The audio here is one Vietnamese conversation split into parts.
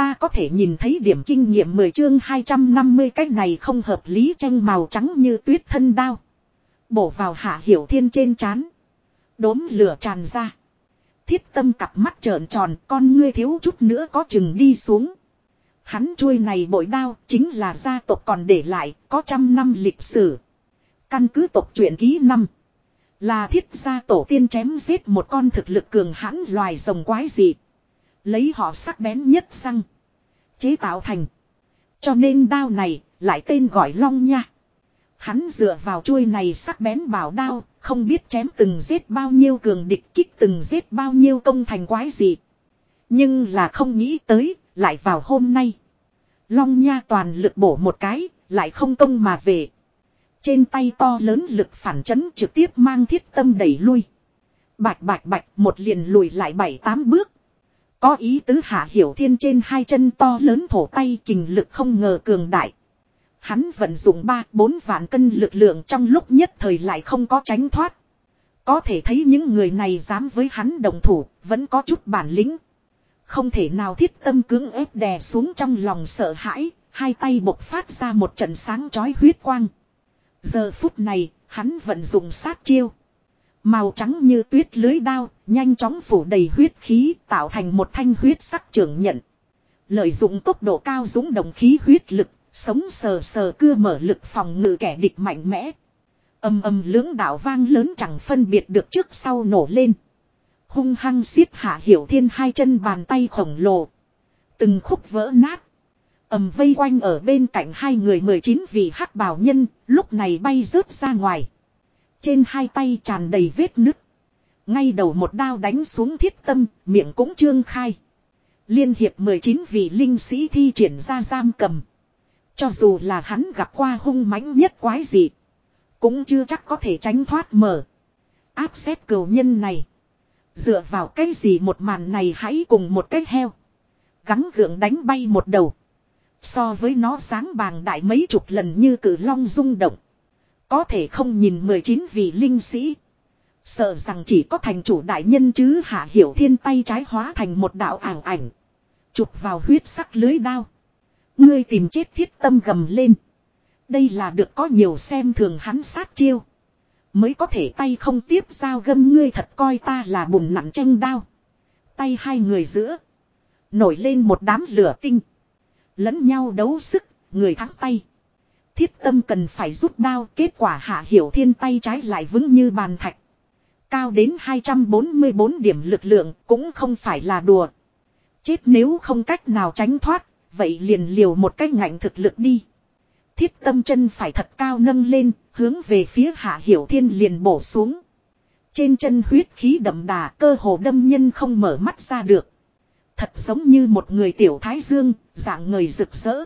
Ta có thể nhìn thấy điểm kinh nghiệm 10 chương 250 cái này không hợp lý tranh màu trắng như tuyết thân đao. Bổ vào hạ hiểu thiên trên chán. Đốm lửa tràn ra. Thiết tâm cặp mắt trợn tròn, con ngươi thiếu chút nữa có chừng đi xuống. Hắn chuôi này bội đao chính là gia tộc còn để lại, có trăm năm lịch sử. Căn cứ tộc truyện ký năm. Là thiết gia tổ tiên chém giết một con thực lực cường hãn loài rồng quái dị. Lấy họ sắc bén nhất răng. Chế tạo thành. Cho nên đao này lại tên gọi long nha. Hắn dựa vào chuôi này sắc bén bảo đao, không biết chém từng giết bao nhiêu cường địch kích từng giết bao nhiêu công thành quái gì. Nhưng là không nghĩ tới, lại vào hôm nay. Long nha toàn lực bổ một cái, lại không công mà về. Trên tay to lớn lực phản chấn trực tiếp mang thiết tâm đẩy lui. Bạch bạch bạch một liền lùi lại bảy tám bước. Có ý tứ hạ hiểu thiên trên hai chân to lớn thổ tay kình lực không ngờ cường đại. Hắn vận dụng ba bốn vạn cân lực lượng trong lúc nhất thời lại không có tránh thoát. Có thể thấy những người này dám với hắn đồng thủ, vẫn có chút bản lĩnh. Không thể nào thiết tâm cưỡng ép đè xuống trong lòng sợ hãi, hai tay bộc phát ra một trận sáng chói huyết quang. Giờ phút này, hắn vận dụng sát chiêu. Màu trắng như tuyết lưới đao, nhanh chóng phủ đầy huyết khí, tạo thành một thanh huyết sắc trưởng nhận. Lợi dụng tốc độ cao dũng đồng khí huyết lực, sống sờ sờ cưa mở lực phòng ngự kẻ địch mạnh mẽ. Âm âm lưỡng đạo vang lớn chẳng phân biệt được trước sau nổ lên. Hung hăng xiết hạ hiểu thiên hai chân bàn tay khổng lồ. Từng khúc vỡ nát. ầm vây quanh ở bên cạnh hai người 19 vị hắc bào nhân, lúc này bay rớt ra ngoài. Trên hai tay tràn đầy vết nứt. Ngay đầu một đao đánh xuống thiết tâm, miệng cũng trương khai. Liên hiệp 19 vị linh sĩ thi triển ra giam cầm. Cho dù là hắn gặp qua hung mãnh nhất quái gì. Cũng chưa chắc có thể tránh thoát mở. Áp xét cừu nhân này. Dựa vào cái gì một màn này hãy cùng một cái heo. Gắn gượng đánh bay một đầu. So với nó sáng bàng đại mấy chục lần như cử long rung động. Có thể không nhìn 19 vị linh sĩ. Sợ rằng chỉ có thành chủ đại nhân chứ hạ hiểu thiên tay trái hóa thành một đạo ảo ảnh. Chụp vào huyết sắc lưới đao. Ngươi tìm chết thiết tâm gầm lên. Đây là được có nhiều xem thường hắn sát chiêu. Mới có thể tay không tiếp sao gâm ngươi thật coi ta là bùn nặng tranh đao. Tay hai người giữa. Nổi lên một đám lửa tinh. Lẫn nhau đấu sức, người thắng tay. Thiết tâm cần phải rút đao, kết quả hạ hiểu thiên tay trái lại vững như bàn thạch. Cao đến 244 điểm lực lượng cũng không phải là đùa. Chết nếu không cách nào tránh thoát, vậy liền liều một cách ngạnh thực lực đi. Thiết tâm chân phải thật cao nâng lên, hướng về phía hạ hiểu thiên liền bổ xuống. Trên chân huyết khí đậm đà cơ hồ đâm nhân không mở mắt ra được. Thật giống như một người tiểu thái dương, dạng người rực rỡ.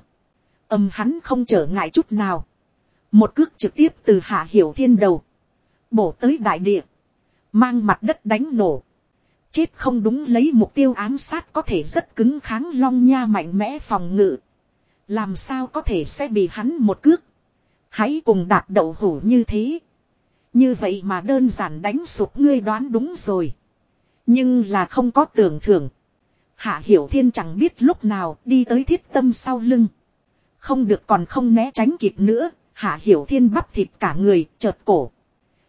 Âm hắn không trở ngại chút nào. Một cước trực tiếp từ hạ hiểu thiên đầu. Bổ tới đại địa. Mang mặt đất đánh nổ. Chết không đúng lấy mục tiêu ám sát có thể rất cứng kháng long nha mạnh mẽ phòng ngự. Làm sao có thể sẽ bị hắn một cước. Hãy cùng đạt đậu hủ như thế. Như vậy mà đơn giản đánh sụp ngươi đoán đúng rồi. Nhưng là không có tưởng thưởng. Hạ Hiểu Thiên chẳng biết lúc nào đi tới thiết tâm sau lưng. Không được còn không né tránh kịp nữa. Hạ Hiểu Thiên bắp thịt cả người, chợt cổ.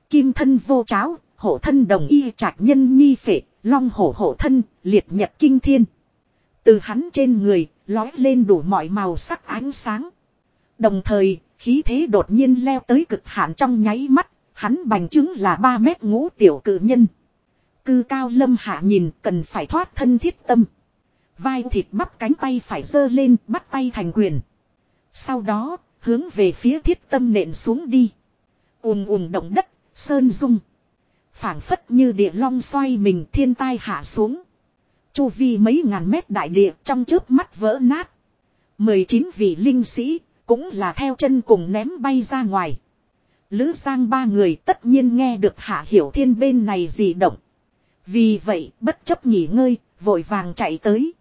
Kim thân vô cháo, hổ thân đồng y trạch nhân nhi phệ, long hổ hổ thân, liệt nhật kinh thiên. Từ hắn trên người, lói lên đủ mọi màu sắc ánh sáng. Đồng thời, khí thế đột nhiên leo tới cực hạn trong nháy mắt, hắn bành trướng là 3 mét ngũ tiểu cử nhân. Cư cao lâm hạ nhìn cần phải thoát thân thiết tâm. Vai thịt bắp cánh tay phải giơ lên bắt tay thành quyền. Sau đó, hướng về phía thiết tâm nện xuống đi. ùm ùm động đất, sơn rung phảng phất như địa long xoay mình thiên tai hạ xuống. Chu vi mấy ngàn mét đại địa trong chớp mắt vỡ nát. 19 vị linh sĩ cũng là theo chân cùng ném bay ra ngoài. Lữ Giang ba người tất nhiên nghe được Hạ Hiểu Thiên bên này gì động. Vì vậy bất chấp nghỉ ngơi, vội vàng chạy tới.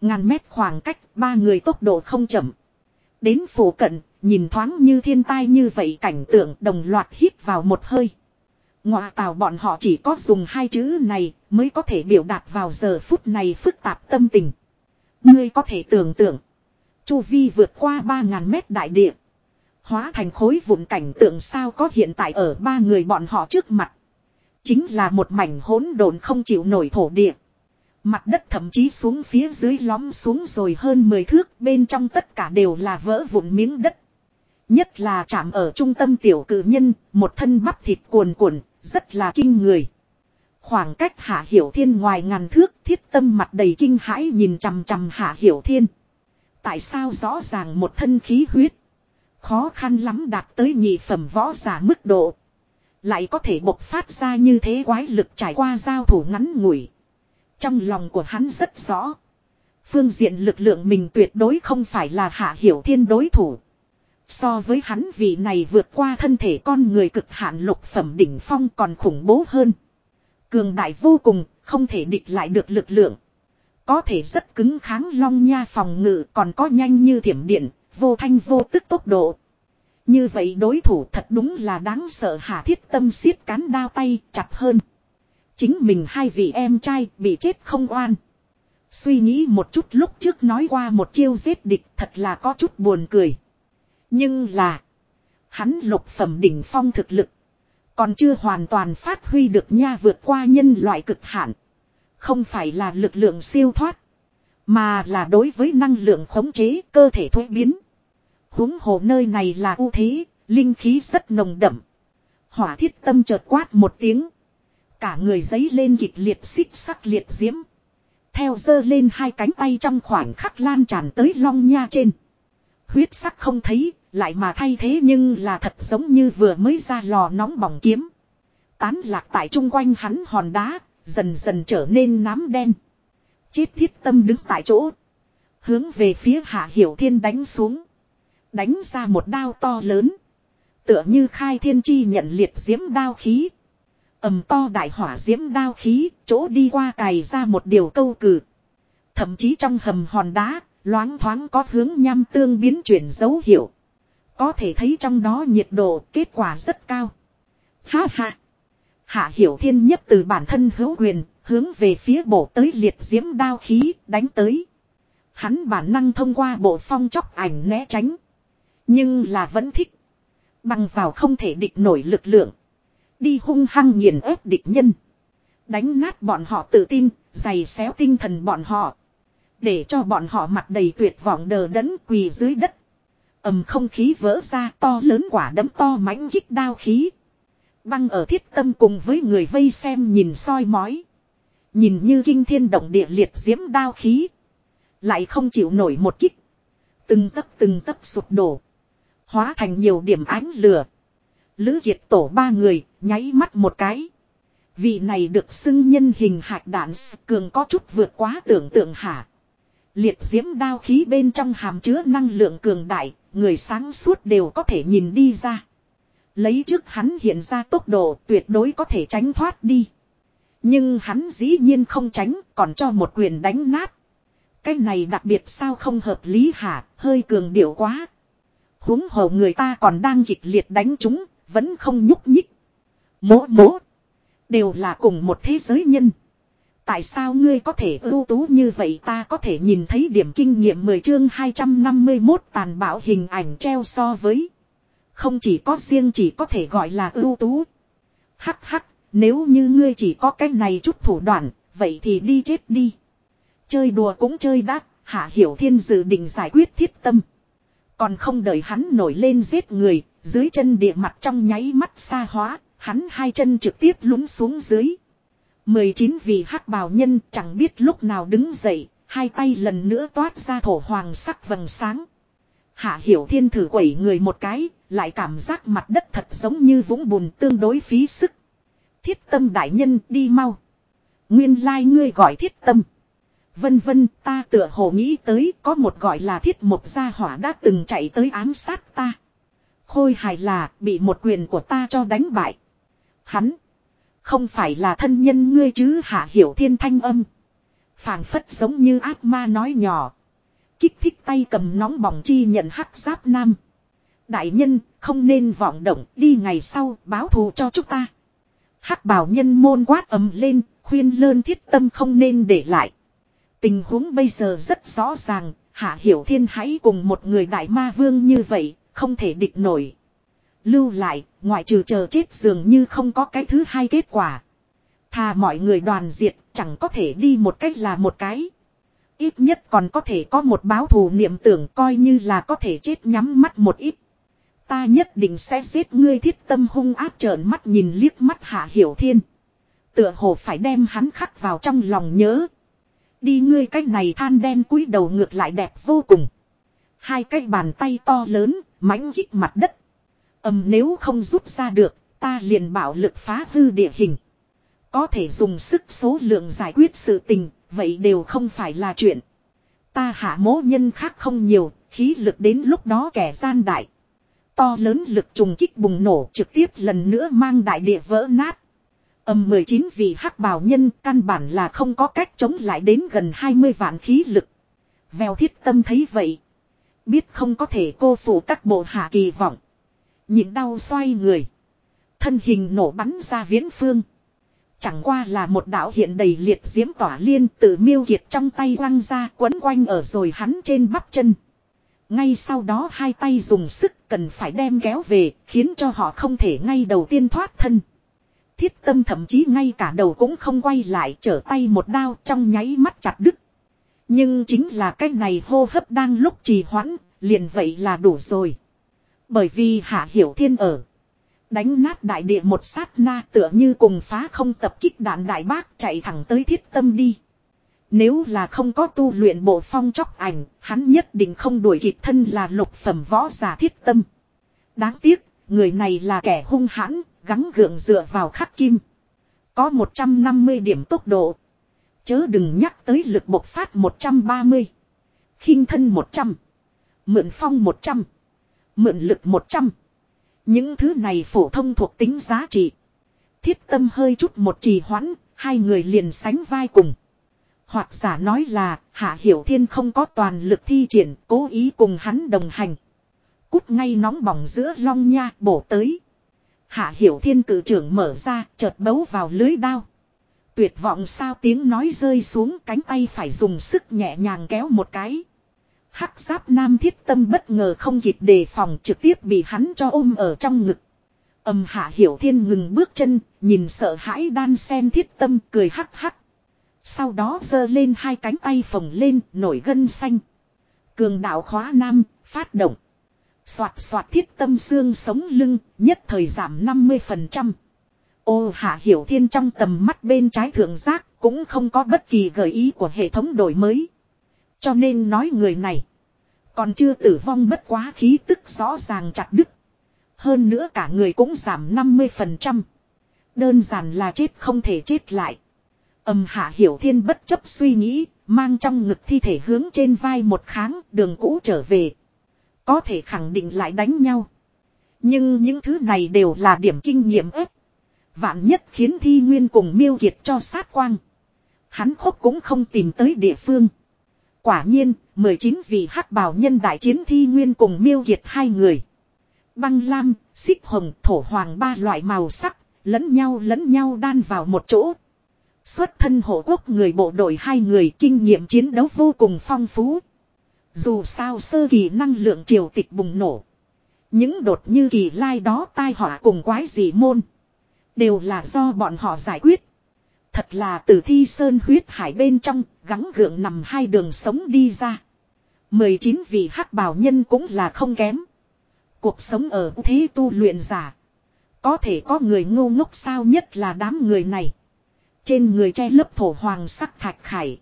Ngàn mét khoảng cách, ba người tốc độ không chậm. Đến phủ cận, nhìn thoáng như thiên tai như vậy cảnh tượng đồng loạt hít vào một hơi. Ngoà tào bọn họ chỉ có dùng hai chữ này mới có thể biểu đạt vào giờ phút này phức tạp tâm tình. Ngươi có thể tưởng tượng. Chu vi vượt qua 3.000 mét đại địa. Hóa thành khối vụn cảnh tượng sao có hiện tại ở ba người bọn họ trước mặt. Chính là một mảnh hỗn độn không chịu nổi thổ địa. Mặt đất thậm chí xuống phía dưới lõm xuống rồi hơn 10 thước bên trong tất cả đều là vỡ vụn miếng đất. Nhất là chạm ở trung tâm tiểu cử nhân, một thân bắp thịt cuồn cuộn, rất là kinh người. Khoảng cách Hạ Hiểu Thiên ngoài ngàn thước thiết tâm mặt đầy kinh hãi nhìn chằm chằm Hạ Hiểu Thiên. Tại sao rõ ràng một thân khí huyết. Khó khăn lắm đạt tới nhị phẩm võ giả mức độ. Lại có thể bộc phát ra như thế quái lực trải qua giao thủ ngắn ngủi. Trong lòng của hắn rất rõ. Phương diện lực lượng mình tuyệt đối không phải là Hạ Hiểu Thiên đối thủ. So với hắn vị này vượt qua thân thể con người cực hạn lục phẩm đỉnh phong còn khủng bố hơn. Cường đại vô cùng, không thể địch lại được lực lượng. Có thể rất cứng kháng long nha phòng ngự còn có nhanh như thiểm điện, vô thanh vô tức tốc độ. Như vậy đối thủ thật đúng là đáng sợ hạ thiết tâm siết cán đao tay chặt hơn. Chính mình hai vị em trai bị chết không oan. Suy nghĩ một chút lúc trước nói qua một chiêu giết địch thật là có chút buồn cười. Nhưng là. Hắn lục phẩm đỉnh phong thực lực. Còn chưa hoàn toàn phát huy được nha vượt qua nhân loại cực hạn. Không phải là lực lượng siêu thoát. Mà là đối với năng lượng khống chế cơ thể thuế biến. huống hồ nơi này là ưu thế, linh khí rất nồng đậm. Hỏa thiết tâm chợt quát một tiếng. Cả người giấy lên kịch liệt xích sắc liệt diễm. Theo dơ lên hai cánh tay trong khoảnh khắc lan tràn tới long nha trên. Huyết sắc không thấy, lại mà thay thế nhưng là thật giống như vừa mới ra lò nóng bỏng kiếm. Tán lạc tại chung quanh hắn hòn đá, dần dần trở nên nám đen. Chết thiết tâm đứng tại chỗ. Hướng về phía hạ hiểu thiên đánh xuống. Đánh ra một đao to lớn. Tựa như khai thiên chi nhận liệt diễm đao khí ầm to đại hỏa diễm đao khí, chỗ đi qua cày ra một điều câu cử. Thậm chí trong hầm hòn đá, loáng thoáng có hướng nham tương biến chuyển dấu hiệu. Có thể thấy trong đó nhiệt độ kết quả rất cao. Ha ha. Hạ hiểu thiên nhất từ bản thân hữu quyền, hướng về phía bộ tới liệt diễm đao khí, đánh tới. Hắn bản năng thông qua bộ phong chóc ảnh né tránh. Nhưng là vẫn thích. Bằng vào không thể địch nổi lực lượng. Đi hung hăng nghiền ép địch nhân. Đánh nát bọn họ tự tin, giày xéo tinh thần bọn họ. Để cho bọn họ mặt đầy tuyệt vọng đờ đẫn quỳ dưới đất ầm không khí vỡ ra to lớn quả đấm to mãnh kích đao khí. Băng ở thiết tâm cùng với người vây xem nhìn soi mói. Nhìn như kinh thiên động địa liệt diễm đao khí. Lại không chịu nổi một kích. Từng tấc từng tấc sụp đổ. Hóa thành nhiều điểm ánh lửa. Lữ Kiệt tổ ba người, nháy mắt một cái. Vị này được xưng nhân hình hạt đạn cường có chút vượt quá tưởng tượng hả. Liệt diễm đao khí bên trong hàm chứa năng lượng cường đại, người sáng suốt đều có thể nhìn đi ra. Lấy trước hắn hiện ra tốc độ tuyệt đối có thể tránh thoát đi. Nhưng hắn dĩ nhiên không tránh, còn cho một quyền đánh nát. Cái này đặc biệt sao không hợp lý hả, hơi cường điệu quá. huống hồ người ta còn đang kịch liệt đánh chúng, vẫn không nhúc nhích. Mố mố, đều là cùng một thế giới nhân. Tại sao ngươi có thể ưu tú như vậy ta có thể nhìn thấy điểm kinh nghiệm 10 chương 251 tàn bạo hình ảnh treo so với. Không chỉ có riêng chỉ có thể gọi là ưu tú. Hắc hắc, nếu như ngươi chỉ có cái này chút thủ đoạn, vậy thì đi chết đi. Chơi đùa cũng chơi đắt, Hạ Hiểu Thiên dự định giải quyết thiết tâm. Còn không đợi hắn nổi lên giết người, dưới chân địa mặt trong nháy mắt xa hóa, hắn hai chân trực tiếp lún xuống dưới. 19 vị hắc bào nhân chẳng biết lúc nào đứng dậy, hai tay lần nữa toát ra thổ hoàng sắc vầng sáng. Hạ hiểu thiên thử quẩy người một cái, lại cảm giác mặt đất thật giống như vũng bùn tương đối phí sức. Thiết tâm đại nhân đi mau. Nguyên lai like ngươi gọi thiết tâm. Vân vân ta tựa hồ nghĩ tới có một gọi là thiết một gia hỏa đã từng chạy tới ám sát ta. Khôi hài là bị một quyền của ta cho đánh bại. Hắn. Không phải là thân nhân ngươi chứ hạ hiểu thiên thanh âm. phảng phất giống như ác ma nói nhỏ. Kích thích tay cầm nóng bỏng chi nhận hắc giáp nam. Đại nhân không nên vọng động đi ngày sau báo thù cho chúng ta. Hắc bảo nhân môn quát ầm lên khuyên lơn thiết tâm không nên để lại. Tình huống bây giờ rất rõ ràng, Hạ Hiểu Thiên hãy cùng một người đại ma vương như vậy, không thể địch nổi. Lưu lại, ngoại trừ chờ chết dường như không có cái thứ hai kết quả. Thà mọi người đoàn diệt, chẳng có thể đi một cách là một cái. Ít nhất còn có thể có một báo thù niệm tưởng coi như là có thể chết nhắm mắt một ít. Ta nhất định sẽ giết ngươi thiết tâm hung áp trợn mắt nhìn liếc mắt hạ hiểu thiên. Tựa hồ phải đem hắn khắc vào trong lòng nhớ. Đi ngươi cách này than đen cúi đầu ngược lại đẹp vô cùng. Hai cái bàn tay to lớn, mãnh kích mặt đất. ầm nếu không rút ra được, ta liền bảo lực phá hư địa hình. Có thể dùng sức số lượng giải quyết sự tình, vậy đều không phải là chuyện. Ta hạ mố nhân khác không nhiều, khí lực đến lúc đó kẻ gian đại. To lớn lực trùng kích bùng nổ trực tiếp lần nữa mang đại địa vỡ nát. Âm 19 vị hắc bào nhân căn bản là không có cách chống lại đến gần 20 vạn khí lực. Vèo thiết tâm thấy vậy. Biết không có thể cô phụ các bộ hạ kỳ vọng. Nhịn đau xoay người. Thân hình nổ bắn ra viễn phương. Chẳng qua là một đạo hiện đầy liệt diễm tỏa liên tự miêu kiệt trong tay quăng ra quấn quanh ở rồi hắn trên bắp chân. Ngay sau đó hai tay dùng sức cần phải đem kéo về, khiến cho họ không thể ngay đầu tiên thoát thân. Thiết tâm thậm chí ngay cả đầu cũng không quay lại, trở tay một đao trong nháy mắt chặt đứt. Nhưng chính là cái này hô hấp đang lúc trì hoãn, liền vậy là đủ rồi. Bởi vì Hạ Hiểu Thiên ở. Đánh nát đại địa một sát na tựa như cùng phá không tập kích đạn đại bác chạy thẳng tới thiết tâm đi. Nếu là không có tu luyện bộ phong chóc ảnh, hắn nhất định không đuổi kịp thân là lục phẩm võ giả thiết tâm. Đáng tiếc, người này là kẻ hung hãn, gắng gượng dựa vào khắc kim. Có 150 điểm tốc độ. Chớ đừng nhắc tới lực bộc phát 130. khinh thân 100. Mượn phong 100. Mượn lực 100. Những thứ này phổ thông thuộc tính giá trị. Thiết tâm hơi chút một trì hoãn, hai người liền sánh vai cùng. Hoặc giả nói là, Hạ Hiểu Thiên không có toàn lực thi triển, cố ý cùng hắn đồng hành. Cút ngay nóng bỏng giữa long nha, bổ tới. Hạ Hiểu Thiên cử trưởng mở ra, chợt bấu vào lưới đao. Tuyệt vọng sao tiếng nói rơi xuống cánh tay phải dùng sức nhẹ nhàng kéo một cái. Hắc giáp nam thiết tâm bất ngờ không kịp đề phòng trực tiếp bị hắn cho ôm ở trong ngực. Âm hạ hiểu thiên ngừng bước chân, nhìn sợ hãi đan sen thiết tâm cười hắc hắc. Sau đó giơ lên hai cánh tay phồng lên, nổi gân xanh. Cường đạo khóa nam, phát động. Xoạt xoạt thiết tâm xương sống lưng, nhất thời giảm 50%. Ô hạ hiểu thiên trong tầm mắt bên trái thượng giác, cũng không có bất kỳ gợi ý của hệ thống đổi mới. Cho nên nói người này. Còn chưa tử vong bất quá khí tức rõ ràng chặt đứt. Hơn nữa cả người cũng giảm 50%. Đơn giản là chết không thể chết lại. Âm hạ hiểu thiên bất chấp suy nghĩ, mang trong ngực thi thể hướng trên vai một kháng đường cũ trở về. Có thể khẳng định lại đánh nhau. Nhưng những thứ này đều là điểm kinh nghiệm ếp. Vạn nhất khiến thi nguyên cùng miêu kiệt cho sát quang. Hắn khúc cũng không tìm tới địa phương. Quả nhiên, 19 vị hắc bào nhân đại chiến thi nguyên cùng miêu kiệt hai người. Băng lam, xích hồng, thổ hoàng ba loại màu sắc, lẫn nhau lẫn nhau đan vào một chỗ. Xuất thân hộ quốc người bộ đội hai người kinh nghiệm chiến đấu vô cùng phong phú. Dù sao sơ kỳ năng lượng triều tịch bùng nổ. Những đột như kỳ lai đó tai họa cùng quái dị môn. Đều là do bọn họ giải quyết. Thật là tử thi sơn huyết hải bên trong, gắng gượng nằm hai đường sống đi ra. 19 vị hắc bào nhân cũng là không kém. Cuộc sống ở thế tu luyện giả. Có thể có người ngu ngốc sao nhất là đám người này. Trên người che lớp thổ hoàng sắc thạch khải.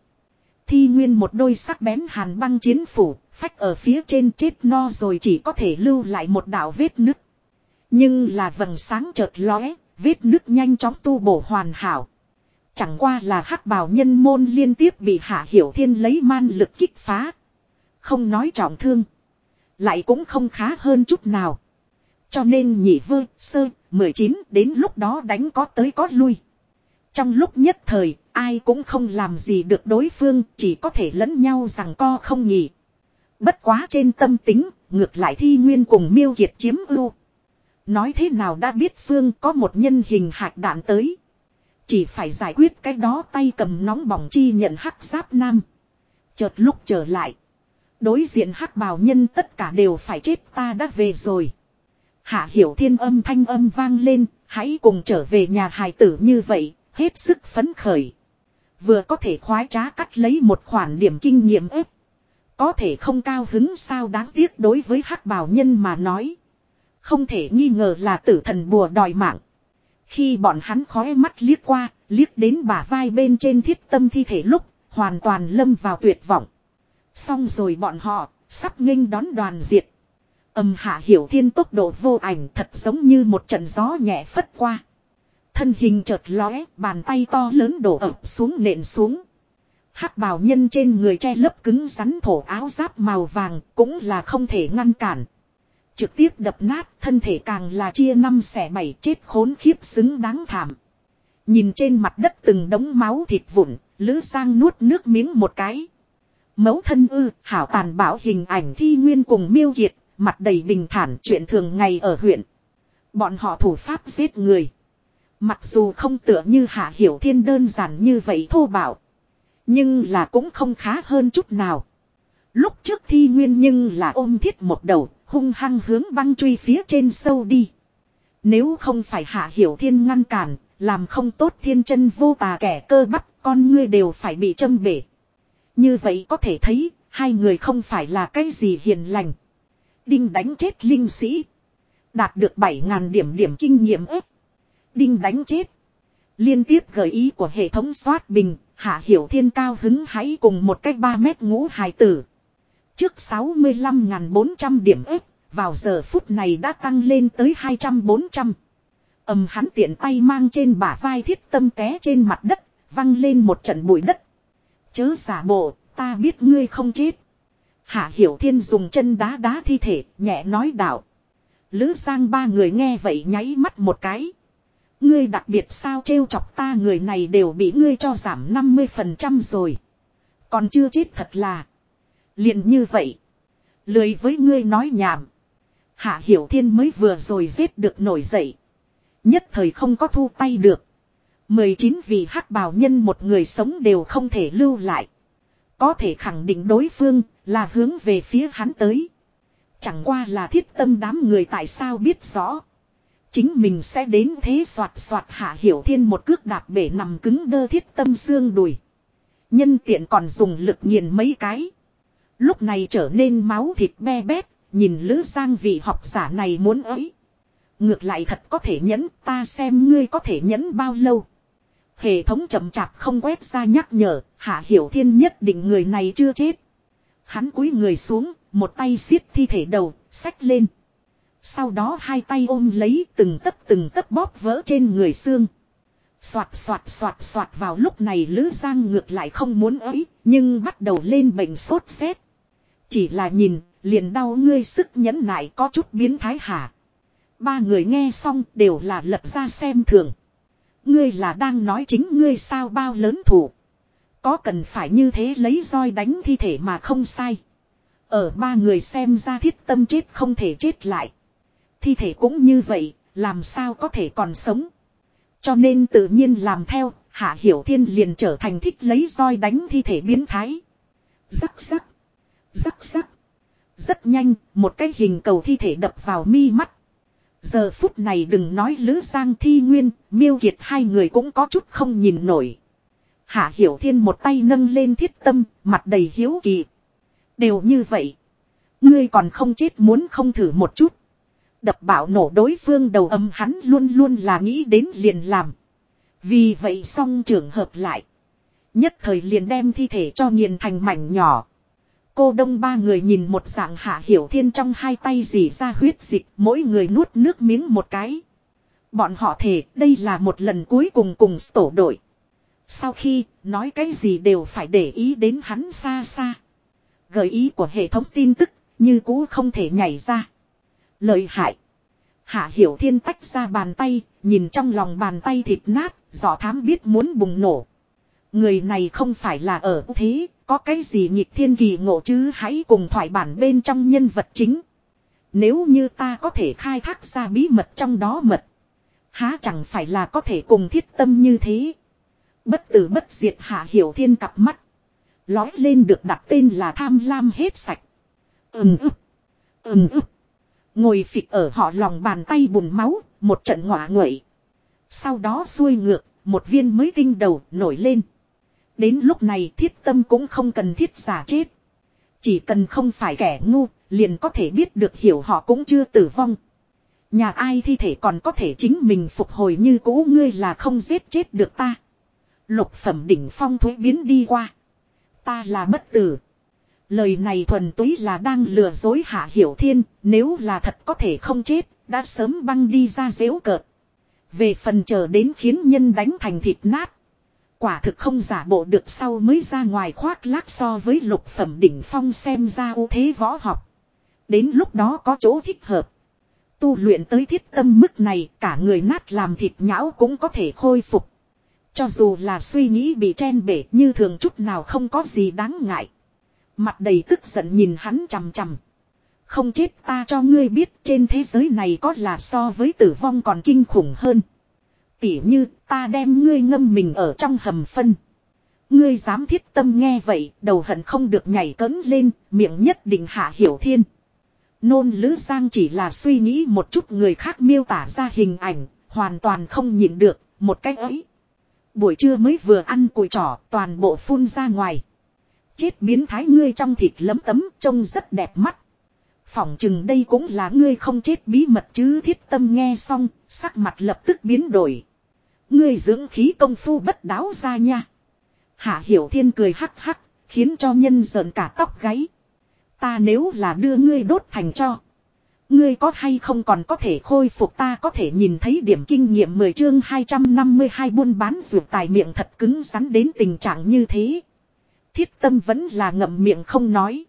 Thi nguyên một đôi sắc bén hàn băng chiến phủ, phách ở phía trên chết no rồi chỉ có thể lưu lại một đạo vết nứt. Nhưng là vầng sáng chợt lóe, vết nứt nhanh chóng tu bổ hoàn hảo. Chẳng qua là hắc bào nhân môn liên tiếp bị hạ hiểu thiên lấy man lực kích phá. Không nói trọng thương. Lại cũng không khá hơn chút nào. Cho nên nhị vơ, sơ, 19 đến lúc đó đánh có tới có lui. Trong lúc nhất thời, ai cũng không làm gì được đối phương, chỉ có thể lẫn nhau rằng co không nhỉ. Bất quá trên tâm tính, ngược lại thi nguyên cùng miêu kiệt chiếm ưu. Nói thế nào đã biết phương có một nhân hình hạt đạn tới. Chỉ phải giải quyết cái đó tay cầm nóng bỏng chi nhận hắc giáp nam. Chợt lúc trở lại. Đối diện hắc bào nhân tất cả đều phải chết ta đã về rồi. Hạ hiểu thiên âm thanh âm vang lên, hãy cùng trở về nhà hài tử như vậy, hết sức phấn khởi. Vừa có thể khoái trá cắt lấy một khoản điểm kinh nghiệm ếp. Có thể không cao hứng sao đáng tiếc đối với hắc bào nhân mà nói. Không thể nghi ngờ là tử thần bùa đòi mạng. Khi bọn hắn khói mắt liếc qua, liếc đến bả vai bên trên thiết tâm thi thể lúc, hoàn toàn lâm vào tuyệt vọng. Xong rồi bọn họ, sắp nghênh đón đoàn diệt. Âm hạ hiểu thiên tốc độ vô ảnh thật giống như một trận gió nhẹ phất qua. Thân hình chợt lóe, bàn tay to lớn đổ ập xuống nện xuống. hắc bào nhân trên người che lớp cứng rắn thổ áo giáp màu vàng cũng là không thể ngăn cản. Trực tiếp đập nát thân thể càng là chia năm xẻ bảy chết khốn khiếp xứng đáng thảm. Nhìn trên mặt đất từng đống máu thịt vụn, Lữ Sang nuốt nước miếng một cái. Mẫu thân ư, hảo tàn bảo hình ảnh thi nguyên cùng miêu kiệt, mặt đầy bình thản chuyện thường ngày ở huyện. Bọn họ thủ pháp giết người. Mặc dù không tựa như hạ hiểu thiên đơn giản như vậy thô bạo. Nhưng là cũng không khá hơn chút nào. Lúc trước thi nguyên nhưng là ôm thiết một đầu, hung hăng hướng băng truy phía trên sâu đi. Nếu không phải hạ hiểu thiên ngăn cản, làm không tốt thiên chân vô tà kẻ cơ bắp, con ngươi đều phải bị châm bể. Như vậy có thể thấy, hai người không phải là cái gì hiền lành. Đinh đánh chết linh sĩ. Đạt được 7.000 điểm điểm kinh nghiệm ếp. Đinh đánh chết. Liên tiếp gợi ý của hệ thống soát bình, hạ hiểu thiên cao hứng hãy cùng một cách 3 mét ngũ hài tử. Trước 65.400 điểm ếp, vào giờ phút này đã tăng lên tới 200-400. Ẩm hắn tiện tay mang trên bả vai thiết tâm té trên mặt đất, văng lên một trận bụi đất. Chớ giả bộ, ta biết ngươi không chết. Hạ Hiểu Thiên dùng chân đá đá thi thể, nhẹ nói đạo. Lữ Giang ba người nghe vậy nháy mắt một cái. Ngươi đặc biệt sao trêu chọc ta người này đều bị ngươi cho giảm 50% rồi. Còn chưa chết thật là liền như vậy. Lười với ngươi nói nhảm. Hạ Hiểu Thiên mới vừa rồi giết được nổi dậy. Nhất thời không có thu tay được. 19 vị hắc bào nhân một người sống đều không thể lưu lại. Có thể khẳng định đối phương là hướng về phía hắn tới. Chẳng qua là thiết tâm đám người tại sao biết rõ. Chính mình sẽ đến thế soạt soạt hạ hiểu thiên một cước đạp bể nằm cứng đơ thiết tâm xương đùi. Nhân tiện còn dùng lực nghiền mấy cái. Lúc này trở nên máu thịt be bét, nhìn Lữ Giang vị học giả này muốn ấy. Ngược lại thật có thể nhẫn, ta xem ngươi có thể nhẫn bao lâu. Hệ thống chậm chạp không quét ra nhắc nhở, Hạ Hiểu Thiên nhất định người này chưa chết. Hắn cúi người xuống, một tay xiết thi thể đầu, xách lên. Sau đó hai tay ôm lấy từng tấc từng tấc bóp vỡ trên người xương. Xoạt xoạt xoạt xoạt vào lúc này Lữ Giang ngược lại không muốn ấy, nhưng bắt đầu lên bệnh sốt rét. Chỉ là nhìn, liền đau ngươi sức nhẫn nại có chút biến thái hả. Ba người nghe xong đều là lật ra xem thường. Ngươi là đang nói chính ngươi sao bao lớn thủ. Có cần phải như thế lấy roi đánh thi thể mà không sai. Ở ba người xem ra thiết tâm chết không thể chết lại. Thi thể cũng như vậy, làm sao có thể còn sống. Cho nên tự nhiên làm theo, Hạ Hiểu Thiên liền trở thành thích lấy roi đánh thi thể biến thái. Rắc rắc, rắc rắc. Rất nhanh, một cái hình cầu thi thể đập vào mi mắt. Giờ phút này đừng nói Lữ Giang Thi Nguyên, miêu kiệt hai người cũng có chút không nhìn nổi. Hạ Hiểu Thiên một tay nâng lên thiết tâm, mặt đầy hiếu kỳ. Đều như vậy. Ngươi còn không chết muốn không thử một chút. Đập bảo nổ đối phương đầu âm hắn luôn luôn là nghĩ đến liền làm. Vì vậy song trường hợp lại. Nhất thời liền đem thi thể cho nghiền thành mảnh nhỏ. Cô đông ba người nhìn một dạng hạ hiểu thiên trong hai tay dì ra huyết dịch mỗi người nuốt nước miếng một cái. Bọn họ thề đây là một lần cuối cùng cùng tổ đội. Sau khi nói cái gì đều phải để ý đến hắn xa xa. Gợi ý của hệ thống tin tức như cũ không thể nhảy ra. Lợi hại. Hạ hiểu thiên tách ra bàn tay, nhìn trong lòng bàn tay thịt nát, giỏ thám biết muốn bùng nổ. Người này không phải là ở thế, có cái gì nhịp thiên kỳ ngộ chứ hãy cùng thoại bản bên trong nhân vật chính. Nếu như ta có thể khai thác ra bí mật trong đó mật. Há chẳng phải là có thể cùng thiết tâm như thế. Bất tử bất diệt hạ hiểu thiên cặp mắt. Lói lên được đặt tên là tham lam hết sạch. Ừm ức. Ừm ức. Ngồi phịch ở họ lòng bàn tay bùn máu, một trận ngọa nguậy. Sau đó xuôi ngược, một viên mới tinh đầu nổi lên. Đến lúc này thiết tâm cũng không cần thiết giả chết. Chỉ cần không phải kẻ ngu, liền có thể biết được hiểu họ cũng chưa tử vong. Nhà ai thi thể còn có thể chính mình phục hồi như cũ ngươi là không giết chết được ta. Lục phẩm đỉnh phong thuế biến đi qua. Ta là bất tử. Lời này thuần túy là đang lừa dối hạ hiểu thiên, nếu là thật có thể không chết, đã sớm băng đi ra dễu cợt. Về phần chờ đến khiến nhân đánh thành thịt nát. Quả thực không giả bộ được sau mới ra ngoài khoác lác so với lục phẩm đỉnh phong xem ra ưu thế võ học. Đến lúc đó có chỗ thích hợp. Tu luyện tới thiết tâm mức này, cả người nát làm thịt nhão cũng có thể khôi phục. Cho dù là suy nghĩ bị chen bể như thường chút nào không có gì đáng ngại. Mặt đầy tức giận nhìn hắn chằm chằm. Không chết ta cho ngươi biết trên thế giới này có là so với tử vong còn kinh khủng hơn. Tỉ như ta đem ngươi ngâm mình ở trong hầm phân. Ngươi dám thiết tâm nghe vậy, đầu hận không được nhảy cấn lên, miệng nhất định hạ hiểu thiên. Nôn lữ giang chỉ là suy nghĩ một chút người khác miêu tả ra hình ảnh, hoàn toàn không nhịn được, một cách ấy. Buổi trưa mới vừa ăn cùi trỏ, toàn bộ phun ra ngoài. Chết biến thái ngươi trong thịt lấm tấm, trông rất đẹp mắt. Phỏng chừng đây cũng là ngươi không chết bí mật chứ thiết tâm nghe xong, sắc mặt lập tức biến đổi. Ngươi dưỡng khí công phu bất đáo ra nha. Hạ Hiểu Thiên cười hắc hắc, khiến cho nhân giận cả tóc gáy. Ta nếu là đưa ngươi đốt thành cho. Ngươi có hay không còn có thể khôi phục ta có thể nhìn thấy điểm kinh nghiệm 10 chương 252 buôn bán ruột tài miệng thật cứng rắn đến tình trạng như thế. Thiết tâm vẫn là ngậm miệng không nói.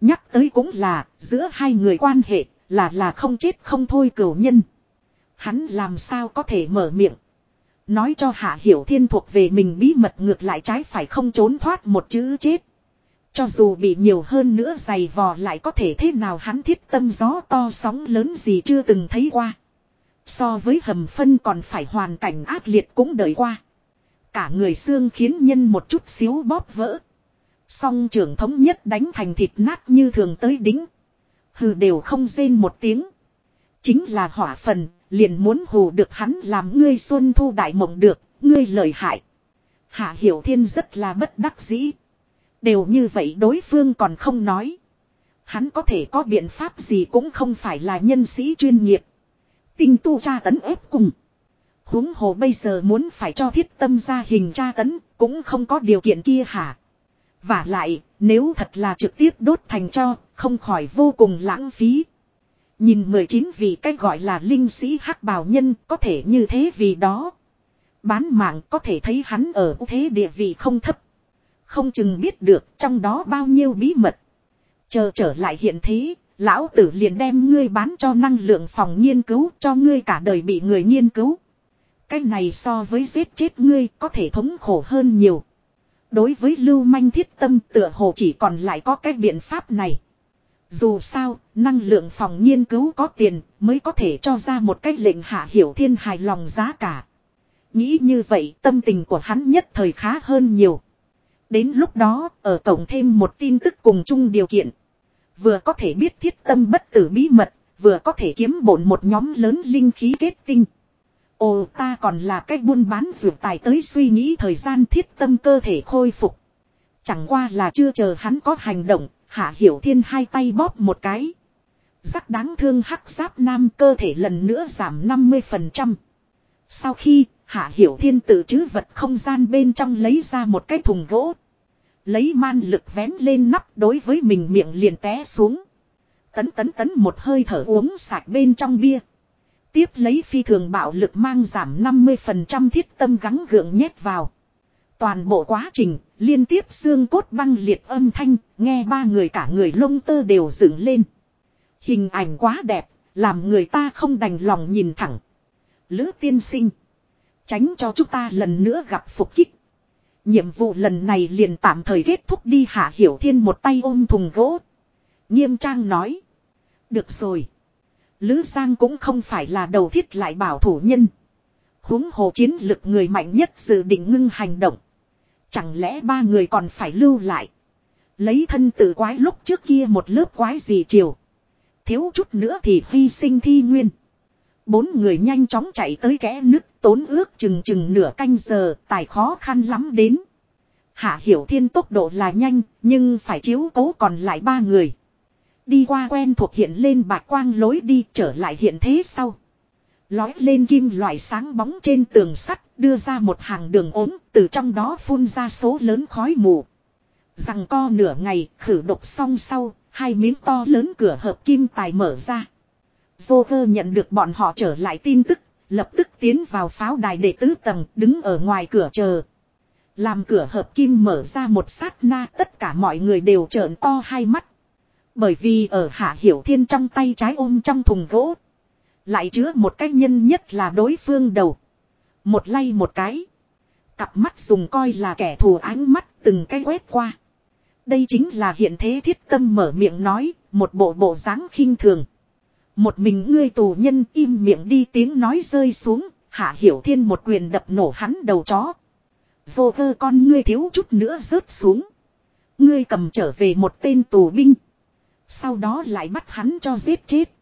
Nhắc tới cũng là, giữa hai người quan hệ, là là không chết không thôi cửu nhân. Hắn làm sao có thể mở miệng. Nói cho Hạ Hiểu Thiên thuộc về mình bí mật ngược lại trái phải không trốn thoát một chữ chết. Cho dù bị nhiều hơn nữa dày vò lại có thể thế nào hắn thiết tâm gió to sóng lớn gì chưa từng thấy qua. So với hầm phân còn phải hoàn cảnh ác liệt cũng đợi qua. Cả người xương khiến nhân một chút xíu bóp vỡ. Song trưởng thống nhất đánh thành thịt nát như thường tới đính. Hừ đều không rên một tiếng. Chính là hỏa phần, liền muốn hù được hắn làm ngươi xuân thu đại mộng được, ngươi lợi hại. Hạ Hiểu Thiên rất là bất đắc dĩ. Đều như vậy đối phương còn không nói. Hắn có thể có biện pháp gì cũng không phải là nhân sĩ chuyên nghiệp. Tinh tu tra tấn ép cùng. huống hồ bây giờ muốn phải cho thiết tâm ra hình tra tấn cũng không có điều kiện kia hả. Và lại, nếu thật là trực tiếp đốt thành cho, không khỏi vô cùng lãng phí. Nhìn 19 vị cách gọi là linh sĩ hắc bào nhân có thể như thế vì đó. Bán mạng có thể thấy hắn ở thế địa vị không thấp. Không chừng biết được trong đó bao nhiêu bí mật. Chờ trở lại hiện thế, lão tử liền đem ngươi bán cho năng lượng phòng nghiên cứu cho ngươi cả đời bị người nghiên cứu. Cái này so với giết chết ngươi có thể thống khổ hơn nhiều. Đối với lưu manh thiết tâm tựa hồ chỉ còn lại có cái biện pháp này. Dù sao, năng lượng phòng nghiên cứu có tiền mới có thể cho ra một cách lệnh hạ hiểu thiên hài lòng giá cả. Nghĩ như vậy tâm tình của hắn nhất thời khá hơn nhiều. Đến lúc đó, ở cổng thêm một tin tức cùng chung điều kiện. Vừa có thể biết thiết tâm bất tử bí mật, vừa có thể kiếm bổn một nhóm lớn linh khí kết tinh. Ồ ta còn là cách buôn bán vượt tài tới suy nghĩ thời gian thiết tâm cơ thể khôi phục. Chẳng qua là chưa chờ hắn có hành động, hạ hiểu thiên hai tay bóp một cái. Rắc đáng thương hắc giáp nam cơ thể lần nữa giảm 50%. Sau khi hạ hiểu thiên tự chứ vật không gian bên trong lấy ra một cái thùng gỗ. Lấy man lực vén lên nắp đối với mình miệng liền té xuống. Tấn tấn tấn một hơi thở uống sạch bên trong bia. Tiếp lấy phi thường bạo lực mang giảm 50% thiết tâm gắng gượng nhét vào. Toàn bộ quá trình, liên tiếp xương cốt băng liệt âm thanh, nghe ba người cả người lông tơ đều dựng lên. Hình ảnh quá đẹp, làm người ta không đành lòng nhìn thẳng. Lữ tiên sinh. Tránh cho chúng ta lần nữa gặp phục kích. Nhiệm vụ lần này liền tạm thời kết thúc đi hạ hiểu thiên một tay ôm thùng gỗ. Nghiêm trang nói. Được rồi. Lữ Giang cũng không phải là đầu thiết lại bảo thủ nhân. huống hồ chiến lực người mạnh nhất dự định ngưng hành động. Chẳng lẽ ba người còn phải lưu lại. Lấy thân tự quái lúc trước kia một lớp quái gì chiều. Thiếu chút nữa thì hy sinh thi nguyên. Bốn người nhanh chóng chạy tới kẽ nứt, tốn ước chừng chừng nửa canh giờ, tài khó khăn lắm đến. Hạ Hiểu Thiên tốc độ là nhanh, nhưng phải chiếu cố còn lại ba người. Đi qua quen thuộc hiện lên bạc quang lối đi, trở lại hiện thế sau. Lói lên kim loại sáng bóng trên tường sắt, đưa ra một hàng đường ốm, từ trong đó phun ra số lớn khói mù. Rằng co nửa ngày, khử độc xong sau, hai miếng to lớn cửa hợp kim tài mở ra. Joker nhận được bọn họ trở lại tin tức, lập tức tiến vào pháo đài đệ tứ tầng, đứng ở ngoài cửa chờ. Làm cửa hợp kim mở ra một sát na, tất cả mọi người đều trợn to hai mắt. Bởi vì ở Hạ Hiểu Thiên trong tay trái ôm trong thùng gỗ. Lại chứa một cái nhân nhất là đối phương đầu. Một lay một cái. Cặp mắt dùng coi là kẻ thù ánh mắt từng cái quét qua. Đây chính là hiện thế thiết tâm mở miệng nói, một bộ bộ dáng khinh thường. Một mình ngươi tù nhân im miệng đi tiếng nói rơi xuống, hạ hiểu thiên một quyền đập nổ hắn đầu chó. Vô cơ con ngươi thiếu chút nữa rớt xuống. Ngươi cầm trở về một tên tù binh. Sau đó lại bắt hắn cho giết chết.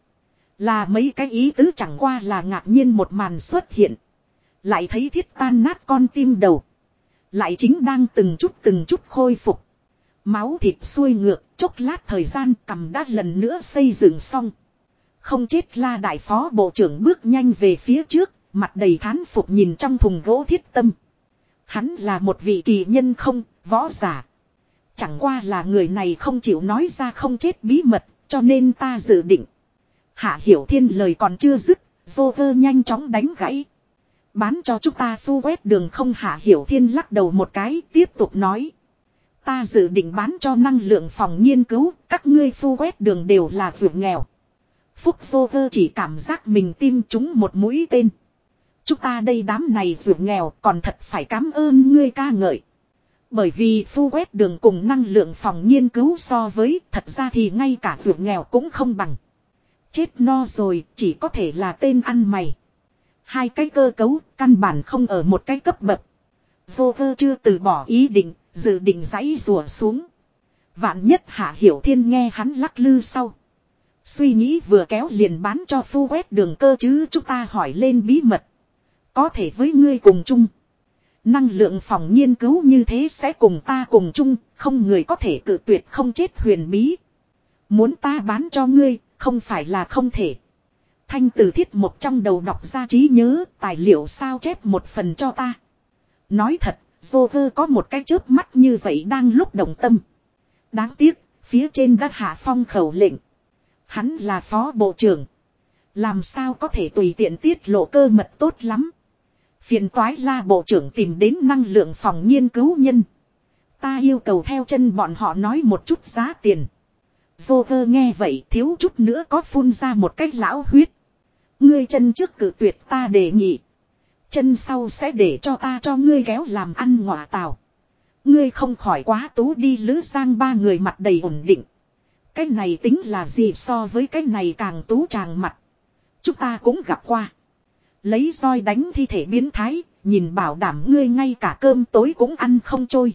Là mấy cái ý tứ chẳng qua là ngạc nhiên một màn xuất hiện. Lại thấy thiết tan nát con tim đầu. Lại chính đang từng chút từng chút khôi phục. Máu thịt xuôi ngược, chốc lát thời gian cầm đã lần nữa xây dựng xong. Không chết la đại phó bộ trưởng bước nhanh về phía trước, mặt đầy thán phục nhìn trong thùng gỗ thiết tâm. Hắn là một vị kỳ nhân không, võ giả. Chẳng qua là người này không chịu nói ra không chết bí mật, cho nên ta dự định. Hạ Hiểu Thiên lời còn chưa dứt, Joker nhanh chóng đánh gãy. Bán cho chúng ta phu quét đường không Hạ Hiểu Thiên lắc đầu một cái, tiếp tục nói. Ta dự định bán cho năng lượng phòng nghiên cứu, các ngươi phu quét đường đều là vượt nghèo. Phúc Joker chỉ cảm giác mình tim chúng một mũi tên. Chúng ta đây đám này vượt nghèo còn thật phải cảm ơn ngươi ca ngợi. Bởi vì phu quét đường cùng năng lượng phòng nghiên cứu so với thật ra thì ngay cả vượt nghèo cũng không bằng. Chết no rồi chỉ có thể là tên ăn mày. Hai cái cơ cấu căn bản không ở một cái cấp bậc. Vô cơ chưa từ bỏ ý định, dự định giãy rùa xuống. Vạn nhất hạ hiểu thiên nghe hắn lắc lư sau. Suy nghĩ vừa kéo liền bán cho phu quét đường cơ chứ chúng ta hỏi lên bí mật. Có thể với ngươi cùng chung. Năng lượng phòng nghiên cứu như thế sẽ cùng ta cùng chung, không người có thể cự tuyệt không chết huyền bí. Muốn ta bán cho ngươi, không phải là không thể. Thanh từ thiết một trong đầu đọc ra trí nhớ, tài liệu sao chép một phần cho ta. Nói thật, Joker có một cái chớp mắt như vậy đang lúc đồng tâm. Đáng tiếc, phía trên đã hạ phong khẩu lệnh. Hắn là phó bộ trưởng. Làm sao có thể tùy tiện tiết lộ cơ mật tốt lắm. Phiền toái la bộ trưởng tìm đến năng lượng phòng nghiên cứu nhân. Ta yêu cầu theo chân bọn họ nói một chút giá tiền. Joker nghe vậy thiếu chút nữa có phun ra một cách lão huyết. Ngươi chân trước cử tuyệt ta đề nghị. Chân sau sẽ để cho ta cho ngươi kéo làm ăn ngọa tào. Ngươi không khỏi quá tú đi lứ sang ba người mặt đầy ổn định. Cái này tính là gì so với cái này càng tú tràng mặt. Chúng ta cũng gặp qua. Lấy roi đánh thi thể biến thái, nhìn bảo đảm ngươi ngay cả cơm tối cũng ăn không trôi.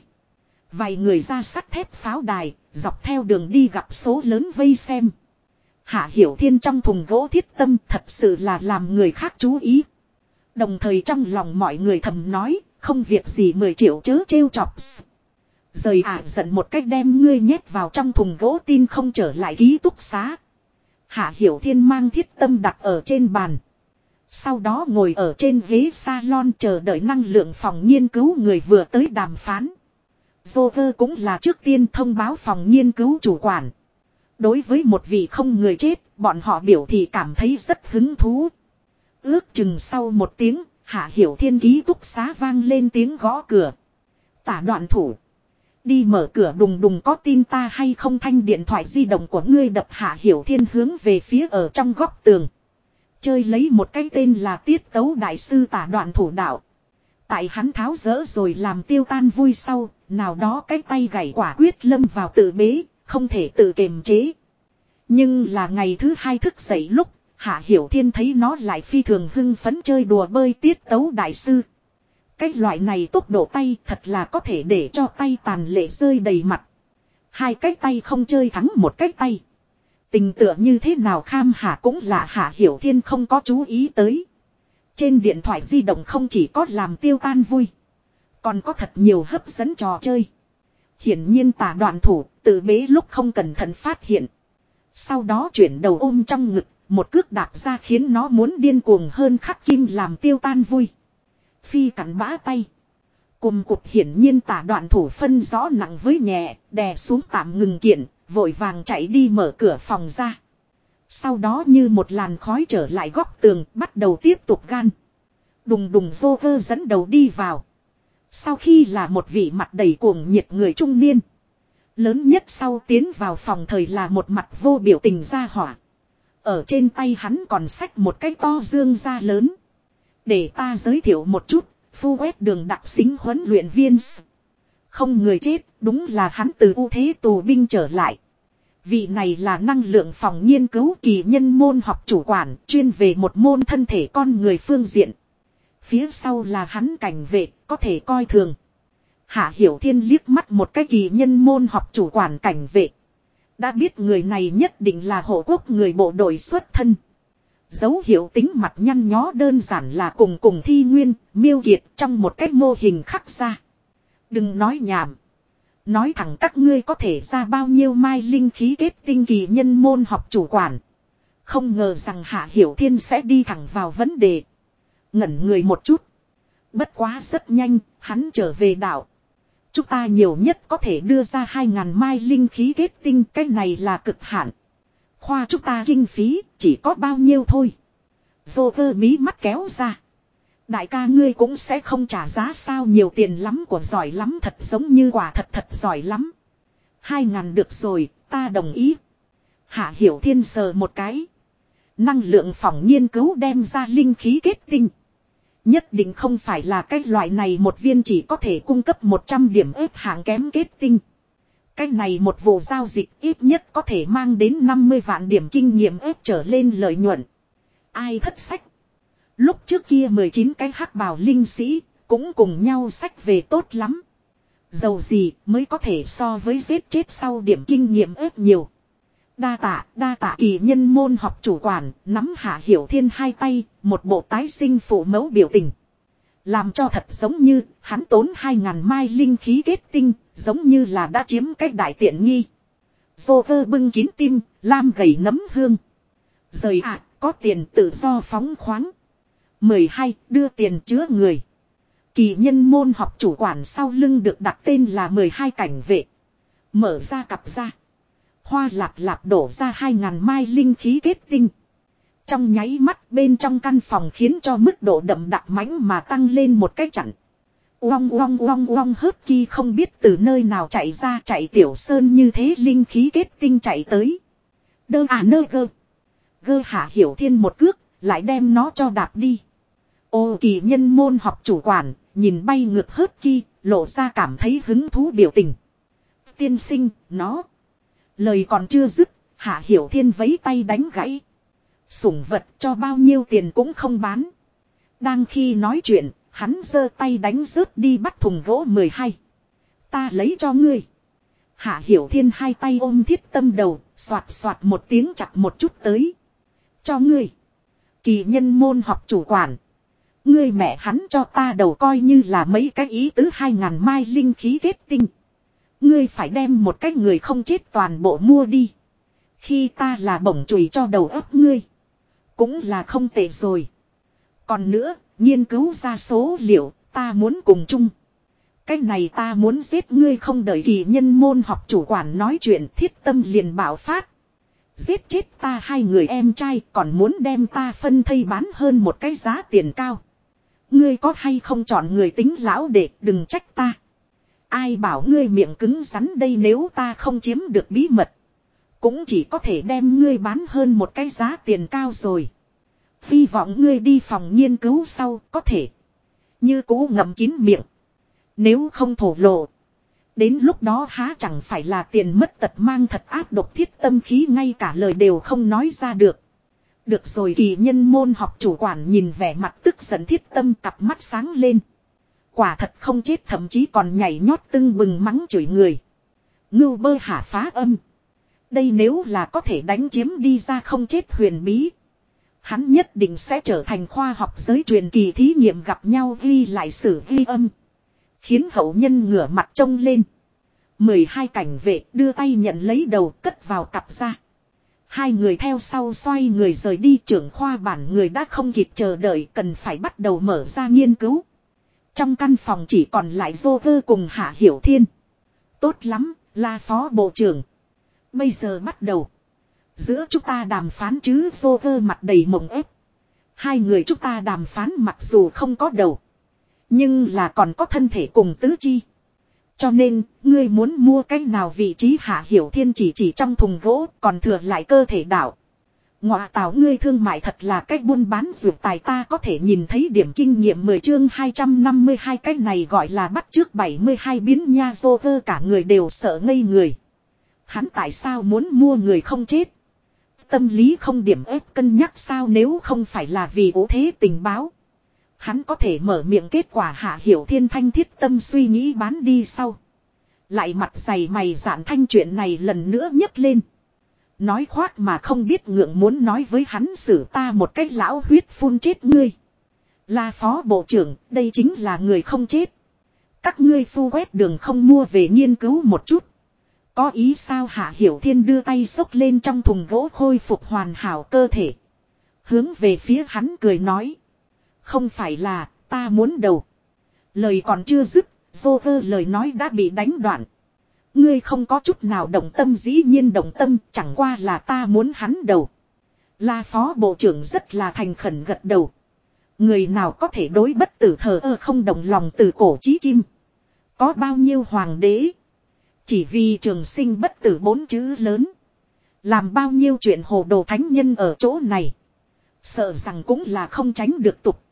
Vài người ra sắt thép pháo đài, dọc theo đường đi gặp số lớn vây xem. Hạ Hiểu Thiên trong thùng gỗ thiết tâm thật sự là làm người khác chú ý. Đồng thời trong lòng mọi người thầm nói, không việc gì mười triệu chớ trêu chọc. Rời ả giận một cách đem ngươi nhét vào trong thùng gỗ tin không trở lại ký túc xá. Hạ Hiểu Thiên mang thiết tâm đặt ở trên bàn. Sau đó ngồi ở trên ghế salon chờ đợi năng lượng phòng nghiên cứu người vừa tới đàm phán. Joker cũng là trước tiên thông báo phòng nghiên cứu chủ quản. Đối với một vị không người chết, bọn họ biểu thì cảm thấy rất hứng thú. Ước chừng sau một tiếng, Hạ Hiểu Thiên ký túc xá vang lên tiếng gõ cửa. Tả đoạn thủ. Đi mở cửa đùng đùng có tin ta hay không thanh điện thoại di động của ngươi đập Hạ Hiểu Thiên hướng về phía ở trong góc tường. Chơi lấy một cái tên là tiết tấu đại sư tả đoạn thủ đạo. Tại hắn tháo rỡ rồi làm tiêu tan vui sau, nào đó cái tay gãy quả quyết lâm vào tự bế, không thể tự kiềm chế. Nhưng là ngày thứ hai thức dậy lúc, Hạ Hiểu Thiên thấy nó lại phi thường hưng phấn chơi đùa bơi tiết tấu đại sư. Cái loại này tốc độ tay thật là có thể để cho tay tàn lệ rơi đầy mặt. Hai cái tay không chơi thắng một cái tay. Tình tựa như thế nào kham hạ cũng là hạ hiểu thiên không có chú ý tới. Trên điện thoại di động không chỉ có làm tiêu tan vui. Còn có thật nhiều hấp dẫn trò chơi. Hiển nhiên tà đoạn thủ tự bế lúc không cẩn thận phát hiện. Sau đó chuyển đầu ôm trong ngực, một cước đạp ra khiến nó muốn điên cuồng hơn khắc kim làm tiêu tan vui. Phi cắn bã tay. Cùng cục hiển nhiên tả đoạn thủ phân rõ nặng với nhẹ, đè xuống tạm ngừng kiện, vội vàng chạy đi mở cửa phòng ra. Sau đó như một làn khói trở lại góc tường, bắt đầu tiếp tục gan. Đùng đùng dô vơ dẫn đầu đi vào. Sau khi là một vị mặt đầy cuồng nhiệt người trung niên. Lớn nhất sau tiến vào phòng thời là một mặt vô biểu tình ra hỏa. Ở trên tay hắn còn xách một cái to dương ra lớn. Để ta giới thiệu một chút, phu quét đường đặc xính huấn luyện viên. Không người chết, đúng là hắn từ ưu thế tù binh trở lại. Vị này là năng lượng phòng nghiên cứu kỳ nhân môn học chủ quản, chuyên về một môn thân thể con người phương diện. Phía sau là hắn cảnh vệ, có thể coi thường. Hạ Hiểu Thiên liếc mắt một cái kỳ nhân môn học chủ quản cảnh vệ. Đã biết người này nhất định là hộ quốc người bộ đội xuất thân. Dấu hiệu tính mặt nhăn nhó đơn giản là cùng cùng thi nguyên, miêu kiệt trong một cái mô hình khắc ra. Đừng nói nhảm. Nói thẳng các ngươi có thể ra bao nhiêu mai linh khí kết tinh kỳ nhân môn học chủ quản. Không ngờ rằng Hạ Hiểu Thiên sẽ đi thẳng vào vấn đề. Ngẩn người một chút. Bất quá rất nhanh, hắn trở về đạo Chúng ta nhiều nhất có thể đưa ra 2.000 mai linh khí kết tinh, cái này là cực hạn. Khoa chúng ta kinh phí, chỉ có bao nhiêu thôi. Vô cơ mí mắt kéo ra. Đại ca ngươi cũng sẽ không trả giá sao nhiều tiền lắm của giỏi lắm thật giống như quả thật thật giỏi lắm. Hai ngàn được rồi, ta đồng ý. Hạ hiểu thiên sờ một cái. Năng lượng phòng nghiên cứu đem ra linh khí kết tinh. Nhất định không phải là cái loại này một viên chỉ có thể cung cấp 100 điểm ếp hạng kém kết tinh. Cái này một vụ giao dịch ít nhất có thể mang đến 50 vạn điểm kinh nghiệm ếp trở lên lợi nhuận. Ai thất sách? Lúc trước kia 19 cái hắc bào linh sĩ cũng cùng nhau sách về tốt lắm. Dầu gì mới có thể so với giết chết sau điểm kinh nghiệm ếp nhiều. Đa tạ, đa tạ kỳ nhân môn học chủ quản, nắm hạ hiểu thiên hai tay, một bộ tái sinh phụ mẫu biểu tình. Làm cho thật giống như, hắn tốn hai ngàn mai linh khí kết tinh, giống như là đã chiếm cách đại tiện nghi. Dô cơ bưng kín tim, lam gầy nấm hương. Rời ạ, có tiền tự do phóng khoáng. 12. Đưa tiền chứa người. Kỳ nhân môn học chủ quản sau lưng được đặt tên là 12 cảnh vệ. Mở ra cặp ra. Hoa lạp lạp đổ ra 2.000 mai linh khí kết tinh. Trong nháy mắt bên trong căn phòng khiến cho mức độ đậm đặc mãnh mà tăng lên một cái chặn. Uong uong uong uong hớp kỳ không biết từ nơi nào chạy ra chạy tiểu sơn như thế linh khí kết tinh chạy tới. Đơ à nơ gơ. Gơ hạ hiểu thiên một cước, lại đem nó cho đạp đi. Ô kỳ nhân môn học chủ quản, nhìn bay ngược hớt kỳ, lộ ra cảm thấy hứng thú biểu tình. Tiên sinh, nó. Lời còn chưa dứt, hạ hiểu thiên vấy tay đánh gãy. Sủng vật cho bao nhiêu tiền cũng không bán. Đang khi nói chuyện, hắn giơ tay đánh rớt đi bắt thùng gỗ 12. Ta lấy cho ngươi. Hạ hiểu thiên hai tay ôm thiết tâm đầu, soạt soạt một tiếng chặt một chút tới. Cho ngươi. Kỳ nhân môn học chủ quản. Ngươi mẹ hắn cho ta đầu coi như là mấy cái ý tứ hai ngàn mai linh khí kết tinh. Ngươi phải đem một cái người không chết toàn bộ mua đi. Khi ta là bổng chùy cho đầu óc ngươi. Cũng là không tệ rồi. Còn nữa, nghiên cứu ra số liệu, ta muốn cùng chung. Cái này ta muốn giết ngươi không đợi kỳ nhân môn học chủ quản nói chuyện thiết tâm liền bảo phát. Giết chết ta hai người em trai còn muốn đem ta phân thây bán hơn một cái giá tiền cao. Ngươi có hay không chọn người tính lão để đừng trách ta. Ai bảo ngươi miệng cứng rắn đây nếu ta không chiếm được bí mật. Cũng chỉ có thể đem ngươi bán hơn một cái giá tiền cao rồi. Hy vọng ngươi đi phòng nghiên cứu sau, có thể. Như cũ ngậm kín miệng. Nếu không thổ lộ. Đến lúc đó há chẳng phải là tiền mất tật mang thật áp độc thiết tâm khí ngay cả lời đều không nói ra được. Được rồi kỳ nhân môn học chủ quản nhìn vẻ mặt tức giận thiết tâm cặp mắt sáng lên. Quả thật không chết thậm chí còn nhảy nhót tưng bừng mắng chửi người. Ngưu bơ hạ phá âm. Đây nếu là có thể đánh chiếm đi ra không chết huyền bí. Hắn nhất định sẽ trở thành khoa học giới truyền kỳ thí nghiệm gặp nhau ghi lại sử ghi âm. Khiến hậu nhân ngửa mặt trông lên. 12 cảnh vệ đưa tay nhận lấy đầu cất vào cặp ra. Hai người theo sau xoay người rời đi trưởng khoa bản người đã không kịp chờ đợi cần phải bắt đầu mở ra nghiên cứu. Trong căn phòng chỉ còn lại dô vơ cùng Hạ Hiểu Thiên. Tốt lắm, là phó bộ trưởng. Bây giờ bắt đầu. Giữa chúng ta đàm phán chứ dô vơ mặt đầy mộng ép. Hai người chúng ta đàm phán mặc dù không có đầu. Nhưng là còn có thân thể cùng tứ chi. Cho nên, ngươi muốn mua cách nào vị trí hạ hiểu thiên chỉ chỉ trong thùng gỗ còn thừa lại cơ thể đảo. Ngọa tảo ngươi thương mại thật là cách buôn bán rượu tài ta có thể nhìn thấy điểm kinh nghiệm 10 chương 252 cách này gọi là bắt trước 72 biến nha dô vơ cả người đều sợ ngây người. Hắn tại sao muốn mua người không chết? Tâm lý không điểm ép cân nhắc sao nếu không phải là vì ố thế tình báo. Hắn có thể mở miệng kết quả hạ hiểu thiên thanh thiết tâm suy nghĩ bán đi sau. Lại mặt dày mày giản thanh chuyện này lần nữa nhấc lên. Nói khoác mà không biết ngượng muốn nói với hắn xử ta một cách lão huyết phun chết ngươi. Là phó bộ trưởng, đây chính là người không chết. Các ngươi phu quét đường không mua về nghiên cứu một chút. Có ý sao hạ hiểu thiên đưa tay xốc lên trong thùng gỗ khôi phục hoàn hảo cơ thể. Hướng về phía hắn cười nói. Không phải là, ta muốn đầu. Lời còn chưa dứt, vô cơ lời nói đã bị đánh đoạn. Ngươi không có chút nào động tâm dĩ nhiên động tâm chẳng qua là ta muốn hắn đầu. La phó bộ trưởng rất là thành khẩn gật đầu. Người nào có thể đối bất tử thờ ơ không đồng lòng từ cổ chí kim. Có bao nhiêu hoàng đế. Chỉ vì trường sinh bất tử bốn chữ lớn. Làm bao nhiêu chuyện hồ đồ thánh nhân ở chỗ này. Sợ rằng cũng là không tránh được tục.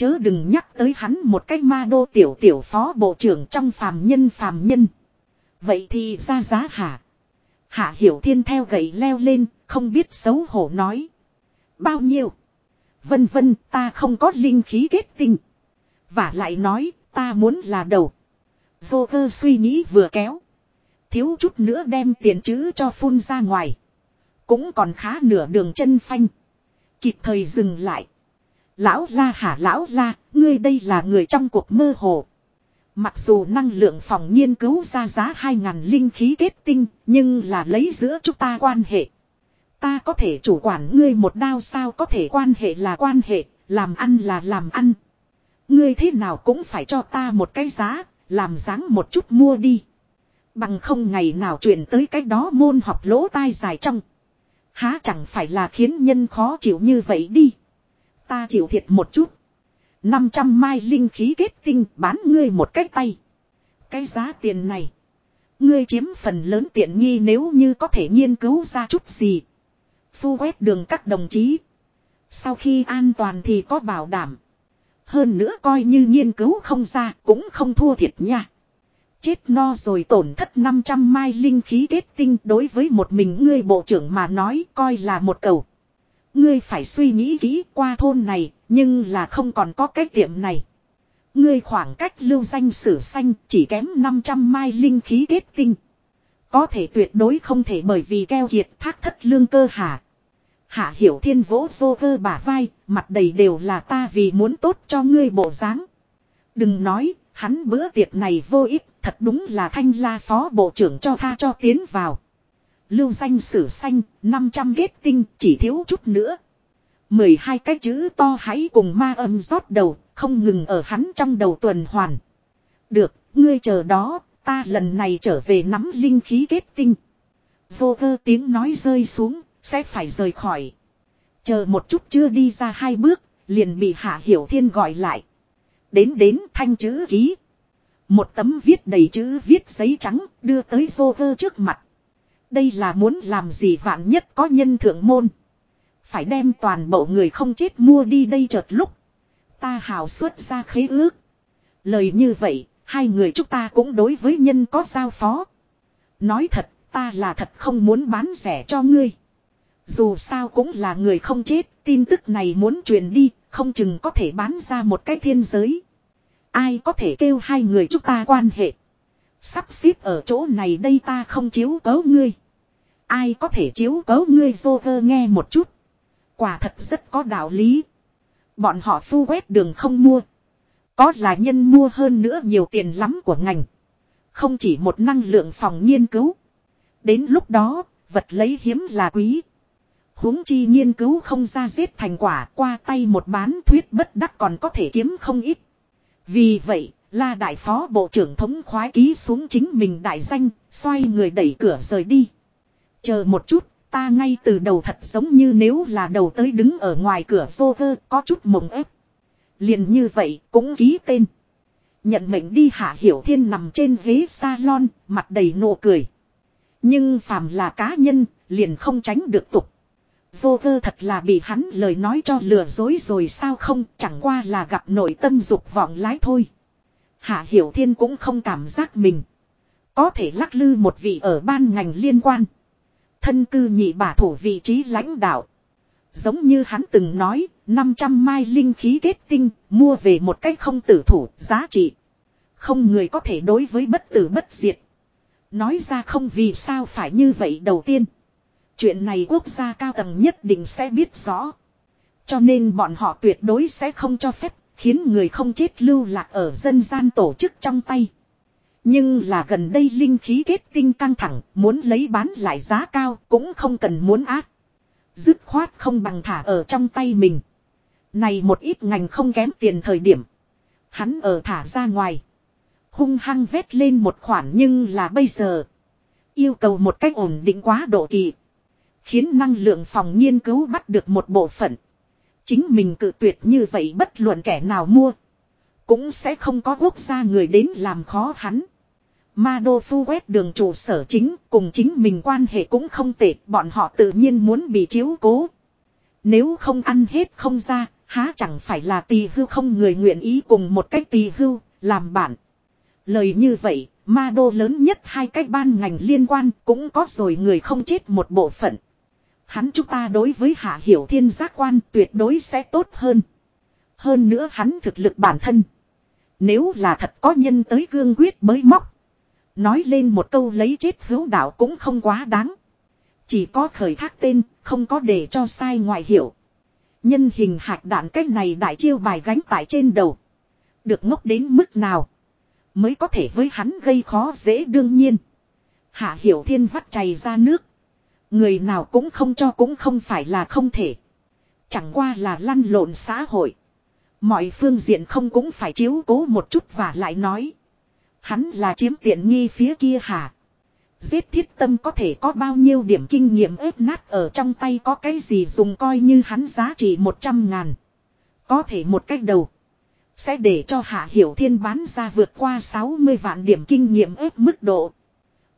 Chớ đừng nhắc tới hắn một cách ma đô tiểu tiểu phó bộ trưởng trong phàm nhân phàm nhân. Vậy thì ra giá hả? Hạ hiểu thiên theo gậy leo lên, không biết xấu hổ nói. Bao nhiêu? Vân vân, ta không có linh khí kết tinh. Và lại nói, ta muốn là đầu. Vô cơ suy nghĩ vừa kéo. Thiếu chút nữa đem tiền chữ cho phun ra ngoài. Cũng còn khá nửa đường chân phanh. Kịp thời dừng lại. Lão la hả lão la, ngươi đây là người trong cuộc mơ hồ. Mặc dù năng lượng phòng nghiên cứu ra giá 2.000 linh khí kết tinh, nhưng là lấy giữa chúng ta quan hệ. Ta có thể chủ quản ngươi một đao sao có thể quan hệ là quan hệ, làm ăn là làm ăn. Ngươi thế nào cũng phải cho ta một cái giá, làm dáng một chút mua đi. Bằng không ngày nào chuyển tới cái đó môn học lỗ tai dài trong. Há chẳng phải là khiến nhân khó chịu như vậy đi. Ta chịu thiệt một chút. 500 mai linh khí kết tinh, bán ngươi một cái tay. Cái giá tiền này. Ngươi chiếm phần lớn tiện nghi nếu như có thể nghiên cứu ra chút gì. Phu quét đường các đồng chí. Sau khi an toàn thì có bảo đảm. Hơn nữa coi như nghiên cứu không ra cũng không thua thiệt nha. Chết no rồi tổn thất 500 mai linh khí kết tinh đối với một mình ngươi bộ trưởng mà nói coi là một cầu. Ngươi phải suy nghĩ kỹ qua thôn này, nhưng là không còn có cái tiệm này. Ngươi khoảng cách lưu danh sử xanh chỉ kém 500 mai linh khí kết tinh. Có thể tuyệt đối không thể bởi vì keo kiệt thác thất lương cơ hạ. Hạ hiểu thiên vỗ vô cơ bả vai, mặt đầy đều là ta vì muốn tốt cho ngươi bộ dáng. Đừng nói, hắn bữa tiệc này vô ích, thật đúng là thanh la phó bộ trưởng cho tha cho tiến vào. Lưu danh sử xanh, 500 ghét tinh, chỉ thiếu chút nữa. 12 cái chữ to hãy cùng ma âm rót đầu, không ngừng ở hắn trong đầu tuần hoàn. Được, ngươi chờ đó, ta lần này trở về nắm linh khí kết tinh. Vô cơ tiếng nói rơi xuống, sẽ phải rời khỏi. Chờ một chút chưa đi ra hai bước, liền bị Hạ Hiểu Thiên gọi lại. Đến đến thanh chữ ký. Một tấm viết đầy chữ viết giấy trắng, đưa tới vô cơ trước mặt. Đây là muốn làm gì vạn nhất có nhân thượng môn. Phải đem toàn bộ người không chết mua đi đây chợt lúc. Ta hào xuất ra khế ước. Lời như vậy, hai người chúng ta cũng đối với nhân có giao phó. Nói thật, ta là thật không muốn bán rẻ cho ngươi. Dù sao cũng là người không chết, tin tức này muốn truyền đi, không chừng có thể bán ra một cái thiên giới. Ai có thể kêu hai người chúng ta quan hệ. Sắp xếp ở chỗ này đây ta không chiếu cấu ngươi. Ai có thể chiếu cấu ngươi Joker nghe một chút. Quả thật rất có đạo lý. Bọn họ phu quét đường không mua. Có là nhân mua hơn nữa nhiều tiền lắm của ngành. Không chỉ một năng lượng phòng nghiên cứu. Đến lúc đó, vật lấy hiếm là quý. huống chi nghiên cứu không ra giết thành quả qua tay một bán thuyết bất đắc còn có thể kiếm không ít. Vì vậy, La Đại Phó Bộ trưởng thống khoái ký xuống chính mình đại danh, xoay người đẩy cửa rời đi. Chờ một chút, ta ngay từ đầu thật giống như nếu là đầu tới đứng ở ngoài cửa vô vơ có chút mộng ép. Liền như vậy cũng ký tên. Nhận mệnh đi hạ hiểu thiên nằm trên ghế salon, mặt đầy nụ cười. Nhưng phàm là cá nhân, liền không tránh được tục. Vô vơ thật là bị hắn lời nói cho lừa dối rồi sao không, chẳng qua là gặp nội tâm dục vọng lái thôi. Hạ Hiểu Thiên cũng không cảm giác mình. Có thể lắc lư một vị ở ban ngành liên quan. Thân cư nhị bả thủ vị trí lãnh đạo. Giống như hắn từng nói, 500 mai linh khí kết tinh, mua về một cách không tử thủ, giá trị. Không người có thể đối với bất tử bất diệt. Nói ra không vì sao phải như vậy đầu tiên. Chuyện này quốc gia cao tầng nhất định sẽ biết rõ. Cho nên bọn họ tuyệt đối sẽ không cho phép khiến người không chết lưu lạc ở dân gian tổ chức trong tay. Nhưng là gần đây linh khí kết tinh căng thẳng, muốn lấy bán lại giá cao cũng không cần muốn ác. Dứt khoát không bằng thả ở trong tay mình. Này một ít ngành không kém tiền thời điểm. Hắn ở thả ra ngoài. Hung hăng vét lên một khoản nhưng là bây giờ. Yêu cầu một cách ổn định quá độ kỳ. Khiến năng lượng phòng nghiên cứu bắt được một bộ phận. Chính mình cự tuyệt như vậy bất luận kẻ nào mua. Cũng sẽ không có quốc gia người đến làm khó hắn. Ma Đô Phu quét đường trụ sở chính cùng chính mình quan hệ cũng không tệ. Bọn họ tự nhiên muốn bị chiếu cố. Nếu không ăn hết không ra, há chẳng phải là tỳ hưu không người nguyện ý cùng một cách tỳ hưu, làm bạn? Lời như vậy, ma đô lớn nhất hai cách ban ngành liên quan cũng có rồi người không chết một bộ phận. Hắn chúng ta đối với hạ hiểu thiên giác quan tuyệt đối sẽ tốt hơn. Hơn nữa hắn thực lực bản thân. Nếu là thật có nhân tới gương quyết mới móc. Nói lên một câu lấy chết hữu đạo cũng không quá đáng. Chỉ có khởi thác tên, không có để cho sai ngoại hiểu. Nhân hình hạt đạn cách này đại chiêu bài gánh tại trên đầu. Được ngốc đến mức nào. Mới có thể với hắn gây khó dễ đương nhiên. Hạ hiểu thiên vắt chày ra nước. Người nào cũng không cho cũng không phải là không thể. Chẳng qua là lăn lộn xã hội. Mọi phương diện không cũng phải chiếu cố một chút và lại nói. Hắn là chiếm tiện nghi phía kia hả? Giết thiết tâm có thể có bao nhiêu điểm kinh nghiệm ép nát ở trong tay có cái gì dùng coi như hắn giá trị 100 ngàn. Có thể một cách đầu. Sẽ để cho Hạ Hiểu Thiên bán ra vượt qua 60 vạn điểm kinh nghiệm ép mức độ.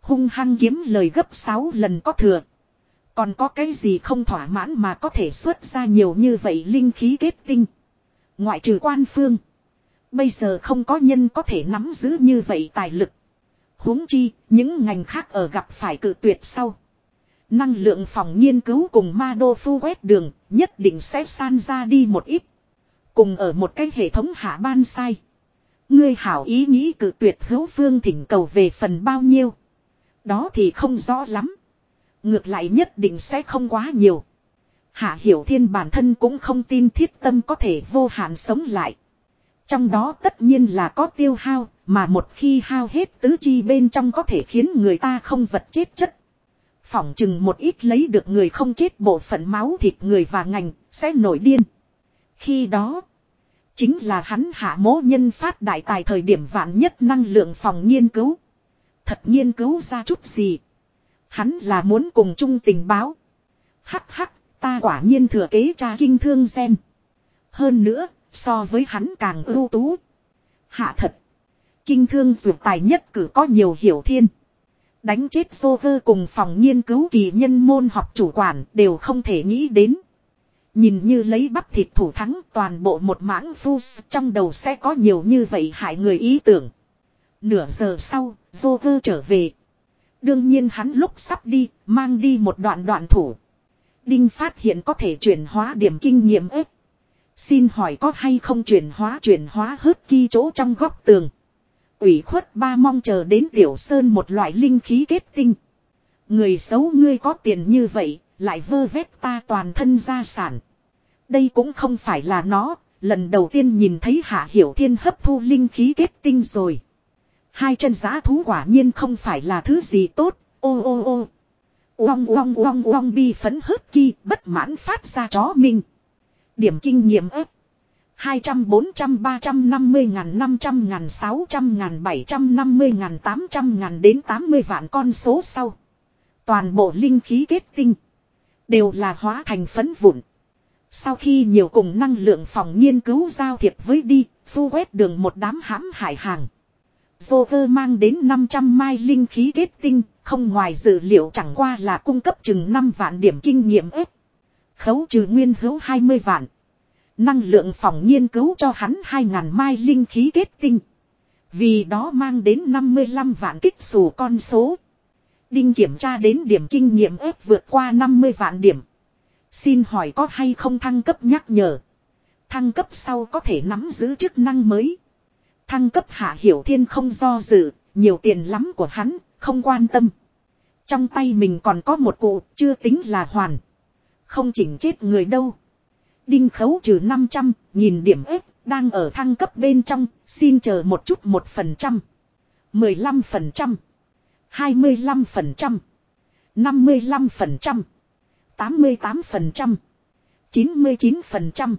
Hung hăng kiếm lời gấp 6 lần có thừa. Còn có cái gì không thỏa mãn mà có thể xuất ra nhiều như vậy linh khí kết tinh. Ngoại trừ quan phương. Bây giờ không có nhân có thể nắm giữ như vậy tài lực. huống chi, những ngành khác ở gặp phải cự tuyệt sau. Năng lượng phòng nghiên cứu cùng ma đô phu quét đường, nhất định sẽ san ra đi một ít. Cùng ở một cái hệ thống hạ ban sai. Ngươi hảo ý nghĩ cự tuyệt hữu phương thỉnh cầu về phần bao nhiêu. Đó thì không rõ lắm. Ngược lại nhất định sẽ không quá nhiều. Hạ Hiểu Thiên bản thân cũng không tin thiết tâm có thể vô hạn sống lại. Trong đó tất nhiên là có tiêu hao, mà một khi hao hết tứ chi bên trong có thể khiến người ta không vật chết chất. Phỏng chừng một ít lấy được người không chết bộ phận máu thịt người và ngành, sẽ nổi điên. Khi đó, chính là hắn hạ mố nhân phát đại tài thời điểm vạn nhất năng lượng phòng nghiên cứu. Thật nghiên cứu ra chút gì. Hắn là muốn cùng chung tình báo. Hắc hắc, ta quả nhiên thừa kế cha kinh thương gen. Hơn nữa, so với hắn càng ưu tú. Hạ thật. Kinh thương dược tài nhất cử có nhiều hiểu thiên. Đánh chết xô vơ cùng phòng nghiên cứu kỳ nhân môn học chủ quản đều không thể nghĩ đến. Nhìn như lấy bắp thịt thủ thắng toàn bộ một mãng phu trong đầu sẽ có nhiều như vậy hại người ý tưởng. Nửa giờ sau, vô vơ trở về. Đương nhiên hắn lúc sắp đi, mang đi một đoạn đoạn thủ. Đinh phát hiện có thể chuyển hóa điểm kinh nghiệm ếp. Xin hỏi có hay không chuyển hóa chuyển hóa hớt ki chỗ trong góc tường. ủy khuất ba mong chờ đến tiểu sơn một loại linh khí kết tinh. Người xấu ngươi có tiền như vậy, lại vơ vét ta toàn thân gia sản. Đây cũng không phải là nó, lần đầu tiên nhìn thấy Hạ Hiểu Thiên hấp thu linh khí kết tinh rồi. Hai chân giá thú quả nhiên không phải là thứ gì tốt, ô ô ô. Uong uong uong uong bi phấn hớt ki bất mãn phát ra chó mình Điểm kinh nghiệm ếp. 200 400 350 ngàn 500 ngàn 600 ngàn 750 ngàn 800 ngàn đến 80 vạn con số sau. Toàn bộ linh khí kết tinh. Đều là hóa thành phấn vụn. Sau khi nhiều cùng năng lượng phòng nghiên cứu giao thiệp với đi, phu quét đường một đám hãm hải hàng. Dô Joker mang đến 500 mai linh khí kết tinh, không ngoài dự liệu chẳng qua là cung cấp chừng 5 vạn điểm kinh nghiệm ếp. Khấu trừ nguyên hữu 20 vạn. Năng lượng phòng nghiên cứu cho hắn 2.000 mai linh khí kết tinh. Vì đó mang đến 55 vạn kích xù con số. Đinh kiểm tra đến điểm kinh nghiệm ếp vượt qua 50 vạn điểm. Xin hỏi có hay không thăng cấp nhắc nhở. Thăng cấp sau có thể nắm giữ chức năng mới. Thăng cấp hạ hiểu thiên không do dự, nhiều tiền lắm của hắn, không quan tâm. Trong tay mình còn có một cụ, chưa tính là hoàn. Không chỉnh chết người đâu. Đinh khấu trừ 500, nhìn điểm ếp, đang ở thăng cấp bên trong, xin chờ một chút một phần trăm. 15%, 25%, 55%, 88%, 99%,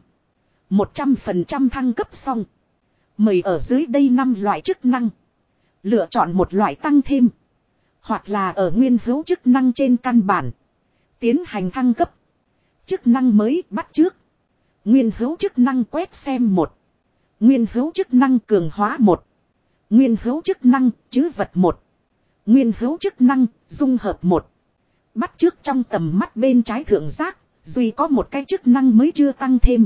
100% thăng cấp xong. Mời ở dưới đây năm loại chức năng. Lựa chọn một loại tăng thêm. Hoặc là ở nguyên hữu chức năng trên căn bản. Tiến hành thăng cấp. Chức năng mới bắt trước. Nguyên hữu chức năng quét xem một. Nguyên hữu chức năng cường hóa một. Nguyên hữu chức năng chứ vật một. Nguyên hữu chức năng dung hợp một. Bắt trước trong tầm mắt bên trái thượng giác. Duy có một cái chức năng mới chưa tăng thêm.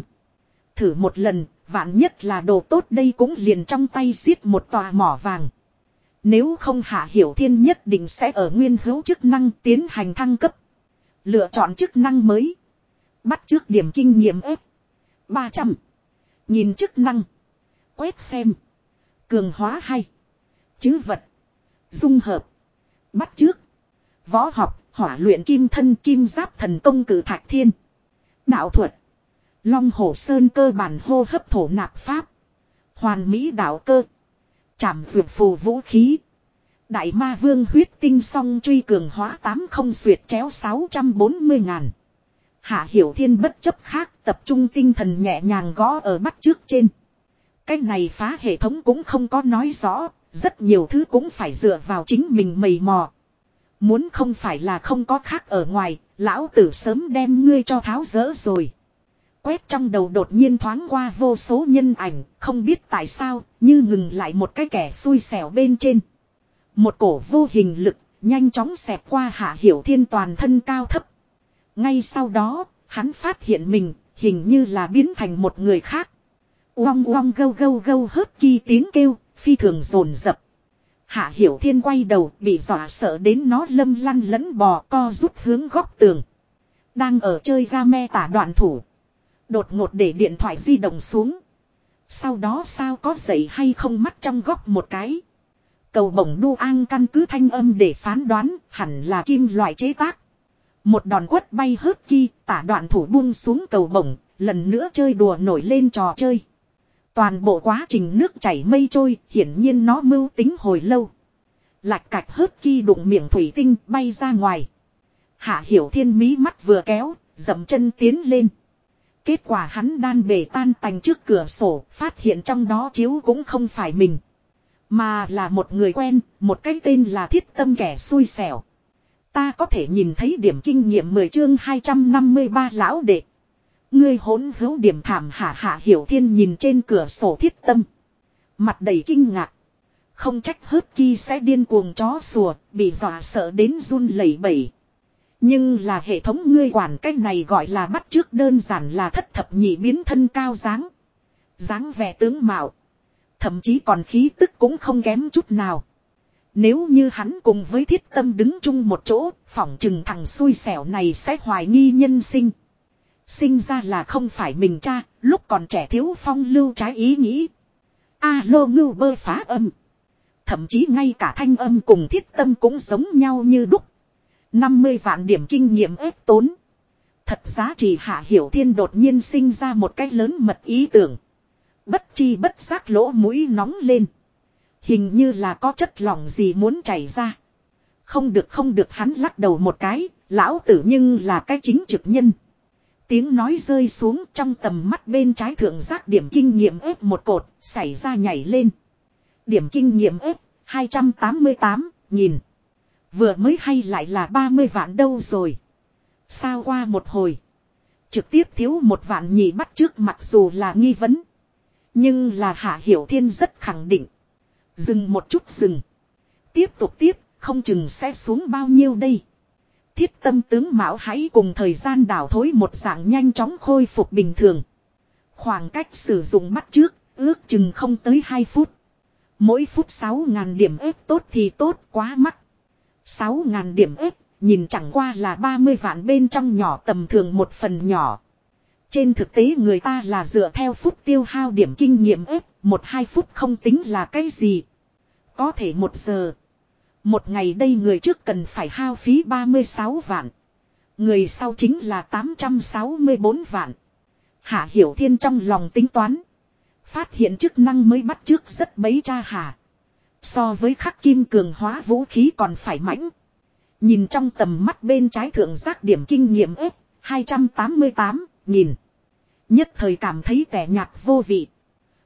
Thử một lần, vạn nhất là đồ tốt đây cũng liền trong tay xiết một tòa mỏ vàng. Nếu không hạ hiểu thiên nhất định sẽ ở nguyên hữu chức năng tiến hành thăng cấp. Lựa chọn chức năng mới. Bắt trước điểm kinh nghiệm ép. 300. Nhìn chức năng. Quét xem. Cường hóa hay. Chứ vật. Dung hợp. Bắt trước. Võ học, hỏa luyện kim thân kim giáp thần công cử thạch thiên. Đạo thuật. Long hổ sơn cơ bản hô hấp thổ nạp pháp. Hoàn mỹ đạo cơ. Chảm vượt phù vũ khí. Đại ma vương huyết tinh song truy cường hóa tám không xuyệt chéo 640 ngàn. Hạ hiểu thiên bất chấp khác tập trung tinh thần nhẹ nhàng gõ ở bắt trước trên. Cái này phá hệ thống cũng không có nói rõ, rất nhiều thứ cũng phải dựa vào chính mình mầy mò. Muốn không phải là không có khác ở ngoài, lão tử sớm đem ngươi cho tháo rỡ rồi. Quét trong đầu đột nhiên thoáng qua vô số nhân ảnh, không biết tại sao, như ngừng lại một cái kẻ xui xẻo bên trên. Một cổ vô hình lực, nhanh chóng xẹp qua hạ hiểu thiên toàn thân cao thấp. Ngay sau đó, hắn phát hiện mình, hình như là biến thành một người khác. Uong uong gâu gâu gâu hớt chi tiếng kêu, phi thường rồn rập. Hạ hiểu thiên quay đầu bị dọa sợ đến nó lâm lăn lẫn bò co rút hướng góc tường. Đang ở chơi ga me tả đoạn thủ. Đột ngột để điện thoại di động xuống. Sau đó sao có dậy hay không mắt trong góc một cái. Cầu bổng đu an căn cứ thanh âm để phán đoán hẳn là kim loại chế tác. Một đòn quất bay hớt ki tả đoạn thủ buông xuống cầu bổng, lần nữa chơi đùa nổi lên trò chơi. Toàn bộ quá trình nước chảy mây trôi, hiển nhiên nó mưu tính hồi lâu. Lạch cạch hớt ki đụng miệng thủy tinh bay ra ngoài. Hạ hiểu thiên mí mắt vừa kéo, dậm chân tiến lên. Kết quả hắn đan bể tan tành trước cửa sổ, phát hiện trong đó chiếu cũng không phải mình. Mà là một người quen, một cái tên là thiết tâm kẻ xui xẻo. Ta có thể nhìn thấy điểm kinh nghiệm 10 chương 253 lão đệ. Ngươi hỗn hữu điểm thảm hạ hạ hiểu thiên nhìn trên cửa sổ thiết tâm. Mặt đầy kinh ngạc. Không trách hớt ki sẽ điên cuồng chó sủa, bị dọa sợ đến run lẩy bẩy. Nhưng là hệ thống ngươi quản cái này gọi là bắt trước đơn giản là thất thập nhị biến thân cao dáng. dáng vẻ tướng mạo. Thậm chí còn khí tức cũng không kém chút nào. Nếu như hắn cùng với thiết tâm đứng chung một chỗ, phỏng chừng thằng xui xẻo này sẽ hoài nghi nhân sinh. Sinh ra là không phải mình cha, lúc còn trẻ thiếu phong lưu trái ý nghĩ. A lô ngưu bơ phá âm. Thậm chí ngay cả thanh âm cùng thiết tâm cũng giống nhau như đúc. 50 vạn điểm kinh nghiệm ép tốn. Thật giá trị hạ hiểu thiên đột nhiên sinh ra một cách lớn mật ý tưởng. Bất chi bất giác lỗ mũi nóng lên. Hình như là có chất lỏng gì muốn chảy ra. Không được không được hắn lắc đầu một cái, lão tử nhưng là cái chính trực nhân. Tiếng nói rơi xuống trong tầm mắt bên trái thượng giác điểm kinh nghiệm ép một cột, xảy ra nhảy lên. Điểm kinh nghiệm ép, 288, nhìn. Vừa mới hay lại là 30 vạn đâu rồi. Sao qua một hồi. Trực tiếp thiếu một vạn nhị bắt trước mặc dù là nghi vấn. Nhưng là Hạ Hiểu Thiên rất khẳng định. Dừng một chút dừng. Tiếp tục tiếp, không chừng sẽ xuống bao nhiêu đây. Thiết tâm tướng Mão hãy cùng thời gian đảo thối một dạng nhanh chóng khôi phục bình thường. Khoảng cách sử dụng mắt trước, ước chừng không tới 2 phút. Mỗi phút 6.000 điểm ếp tốt thì tốt quá mắc. 6.000 điểm ếp, nhìn chẳng qua là 30 vạn bên trong nhỏ tầm thường một phần nhỏ. Trên thực tế người ta là dựa theo phút tiêu hao điểm kinh nghiệm ếp, một hai phút không tính là cái gì. Có thể một giờ. Một ngày đây người trước cần phải hao phí 36 vạn. Người sau chính là 864 vạn. Hạ Hiểu Thiên trong lòng tính toán. Phát hiện chức năng mới bắt trước rất bấy cha hà. So với khắc kim cường hóa vũ khí còn phải mãnh. Nhìn trong tầm mắt bên trái thượng giác điểm kinh nghiệm ếp, 288, nhìn. Nhất thời cảm thấy tẻ nhạt vô vị.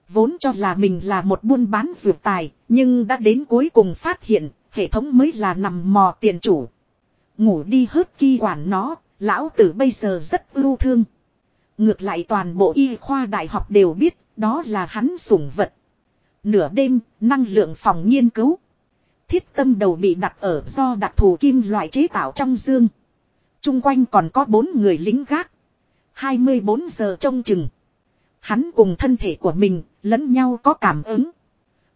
Vốn cho là mình là một buôn bán dược tài, nhưng đã đến cuối cùng phát hiện, hệ thống mới là nằm mò tiền chủ. Ngủ đi hớt kỳ quản nó, lão tử bây giờ rất ưu thương. Ngược lại toàn bộ y khoa đại học đều biết, đó là hắn sủng vật. Nửa đêm, năng lượng phòng nghiên cứu. Thiết tâm đầu bị đặt ở do đặc thù kim loại chế tạo trong dương. Trung quanh còn có bốn người lính gác. 24 giờ trông chừng. Hắn cùng thân thể của mình, lẫn nhau có cảm ứng.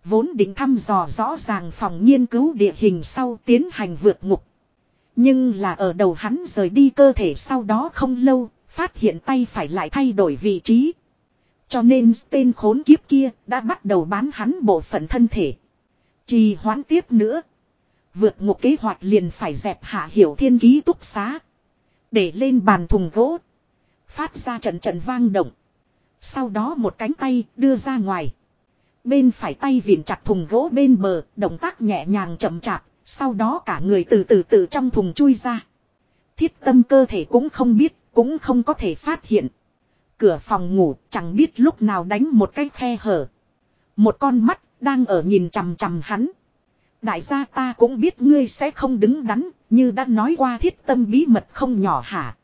Vốn định thăm dò rõ ràng phòng nghiên cứu địa hình sau tiến hành vượt ngục. Nhưng là ở đầu hắn rời đi cơ thể sau đó không lâu, phát hiện tay phải lại thay đổi vị trí. Cho nên tên khốn kiếp kia đã bắt đầu bán hắn bộ phận thân thể. Trì hoãn tiếp nữa. Vượt ngục kế hoạch liền phải dẹp hạ hiểu thiên ký túc xá. Để lên bàn thùng gỗ. Phát ra trận trận vang động. Sau đó một cánh tay đưa ra ngoài. Bên phải tay vịn chặt thùng gỗ bên bờ, động tác nhẹ nhàng chậm chạp, sau đó cả người từ từ từ trong thùng chui ra. Thiết tâm cơ thể cũng không biết, cũng không có thể phát hiện. Cửa phòng ngủ chẳng biết lúc nào đánh một cái khe hở. Một con mắt đang ở nhìn chằm chằm hắn. Đại gia ta cũng biết ngươi sẽ không đứng đắn, như đã nói qua thiết tâm bí mật không nhỏ hả.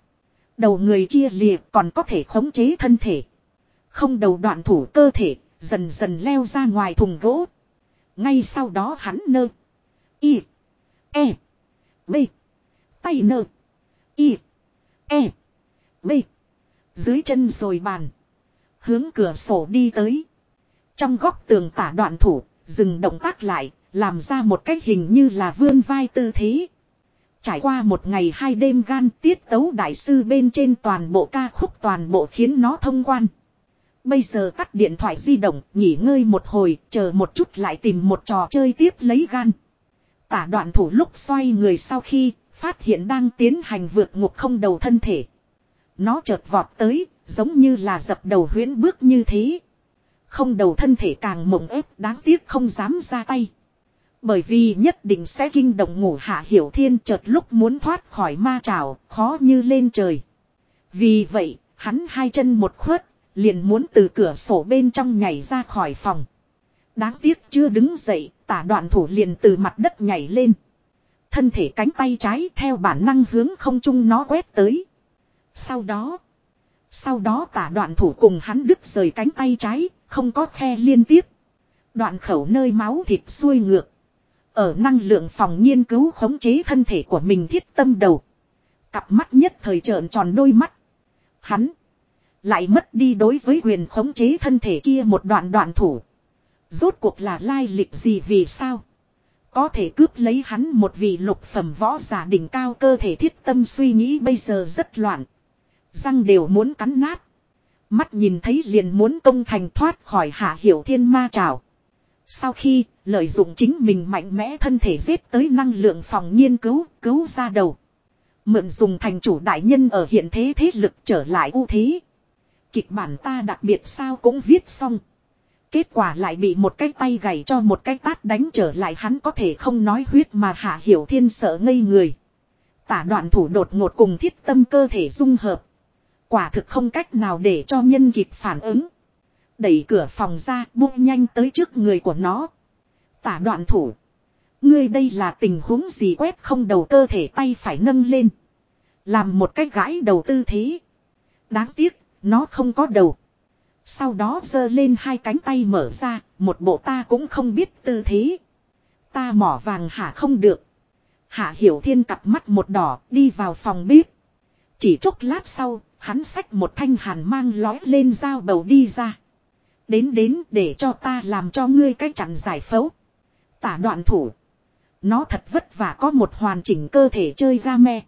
Đầu người chia liệt còn có thể khống chế thân thể. Không đầu đoạn thủ cơ thể, dần dần leo ra ngoài thùng gỗ. Ngay sau đó hắn nơ. Y. E. B. Tay nơ. Y. E. B. Dưới chân rồi bàn. Hướng cửa sổ đi tới. Trong góc tường tả đoạn thủ, dừng động tác lại, làm ra một cái hình như là vươn vai tư thế. Trải qua một ngày hai đêm gan tiết tấu đại sư bên trên toàn bộ ca khúc toàn bộ khiến nó thông quan. Bây giờ tắt điện thoại di động, nghỉ ngơi một hồi, chờ một chút lại tìm một trò chơi tiếp lấy gan. Tả đoạn thủ lúc xoay người sau khi, phát hiện đang tiến hành vượt ngục không đầu thân thể. Nó chợt vọt tới, giống như là dập đầu huyễn bước như thế. Không đầu thân thể càng mộng ép đáng tiếc không dám ra tay. Bởi vì nhất định sẽ kinh động ngủ hạ hiểu thiên chợt lúc muốn thoát khỏi ma trào, khó như lên trời. Vì vậy, hắn hai chân một khuất, liền muốn từ cửa sổ bên trong nhảy ra khỏi phòng. Đáng tiếc chưa đứng dậy, tả đoạn thủ liền từ mặt đất nhảy lên. Thân thể cánh tay trái theo bản năng hướng không trung nó quét tới. Sau đó, sau đó tả đoạn thủ cùng hắn đứt rời cánh tay trái, không có khe liên tiếp. Đoạn khẩu nơi máu thịt xuôi ngược. Ở năng lượng phòng nghiên cứu khống chế thân thể của mình thiết tâm đầu. Cặp mắt nhất thời trợn tròn đôi mắt. Hắn lại mất đi đối với quyền khống chế thân thể kia một đoạn đoạn thủ. Rốt cuộc là lai lịch gì vì sao? Có thể cướp lấy hắn một vị lục phẩm võ giả đỉnh cao cơ thể thiết tâm suy nghĩ bây giờ rất loạn. Răng đều muốn cắn nát. Mắt nhìn thấy liền muốn công thành thoát khỏi hạ hiểu thiên ma trào. Sau khi lợi dụng chính mình mạnh mẽ thân thể giết tới năng lượng phòng nghiên cứu, cứu ra đầu. Mượn dùng thành chủ đại nhân ở hiện thế thế lực trở lại ưu thế. Kịch bản ta đặc biệt sao cũng viết xong. Kết quả lại bị một cái tay gảy cho một cái tát đánh trở lại hắn có thể không nói huyết mà hạ hiểu thiên sợ ngây người. Tả đoạn thủ đột ngột cùng thiết tâm cơ thể dung hợp. Quả thực không cách nào để cho nhân kịp phản ứng. Đẩy cửa phòng ra buông nhanh tới trước người của nó. Tả đoạn thủ. Ngươi đây là tình huống gì quét không đầu cơ thể tay phải nâng lên. Làm một cái gãi đầu tư thế. Đáng tiếc, nó không có đầu. Sau đó giơ lên hai cánh tay mở ra, một bộ ta cũng không biết tư thế. Ta mỏ vàng hả không được. Hạ hiểu thiên cặp mắt một đỏ, đi vào phòng bếp. Chỉ chốc lát sau, hắn xách một thanh hàn mang lói lên dao bầu đi ra. Đến đến để cho ta làm cho ngươi cái chặn giải phẫu. Tả đoạn thủ. Nó thật vất vả có một hoàn chỉnh cơ thể chơi ga me.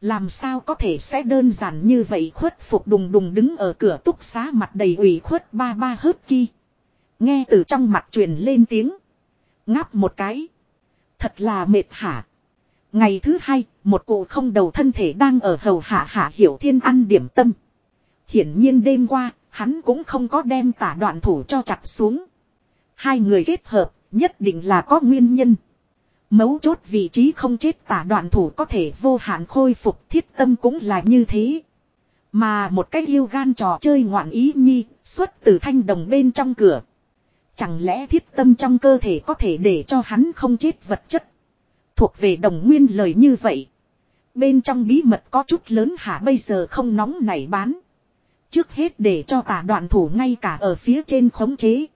Làm sao có thể sẽ đơn giản như vậy khuất phục đùng đùng đứng ở cửa túc xá mặt đầy ủy khuất ba ba hớp ki. Nghe từ trong mặt truyền lên tiếng. Ngáp một cái. Thật là mệt hả. Ngày thứ hai, một cụ không đầu thân thể đang ở hầu hạ hạ hiểu thiên ăn điểm tâm. Hiển nhiên đêm qua, hắn cũng không có đem tả đoạn thủ cho chặt xuống. Hai người kết hợp, nhất định là có nguyên nhân. Mấu chốt vị trí không chết tả đoạn thủ có thể vô hạn khôi phục thiết tâm cũng là như thế. Mà một cái yêu gan trò chơi ngoạn ý nhi xuất từ thanh đồng bên trong cửa. Chẳng lẽ thiết tâm trong cơ thể có thể để cho hắn không chết vật chất. Thuộc về đồng nguyên lời như vậy. Bên trong bí mật có chút lớn hả bây giờ không nóng nảy bán. Trước hết để cho tả đoạn thủ ngay cả ở phía trên khống chế.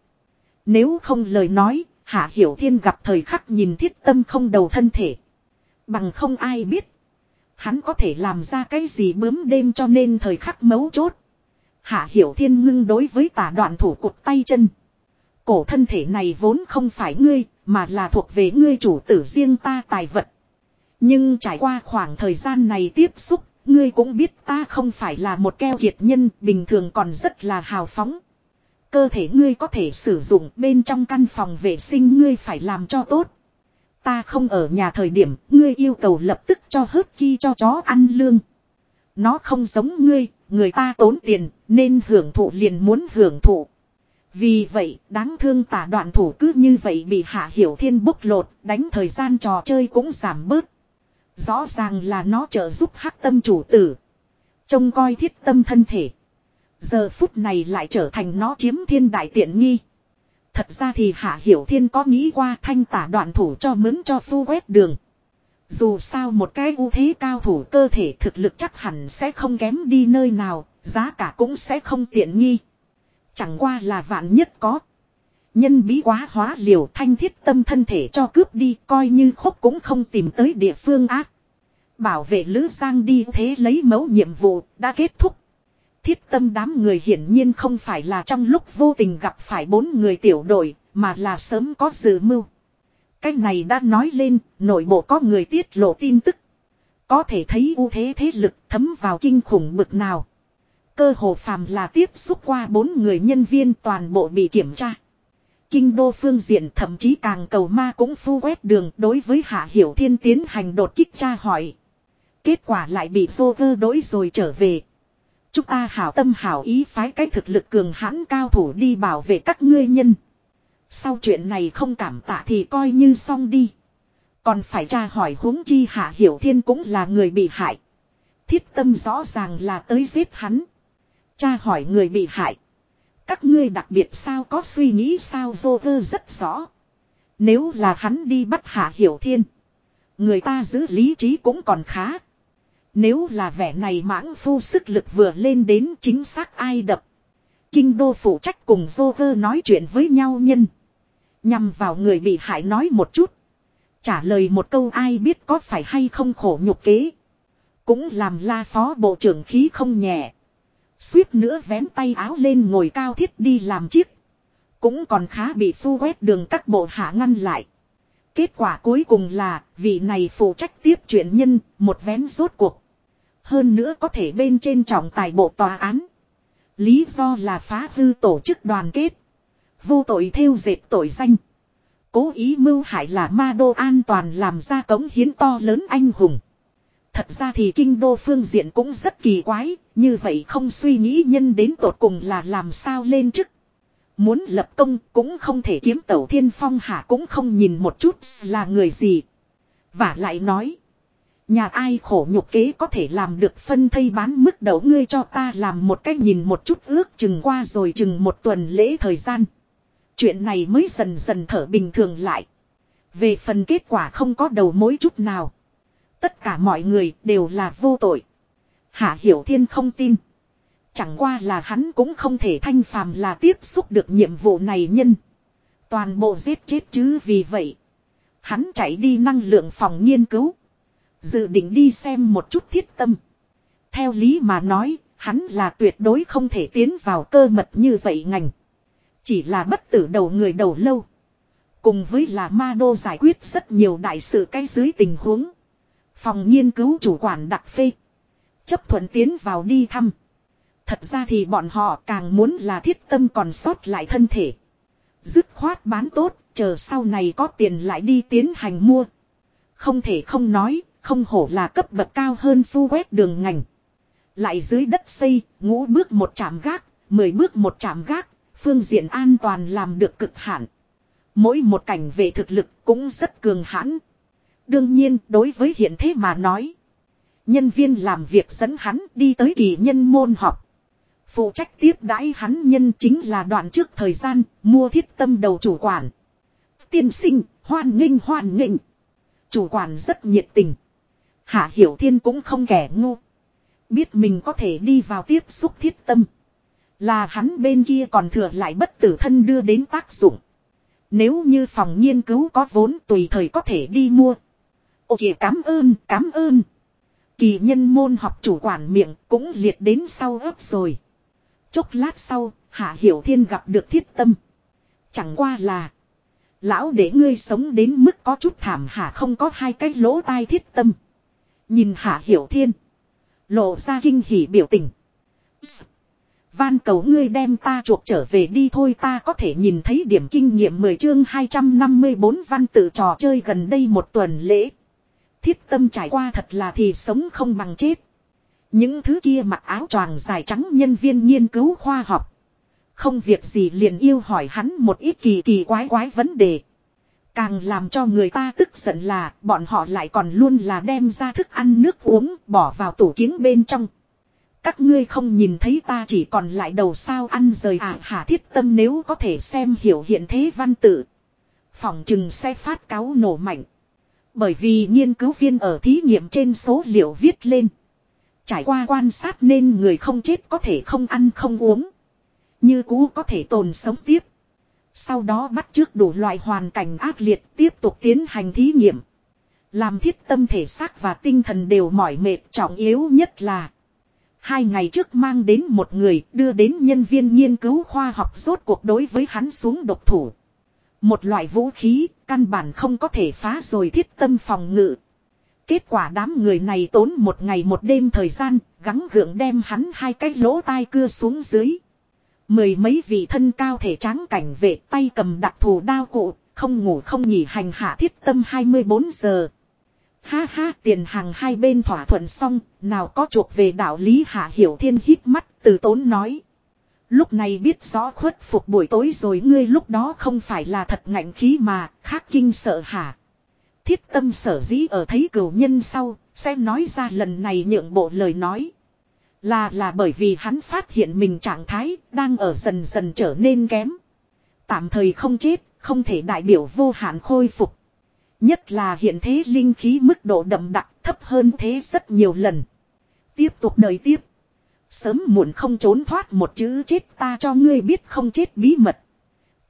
Nếu không lời nói, Hạ Hiểu Thiên gặp thời khắc nhìn thiết tâm không đầu thân thể. Bằng không ai biết. Hắn có thể làm ra cái gì bướm đêm cho nên thời khắc mấu chốt. Hạ Hiểu Thiên ngưng đối với tả đoạn thủ cụt tay chân. Cổ thân thể này vốn không phải ngươi, mà là thuộc về ngươi chủ tử riêng ta tài vật. Nhưng trải qua khoảng thời gian này tiếp xúc, ngươi cũng biết ta không phải là một keo kiệt nhân, bình thường còn rất là hào phóng. Cơ thể ngươi có thể sử dụng bên trong căn phòng vệ sinh ngươi phải làm cho tốt. Ta không ở nhà thời điểm, ngươi yêu cầu lập tức cho hớt ki cho chó ăn lương. Nó không giống ngươi, người ta tốn tiền, nên hưởng thụ liền muốn hưởng thụ. Vì vậy, đáng thương tả đoạn thủ cứ như vậy bị hạ hiểu thiên bốc lột, đánh thời gian trò chơi cũng giảm bớt. Rõ ràng là nó trợ giúp hắc tâm chủ tử. Trông coi thiết tâm thân thể. Giờ phút này lại trở thành nó chiếm thiên đại tiện nghi. Thật ra thì Hạ Hiểu Thiên có nghĩ qua thanh tả đoạn thủ cho mướn cho phu quét đường. Dù sao một cái ưu thế cao thủ cơ thể thực lực chắc hẳn sẽ không kém đi nơi nào, giá cả cũng sẽ không tiện nghi. Chẳng qua là vạn nhất có. Nhân bí quá hóa liều thanh thiết tâm thân thể cho cướp đi coi như khúc cũng không tìm tới địa phương ác. Bảo vệ Lữ Giang đi thế lấy mẫu nhiệm vụ đã kết thúc. Thiết tâm đám người hiển nhiên không phải là trong lúc vô tình gặp phải bốn người tiểu đội, mà là sớm có dự mưu. Cái này đã nói lên, nội bộ có người tiết lộ tin tức. Có thể thấy ưu thế thế lực thấm vào kinh khủng bực nào. Cơ hồ phàm là tiếp xúc qua bốn người nhân viên toàn bộ bị kiểm tra. Kinh đô phương diện thậm chí càng cầu ma cũng phu quét đường đối với Hạ Hiểu Thiên tiến hành đột kích tra hỏi. Kết quả lại bị vô cơ đối rồi trở về. Chúng ta hảo tâm hảo ý phái cái thực lực cường hãn cao thủ đi bảo vệ các ngươi nhân. Sau chuyện này không cảm tạ thì coi như xong đi. Còn phải tra hỏi huống chi hạ hiểu thiên cũng là người bị hại. Thiết tâm rõ ràng là tới giết hắn. tra hỏi người bị hại. Các ngươi đặc biệt sao có suy nghĩ sao vô vơ rất rõ. Nếu là hắn đi bắt hạ hiểu thiên. Người ta giữ lý trí cũng còn khá. Nếu là vẻ này mãng phu sức lực vừa lên đến chính xác ai đập. Kinh đô phụ trách cùng vô vơ nói chuyện với nhau nhân. Nhằm vào người bị hại nói một chút. Trả lời một câu ai biết có phải hay không khổ nhục kế. Cũng làm la phó bộ trưởng khí không nhẹ. Suýt nữa vén tay áo lên ngồi cao thiết đi làm chiếc. Cũng còn khá bị phu quét đường các bộ hạ ngăn lại. Kết quả cuối cùng là, vị này phụ trách tiếp chuyện nhân, một vén rốt cuộc. Hơn nữa có thể bên trên trọng tài bộ tòa án. Lý do là phá hư tổ chức đoàn kết. Vô tội theo dệt tội danh. Cố ý mưu hại là ma đô an toàn làm ra cống hiến to lớn anh hùng. Thật ra thì kinh đô phương diện cũng rất kỳ quái, như vậy không suy nghĩ nhân đến tột cùng là làm sao lên chức. Muốn lập công cũng không thể kiếm tẩu thiên phong hạ cũng không nhìn một chút là người gì. Và lại nói. Nhà ai khổ nhục kế có thể làm được phân thây bán mức đầu ngươi cho ta làm một cách nhìn một chút ước chừng qua rồi chừng một tuần lễ thời gian. Chuyện này mới dần dần thở bình thường lại. Về phần kết quả không có đầu mối chút nào. Tất cả mọi người đều là vô tội. Hạ Hiểu Thiên không tin. Chẳng qua là hắn cũng không thể thanh phàm là tiếp xúc được nhiệm vụ này nhân. Toàn bộ giết chết chứ vì vậy. Hắn chạy đi năng lượng phòng nghiên cứu. Dự định đi xem một chút thiết tâm. Theo lý mà nói, hắn là tuyệt đối không thể tiến vào cơ mật như vậy ngành. Chỉ là bất tử đầu người đầu lâu. Cùng với là ma đô giải quyết rất nhiều đại sự cái dưới tình huống. Phòng nghiên cứu chủ quản đặc phê. Chấp thuận tiến vào đi thăm. Thật ra thì bọn họ càng muốn là thiết tâm còn sót lại thân thể. Dứt khoát bán tốt, chờ sau này có tiền lại đi tiến hành mua. Không thể không nói, không hổ là cấp bậc cao hơn phu quét đường ngành. Lại dưới đất xây, ngũ bước một chạm gác, mười bước một chạm gác, phương diện an toàn làm được cực hạn. Mỗi một cảnh vệ thực lực cũng rất cường hãn. Đương nhiên, đối với hiện thế mà nói. Nhân viên làm việc dẫn hắn đi tới kỳ nhân môn học. Phụ trách tiếp đãi hắn nhân chính là đoạn trước thời gian, mua thiết tâm đầu chủ quản. Tiên sinh, hoan nghênh hoan nghênh. Chủ quản rất nhiệt tình. Hạ Hiểu Thiên cũng không kẻ ngu. Biết mình có thể đi vào tiếp xúc thiết tâm. Là hắn bên kia còn thừa lại bất tử thân đưa đến tác dụng. Nếu như phòng nghiên cứu có vốn tùy thời có thể đi mua. Ồ kìa cảm ơn, cảm ơn. Kỳ nhân môn học chủ quản miệng cũng liệt đến sau ấp rồi. Chốc lát sau, Hạ Hiểu Thiên gặp được thiết tâm. Chẳng qua là. Lão để ngươi sống đến mức có chút thảm hạ không có hai cái lỗ tai thiết tâm. Nhìn Hạ Hiểu Thiên. Lộ ra kinh hỉ biểu tình. Van cầu ngươi đem ta chuộc trở về đi thôi ta có thể nhìn thấy điểm kinh nghiệm 10 chương 254 văn tự trò chơi gần đây một tuần lễ. Thiết tâm trải qua thật là thì sống không bằng chết. Những thứ kia mặc áo choàng dài trắng nhân viên nghiên cứu khoa học. Không việc gì liền yêu hỏi hắn một ít kỳ kỳ quái quái vấn đề. Càng làm cho người ta tức giận là bọn họ lại còn luôn là đem ra thức ăn nước uống bỏ vào tủ kiếng bên trong. Các ngươi không nhìn thấy ta chỉ còn lại đầu sao ăn rời à hả thiết tâm nếu có thể xem hiểu hiện thế văn tự. Phòng chừng sẽ phát cáo nổ mạnh. Bởi vì nghiên cứu viên ở thí nghiệm trên số liệu viết lên. Trải qua quan sát nên người không chết có thể không ăn không uống. Như cũ có thể tồn sống tiếp. Sau đó bắt trước đủ loại hoàn cảnh ác liệt tiếp tục tiến hành thí nghiệm. Làm thiết tâm thể xác và tinh thần đều mỏi mệt trọng yếu nhất là Hai ngày trước mang đến một người, đưa đến nhân viên nghiên cứu khoa học rốt cuộc đối với hắn xuống độc thủ. Một loại vũ khí căn bản không có thể phá rồi thiết tâm phòng ngự. Kết quả đám người này tốn một ngày một đêm thời gian gắng gượng đem hắn hai cái lỗ tai cưa xuống dưới. Mười mấy vị thân cao thể tráng cảnh vệ tay cầm đặc thù đao cụ, không ngủ không nghỉ hành hạ thiết tâm 24 giờ. Ha ha tiền hàng hai bên thỏa thuận xong, nào có chuộc về đạo lý hạ hiểu thiên hít mắt từ tốn nói. Lúc này biết rõ khuất phục buổi tối rồi ngươi lúc đó không phải là thật ngạnh khí mà, khác kinh sợ hả. Thiết tâm sở dĩ ở thấy cửu nhân sau, sẽ nói ra lần này nhượng bộ lời nói. Là là bởi vì hắn phát hiện mình trạng thái đang ở dần dần trở nên kém. Tạm thời không chết, không thể đại biểu vô hạn khôi phục. Nhất là hiện thế linh khí mức độ đậm đặc thấp hơn thế rất nhiều lần. Tiếp tục đời tiếp. Sớm muộn không trốn thoát một chữ chết ta cho ngươi biết không chết bí mật.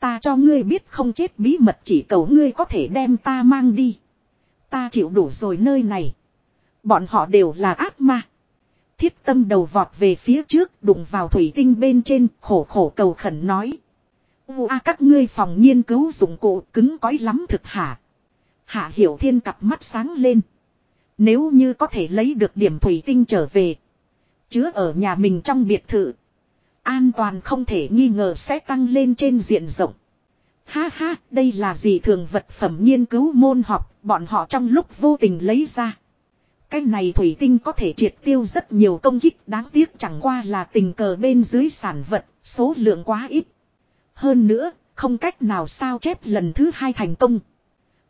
Ta cho ngươi biết không chết bí mật chỉ cầu ngươi có thể đem ta mang đi. Ta chịu đủ rồi nơi này. Bọn họ đều là ác ma. Thiết tâm đầu vọt về phía trước, đụng vào thủy tinh bên trên, khổ khổ cầu khẩn nói. Ua các ngươi phòng nghiên cứu dụng cụ cứng cõi lắm thực hả. Hạ Hiểu Thiên cặp mắt sáng lên. Nếu như có thể lấy được điểm thủy tinh trở về. Chứa ở nhà mình trong biệt thự. An toàn không thể nghi ngờ sẽ tăng lên trên diện rộng. Ha ha, đây là gì thường vật phẩm nghiên cứu môn học, bọn họ trong lúc vô tình lấy ra. Cái này thủy tinh có thể triệt tiêu rất nhiều công kích đáng tiếc chẳng qua là tình cờ bên dưới sản vật, số lượng quá ít. Hơn nữa, không cách nào sao chép lần thứ hai thành công.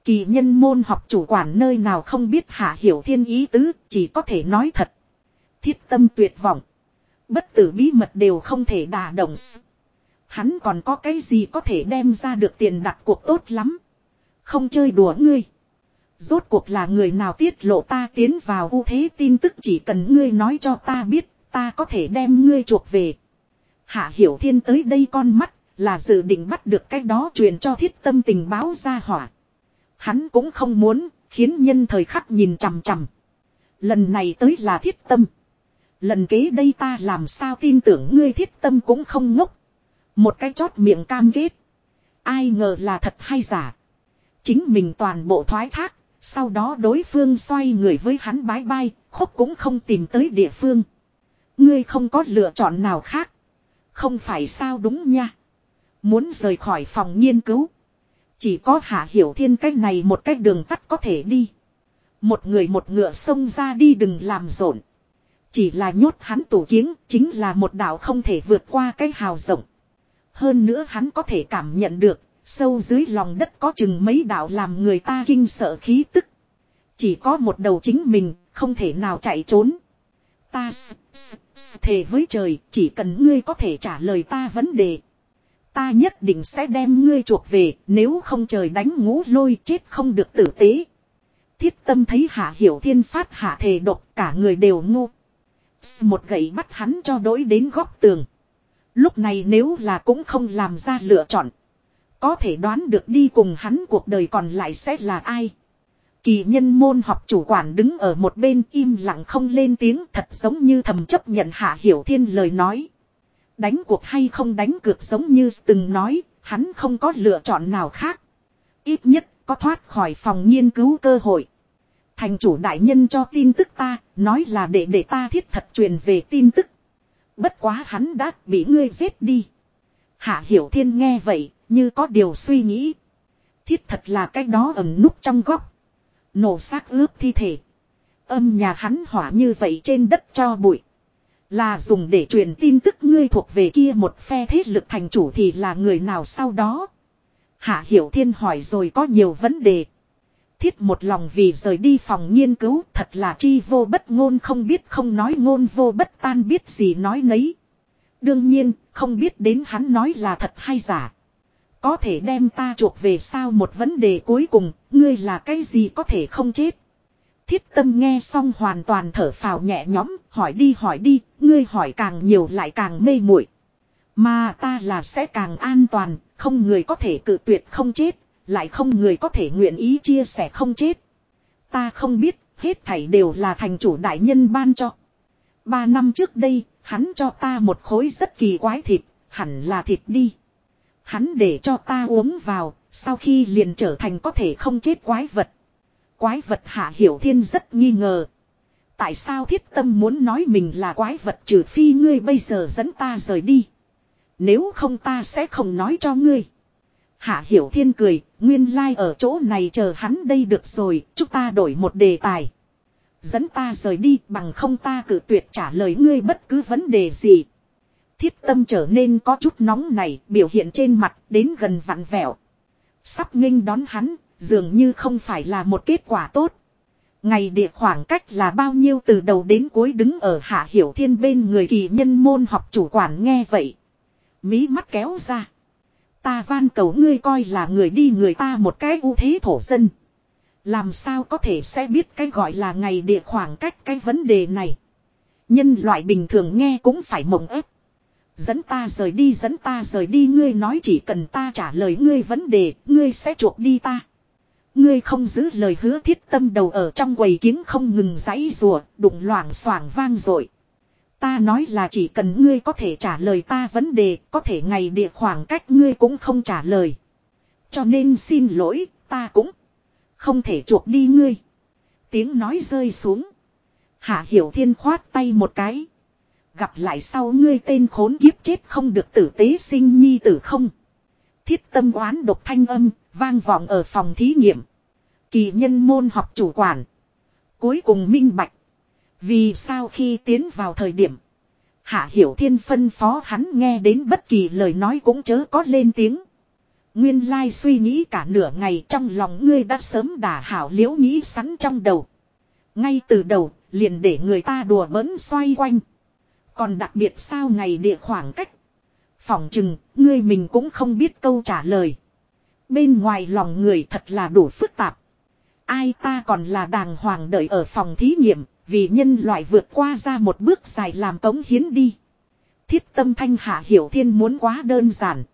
Kỳ nhân môn học chủ quản nơi nào không biết hạ hiểu thiên ý tứ, chỉ có thể nói thật. Thiết tâm tuyệt vọng. Bất tử bí mật đều không thể đả động. Hắn còn có cái gì có thể đem ra được tiền đặt cuộc tốt lắm. Không chơi đùa ngươi. Rốt cuộc là người nào tiết lộ ta tiến vào ưu thế tin tức chỉ cần ngươi nói cho ta biết, ta có thể đem ngươi chuộc về. Hạ Hiểu Thiên tới đây con mắt, là dự định bắt được cái đó truyền cho thiết tâm tình báo ra hỏa. Hắn cũng không muốn, khiến nhân thời khắc nhìn chằm chằm. Lần này tới là thiết tâm. Lần kế đây ta làm sao tin tưởng ngươi thiết tâm cũng không ngốc. Một cái chót miệng cam kết. Ai ngờ là thật hay giả. Chính mình toàn bộ thoái thác. Sau đó đối phương xoay người với hắn bái bai. Khúc cũng không tìm tới địa phương. Ngươi không có lựa chọn nào khác. Không phải sao đúng nha. Muốn rời khỏi phòng nghiên cứu. Chỉ có hạ hiểu thiên cách này một cách đường tắt có thể đi. Một người một ngựa xông ra đi đừng làm rộn. Chỉ là nhốt hắn tủ kiếng chính là một đạo không thể vượt qua cái hào rộng. Hơn nữa hắn có thể cảm nhận được, sâu dưới lòng đất có chừng mấy đạo làm người ta kinh sợ khí tức. Chỉ có một đầu chính mình, không thể nào chạy trốn. Ta thề với trời, chỉ cần ngươi có thể trả lời ta vấn đề. Ta nhất định sẽ đem ngươi chuộc về, nếu không trời đánh ngũ lôi chết không được tử tế. Thiết tâm thấy hạ hiểu thiên phát hạ thề độc cả người đều ngu. Một gậy bắt hắn cho đối đến góc tường. Lúc này nếu là cũng không làm ra lựa chọn. Có thể đoán được đi cùng hắn cuộc đời còn lại sẽ là ai. Kỳ nhân môn học chủ quản đứng ở một bên im lặng không lên tiếng thật giống như thầm chấp nhận hạ hiểu thiên lời nói. Đánh cuộc hay không đánh cược giống như từng nói, hắn không có lựa chọn nào khác. Ít nhất có thoát khỏi phòng nghiên cứu cơ hội. Thành chủ đại nhân cho tin tức ta, nói là để để ta thiết thật truyền về tin tức. Bất quá hắn đã bị ngươi giết đi. Hạ Hiểu Thiên nghe vậy, như có điều suy nghĩ. Thiết thật là cái đó ẩn núp trong góc. Nổ xác ướp thi thể. Âm nhà hắn hỏa như vậy trên đất cho bụi. Là dùng để truyền tin tức ngươi thuộc về kia một phe thế lực thành chủ thì là người nào sau đó. Hạ Hiểu Thiên hỏi rồi có nhiều vấn đề. Thiết một lòng vì rời đi phòng nghiên cứu thật là chi vô bất ngôn không biết không nói ngôn vô bất tan biết gì nói nấy. Đương nhiên, không biết đến hắn nói là thật hay giả. Có thể đem ta chuộc về sao một vấn đề cuối cùng, ngươi là cái gì có thể không chết. Thiết tâm nghe xong hoàn toàn thở phào nhẹ nhõm, hỏi đi hỏi đi, ngươi hỏi càng nhiều lại càng mê muội. Mà ta là sẽ càng an toàn, không người có thể cự tuyệt không chết, lại không người có thể nguyện ý chia sẻ không chết. Ta không biết, hết thảy đều là thành chủ đại nhân ban cho. Ba năm trước đây, hắn cho ta một khối rất kỳ quái thịt, hẳn là thịt đi. Hắn để cho ta uống vào, sau khi liền trở thành có thể không chết quái vật. Quái vật hạ hiểu thiên rất nghi ngờ. Tại sao thiết tâm muốn nói mình là quái vật trừ phi ngươi bây giờ dẫn ta rời đi. Nếu không ta sẽ không nói cho ngươi. Hạ Hiểu Thiên cười, nguyên lai like ở chỗ này chờ hắn đây được rồi, chúng ta đổi một đề tài. Dẫn ta rời đi bằng không ta cử tuyệt trả lời ngươi bất cứ vấn đề gì. Thiết tâm trở nên có chút nóng này, biểu hiện trên mặt đến gần vặn vẹo. Sắp nghênh đón hắn, dường như không phải là một kết quả tốt. Ngày địa khoảng cách là bao nhiêu từ đầu đến cuối đứng ở Hạ Hiểu Thiên bên người kỳ nhân môn học chủ quản nghe vậy. Mí mắt kéo ra. Ta van cầu ngươi coi là người đi người ta một cái ưu thế thổ dân. Làm sao có thể sẽ biết cái gọi là ngày địa khoảng cách cái vấn đề này. Nhân loại bình thường nghe cũng phải mộng ép. Dẫn ta rời đi dẫn ta rời đi ngươi nói chỉ cần ta trả lời ngươi vấn đề, ngươi sẽ chuộc đi ta. Ngươi không giữ lời hứa thiết tâm đầu ở trong quầy kiếng không ngừng giãy rùa, đụng loảng xoảng vang rồi. Ta nói là chỉ cần ngươi có thể trả lời ta vấn đề, có thể ngày địa khoảng cách ngươi cũng không trả lời. Cho nên xin lỗi, ta cũng không thể chuộc đi ngươi. Tiếng nói rơi xuống. Hạ Hiểu Thiên khoát tay một cái. Gặp lại sau ngươi tên khốn kiếp chết không được tử tế sinh nhi tử không. Thiết tâm oán độc thanh âm, vang vọng ở phòng thí nghiệm. Kỳ nhân môn học chủ quản. Cuối cùng minh bạch. Vì sao khi tiến vào thời điểm. Hạ Hiểu Thiên phân phó hắn nghe đến bất kỳ lời nói cũng chớ có lên tiếng. Nguyên lai suy nghĩ cả nửa ngày trong lòng ngươi đã sớm đả hảo liễu nghĩ sẵn trong đầu. Ngay từ đầu, liền để người ta đùa bỡn xoay quanh. Còn đặc biệt sao ngày địa khoảng cách. Phỏng chừng, ngươi mình cũng không biết câu trả lời. Bên ngoài lòng người thật là đủ phức tạp. Ai ta còn là đàng hoàng đợi ở phòng thí nghiệm, vì nhân loại vượt qua ra một bước dài làm cống hiến đi. Thiết tâm thanh hạ hiểu thiên muốn quá đơn giản.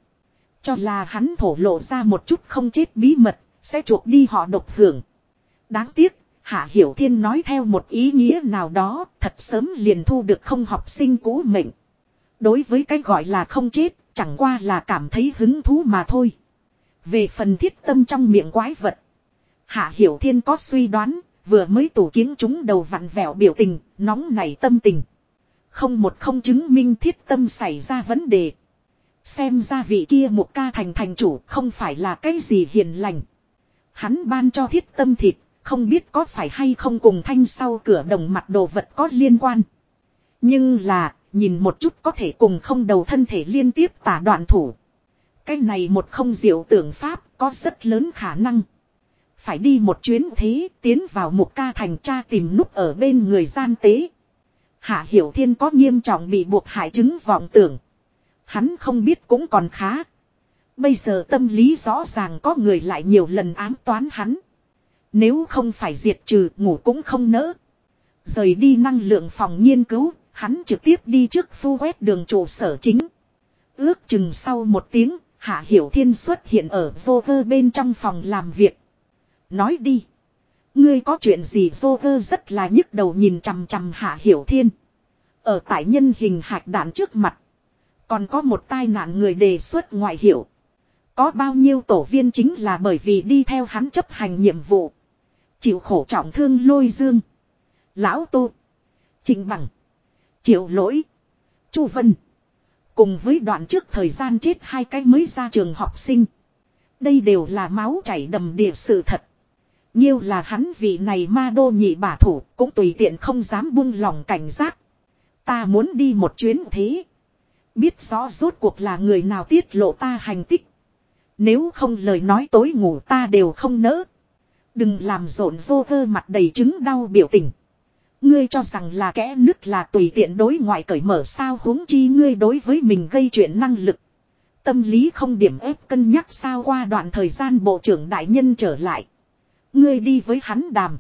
Cho là hắn thổ lộ ra một chút không chết bí mật, sẽ chuộc đi họ độc hưởng. Đáng tiếc, Hạ Hiểu Thiên nói theo một ý nghĩa nào đó, thật sớm liền thu được không học sinh cũ mệnh. Đối với cái gọi là không chết, chẳng qua là cảm thấy hứng thú mà thôi. Về phần thiết tâm trong miệng quái vật. Hạ Hiểu Thiên có suy đoán, vừa mới tủ kiến chúng đầu vặn vẹo biểu tình, nóng nảy tâm tình. Không một không chứng minh thiết tâm xảy ra vấn đề. Xem ra vị kia một ca thành thành chủ không phải là cái gì hiền lành. Hắn ban cho thiết tâm thịt, không biết có phải hay không cùng thanh sau cửa đồng mặt đồ vật có liên quan. Nhưng là, nhìn một chút có thể cùng không đầu thân thể liên tiếp tả đoạn thủ. Cái này một không diệu tưởng pháp có rất lớn khả năng. Phải đi một chuyến thế tiến vào một ca thành tra tìm nút ở bên người gian tế. Hạ Hiểu Thiên có nghiêm trọng bị buộc hại chứng vọng tưởng. Hắn không biết cũng còn khá. Bây giờ tâm lý rõ ràng có người lại nhiều lần ám toán hắn. Nếu không phải diệt trừ ngủ cũng không nỡ. Rời đi năng lượng phòng nghiên cứu, hắn trực tiếp đi trước phu quét đường trụ sở chính. Ước chừng sau một tiếng, Hạ Hiểu Thiên xuất hiện ở vô vơ bên trong phòng làm việc. Nói đi. Ngươi có chuyện gì vô cơ rất là nhức đầu nhìn chằm chằm Hạ Hiểu Thiên. Ở tại nhân hình hạt đạn trước mặt. Còn có một tai nạn người đề xuất ngoại hiệu. Có bao nhiêu tổ viên chính là bởi vì đi theo hắn chấp hành nhiệm vụ. Chịu khổ trọng thương lôi dương. Lão Tô. Trình Bằng. Triệu lỗi. Chu Vân. Cùng với đoạn trước thời gian chết hai cái mới ra trường học sinh. Đây đều là máu chảy đầm địa sự thật. Nhiêu là hắn vị này ma đô nhị bả thủ, cũng tùy tiện không dám buông lòng cảnh giác. Ta muốn đi một chuyến thế. Biết rõ rốt cuộc là người nào tiết lộ ta hành tích. Nếu không lời nói tối ngủ ta đều không nỡ. Đừng làm rộn vô vơ mặt đầy chứng đau biểu tình. Ngươi cho rằng là kẽ nứt là tùy tiện đối ngoại cởi mở sao huống chi ngươi đối với mình gây chuyện năng lực. Tâm lý không điểm ép cân nhắc sao qua đoạn thời gian bộ trưởng đại nhân trở lại. Ngươi đi với hắn đàm.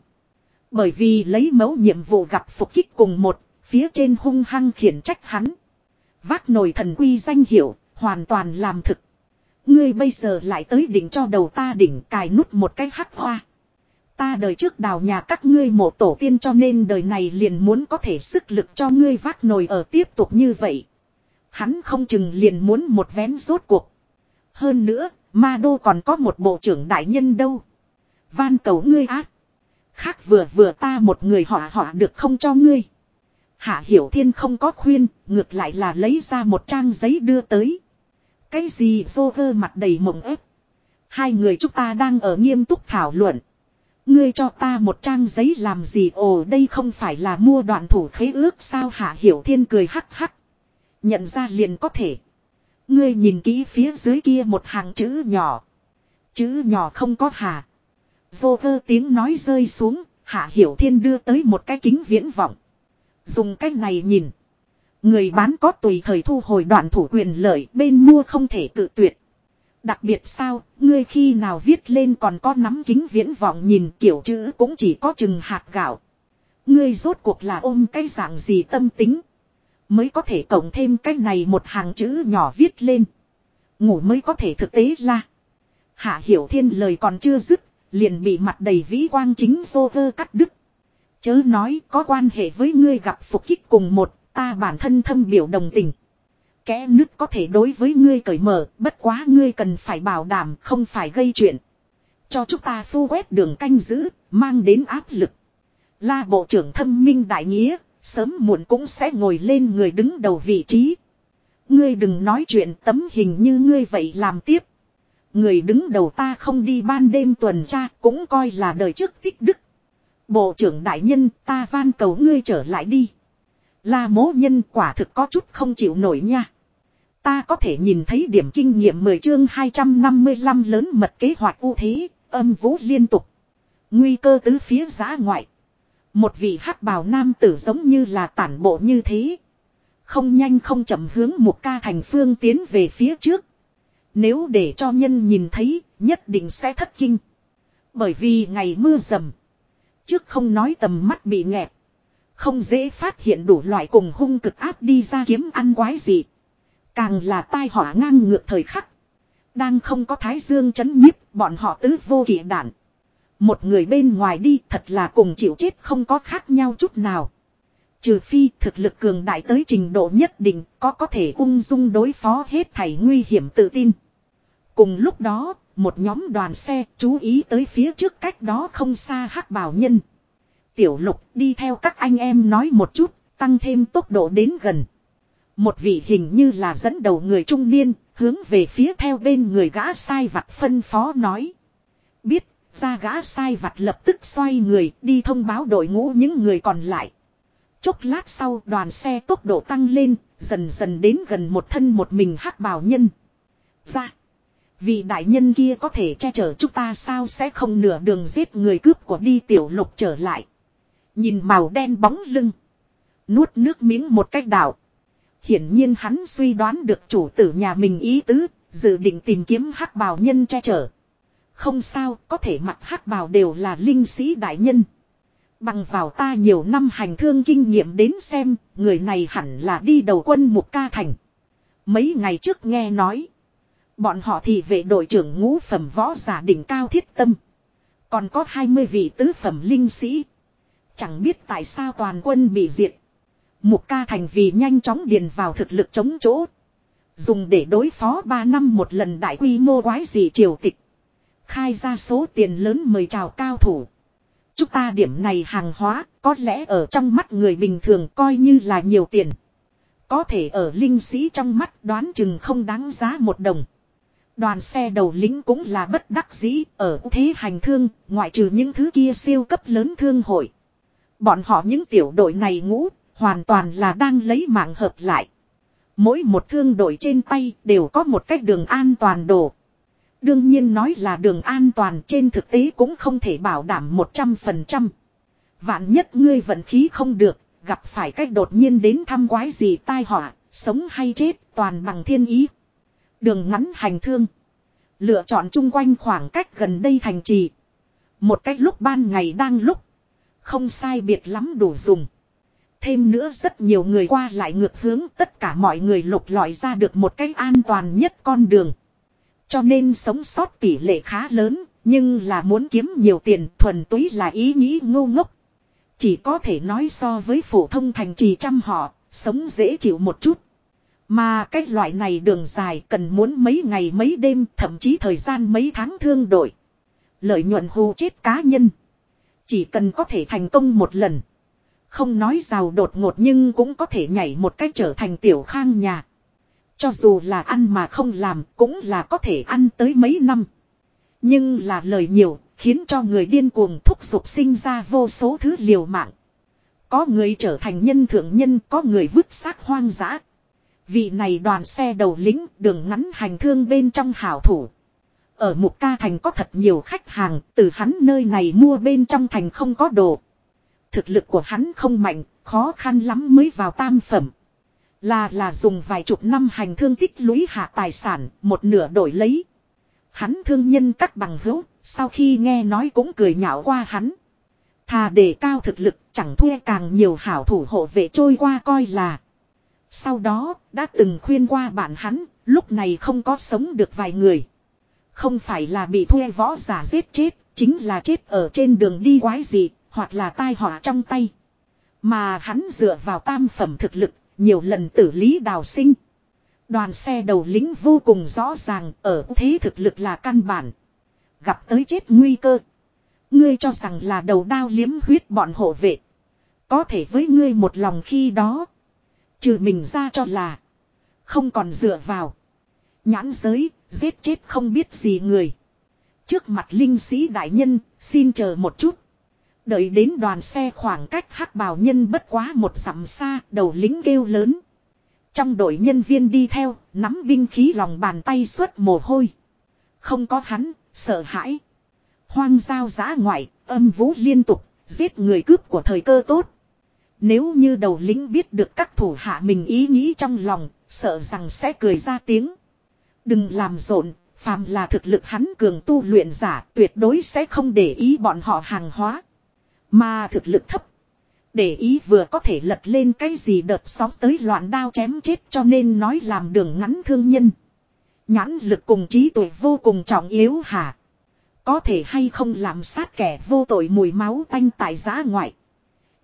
Bởi vì lấy mẫu nhiệm vụ gặp phục kích cùng một, phía trên hung hăng khiển trách hắn. Vác nồi thần quy danh hiệu, hoàn toàn làm thực. Ngươi bây giờ lại tới đỉnh cho đầu ta đỉnh cài nút một cái hắc hoa. Ta đời trước đào nhà các ngươi mộ tổ tiên cho nên đời này liền muốn có thể sức lực cho ngươi vác nồi ở tiếp tục như vậy. Hắn không chừng liền muốn một vén rốt cuộc. Hơn nữa, ma đô còn có một bộ trưởng đại nhân đâu. Van cầu ngươi ác. Khác vừa vừa ta một người họa họa được không cho ngươi. Hạ Hiểu Thiên không có khuyên, ngược lại là lấy ra một trang giấy đưa tới. Cái gì vô vơ mặt đầy mộng ép. Hai người chúng ta đang ở nghiêm túc thảo luận. Ngươi cho ta một trang giấy làm gì ồ đây không phải là mua đoạn thủ khế ước sao Hạ Hiểu Thiên cười hắc hắc. Nhận ra liền có thể. Ngươi nhìn kỹ phía dưới kia một hàng chữ nhỏ. Chữ nhỏ không có hà. Vô cơ tiếng nói rơi xuống, Hạ Hiểu Thiên đưa tới một cái kính viễn vọng. Dùng cách này nhìn. Người bán có tùy thời thu hồi đoạn thủ quyền lợi bên mua không thể tự tuyệt. Đặc biệt sao, ngươi khi nào viết lên còn có nắm kính viễn vọng nhìn kiểu chữ cũng chỉ có chừng hạt gạo. Ngươi rốt cuộc là ôm cái dạng gì tâm tính. Mới có thể cộng thêm cái này một hàng chữ nhỏ viết lên. Ngủ mới có thể thực tế là. Hạ Hiểu Thiên lời còn chưa dứt, liền bị mặt đầy vĩ quang chính vô cơ cắt đứt. Chớ nói có quan hệ với ngươi gặp phục kích cùng một, ta bản thân thâm biểu đồng tình. Kẽ nứt có thể đối với ngươi cởi mở, bất quá ngươi cần phải bảo đảm không phải gây chuyện. Cho chúng ta phu quét đường canh giữ, mang đến áp lực. La bộ trưởng thâm minh đại nghĩa, sớm muộn cũng sẽ ngồi lên người đứng đầu vị trí. Ngươi đừng nói chuyện tấm hình như ngươi vậy làm tiếp. Người đứng đầu ta không đi ban đêm tuần tra cũng coi là đời trước tích đức. Bộ trưởng đại nhân ta van cầu ngươi trở lại đi. La mố nhân quả thực có chút không chịu nổi nha. Ta có thể nhìn thấy điểm kinh nghiệm 10 chương 255 lớn mật kế hoạch ưu thế, âm vũ liên tục. Nguy cơ tứ phía giã ngoại. Một vị hắc bào nam tử giống như là tản bộ như thế. Không nhanh không chậm hướng một ca thành phương tiến về phía trước. Nếu để cho nhân nhìn thấy, nhất định sẽ thất kinh. Bởi vì ngày mưa rầm. Trước không nói tầm mắt bị nghẹt. Không dễ phát hiện đủ loại cùng hung cực áp đi ra kiếm ăn quái gì. Càng là tai họa ngang ngược thời khắc. Đang không có thái dương chấn nhiếp bọn họ tứ vô kỷ đạn. Một người bên ngoài đi thật là cùng chịu chết không có khác nhau chút nào. Trừ phi thực lực cường đại tới trình độ nhất định có có thể ung dung đối phó hết thảy nguy hiểm tự tin. Cùng lúc đó, một nhóm đoàn xe chú ý tới phía trước cách đó không xa hắc bảo nhân. Tiểu lục đi theo các anh em nói một chút, tăng thêm tốc độ đến gần. Một vị hình như là dẫn đầu người trung niên, hướng về phía theo bên người gã sai vặt phân phó nói. Biết, ra gã sai vặt lập tức xoay người đi thông báo đội ngũ những người còn lại. Chốc lát sau đoàn xe tốc độ tăng lên, dần dần đến gần một thân một mình hắc bào nhân. Ra. Vì đại nhân kia có thể che chở chúng ta sao sẽ không nửa đường giết người cướp của đi tiểu lục trở lại. Nhìn màu đen bóng lưng. Nuốt nước miếng một cách đảo. Hiển nhiên hắn suy đoán được chủ tử nhà mình ý tứ, dự định tìm kiếm hắc bào nhân che chở. Không sao, có thể mặc hắc bào đều là linh sĩ đại nhân. Bằng vào ta nhiều năm hành thương kinh nghiệm đến xem, người này hẳn là đi đầu quân một ca thành. Mấy ngày trước nghe nói. Bọn họ thì vệ đội trưởng ngũ phẩm võ giả đỉnh cao thiết tâm. Còn có 20 vị tứ phẩm linh sĩ. Chẳng biết tại sao toàn quân bị diệt. Mục ca thành vì nhanh chóng điền vào thực lực chống chỗ. Dùng để đối phó 3 năm một lần đại quy mô quái dị triều tịch. Khai ra số tiền lớn mời chào cao thủ. Chúng ta điểm này hàng hóa có lẽ ở trong mắt người bình thường coi như là nhiều tiền. Có thể ở linh sĩ trong mắt đoán chừng không đáng giá một đồng. Đoàn xe đầu lính cũng là bất đắc dĩ ở thế hành thương, ngoại trừ những thứ kia siêu cấp lớn thương hội. Bọn họ những tiểu đội này ngũ, hoàn toàn là đang lấy mạng hợp lại. Mỗi một thương đội trên tay đều có một cách đường an toàn đồ. Đương nhiên nói là đường an toàn trên thực tế cũng không thể bảo đảm 100%. Vạn nhất ngươi vận khí không được, gặp phải cách đột nhiên đến thăm quái gì tai họa, sống hay chết toàn bằng thiên ý. Đường ngắn hành thương. Lựa chọn chung quanh khoảng cách gần đây thành trì. Một cách lúc ban ngày đang lúc. Không sai biệt lắm đủ dùng. Thêm nữa rất nhiều người qua lại ngược hướng tất cả mọi người lục lọi ra được một cách an toàn nhất con đường. Cho nên sống sót tỷ lệ khá lớn, nhưng là muốn kiếm nhiều tiền thuần túy là ý nghĩ ngu ngốc. Chỉ có thể nói so với phổ thông thành trì trăm họ, sống dễ chịu một chút. Mà cái loại này đường dài cần muốn mấy ngày mấy đêm thậm chí thời gian mấy tháng thương đổi. Lợi nhuận hù chết cá nhân. Chỉ cần có thể thành công một lần. Không nói giàu đột ngột nhưng cũng có thể nhảy một cách trở thành tiểu khang nhà. Cho dù là ăn mà không làm cũng là có thể ăn tới mấy năm. Nhưng là lời nhiều khiến cho người điên cuồng thúc giục sinh ra vô số thứ liều mạng. Có người trở thành nhân thượng nhân có người vứt xác hoang dã. Vị này đoàn xe đầu lính đường ngắn hành thương bên trong hảo thủ. Ở một Ca Thành có thật nhiều khách hàng, từ hắn nơi này mua bên trong thành không có đồ. Thực lực của hắn không mạnh, khó khăn lắm mới vào tam phẩm. Là là dùng vài chục năm hành thương tích lũy hạ tài sản, một nửa đổi lấy. Hắn thương nhân các bằng hữu, sau khi nghe nói cũng cười nhạo qua hắn. Thà để cao thực lực, chẳng thuê càng nhiều hảo thủ hộ vệ trôi qua coi là. Sau đó, đã từng khuyên qua bạn hắn, lúc này không có sống được vài người. Không phải là bị thuê võ giả giết chết, chính là chết ở trên đường đi quái gì, hoặc là tai họa trong tay. Mà hắn dựa vào tam phẩm thực lực, nhiều lần tử lý đào sinh. Đoàn xe đầu lính vô cùng rõ ràng ở thế thực lực là căn bản. Gặp tới chết nguy cơ. Ngươi cho rằng là đầu đao liếm huyết bọn hộ vệ. Có thể với ngươi một lòng khi đó. Trừ mình ra cho là. Không còn dựa vào. Nhãn giới, giết chết không biết gì người. Trước mặt linh sĩ đại nhân, xin chờ một chút. Đợi đến đoàn xe khoảng cách hắc bào nhân bất quá một dặm xa, đầu lính kêu lớn. Trong đội nhân viên đi theo, nắm binh khí lòng bàn tay suốt mồ hôi. Không có hắn, sợ hãi. Hoang giao giã ngoại, âm vũ liên tục, giết người cướp của thời cơ tốt. Nếu như đầu lính biết được các thủ hạ mình ý nghĩ trong lòng, sợ rằng sẽ cười ra tiếng. Đừng làm rộn, phàm là thực lực hắn cường tu luyện giả tuyệt đối sẽ không để ý bọn họ hàng hóa. Mà thực lực thấp. Để ý vừa có thể lật lên cái gì đợt sóng tới loạn đao chém chết cho nên nói làm đường ngắn thương nhân. Nhãn lực cùng trí tuệ vô cùng trọng yếu hả? Có thể hay không làm sát kẻ vô tội mùi máu tanh tại giá ngoại.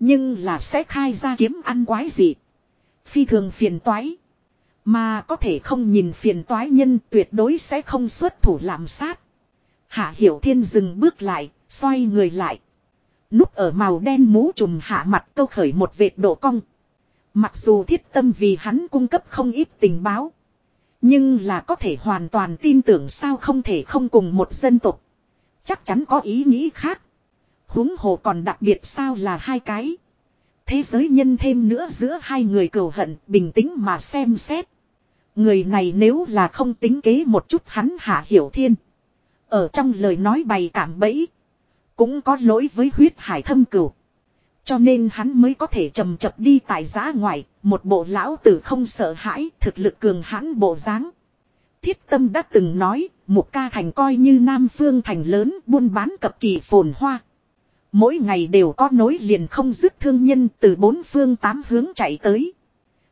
Nhưng là sẽ khai ra kiếm ăn quái gì. Phi thường phiền toái. Mà có thể không nhìn phiền toái nhân tuyệt đối sẽ không xuất thủ làm sát. Hạ Hiểu Thiên dừng bước lại, xoay người lại. Núp ở màu đen mũ trùm hạ mặt câu khởi một vệt độ cong. Mặc dù thiết tâm vì hắn cung cấp không ít tình báo. Nhưng là có thể hoàn toàn tin tưởng sao không thể không cùng một dân tộc. Chắc chắn có ý nghĩ khác. huống hồ còn đặc biệt sao là hai cái. Thế giới nhân thêm nữa giữa hai người cầu hận, bình tĩnh mà xem xét. Người này nếu là không tính kế một chút hắn hạ hiểu thiên. Ở trong lời nói bày cảm bẫy. Cũng có lỗi với huyết hải thâm cửu. Cho nên hắn mới có thể chầm chập đi tại giá ngoài, một bộ lão tử không sợ hãi, thực lực cường hãn bộ dáng. Thiết tâm đã từng nói, một ca thành coi như Nam Phương thành lớn buôn bán cập kỳ phồn hoa. Mỗi ngày đều có nối liền không dứt thương nhân từ bốn phương tám hướng chạy tới.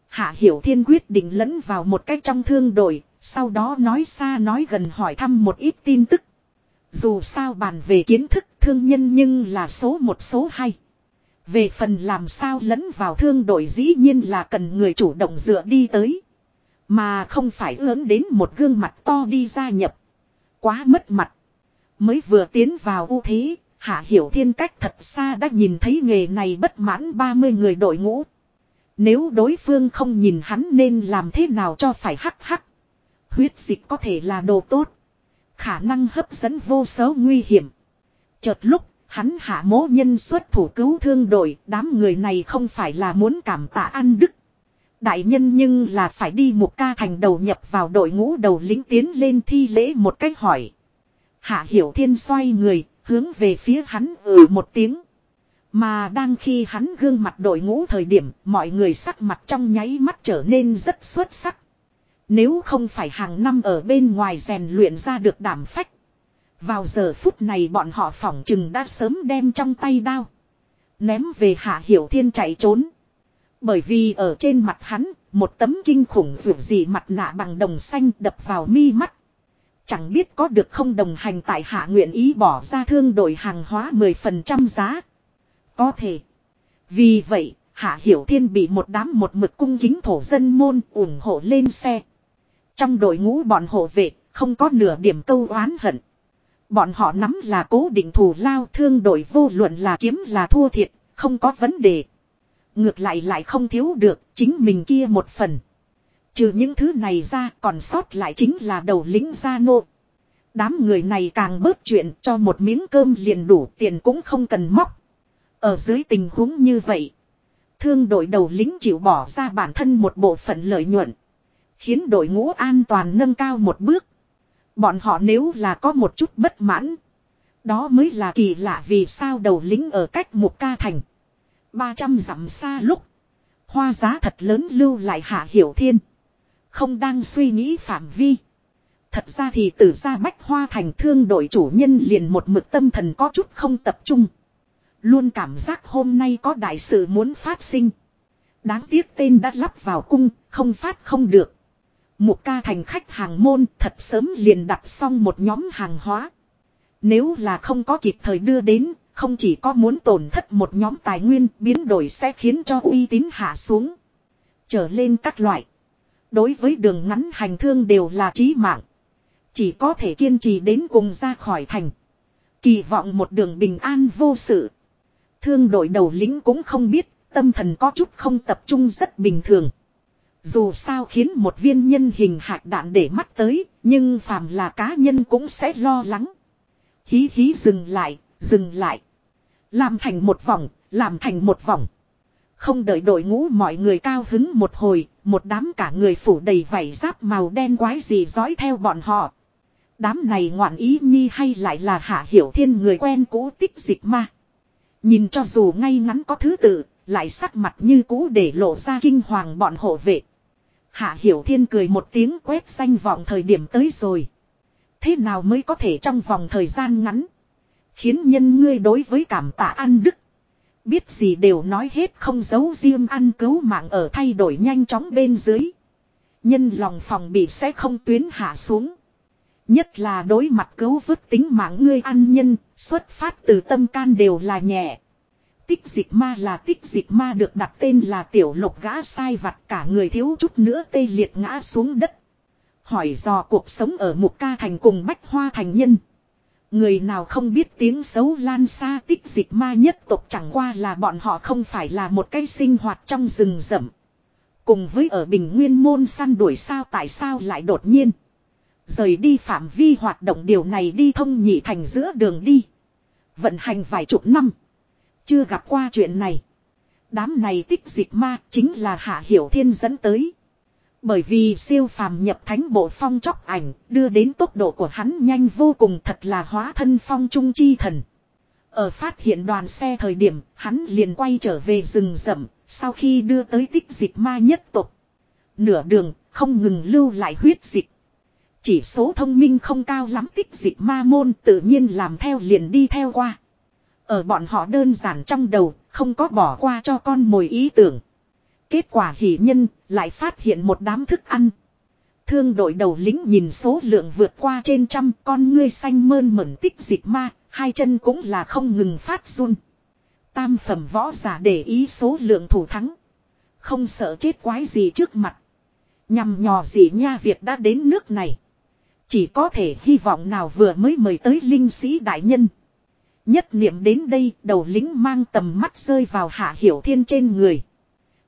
Hạ Hiểu Thiên quyết định lẫn vào một cách trong thương đội, sau đó nói xa nói gần hỏi thăm một ít tin tức. Dù sao bàn về kiến thức thương nhân nhưng là số một số hai. Về phần làm sao lẫn vào thương đội dĩ nhiên là cần người chủ động dựa đi tới. Mà không phải ớn đến một gương mặt to đi gia nhập. Quá mất mặt. Mới vừa tiến vào ưu thế, Hạ Hiểu Thiên cách thật xa đã nhìn thấy nghề này bất mãn 30 người đội ngũ. Nếu đối phương không nhìn hắn nên làm thế nào cho phải hắc hắc. Huyết dịch có thể là đồ tốt. Khả năng hấp dẫn vô số nguy hiểm. Chợt lúc, hắn hạ mố nhân xuất thủ cứu thương đội, đám người này không phải là muốn cảm tạ ăn đức. Đại nhân nhưng là phải đi một ca thành đầu nhập vào đội ngũ đầu lính tiến lên thi lễ một cách hỏi. Hạ hiểu thiên xoay người, hướng về phía hắn ừ một tiếng. Mà đang khi hắn gương mặt đội ngũ thời điểm, mọi người sắc mặt trong nháy mắt trở nên rất xuất sắc. Nếu không phải hàng năm ở bên ngoài rèn luyện ra được đảm phách. Vào giờ phút này bọn họ phỏng chừng đã sớm đem trong tay đao. Ném về hạ hiểu thiên chạy trốn. Bởi vì ở trên mặt hắn, một tấm kinh khủng rượu gì mặt nạ bằng đồng xanh đập vào mi mắt. Chẳng biết có được không đồng hành tại hạ nguyện ý bỏ ra thương đổi hàng hóa 10% giá. Có thể. Vì vậy, Hạ Hiểu Thiên bị một đám một mực cung kính thổ dân môn ủng hộ lên xe. Trong đội ngũ bọn hộ vệ, không có nửa điểm câu oán hận. Bọn họ nắm là cố định thủ lao thương đội vô luận là kiếm là thua thiệt, không có vấn đề. Ngược lại lại không thiếu được, chính mình kia một phần. Trừ những thứ này ra còn sót lại chính là đầu lính gia nô. Đám người này càng bớt chuyện cho một miếng cơm liền đủ tiền cũng không cần móc. Ở dưới tình huống như vậy. Thương đội đầu lính chịu bỏ ra bản thân một bộ phận lợi nhuận. Khiến đội ngũ an toàn nâng cao một bước. Bọn họ nếu là có một chút bất mãn. Đó mới là kỳ lạ vì sao đầu lính ở cách một ca thành. 300 dặm xa lúc. Hoa giá thật lớn lưu lại hạ hiểu thiên. Không đang suy nghĩ phạm vi. Thật ra thì từ ra bách hoa thành thương đội chủ nhân liền một mực tâm thần có chút không tập trung. Luôn cảm giác hôm nay có đại sự muốn phát sinh. Đáng tiếc tên đã lắp vào cung, không phát không được. Một ca thành khách hàng môn thật sớm liền đặt xong một nhóm hàng hóa. Nếu là không có kịp thời đưa đến, không chỉ có muốn tổn thất một nhóm tài nguyên biến đổi sẽ khiến cho uy tín hạ xuống. Trở lên các loại. Đối với đường ngắn hành thương đều là trí mạng. Chỉ có thể kiên trì đến cùng ra khỏi thành. Kỳ vọng một đường bình an vô sự. Thương đội đầu lính cũng không biết, tâm thần có chút không tập trung rất bình thường. Dù sao khiến một viên nhân hình hạt đạn để mắt tới, nhưng phàm là cá nhân cũng sẽ lo lắng. Hí hí dừng lại, dừng lại. Làm thành một vòng, làm thành một vòng. Không đợi đội ngũ mọi người cao hứng một hồi, một đám cả người phủ đầy vảy giáp màu đen quái gì dõi theo bọn họ. Đám này ngoạn ý nhi hay lại là hạ hiểu thiên người quen cũ tích dịch ma. Nhìn cho dù ngay ngắn có thứ tự, lại sắc mặt như cũ để lộ ra kinh hoàng bọn hộ vệ. Hạ hiểu thiên cười một tiếng quét danh vọng thời điểm tới rồi. Thế nào mới có thể trong vòng thời gian ngắn. Khiến nhân ngươi đối với cảm tạ ăn đức. Biết gì đều nói hết không giấu riêng ăn cứu mạng ở thay đổi nhanh chóng bên dưới. Nhân lòng phòng bị sẽ không tuyến hạ xuống. Nhất là đối mặt cứu vứt tính mạng ngươi ăn nhân, xuất phát từ tâm can đều là nhẹ. Tích dịch ma là tích dịch ma được đặt tên là tiểu lục gã sai vặt, cả người thiếu chút nữa tê liệt ngã xuống đất. Hỏi dò cuộc sống ở một Ca Thành cùng Bách Hoa Thành nhân. Người nào không biết tiếng xấu lan xa tích dịch ma nhất tộc chẳng qua là bọn họ không phải là một cái sinh hoạt trong rừng rậm. Cùng với ở bình nguyên môn săn đuổi sao tại sao lại đột nhiên. Rời đi phạm vi hoạt động, điều này đi thông nhị thành giữa đường đi. Vận hành vài chục năm. Chưa gặp qua chuyện này. Đám này tích dịch ma chính là Hạ Hiểu Thiên dẫn tới. Bởi vì siêu phàm nhập thánh bộ phong chóc ảnh đưa đến tốc độ của hắn nhanh vô cùng thật là hóa thân phong trung chi thần. Ở phát hiện đoàn xe thời điểm, hắn liền quay trở về rừng rậm, sau khi đưa tới tích dịch ma nhất tục. Nửa đường, không ngừng lưu lại huyết dịch. Chỉ số thông minh không cao lắm, tích dịch ma môn tự nhiên làm theo liền đi theo qua. Ở bọn họ đơn giản trong đầu, không có bỏ qua cho con mồi ý tưởng. Kết quả hỷ nhân, lại phát hiện một đám thức ăn. Thương đội đầu lính nhìn số lượng vượt qua trên trăm con ngươi xanh mơn mẩn tích dịch ma, hai chân cũng là không ngừng phát run. Tam phẩm võ giả để ý số lượng thủ thắng. Không sợ chết quái gì trước mặt. Nhằm nhò gì nha việt đã đến nước này. Chỉ có thể hy vọng nào vừa mới mời tới linh sĩ đại nhân. Nhất niệm đến đây đầu lính mang tầm mắt rơi vào hạ hiểu thiên trên người.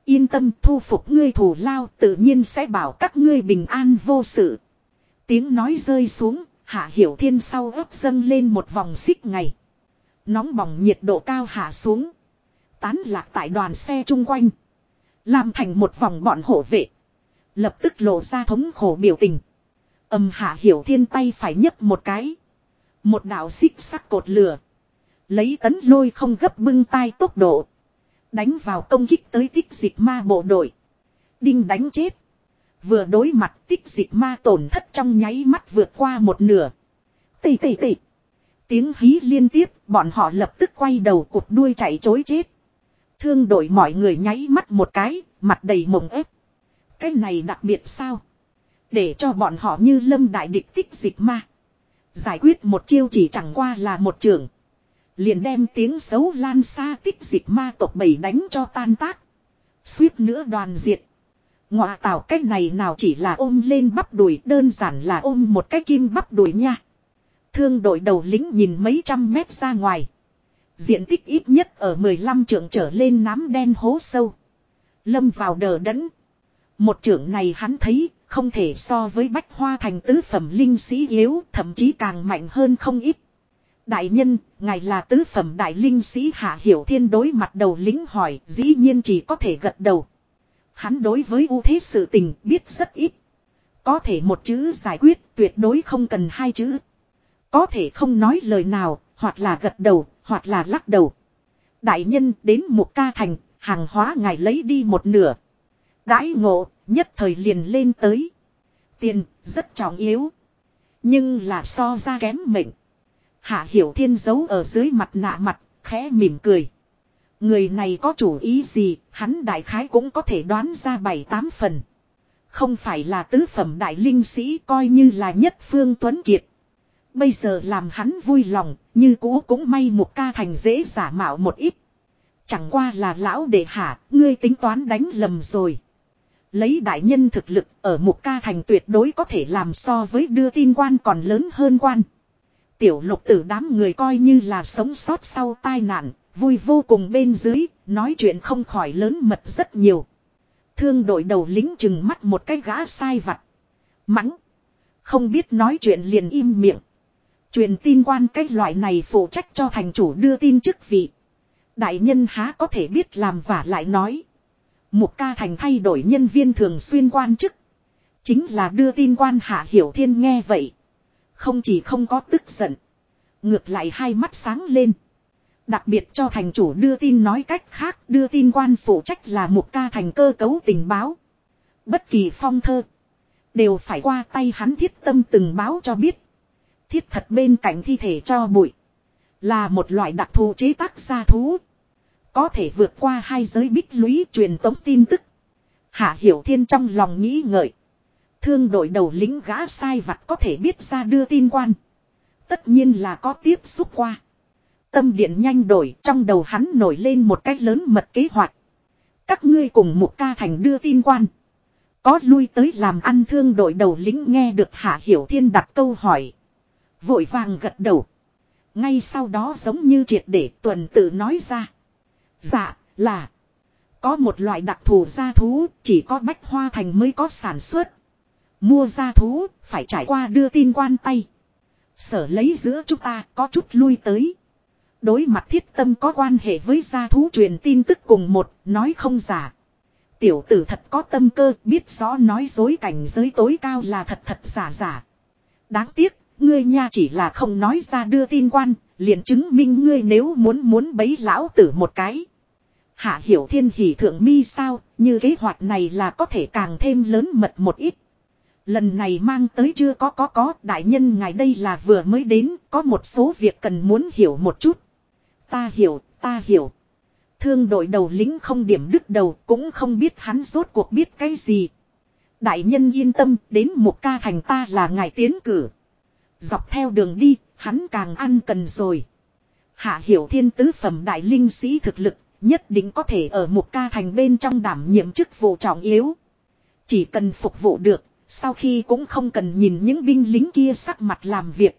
Yên tâm thu phục ngươi thủ lao tự nhiên sẽ bảo các ngươi bình an vô sự. Tiếng nói rơi xuống, hạ hiểu thiên sau ấp dâng lên một vòng xích ngày. Nóng bỏng nhiệt độ cao hạ xuống. Tán lạc tại đoàn xe chung quanh. Làm thành một vòng bọn hộ vệ. Lập tức lộ ra thống khổ biểu tình. Âm hạ hiểu thiên tay phải nhấc một cái. Một đạo xích sắc cột lửa. Lấy tấn lôi không gấp bưng tay tốc độ. Đánh vào công kích tới tích dịch ma bộ đội. Đinh đánh chết. Vừa đối mặt tích dịch ma tổn thất trong nháy mắt vượt qua một nửa. Tì tì tì. Tiếng hí liên tiếp, bọn họ lập tức quay đầu cụt đuôi chạy chối chết. Thương đổi mọi người nháy mắt một cái, mặt đầy mộng ép. Cái này đặc biệt sao? Để cho bọn họ như lâm đại địch tích dịch ma. Giải quyết một chiêu chỉ chẳng qua là một trường. Liền đem tiếng xấu lan xa tích dịch ma tộc bầy đánh cho tan tác. Suýt nữa đoàn diệt. Ngọa tạo cách này nào chỉ là ôm lên bắp đùi, đơn giản là ôm một cái kim bắp đùi nha. Thương đội đầu lính nhìn mấy trăm mét ra ngoài. Diện tích ít nhất ở 15 trượng trở lên nám đen hố sâu. Lâm vào đờ đẫn. Một trưởng này hắn thấy, không thể so với bách hoa thành tứ phẩm linh sĩ yếu, thậm chí càng mạnh hơn không ít. Đại nhân, ngài là tứ phẩm đại linh sĩ hạ hiểu thiên đối mặt đầu lính hỏi dĩ nhiên chỉ có thể gật đầu. Hắn đối với ưu thế sự tình biết rất ít. Có thể một chữ giải quyết tuyệt đối không cần hai chữ. Có thể không nói lời nào, hoặc là gật đầu, hoặc là lắc đầu. Đại nhân đến một ca thành, hàng hóa ngài lấy đi một nửa. Đãi ngộ, nhất thời liền lên tới. Tiền, rất trọng yếu. Nhưng là so ra kém mệnh. Hạ Hiểu Thiên giấu ở dưới mặt nạ mặt, khẽ mỉm cười. Người này có chủ ý gì, hắn đại khái cũng có thể đoán ra bảy tám phần. Không phải là tứ phẩm đại linh sĩ coi như là nhất phương tuấn kiệt. Bây giờ làm hắn vui lòng, như cũ cũng may một ca thành dễ giả mạo một ít. Chẳng qua là lão đệ hạ, ngươi tính toán đánh lầm rồi. Lấy đại nhân thực lực ở một ca thành tuyệt đối có thể làm so với đưa tin quan còn lớn hơn quan. Tiểu lục tử đám người coi như là sống sót sau tai nạn, vui vô cùng bên dưới, nói chuyện không khỏi lớn mật rất nhiều. Thương đội đầu lính chừng mắt một cái gã sai vặt. Mắng. Không biết nói chuyện liền im miệng. Truyền tin quan cái loại này phụ trách cho thành chủ đưa tin chức vị. Đại nhân há có thể biết làm và lại nói. Một ca thành thay đổi nhân viên thường xuyên quan chức. Chính là đưa tin quan hạ hiểu thiên nghe vậy. Không chỉ không có tức giận. Ngược lại hai mắt sáng lên. Đặc biệt cho thành chủ đưa tin nói cách khác, đưa tin quan phụ trách là một ca thành cơ cấu tình báo. Bất kỳ phong thơ. Đều phải qua tay hắn thiết tâm từng báo cho biết. Thiết thật bên cạnh thi thể cho bụi. Là một loại đặc thù chế tác gia thú. Có thể vượt qua hai giới bích lũy truyền tống tin tức. Hạ Hiểu Thiên trong lòng nghĩ ngợi. Thương đội đầu lính gã sai vặt có thể biết ra đưa tin quan. Tất nhiên là có tiếp xúc qua. Tâm điện nhanh đổi trong đầu hắn nổi lên một cách lớn mật kế hoạch. Các ngươi cùng một ca thành đưa tin quan. Có lui tới làm ăn thương đội đầu lính nghe được Hạ Hiểu Thiên đặt câu hỏi. Vội vàng gật đầu. Ngay sau đó giống như triệt để tuần tự nói ra. Dạ, là. Có một loại đặc thù gia thú, chỉ có bách hoa thành mới có sản xuất. Mua gia thú, phải trải qua đưa tin quan tay. Sở lấy giữa chúng ta có chút lui tới. Đối mặt thiết tâm có quan hệ với gia thú truyền tin tức cùng một, nói không giả. Tiểu tử thật có tâm cơ, biết rõ nói dối cảnh giới tối cao là thật thật giả giả. Đáng tiếc, ngươi nha chỉ là không nói ra đưa tin quan, liền chứng minh ngươi nếu muốn muốn bấy lão tử một cái. Hạ hiểu thiên hỷ thượng mi sao, như kế hoạch này là có thể càng thêm lớn mật một ít. Lần này mang tới chưa có có có, đại nhân ngài đây là vừa mới đến, có một số việc cần muốn hiểu một chút. Ta hiểu, ta hiểu. Thương đội đầu lính không điểm đứt đầu, cũng không biết hắn rốt cuộc biết cái gì. Đại nhân yên tâm, đến một ca thành ta là ngài tiến cử. Dọc theo đường đi, hắn càng ăn cần rồi. Hạ hiểu thiên tứ phẩm đại linh sĩ thực lực, nhất định có thể ở một ca thành bên trong đảm nhiệm chức vụ trọng yếu. Chỉ cần phục vụ được, sau khi cũng không cần nhìn những binh lính kia sắc mặt làm việc.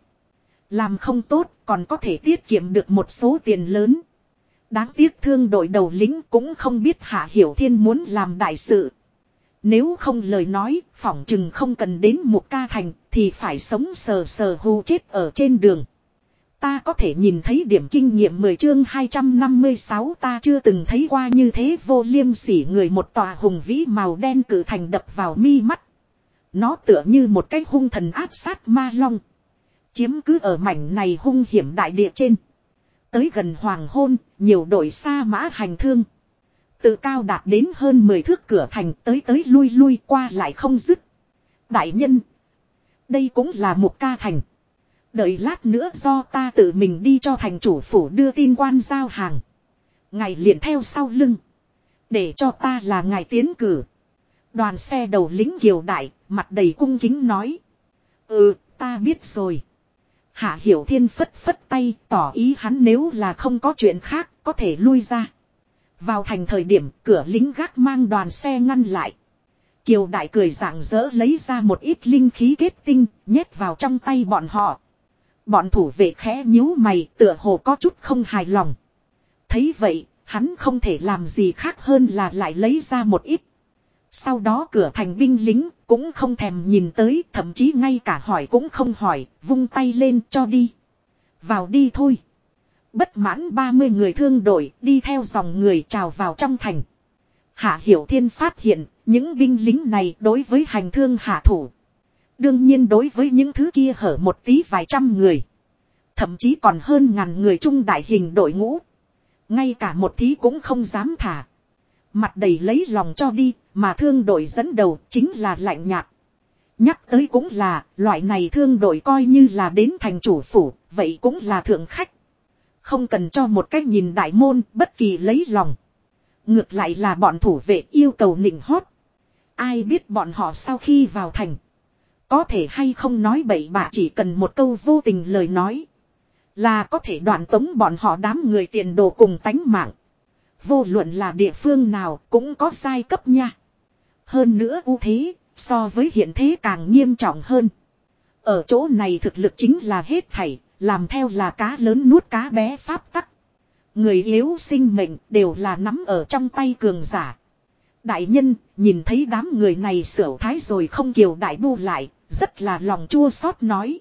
Làm không tốt còn có thể tiết kiệm được một số tiền lớn. Đáng tiếc thương đội đầu lính cũng không biết Hạ Hiểu Thiên muốn làm đại sự. Nếu không lời nói, phỏng chừng không cần đến một ca thành, thì phải sống sờ sờ hù chết ở trên đường. Ta có thể nhìn thấy điểm kinh nghiệm 10 chương 256 ta chưa từng thấy qua như thế vô liêm sỉ người một tòa hùng vĩ màu đen cử thành đập vào mi mắt. Nó tựa như một cái hung thần áp sát ma long. Chiếm cứ ở mảnh này hung hiểm đại địa trên. Tới gần hoàng hôn, nhiều đội xa mã hành thương. Tự cao đạt đến hơn 10 thước cửa thành tới tới lui lui qua lại không dứt. Đại nhân. Đây cũng là một ca thành. Đợi lát nữa do ta tự mình đi cho thành chủ phủ đưa tin quan giao hàng. Ngài liền theo sau lưng. Để cho ta là ngài tiến cử. Đoàn xe đầu lính kiều đại, mặt đầy cung kính nói. Ừ, ta biết rồi. Hạ Hiểu Thiên phất phất tay tỏ ý hắn nếu là không có chuyện khác có thể lui ra. Vào thành thời điểm cửa lính gác mang đoàn xe ngăn lại. Kiều Đại cười rạng rỡ lấy ra một ít linh khí kết tinh nhét vào trong tay bọn họ. Bọn thủ vệ khẽ nhíu mày tựa hồ có chút không hài lòng. Thấy vậy hắn không thể làm gì khác hơn là lại lấy ra một ít. Sau đó cửa thành binh lính cũng không thèm nhìn tới, thậm chí ngay cả hỏi cũng không hỏi, vung tay lên cho đi. Vào đi thôi. Bất mãn 30 người thương đội đi theo dòng người trào vào trong thành. Hạ Hiểu Thiên phát hiện, những binh lính này đối với hành thương hạ thủ. Đương nhiên đối với những thứ kia hở một tí vài trăm người. Thậm chí còn hơn ngàn người trung đại hình đội ngũ. Ngay cả một thí cũng không dám thả. Mặt đầy lấy lòng cho đi, mà thương đội dẫn đầu chính là lạnh nhạt. Nhắc tới cũng là, loại này thương đội coi như là đến thành chủ phủ, vậy cũng là thượng khách. Không cần cho một cách nhìn đại môn, bất kỳ lấy lòng. Ngược lại là bọn thủ vệ yêu cầu nịnh hót. Ai biết bọn họ sau khi vào thành. Có thể hay không nói bậy bạ chỉ cần một câu vô tình lời nói. Là có thể đoạn tống bọn họ đám người tiền đồ cùng tánh mạng. Vô luận là địa phương nào cũng có sai cấp nha. Hơn nữa ưu thế, so với hiện thế càng nghiêm trọng hơn. Ở chỗ này thực lực chính là hết thảy, làm theo là cá lớn nuốt cá bé pháp tắc. Người yếu sinh mệnh đều là nắm ở trong tay cường giả. Đại nhân, nhìn thấy đám người này sửa thái rồi không kiều đại bu lại, rất là lòng chua xót nói.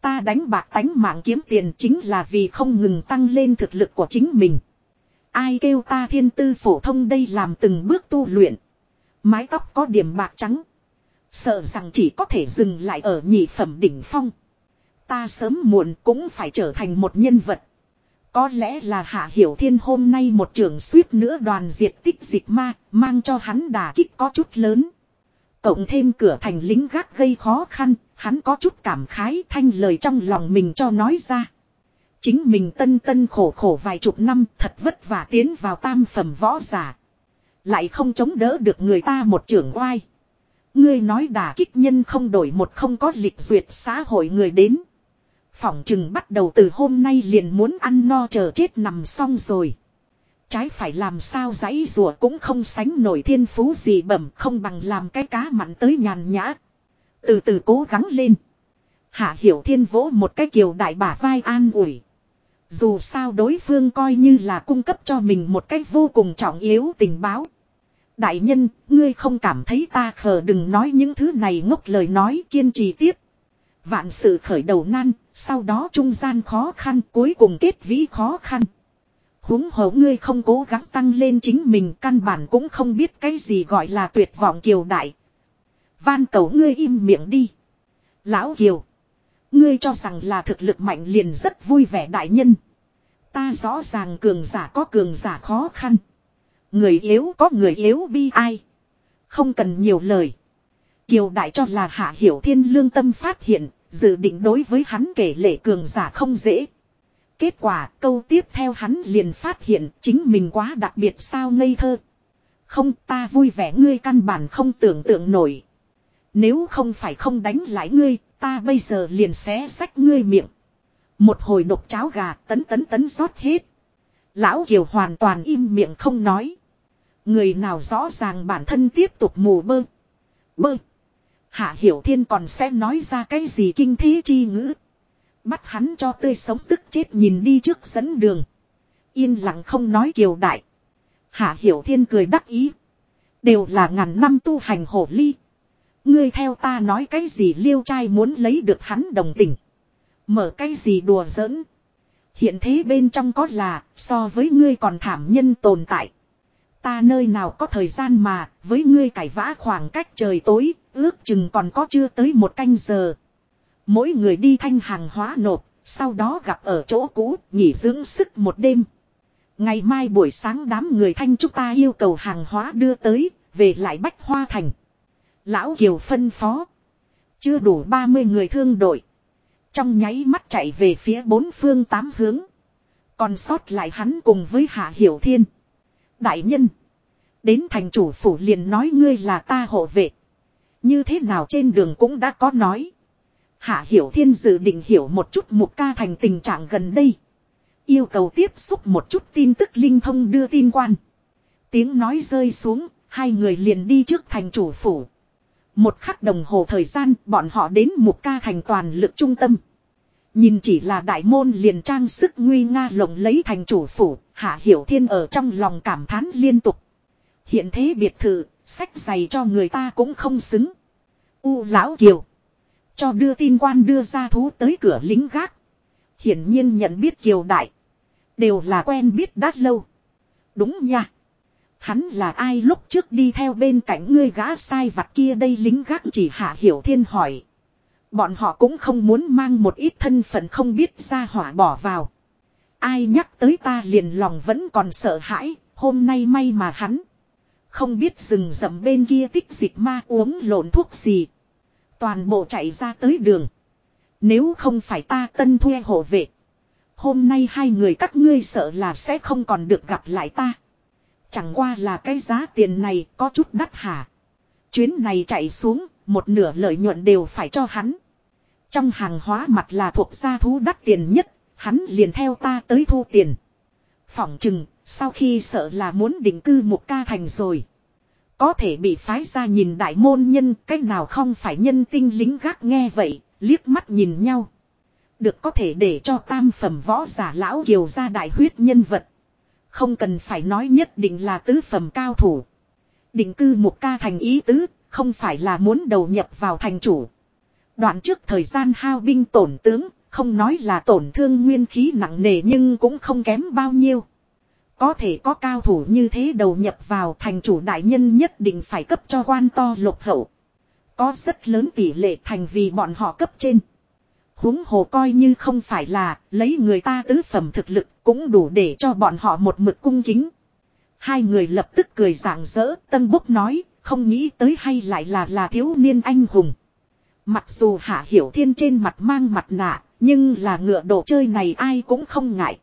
Ta đánh bạc tánh mạng kiếm tiền chính là vì không ngừng tăng lên thực lực của chính mình. Ai kêu ta thiên tư phổ thông đây làm từng bước tu luyện. Mái tóc có điểm bạc trắng. Sợ rằng chỉ có thể dừng lại ở nhị phẩm đỉnh phong. Ta sớm muộn cũng phải trở thành một nhân vật. Có lẽ là Hạ Hiểu Thiên hôm nay một trường suýt nữa đoàn diệt tích dịch ma, mang cho hắn đà kích có chút lớn. Cộng thêm cửa thành lính gác gây khó khăn, hắn có chút cảm khái thanh lời trong lòng mình cho nói ra. Chính mình tân tân khổ khổ vài chục năm thật vất vả tiến vào tam phẩm võ giả. Lại không chống đỡ được người ta một trưởng oai. Ngươi nói đả kích nhân không đổi một không có lịch duyệt xã hội người đến. Phỏng chừng bắt đầu từ hôm nay liền muốn ăn no chờ chết nằm xong rồi. Trái phải làm sao giấy rùa cũng không sánh nổi thiên phú gì bẩm không bằng làm cái cá mặn tới nhàn nhã. Từ từ cố gắng lên. Hạ hiểu thiên vỗ một cái kiều đại bả vai an ủi. Dù sao đối phương coi như là cung cấp cho mình một cách vô cùng trọng yếu tình báo. Đại nhân, ngươi không cảm thấy ta khờ đừng nói những thứ này ngốc lời nói kiên trì tiếp. Vạn sự khởi đầu nan, sau đó trung gian khó khăn cuối cùng kết vĩ khó khăn. huống hồ ngươi không cố gắng tăng lên chính mình căn bản cũng không biết cái gì gọi là tuyệt vọng kiều đại. Van cầu ngươi im miệng đi. Lão kiều. Ngươi cho rằng là thực lực mạnh liền rất vui vẻ đại nhân. Ta rõ ràng cường giả có cường giả khó khăn. Người yếu có người yếu bi ai. Không cần nhiều lời. Kiều đại cho là hạ hiểu thiên lương tâm phát hiện, dự định đối với hắn kể lệ cường giả không dễ. Kết quả câu tiếp theo hắn liền phát hiện chính mình quá đặc biệt sao ngây thơ. Không ta vui vẻ ngươi căn bản không tưởng tượng nổi. Nếu không phải không đánh lại ngươi, ta bây giờ liền xé sách ngươi miệng. Một hồi độc cháo gà tấn tấn tấn rót hết. Lão Kiều hoàn toàn im miệng không nói. Người nào rõ ràng bản thân tiếp tục mù bơ. Bơ. Hạ Hiểu Thiên còn sẽ nói ra cái gì kinh thế chi ngữ. Bắt hắn cho tươi sống tức chết nhìn đi trước dẫn đường. Yên lặng không nói kiều đại. Hạ Hiểu Thiên cười đắc ý. Đều là ngàn năm tu hành hổ ly. Ngươi theo ta nói cái gì liêu trai muốn lấy được hắn đồng tình. Mở cái gì đùa giỡn. Hiện thế bên trong có là, so với ngươi còn thảm nhân tồn tại. Ta nơi nào có thời gian mà, với ngươi cải vã khoảng cách trời tối, ước chừng còn có chưa tới một canh giờ. Mỗi người đi thanh hàng hóa nộp, sau đó gặp ở chỗ cũ, nghỉ dưỡng sức một đêm. Ngày mai buổi sáng đám người thanh chúng ta yêu cầu hàng hóa đưa tới, về lại Bách Hoa Thành. Lão Kiều phân phó. Chưa đủ 30 người thương đội. Trong nháy mắt chạy về phía bốn phương tám hướng. Còn sót lại hắn cùng với Hạ Hiểu Thiên. Đại nhân. Đến thành chủ phủ liền nói ngươi là ta hộ vệ. Như thế nào trên đường cũng đã có nói. Hạ Hiểu Thiên dự định hiểu một chút một ca thành tình trạng gần đây. Yêu cầu tiếp xúc một chút tin tức linh thông đưa tin quan. Tiếng nói rơi xuống, hai người liền đi trước thành chủ phủ. Một khắc đồng hồ thời gian bọn họ đến một ca thành toàn lực trung tâm. Nhìn chỉ là đại môn liền trang sức nguy nga lộng lấy thành chủ phủ, hạ hiểu thiên ở trong lòng cảm thán liên tục. Hiện thế biệt thự, sách giày cho người ta cũng không xứng. U lão kiều. Cho đưa tin quan đưa ra thú tới cửa lính gác. Hiển nhiên nhận biết kiều đại. Đều là quen biết đắt lâu. Đúng nha. Hắn là ai lúc trước đi theo bên cạnh ngươi gã sai vặt kia đây lính gác chỉ hạ hiểu thiên hỏi. Bọn họ cũng không muốn mang một ít thân phận không biết ra hỏa bỏ vào. Ai nhắc tới ta liền lòng vẫn còn sợ hãi, hôm nay may mà hắn. Không biết rừng rậm bên kia tích dịch ma uống lộn thuốc gì. Toàn bộ chạy ra tới đường. Nếu không phải ta tân thuê hộ vệ. Hôm nay hai người các ngươi sợ là sẽ không còn được gặp lại ta. Chẳng qua là cái giá tiền này có chút đắt hả. Chuyến này chạy xuống, một nửa lợi nhuận đều phải cho hắn. Trong hàng hóa mặt là thuộc gia thú đắt tiền nhất, hắn liền theo ta tới thu tiền. Phỏng chừng, sau khi sợ là muốn định cư một ca thành rồi. Có thể bị phái ra nhìn đại môn nhân cách nào không phải nhân tinh lính gác nghe vậy, liếc mắt nhìn nhau. Được có thể để cho tam phẩm võ giả lão kiều ra đại huyết nhân vật. Không cần phải nói nhất định là tứ phẩm cao thủ. Định cư một ca thành ý tứ, không phải là muốn đầu nhập vào thành chủ. Đoạn trước thời gian hao binh tổn tướng, không nói là tổn thương nguyên khí nặng nề nhưng cũng không kém bao nhiêu. Có thể có cao thủ như thế đầu nhập vào thành chủ đại nhân nhất định phải cấp cho quan to lục hậu. Có rất lớn tỷ lệ thành vì bọn họ cấp trên huống hồ coi như không phải là lấy người ta tứ phẩm thực lực cũng đủ để cho bọn họ một mực cung kính. Hai người lập tức cười rạng rỡ, Tân Bốc nói, không nghĩ tới hay lại là là thiếu niên anh hùng. Mặc dù Hạ Hiểu Thiên trên mặt mang mặt nạ, nhưng là ngựa đồ chơi này ai cũng không ngại.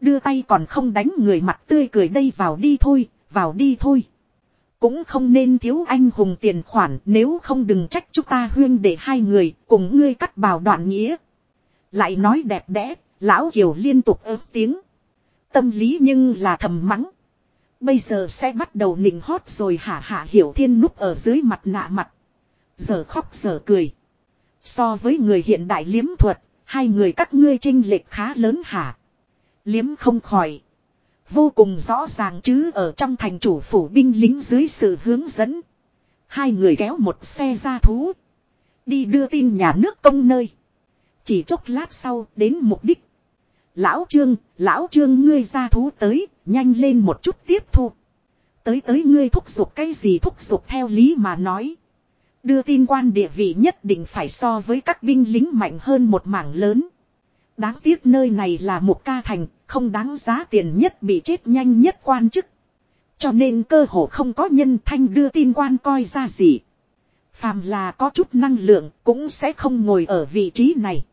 Đưa tay còn không đánh người mặt tươi cười đây vào đi thôi, vào đi thôi. Cũng không nên thiếu anh hùng tiền khoản nếu không đừng trách chúng ta huyên để hai người cùng ngươi cắt bào đoạn nghĩa. Lại nói đẹp đẽ, lão kiều liên tục ớt tiếng. Tâm lý nhưng là thầm mắng. Bây giờ sẽ bắt đầu nịnh hót rồi hả hả hiểu thiên núp ở dưới mặt nạ mặt. Giờ khóc giờ cười. So với người hiện đại liếm thuật, hai người các ngươi trinh lệch khá lớn hả. Liếm không khỏi. Vô cùng rõ ràng chứ ở trong thành chủ phủ binh lính dưới sự hướng dẫn. Hai người kéo một xe ra thú. Đi đưa tin nhà nước công nơi. Chỉ chốc lát sau đến mục đích. Lão Trương, Lão Trương ngươi ra thú tới, nhanh lên một chút tiếp thu. Tới tới ngươi thúc giục cái gì thúc giục theo lý mà nói. Đưa tin quan địa vị nhất định phải so với các binh lính mạnh hơn một mảng lớn. Đáng tiếc nơi này là một ca thành, không đáng giá tiền nhất bị chết nhanh nhất quan chức. Cho nên cơ hồ không có nhân thanh đưa tin quan coi ra gì. Phàm là có chút năng lượng cũng sẽ không ngồi ở vị trí này.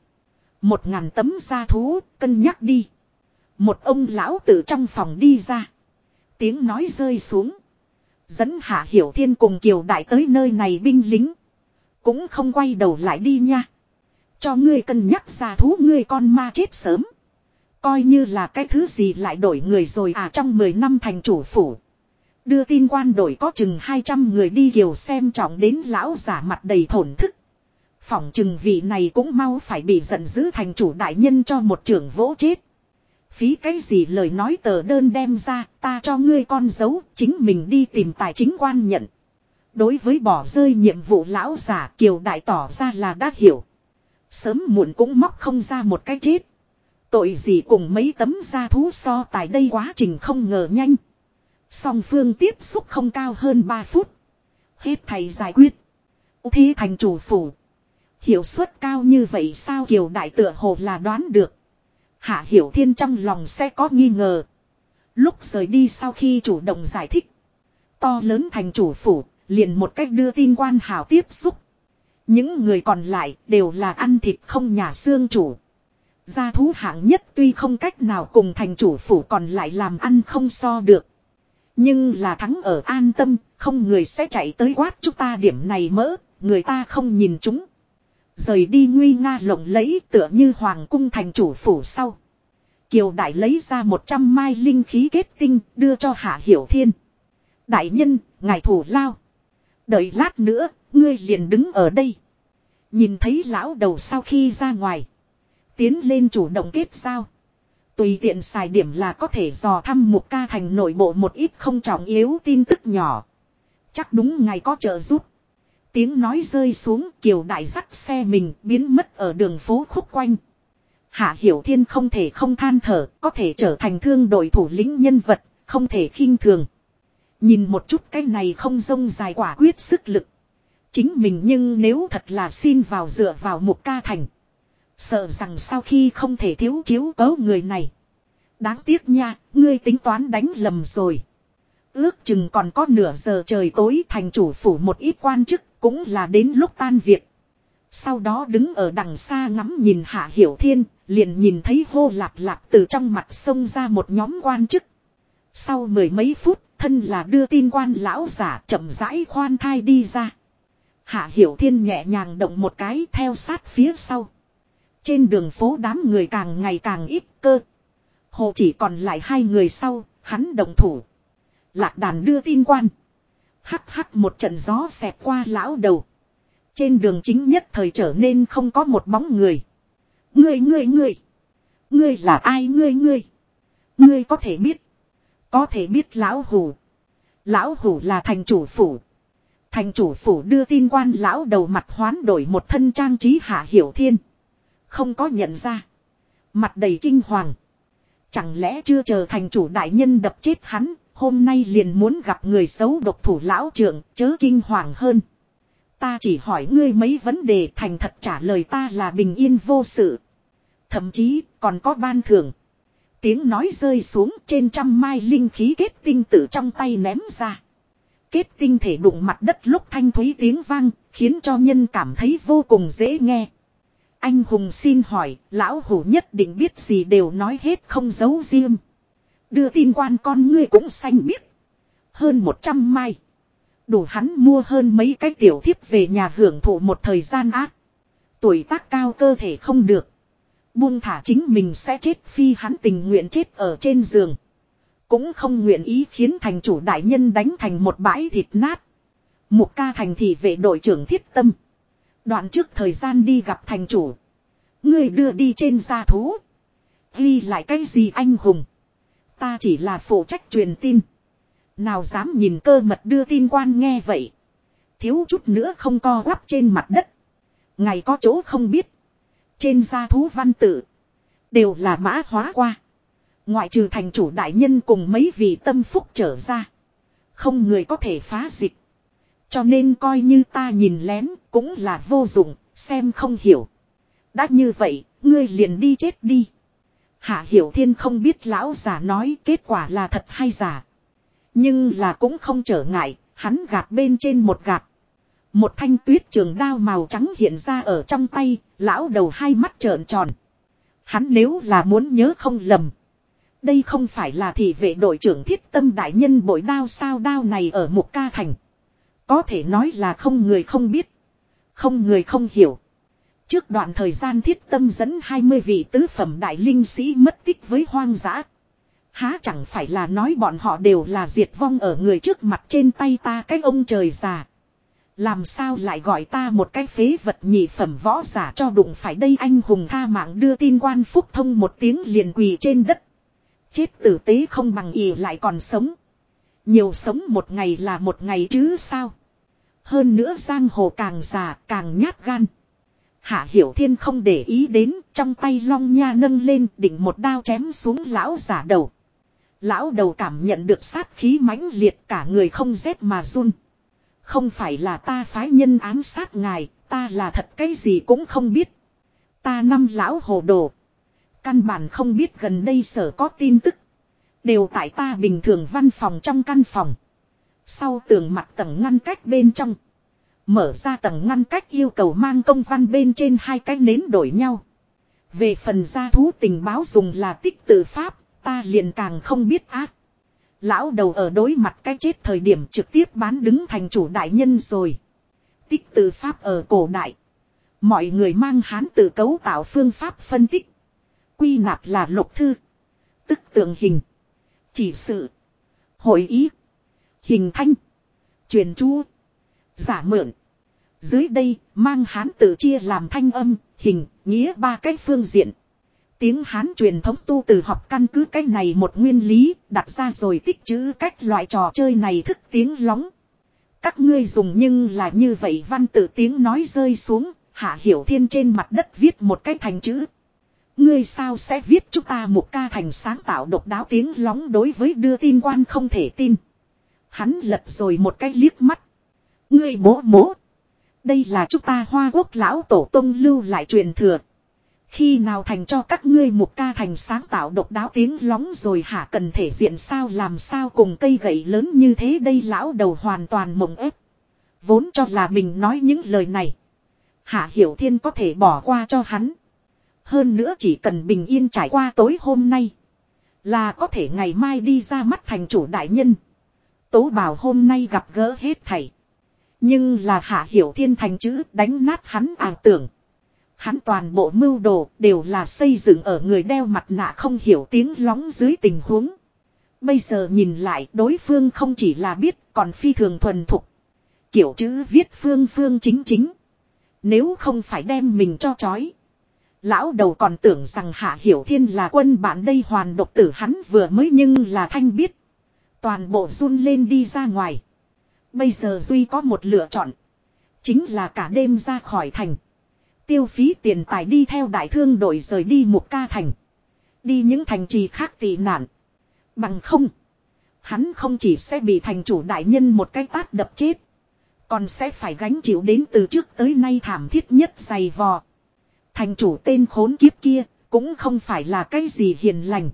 Một ngàn tấm da thú, cân nhắc đi. Một ông lão từ trong phòng đi ra. Tiếng nói rơi xuống. Dẫn Hạ Hiểu Thiên cùng Kiều Đại tới nơi này binh lính. Cũng không quay đầu lại đi nha. Cho ngươi cân nhắc ra thú ngươi con ma chết sớm. Coi như là cái thứ gì lại đổi người rồi à trong 10 năm thành chủ phủ. Đưa tin quan đổi có chừng 200 người đi kiều xem trọng đến lão giả mặt đầy thổn thức. Phỏng chừng vị này cũng mau phải bị giận dữ thành chủ đại nhân cho một trưởng vỗ chết. Phí cái gì lời nói tờ đơn đem ra, ta cho ngươi con dấu, chính mình đi tìm tài chính quan nhận. Đối với bỏ rơi nhiệm vụ lão giả kiều đại tỏ ra là đã hiểu. Sớm muộn cũng móc không ra một cái chết. Tội gì cùng mấy tấm da thú so tại đây quá trình không ngờ nhanh. Song phương tiếp xúc không cao hơn 3 phút. Hết thầy giải quyết. Thế thành chủ phủ. Hiệu suất cao như vậy sao Kiều Đại tựa hồ là đoán được. Hạ Hiểu Thiên trong lòng sẽ có nghi ngờ. Lúc rời đi sau khi chủ động giải thích. To lớn thành chủ phủ, liền một cách đưa tin quan hảo tiếp xúc. Những người còn lại đều là ăn thịt không nhà xương chủ. Gia thú hạng nhất tuy không cách nào cùng thành chủ phủ còn lại làm ăn không so được. Nhưng là thắng ở an tâm, không người sẽ chạy tới quát chúng ta điểm này mỡ, người ta không nhìn chúng. Rời đi nguy nga lộng lẫy tựa như hoàng cung thành chủ phủ sau. Kiều đại lấy ra 100 mai linh khí kết tinh đưa cho Hạ Hiểu Thiên. Đại nhân, ngài thủ lao. Đợi lát nữa, ngươi liền đứng ở đây. Nhìn thấy lão đầu sau khi ra ngoài. Tiến lên chủ động kết giao. Tùy tiện xài điểm là có thể dò thăm một ca thành nội bộ một ít không trọng yếu tin tức nhỏ. Chắc đúng ngài có trợ giúp. Tiếng nói rơi xuống kiều đại dắt xe mình biến mất ở đường phố khúc quanh. Hạ Hiểu Thiên không thể không than thở, có thể trở thành thương đội thủ lĩnh nhân vật, không thể khinh thường. Nhìn một chút cái này không rông dài quả quyết sức lực. Chính mình nhưng nếu thật là xin vào dựa vào một ca thành. Sợ rằng sau khi không thể thiếu chiếu cấu người này. Đáng tiếc nha, ngươi tính toán đánh lầm rồi. Ước chừng còn có nửa giờ trời tối thành chủ phủ một ít quan chức cũng là đến lúc tan việc. Sau đó đứng ở đằng xa ngắm nhìn Hạ Hiểu Thiên, liền nhìn thấy hô lạp lạp từ trong mặt sông ra một nhóm quan chức. Sau mười mấy phút, thân là đưa tin quan lão giả chậm rãi khoan thai đi ra. Hạ Hiểu Thiên nhẹ nhàng động một cái theo sát phía sau. Trên đường phố đám người càng ngày càng ít cơ. Hồ chỉ còn lại hai người sau, hắn động thủ. Lạc đàn đưa tin quan. Hắc hắc một trận gió xẹt qua lão đầu. Trên đường chính nhất thời trở nên không có một bóng người. Ngươi ngươi ngươi. Ngươi là ai ngươi ngươi. Ngươi có thể biết. Có thể biết lão hủ. Lão hủ là thành chủ phủ. Thành chủ phủ đưa tin quan lão đầu mặt hoán đổi một thân trang trí hạ hiểu thiên. Không có nhận ra. Mặt đầy kinh hoàng. Chẳng lẽ chưa chờ thành chủ đại nhân đập chết hắn, hôm nay liền muốn gặp người xấu độc thủ lão trưởng, chớ kinh hoàng hơn. Ta chỉ hỏi ngươi mấy vấn đề thành thật trả lời ta là bình yên vô sự. Thậm chí còn có ban thưởng. Tiếng nói rơi xuống trên trăm mai linh khí kết tinh tử trong tay ném ra. Kết tinh thể đụng mặt đất lúc thanh thúy tiếng vang, khiến cho nhân cảm thấy vô cùng dễ nghe. Anh hùng xin hỏi, lão hủ nhất định biết gì đều nói hết không giấu riêng. Đưa tin quan con ngươi cũng xanh biết. Hơn 100 mai. Đủ hắn mua hơn mấy cái tiểu thiếp về nhà hưởng thụ một thời gian ác. Tuổi tác cao cơ thể không được. Buông thả chính mình sẽ chết phi hắn tình nguyện chết ở trên giường. Cũng không nguyện ý khiến thành chủ đại nhân đánh thành một bãi thịt nát. Một ca thành thị vệ đội trưởng thiết tâm. Đoạn trước thời gian đi gặp thành chủ. Người đưa đi trên gia thú. Ghi lại cái gì anh hùng. Ta chỉ là phụ trách truyền tin. Nào dám nhìn cơ mật đưa tin quan nghe vậy. Thiếu chút nữa không co quắp trên mặt đất. Ngày có chỗ không biết. Trên gia thú văn tự. Đều là mã hóa qua. Ngoại trừ thành chủ đại nhân cùng mấy vị tâm phúc trở ra. Không người có thể phá dịch. Cho nên coi như ta nhìn lén cũng là vô dụng, xem không hiểu. Đã như vậy, ngươi liền đi chết đi. Hạ Hiểu Thiên không biết lão giả nói kết quả là thật hay giả. Nhưng là cũng không trở ngại, hắn gạt bên trên một gạt. Một thanh tuyết trường đao màu trắng hiện ra ở trong tay, lão đầu hai mắt trợn tròn. Hắn nếu là muốn nhớ không lầm. Đây không phải là thị vệ đội trưởng thiết tâm đại nhân bội đao sao đao này ở một ca thành. Có thể nói là không người không biết. Không người không hiểu. Trước đoạn thời gian thiết tâm dẫn 20 vị tứ phẩm đại linh sĩ mất tích với hoang dã. Há chẳng phải là nói bọn họ đều là diệt vong ở người trước mặt trên tay ta cái ông trời già. Làm sao lại gọi ta một cái phế vật nhị phẩm võ giả cho đụng phải đây anh hùng tha mạng đưa tin quan phúc thông một tiếng liền quỳ trên đất. Chết tử tế không bằng ỉ lại còn sống. Nhiều sống một ngày là một ngày chứ sao. Hơn nữa giang hồ càng già càng nhát gan. Hạ Hiểu Thiên không để ý đến, trong tay long nha nâng lên định một đao chém xuống lão giả đầu. Lão đầu cảm nhận được sát khí mãnh liệt cả người không rét mà run. Không phải là ta phái nhân ám sát ngài, ta là thật cái gì cũng không biết. Ta năm lão hồ đồ. Căn bản không biết gần đây sở có tin tức. Đều tại ta bình thường văn phòng trong căn phòng. Sau tường mặt tầng ngăn cách bên trong. Mở ra tầng ngăn cách yêu cầu mang công văn bên trên hai cái nến đổi nhau. Về phần gia thú tình báo dùng là tích tự pháp, ta liền càng không biết ác. Lão đầu ở đối mặt cái chết thời điểm trực tiếp bán đứng thành chủ đại nhân rồi. Tích tự pháp ở cổ đại. Mọi người mang hán tự cấu tạo phương pháp phân tích. Quy nạp là lục thư. Tức tượng hình. Chỉ sự. Hội ý. Hình thanh. Truyền chu. Giả mượn. Dưới đây, mang hán tự chia làm thanh âm, hình, nghĩa ba cái phương diện. Tiếng Hán truyền thống tu từ học căn cứ cái này một nguyên lý, đặt ra rồi tích chữ cách loại trò chơi này thức tiếng lóng. Các ngươi dùng nhưng là như vậy văn tự tiếng nói rơi xuống, hạ hiểu thiên trên mặt đất viết một cái thành chữ. Ngươi sao sẽ viết chúng ta một ca thành sáng tạo độc đáo tiếng lóng đối với đưa tin quan không thể tin. Hắn lật rồi một cái liếc mắt. Ngươi bố bố. Đây là chúng ta hoa quốc lão tổ tông lưu lại truyền thừa. Khi nào thành cho các ngươi một ca thành sáng tạo độc đáo tiếng lóng rồi hả cần thể diện sao làm sao cùng cây gậy lớn như thế đây lão đầu hoàn toàn mộng ép. Vốn cho là mình nói những lời này. Hạ Hiểu Thiên có thể bỏ qua cho hắn. Hơn nữa chỉ cần bình yên trải qua tối hôm nay. Là có thể ngày mai đi ra mắt thành chủ đại nhân. Tố bảo hôm nay gặp gỡ hết thầy. Nhưng là Hạ Hiểu Thiên thành chữ đánh nát hắn ảo tưởng. Hắn toàn bộ mưu đồ đều là xây dựng ở người đeo mặt nạ không hiểu tiếng lóng dưới tình huống. Bây giờ nhìn lại đối phương không chỉ là biết còn phi thường thuần thục. Kiểu chữ viết phương phương chính chính. Nếu không phải đem mình cho chói. Lão đầu còn tưởng rằng Hạ Hiểu Thiên là quân bạn đây hoàn độc tử hắn vừa mới nhưng là thanh biết. Toàn bộ run lên đi ra ngoài. Bây giờ Duy có một lựa chọn. Chính là cả đêm ra khỏi thành. Tiêu phí tiền tài đi theo đại thương đội rời đi một ca thành. Đi những thành trì khác tị nạn. Bằng không. Hắn không chỉ sẽ bị thành chủ đại nhân một cái tát đập chết. Còn sẽ phải gánh chịu đến từ trước tới nay thảm thiết nhất dày vò. Thành chủ tên khốn kiếp kia cũng không phải là cái gì hiền lành.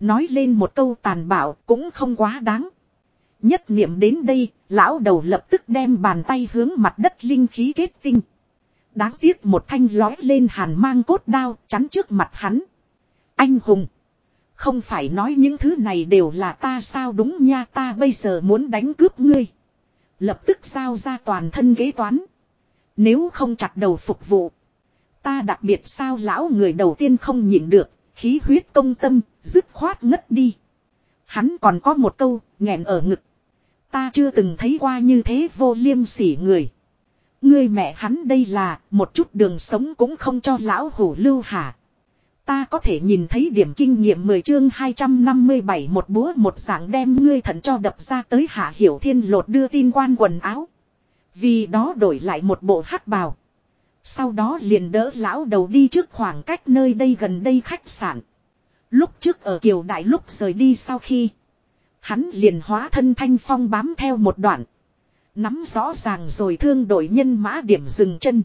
Nói lên một câu tàn bạo cũng không quá đáng. Nhất niệm đến đây, lão đầu lập tức đem bàn tay hướng mặt đất linh khí kết tinh. Đáng tiếc một thanh lói lên hàn mang cốt đao chắn trước mặt hắn. Anh hùng. Không phải nói những thứ này đều là ta sao đúng nha ta bây giờ muốn đánh cướp ngươi. Lập tức giao ra toàn thân kế toán. Nếu không chặt đầu phục vụ. Ta đặc biệt sao lão người đầu tiên không nhịn được. Khí huyết công tâm, dứt khoát ngất đi. Hắn còn có một câu, nghẹn ở ngực. Ta chưa từng thấy qua như thế vô liêm sỉ người. Ngươi mẹ hắn đây là một chút đường sống cũng không cho lão hủ lưu hả. Ta có thể nhìn thấy điểm kinh nghiệm 10 chương 257 một búa một dạng đem ngươi thận cho đập ra tới hạ hiểu thiên lột đưa tin quan quần áo. Vì đó đổi lại một bộ hắc bào. Sau đó liền đỡ lão đầu đi trước khoảng cách nơi đây gần đây khách sạn. Lúc trước ở Kiều Đại lúc rời đi sau khi. Hắn liền hóa thân thanh phong bám theo một đoạn. Nắm rõ ràng rồi thương đội nhân mã điểm dừng chân.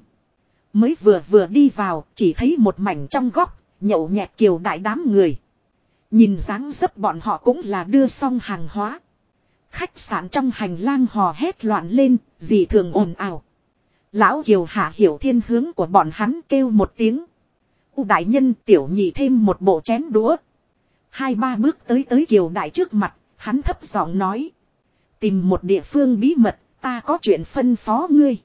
Mới vừa vừa đi vào chỉ thấy một mảnh trong góc nhậu nhẹt kiều đại đám người. Nhìn dáng dấp bọn họ cũng là đưa xong hàng hóa. Khách sạn trong hành lang hò hét loạn lên, dị thường ồn ào. Lão Kiều hạ hiểu thiên hướng của bọn hắn kêu một tiếng. U đại nhân tiểu nhị thêm một bộ chén đũa. Hai ba bước tới tới Kiều đại trước mặt, hắn thấp giọng nói. Tìm một địa phương bí mật, ta có chuyện phân phó ngươi.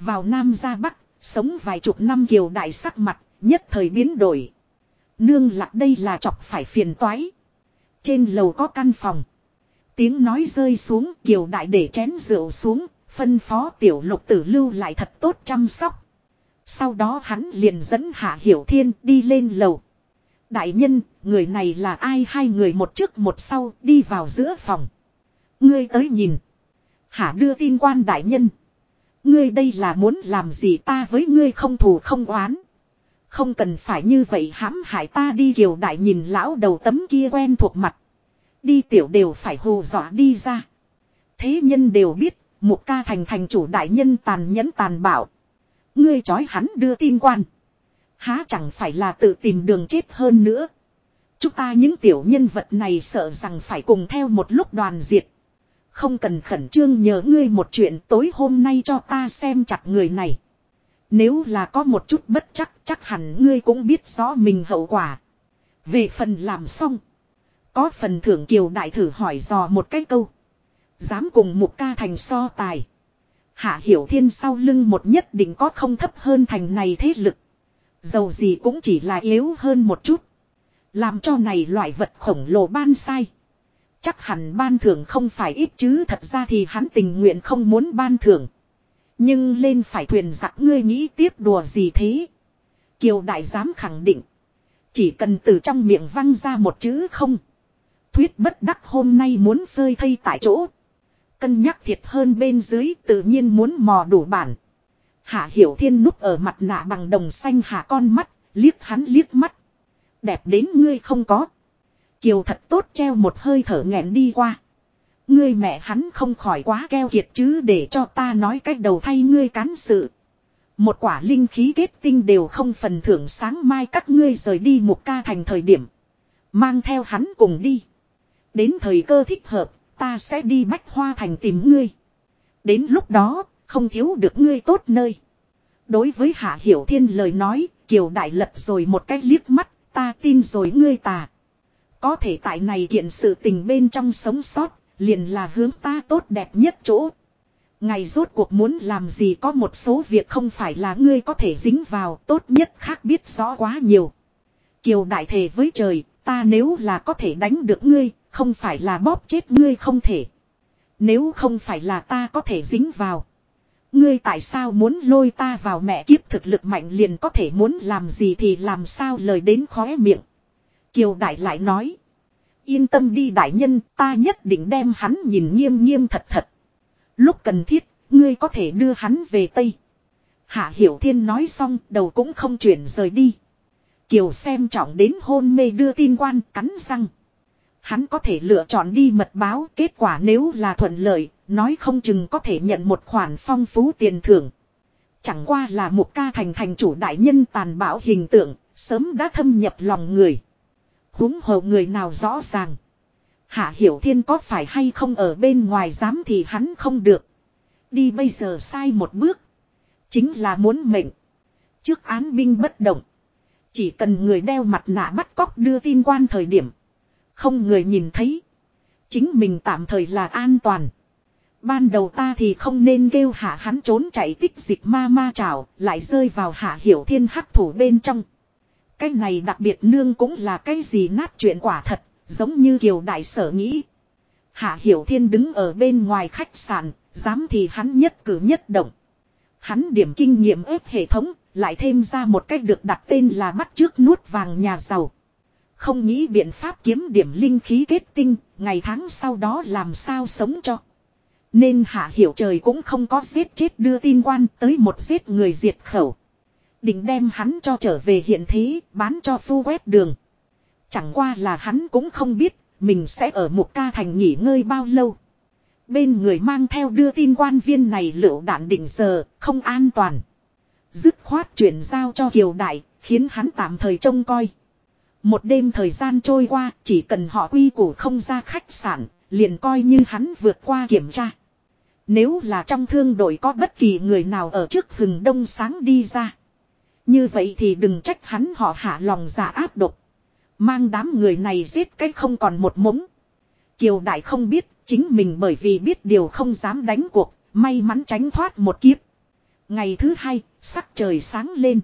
Vào Nam ra Bắc, sống vài chục năm Kiều đại sắc mặt, nhất thời biến đổi. Nương lạc đây là chọc phải phiền toái. Trên lầu có căn phòng. Tiếng nói rơi xuống kiều đại để chén rượu xuống. Phân phó tiểu lục tử lưu lại thật tốt chăm sóc. Sau đó hắn liền dẫn Hạ Hiểu Thiên đi lên lầu. Đại nhân, người này là ai hai người một trước một sau đi vào giữa phòng. Ngươi tới nhìn. Hạ đưa tin quan đại nhân. Ngươi đây là muốn làm gì ta với ngươi không thù không oán. Không cần phải như vậy hãm hại ta đi kiều đại nhìn lão đầu tấm kia quen thuộc mặt. Đi tiểu đều phải hù dọa đi ra. Thế nhân đều biết, một ca thành thành chủ đại nhân tàn nhẫn tàn bạo. Ngươi chói hắn đưa tin quan. Há chẳng phải là tự tìm đường chết hơn nữa. Chúng ta những tiểu nhân vật này sợ rằng phải cùng theo một lúc đoàn diệt. Không cần khẩn trương nhờ ngươi một chuyện tối hôm nay cho ta xem chặt người này. Nếu là có một chút bất chắc chắc hẳn ngươi cũng biết rõ mình hậu quả. Về phần làm xong. Có phần thưởng kiều đại thử hỏi dò một cái câu. Dám cùng một ca thành so tài. Hạ hiểu thiên sau lưng một nhất định có không thấp hơn thành này thế lực. Dầu gì cũng chỉ là yếu hơn một chút. Làm cho này loại vật khổng lồ ban sai. Chắc hẳn ban thưởng không phải ít chứ thật ra thì hắn tình nguyện không muốn ban thưởng. Nhưng lên phải thuyền giặc ngươi nghĩ tiếp đùa gì thế. Kiều đại dám khẳng định. Chỉ cần từ trong miệng văng ra một chữ không. Thuyết bất đắc hôm nay muốn phơi thây tại chỗ. Cân nhắc thiệt hơn bên dưới tự nhiên muốn mò đủ bản. Hạ hiểu thiên núp ở mặt nạ bằng đồng xanh hạ con mắt, liếc hắn liếc mắt. Đẹp đến ngươi không có. Kiều thật tốt treo một hơi thở nghẹn đi qua. Ngươi mẹ hắn không khỏi quá keo kiệt chứ để cho ta nói cách đầu thay ngươi cán sự. Một quả linh khí kết tinh đều không phần thưởng sáng mai các ngươi rời đi một ca thành thời điểm. Mang theo hắn cùng đi. Đến thời cơ thích hợp, ta sẽ đi bách hoa thành tìm ngươi. Đến lúc đó, không thiếu được ngươi tốt nơi. Đối với Hạ Hiểu Thiên lời nói, Kiều Đại lật rồi một cách liếc mắt, ta tin rồi ngươi tà. Có thể tại này kiện sự tình bên trong sống sót, Liền là hướng ta tốt đẹp nhất chỗ. Ngày rốt cuộc muốn làm gì có một số việc không phải là ngươi có thể dính vào tốt nhất khác biết rõ quá nhiều. Kiều đại thề với trời, ta nếu là có thể đánh được ngươi, không phải là bóp chết ngươi không thể. Nếu không phải là ta có thể dính vào. Ngươi tại sao muốn lôi ta vào mẹ kiếp thực lực mạnh liền có thể muốn làm gì thì làm sao lời đến khóe miệng. Kiều Đại lại nói. Yên tâm đi đại nhân ta nhất định đem hắn nhìn nghiêm nghiêm thật thật. Lúc cần thiết, ngươi có thể đưa hắn về Tây. Hạ Hiểu Thiên nói xong đầu cũng không chuyển rời đi. Kiều xem trọng đến hôn mê đưa tin quan cắn răng. Hắn có thể lựa chọn đi mật báo kết quả nếu là thuận lợi, nói không chừng có thể nhận một khoản phong phú tiền thưởng. Chẳng qua là một ca thành thành chủ đại nhân tàn bạo hình tượng, sớm đã thâm nhập lòng người. húng hồ người nào rõ ràng. Hạ Hiểu Thiên có phải hay không ở bên ngoài dám thì hắn không được. Đi bây giờ sai một bước. Chính là muốn mệnh. Trước án binh bất động. Chỉ cần người đeo mặt nạ bắt cóc đưa tin quan thời điểm. Không người nhìn thấy. Chính mình tạm thời là an toàn. Ban đầu ta thì không nên kêu hạ hắn trốn chạy tích dịch ma ma trào, lại rơi vào hạ hiểu thiên hắc thủ bên trong. Cái này đặc biệt nương cũng là cái gì nát chuyện quả thật, giống như kiều đại sở nghĩ. Hạ hiểu thiên đứng ở bên ngoài khách sạn, dám thì hắn nhất cử nhất động. Hắn điểm kinh nghiệm ép hệ thống, lại thêm ra một cách được đặt tên là bắt trước nuốt vàng nhà giàu. Không nghĩ biện pháp kiếm điểm linh khí kết tinh, ngày tháng sau đó làm sao sống cho. Nên hạ hiểu trời cũng không có giết chết đưa tin quan tới một giết người diệt khẩu. Định đem hắn cho trở về hiện thế, bán cho phu quét đường. Chẳng qua là hắn cũng không biết, mình sẽ ở một ca thành nghỉ ngơi bao lâu. Bên người mang theo đưa tin quan viên này lựu đạn định giờ, không an toàn. Dứt khoát chuyển giao cho Kiều Đại, khiến hắn tạm thời trông coi. Một đêm thời gian trôi qua, chỉ cần họ quy củ không ra khách sạn, liền coi như hắn vượt qua kiểm tra. Nếu là trong thương đội có bất kỳ người nào ở trước hừng đông sáng đi ra. Như vậy thì đừng trách hắn họ hạ lòng giả áp độc. Mang đám người này giết cái không còn một mống. Kiều Đại không biết, chính mình bởi vì biết điều không dám đánh cuộc, may mắn tránh thoát một kiếp. Ngày thứ hai, sắc trời sáng lên.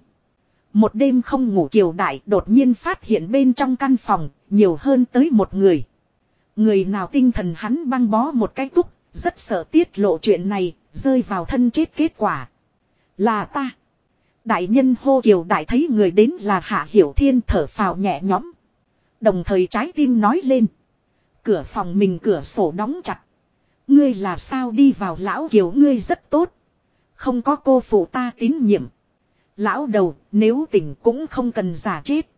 Một đêm không ngủ Kiều Đại đột nhiên phát hiện bên trong căn phòng, nhiều hơn tới một người. Người nào tinh thần hắn băng bó một cái túc, rất sợ tiết lộ chuyện này, rơi vào thân chết kết quả. Là ta. Đại nhân hô Kiều Đại thấy người đến là Hạ Hiểu Thiên thở phào nhẹ nhõm. Đồng thời trái tim nói lên. Cửa phòng mình cửa sổ đóng chặt. Ngươi là sao đi vào lão Kiều ngươi rất tốt. Không có cô phụ ta tín nhiệm. Lão đầu, nếu tỉnh cũng không cần giả chết.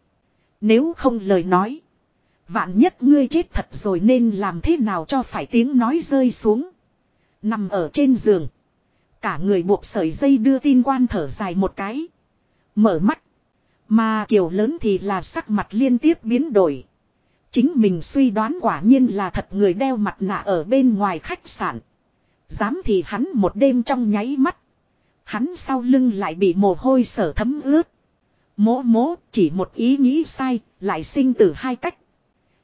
Nếu không lời nói. Vạn nhất ngươi chết thật rồi nên làm thế nào cho phải tiếng nói rơi xuống. Nằm ở trên giường. Cả người buộc sợi dây đưa tin quan thở dài một cái. Mở mắt. Mà kiểu lớn thì là sắc mặt liên tiếp biến đổi. Chính mình suy đoán quả nhiên là thật người đeo mặt nạ ở bên ngoài khách sạn. Dám thì hắn một đêm trong nháy mắt. Hắn sau lưng lại bị mồ hôi sở thấm ướt. Mố mố chỉ một ý nghĩ sai, lại sinh từ hai cách.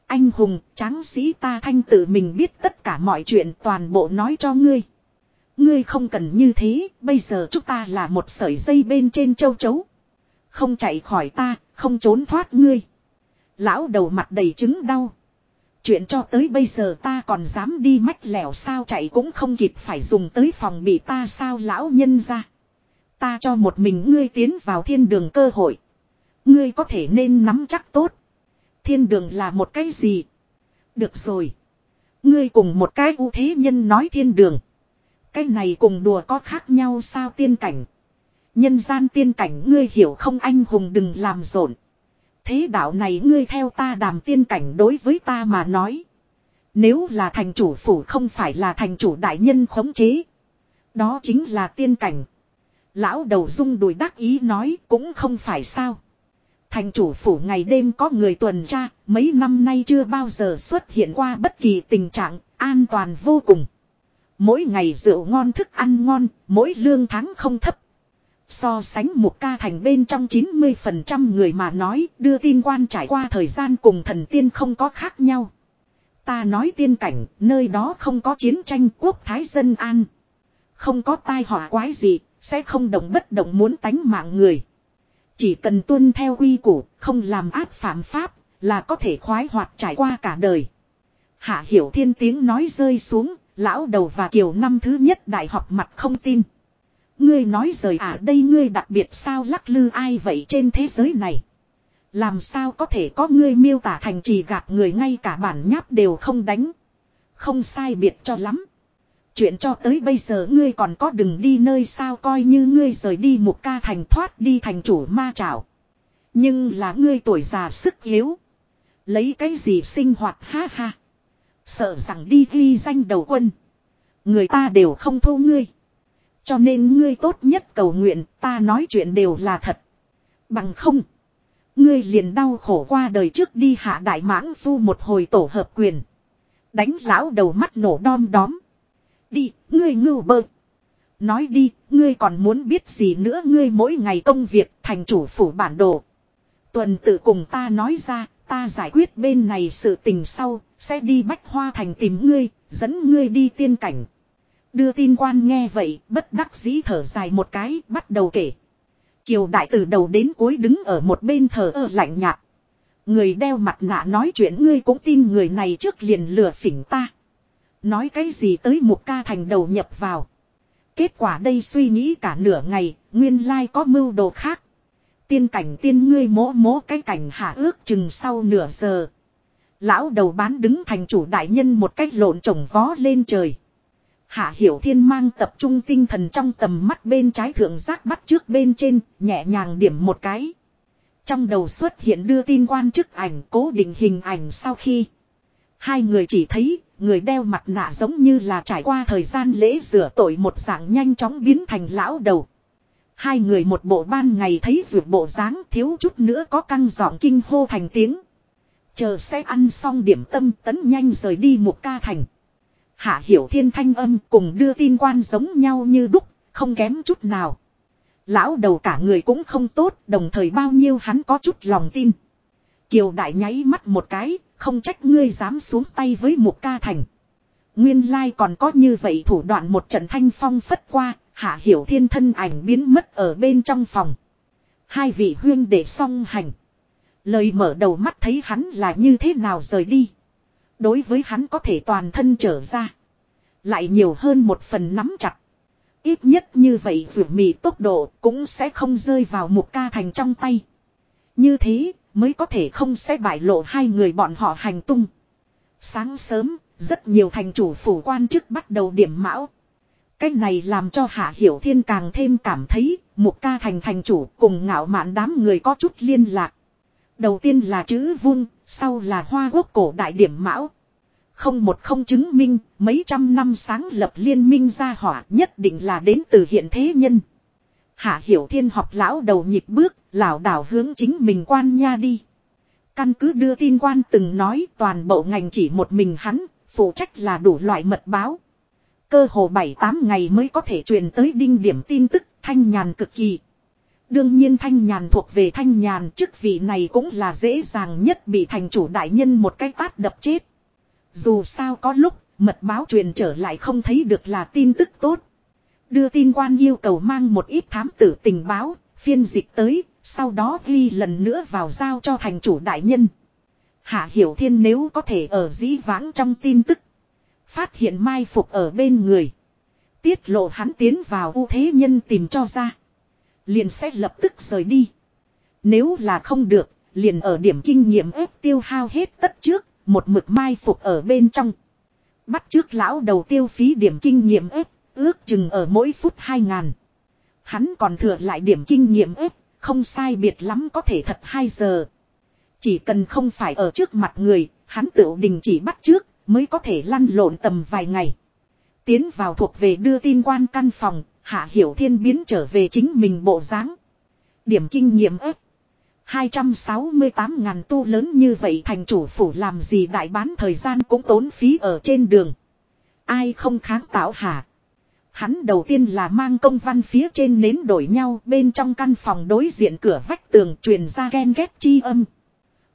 Anh hùng, tráng sĩ ta thanh tự mình biết tất cả mọi chuyện toàn bộ nói cho ngươi. Ngươi không cần như thế, bây giờ chúng ta là một sợi dây bên trên châu chấu. Không chạy khỏi ta, không trốn thoát ngươi. Lão đầu mặt đầy chứng đau. Chuyện cho tới bây giờ ta còn dám đi mách lẻo sao chạy cũng không kịp phải dùng tới phòng bị ta sao lão nhân ra. Ta cho một mình ngươi tiến vào thiên đường cơ hội. Ngươi có thể nên nắm chắc tốt. Thiên đường là một cái gì? Được rồi. Ngươi cùng một cái ưu thế nhân nói thiên đường. Cái này cùng đùa có khác nhau sao tiên cảnh. Nhân gian tiên cảnh ngươi hiểu không anh hùng đừng làm rộn. Thế đạo này ngươi theo ta đàm tiên cảnh đối với ta mà nói. Nếu là thành chủ phủ không phải là thành chủ đại nhân khống chế. Đó chính là tiên cảnh. Lão đầu dung đùi đắc ý nói cũng không phải sao. Thành chủ phủ ngày đêm có người tuần tra, mấy năm nay chưa bao giờ xuất hiện qua bất kỳ tình trạng, an toàn vô cùng. Mỗi ngày rượu ngon thức ăn ngon, mỗi lương tháng không thấp. So sánh một ca thành bên trong 90% người mà nói đưa tin quan trải qua thời gian cùng thần tiên không có khác nhau. Ta nói tiên cảnh, nơi đó không có chiến tranh quốc thái dân an. Không có tai họa quái gì, sẽ không động bất động muốn tánh mạng người. Chỉ cần tuân theo quy củ, không làm ác phạm pháp, là có thể khoái hoạt trải qua cả đời. Hạ hiểu thiên tiếng nói rơi xuống, lão đầu và kiều năm thứ nhất đại học mặt không tin. Ngươi nói rời à đây ngươi đặc biệt sao lắc lư ai vậy trên thế giới này. Làm sao có thể có ngươi miêu tả thành trì gạt người ngay cả bản nháp đều không đánh. Không sai biệt cho lắm. Chuyện cho tới bây giờ ngươi còn có đừng đi nơi sao coi như ngươi rời đi một ca thành thoát đi thành chủ ma trảo. Nhưng là ngươi tuổi già sức yếu. Lấy cái gì sinh hoạt ha ha. Sợ rằng đi ghi danh đầu quân. Người ta đều không thu ngươi. Cho nên ngươi tốt nhất cầu nguyện ta nói chuyện đều là thật. Bằng không. Ngươi liền đau khổ qua đời trước đi hạ đại mãng phu một hồi tổ hợp quyền. Đánh lão đầu mắt nổ đom đóm. Đi, ngươi ngưu bơ. Nói đi, ngươi còn muốn biết gì nữa ngươi mỗi ngày công việc thành chủ phủ bản đồ. Tuần tự cùng ta nói ra, ta giải quyết bên này sự tình sau, sẽ đi bách hoa thành tìm ngươi, dẫn ngươi đi tiên cảnh. Đưa tin quan nghe vậy, bất đắc dĩ thở dài một cái, bắt đầu kể. Kiều đại từ đầu đến cuối đứng ở một bên thờ ơ lạnh nhạt. Người đeo mặt nạ nói chuyện ngươi cũng tin người này trước liền lừa phỉnh ta. Nói cái gì tới một ca thành đầu nhập vào. Kết quả đây suy nghĩ cả nửa ngày, nguyên lai có mưu đồ khác. Tiên cảnh tiên ngươi mỗ mỗ cái cảnh hạ ước chừng sau nửa giờ. Lão đầu bán đứng thành chủ đại nhân một cách lộn trồng vó lên trời. Hạ Hiểu Thiên mang tập trung tinh thần trong tầm mắt bên trái thượng giác bắt trước bên trên, nhẹ nhàng điểm một cái. Trong đầu xuất hiện đưa tin quan chức ảnh cố định hình ảnh sau khi. Hai người chỉ thấy, người đeo mặt nạ giống như là trải qua thời gian lễ rửa tội một dạng nhanh chóng biến thành lão đầu. Hai người một bộ ban ngày thấy rượu bộ dáng thiếu chút nữa có căng giọng kinh hô thành tiếng. Chờ sẽ ăn xong điểm tâm tấn nhanh rời đi một ca thành. Hạ hiểu thiên thanh âm cùng đưa tin quan giống nhau như đúc, không kém chút nào. Lão đầu cả người cũng không tốt, đồng thời bao nhiêu hắn có chút lòng tin. Kiều đại nháy mắt một cái, không trách ngươi dám xuống tay với một ca thành. Nguyên lai còn có như vậy thủ đoạn một trận thanh phong phất qua, hạ hiểu thiên thân ảnh biến mất ở bên trong phòng. Hai vị huyên để song hành. Lời mở đầu mắt thấy hắn là như thế nào rời đi. Đối với hắn có thể toàn thân trở ra. Lại nhiều hơn một phần nắm chặt. Ít nhất như vậy dù mì tốc độ cũng sẽ không rơi vào một ca thành trong tay. Như thế mới có thể không sẽ bại lộ hai người bọn họ hành tung. Sáng sớm, rất nhiều thành chủ phủ quan chức bắt đầu điểm mão. Cách này làm cho Hạ Hiểu Thiên càng thêm cảm thấy một ca thành thành chủ cùng ngạo mạn đám người có chút liên lạc. Đầu tiên là chữ vun, sau là hoa quốc cổ đại điểm mão. Không một không chứng minh, mấy trăm năm sáng lập liên minh gia hỏa nhất định là đến từ hiện thế nhân. Hạ hiểu thiên học lão đầu nhịp bước, lão đảo hướng chính mình quan nha đi. Căn cứ đưa tin quan từng nói toàn bộ ngành chỉ một mình hắn, phụ trách là đủ loại mật báo. Cơ hồ 7-8 ngày mới có thể truyền tới đinh điểm tin tức thanh nhàn cực kỳ. Đương nhiên thanh nhàn thuộc về thanh nhàn chức vị này cũng là dễ dàng nhất bị thành chủ đại nhân một cái tát đập chết. Dù sao có lúc mật báo truyền trở lại không thấy được là tin tức tốt. Đưa tin quan yêu cầu mang một ít thám tử tình báo, phiên dịch tới, sau đó ghi lần nữa vào giao cho thành chủ đại nhân. Hạ Hiểu Thiên nếu có thể ở dĩ vãng trong tin tức. Phát hiện mai phục ở bên người. Tiết lộ hắn tiến vào ưu thế nhân tìm cho ra. Liền sẽ lập tức rời đi. Nếu là không được, liền ở điểm kinh nghiệm ép tiêu hao hết tất trước, một mực mai phục ở bên trong. Bắt trước lão đầu tiêu phí điểm kinh nghiệm ép, ước chừng ở mỗi phút hai ngàn. Hắn còn thừa lại điểm kinh nghiệm ép, không sai biệt lắm có thể thật 2 giờ. Chỉ cần không phải ở trước mặt người, hắn tự đình chỉ bắt trước, mới có thể lăn lộn tầm vài ngày. Tiến vào thuộc về đưa tin quan căn phòng, Hạ Hiểu Thiên biến trở về chính mình bộ dáng. Điểm kinh nghiệm ếp. 268 ngàn tu lớn như vậy thành chủ phủ làm gì đại bán thời gian cũng tốn phí ở trên đường. Ai không kháng tạo hả? Hắn đầu tiên là mang công văn phía trên nến đổi nhau bên trong căn phòng đối diện cửa vách tường truyền ra ghen ghét chi âm.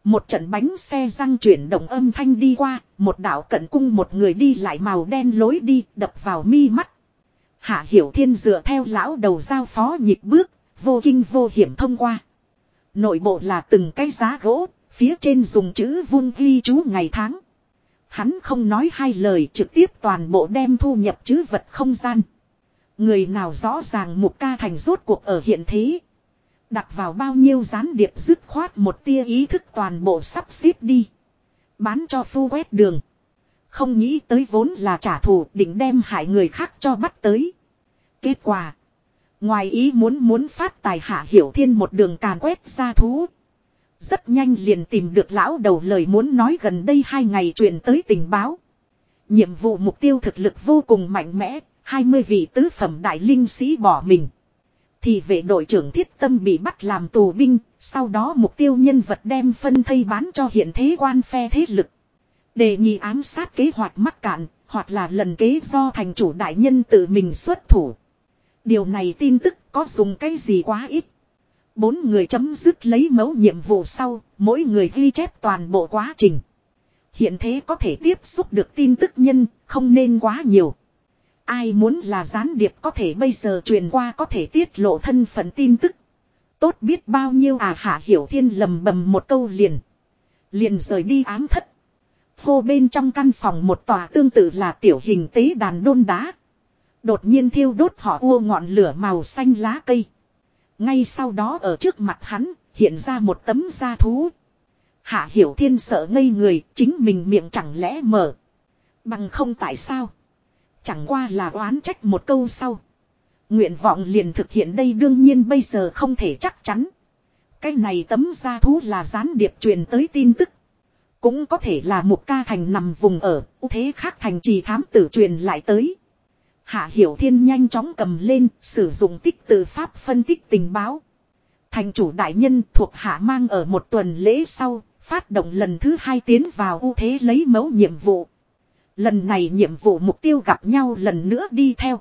Một trận bánh xe răng chuyển động âm thanh đi qua, một đạo cận cung một người đi lại màu đen lối đi đập vào mi mắt. Hạ Hiểu Thiên dựa theo lão đầu giao phó nhịp bước, vô kinh vô hiểm thông qua. Nội bộ là từng cái giá gỗ, phía trên dùng chữ vun ghi chú ngày tháng. Hắn không nói hai lời trực tiếp toàn bộ đem thu nhập chữ vật không gian. Người nào rõ ràng mục ca thành rốt cuộc ở hiện thế. Đặt vào bao nhiêu gián điệp dứt khoát một tia ý thức toàn bộ sắp xếp đi. Bán cho phu quét đường. Không nghĩ tới vốn là trả thù định đem hại người khác cho bắt tới. Kết quả. Ngoài ý muốn muốn phát tài hạ hiểu thiên một đường càn quét ra thú. Rất nhanh liền tìm được lão đầu lời muốn nói gần đây hai ngày truyền tới tình báo. Nhiệm vụ mục tiêu thực lực vô cùng mạnh mẽ, 20 vị tứ phẩm đại linh sĩ bỏ mình. Thì vệ đội trưởng thiết tâm bị bắt làm tù binh, sau đó mục tiêu nhân vật đem phân thây bán cho hiện thế quan phe thế lực. Đề nghị ám sát kế hoạch mắc cạn, hoặc là lần kế do thành chủ đại nhân tự mình xuất thủ. Điều này tin tức có dùng cái gì quá ít. Bốn người chấm dứt lấy mẫu nhiệm vụ sau, mỗi người ghi chép toàn bộ quá trình. Hiện thế có thể tiếp xúc được tin tức nhân, không nên quá nhiều. Ai muốn là gián điệp có thể bây giờ truyền qua có thể tiết lộ thân phận tin tức. Tốt biết bao nhiêu à hạ hiểu thiên lầm bầm một câu liền. Liền rời đi ám thất. Hô bên trong căn phòng một tòa tương tự là tiểu hình tế đàn đôn đá. Đột nhiên thiêu đốt họ ua ngọn lửa màu xanh lá cây. Ngay sau đó ở trước mặt hắn, hiện ra một tấm da thú. Hạ hiểu thiên sợ ngây người, chính mình miệng chẳng lẽ mở. Bằng không tại sao. Chẳng qua là oán trách một câu sau. Nguyện vọng liền thực hiện đây đương nhiên bây giờ không thể chắc chắn. Cái này tấm da thú là gián điệp truyền tới tin tức. Cũng có thể là một ca thành nằm vùng ở, ưu thế khác thành trì thám tử truyền lại tới. Hạ Hiểu Thiên nhanh chóng cầm lên, sử dụng tích tự pháp phân tích tình báo. Thành chủ đại nhân thuộc hạ mang ở một tuần lễ sau, phát động lần thứ hai tiến vào ưu thế lấy mẫu nhiệm vụ. Lần này nhiệm vụ mục tiêu gặp nhau lần nữa đi theo.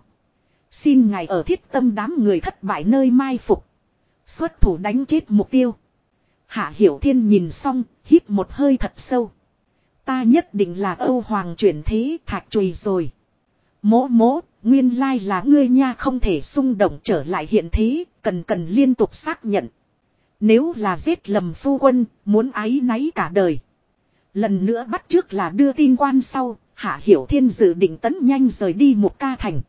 Xin ngài ở thiết tâm đám người thất bại nơi mai phục. Xuất thủ đánh chết mục tiêu. Hạ Hiểu Thiên nhìn xong, hít một hơi thật sâu. Ta nhất định là Âu Hoàng chuyển thế thạch chùy rồi. Mỗ mỗ, nguyên lai là ngươi nha không thể xung động trở lại hiện thế, cần cần liên tục xác nhận. Nếu là giết lầm phu quân, muốn ái náy cả đời. Lần nữa bắt trước là đưa tin quan sau, Hạ Hiểu Thiên dự định tấn nhanh rời đi một ca thành.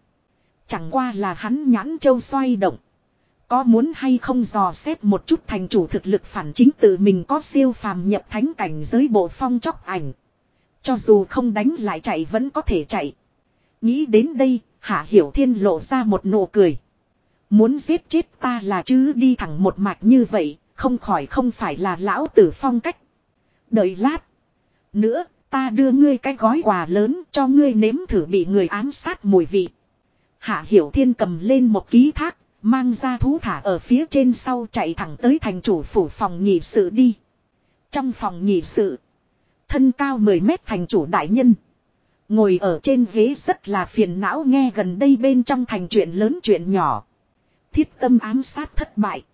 Chẳng qua là hắn nhãn châu xoay động. Có muốn hay không dò xét một chút thành chủ thực lực phản chính tự mình có siêu phàm nhập thánh cảnh giới bộ phong chóc ảnh. Cho dù không đánh lại chạy vẫn có thể chạy. Nghĩ đến đây, Hạ Hiểu Thiên lộ ra một nụ cười. Muốn giết chết ta là chứ đi thẳng một mạch như vậy, không khỏi không phải là lão tử phong cách. Đợi lát. Nữa, ta đưa ngươi cái gói quà lớn cho ngươi nếm thử bị người ám sát mùi vị. Hạ Hiểu Thiên cầm lên một ký thác, mang ra thú thả ở phía trên sau chạy thẳng tới thành chủ phủ phòng nhị sự đi. Trong phòng nhị sự, thân cao 10 mét thành chủ đại nhân. Ngồi ở trên ghế rất là phiền não nghe gần đây bên trong thành chuyện lớn chuyện nhỏ. Thiết tâm ám sát thất bại.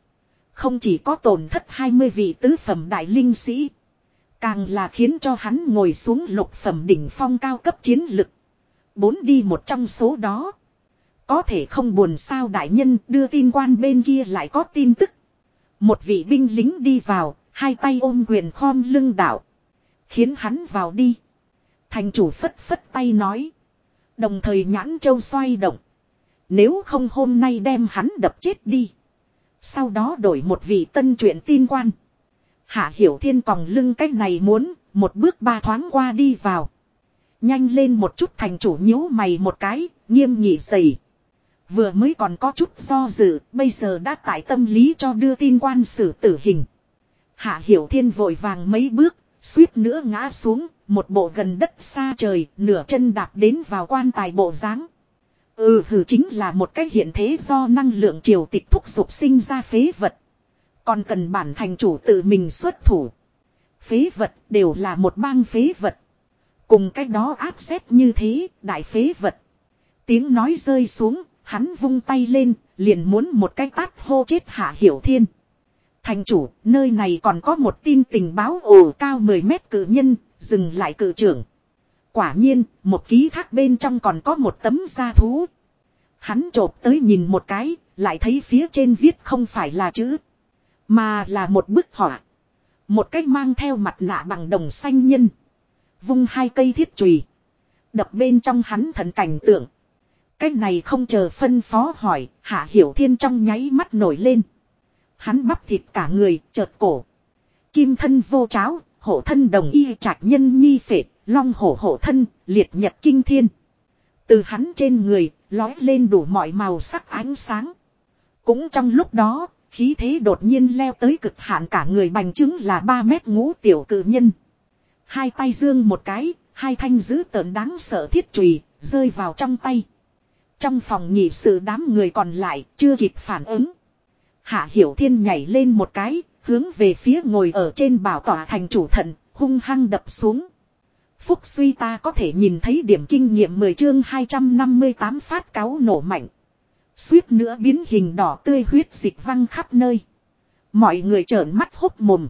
Không chỉ có tổn thất 20 vị tứ phẩm đại linh sĩ. Càng là khiến cho hắn ngồi xuống lục phẩm đỉnh phong cao cấp chiến lực. Bốn đi một trong số đó. Có thể không buồn sao đại nhân đưa tin quan bên kia lại có tin tức. Một vị binh lính đi vào, hai tay ôm quyền khom lưng đảo. Khiến hắn vào đi. Thành chủ phất phất tay nói. Đồng thời nhãn châu xoay động. Nếu không hôm nay đem hắn đập chết đi. Sau đó đổi một vị tân truyện tin quan. Hạ hiểu thiên còng lưng cách này muốn, một bước ba thoáng qua đi vào. Nhanh lên một chút thành chủ nhíu mày một cái, nghiêm nghị dày. Vừa mới còn có chút do dự, bây giờ đã tại tâm lý cho đưa tin quan xử tử hình. Hạ hiểu thiên vội vàng mấy bước, suýt nữa ngã xuống, một bộ gần đất xa trời, nửa chân đạp đến vào quan tài bộ dáng. Ừ hừ chính là một cái hiện thế do năng lượng triều tịch thúc dục sinh ra phế vật. Còn cần bản thành chủ tự mình xuất thủ. Phế vật đều là một bang phế vật. Cùng cách đó áp xét như thế, đại phế vật. Tiếng nói rơi xuống, hắn vung tay lên, liền muốn một cái tát hô chết hạ hiểu thiên. Thành chủ, nơi này còn có một tin tình báo ồ cao 10 mét cử nhân, dừng lại cử trưởng. Quả nhiên, một ký thác bên trong còn có một tấm da thú. Hắn chộp tới nhìn một cái, lại thấy phía trên viết không phải là chữ. Mà là một bức họa. Một cách mang theo mặt nạ bằng đồng xanh nhân. Vung hai cây thiết chùy Đập bên trong hắn thần cảnh tượng. Cái này không chờ phân phó hỏi, Hạ Hiểu Thiên trong nháy mắt nổi lên. Hắn bắp thịt cả người, chợt cổ. Kim thân vô cháo, hộ thân đồng y trạch nhân nhi phệ, long hổ hộ thân, liệt nhật kinh thiên. Từ hắn trên người, lói lên đủ mọi màu sắc ánh sáng. Cũng trong lúc đó, khí thế đột nhiên leo tới cực hạn cả người bành chứng là 3 mét ngũ tiểu cự nhân. Hai tay dương một cái, hai thanh giữ tợn đáng sợ thiết chùy rơi vào trong tay. Trong phòng nhị sự đám người còn lại chưa kịp phản ứng. Hạ Hiểu Thiên nhảy lên một cái, hướng về phía ngồi ở trên bảo tỏa thành chủ thận, hung hăng đập xuống. Phúc suy ta có thể nhìn thấy điểm kinh nghiệm 10 chương 258 phát cáo nổ mạnh. Suýt nữa biến hình đỏ tươi huyết dịch văng khắp nơi. Mọi người trợn mắt hốc mồm.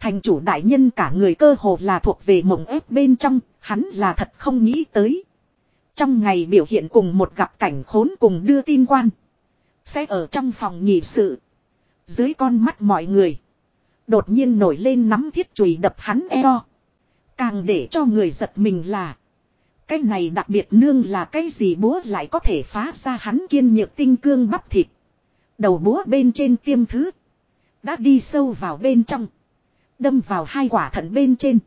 Thành chủ đại nhân cả người cơ hồ là thuộc về mộng ép bên trong, hắn là thật không nghĩ tới. Trong ngày biểu hiện cùng một gặp cảnh khốn cùng đưa tin quan. Sẽ ở trong phòng nhị sự. Dưới con mắt mọi người. Đột nhiên nổi lên nắm thiết chùy đập hắn eo. Càng để cho người giật mình là. Cái này đặc biệt nương là cái gì búa lại có thể phá ra hắn kiên nhược tinh cương bắp thịt. Đầu búa bên trên tiêm thứ. Đã đi sâu vào bên trong. Đâm vào hai quả thận bên trên.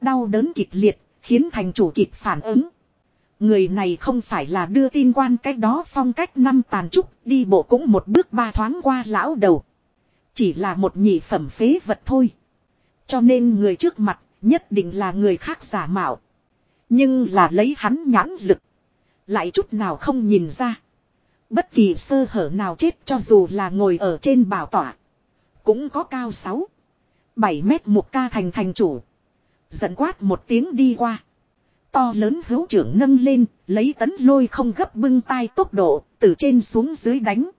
Đau đớn kịch liệt, khiến thành chủ kịp phản ứng. Người này không phải là đưa tin quan cách đó phong cách năm tàn trúc, đi bộ cũng một bước ba thoáng qua lão đầu. Chỉ là một nhị phẩm phế vật thôi. Cho nên người trước mặt nhất định là người khác giả mạo. Nhưng là lấy hắn nhãn lực. Lại chút nào không nhìn ra. Bất kỳ sơ hở nào chết cho dù là ngồi ở trên bảo tỏa. Cũng có cao 6. 7 mét một ca thành thành chủ. Giận quát một tiếng đi qua. To lớn hữu trưởng nâng lên, lấy tấn lôi không gấp bưng tay tốc độ, từ trên xuống dưới đánh.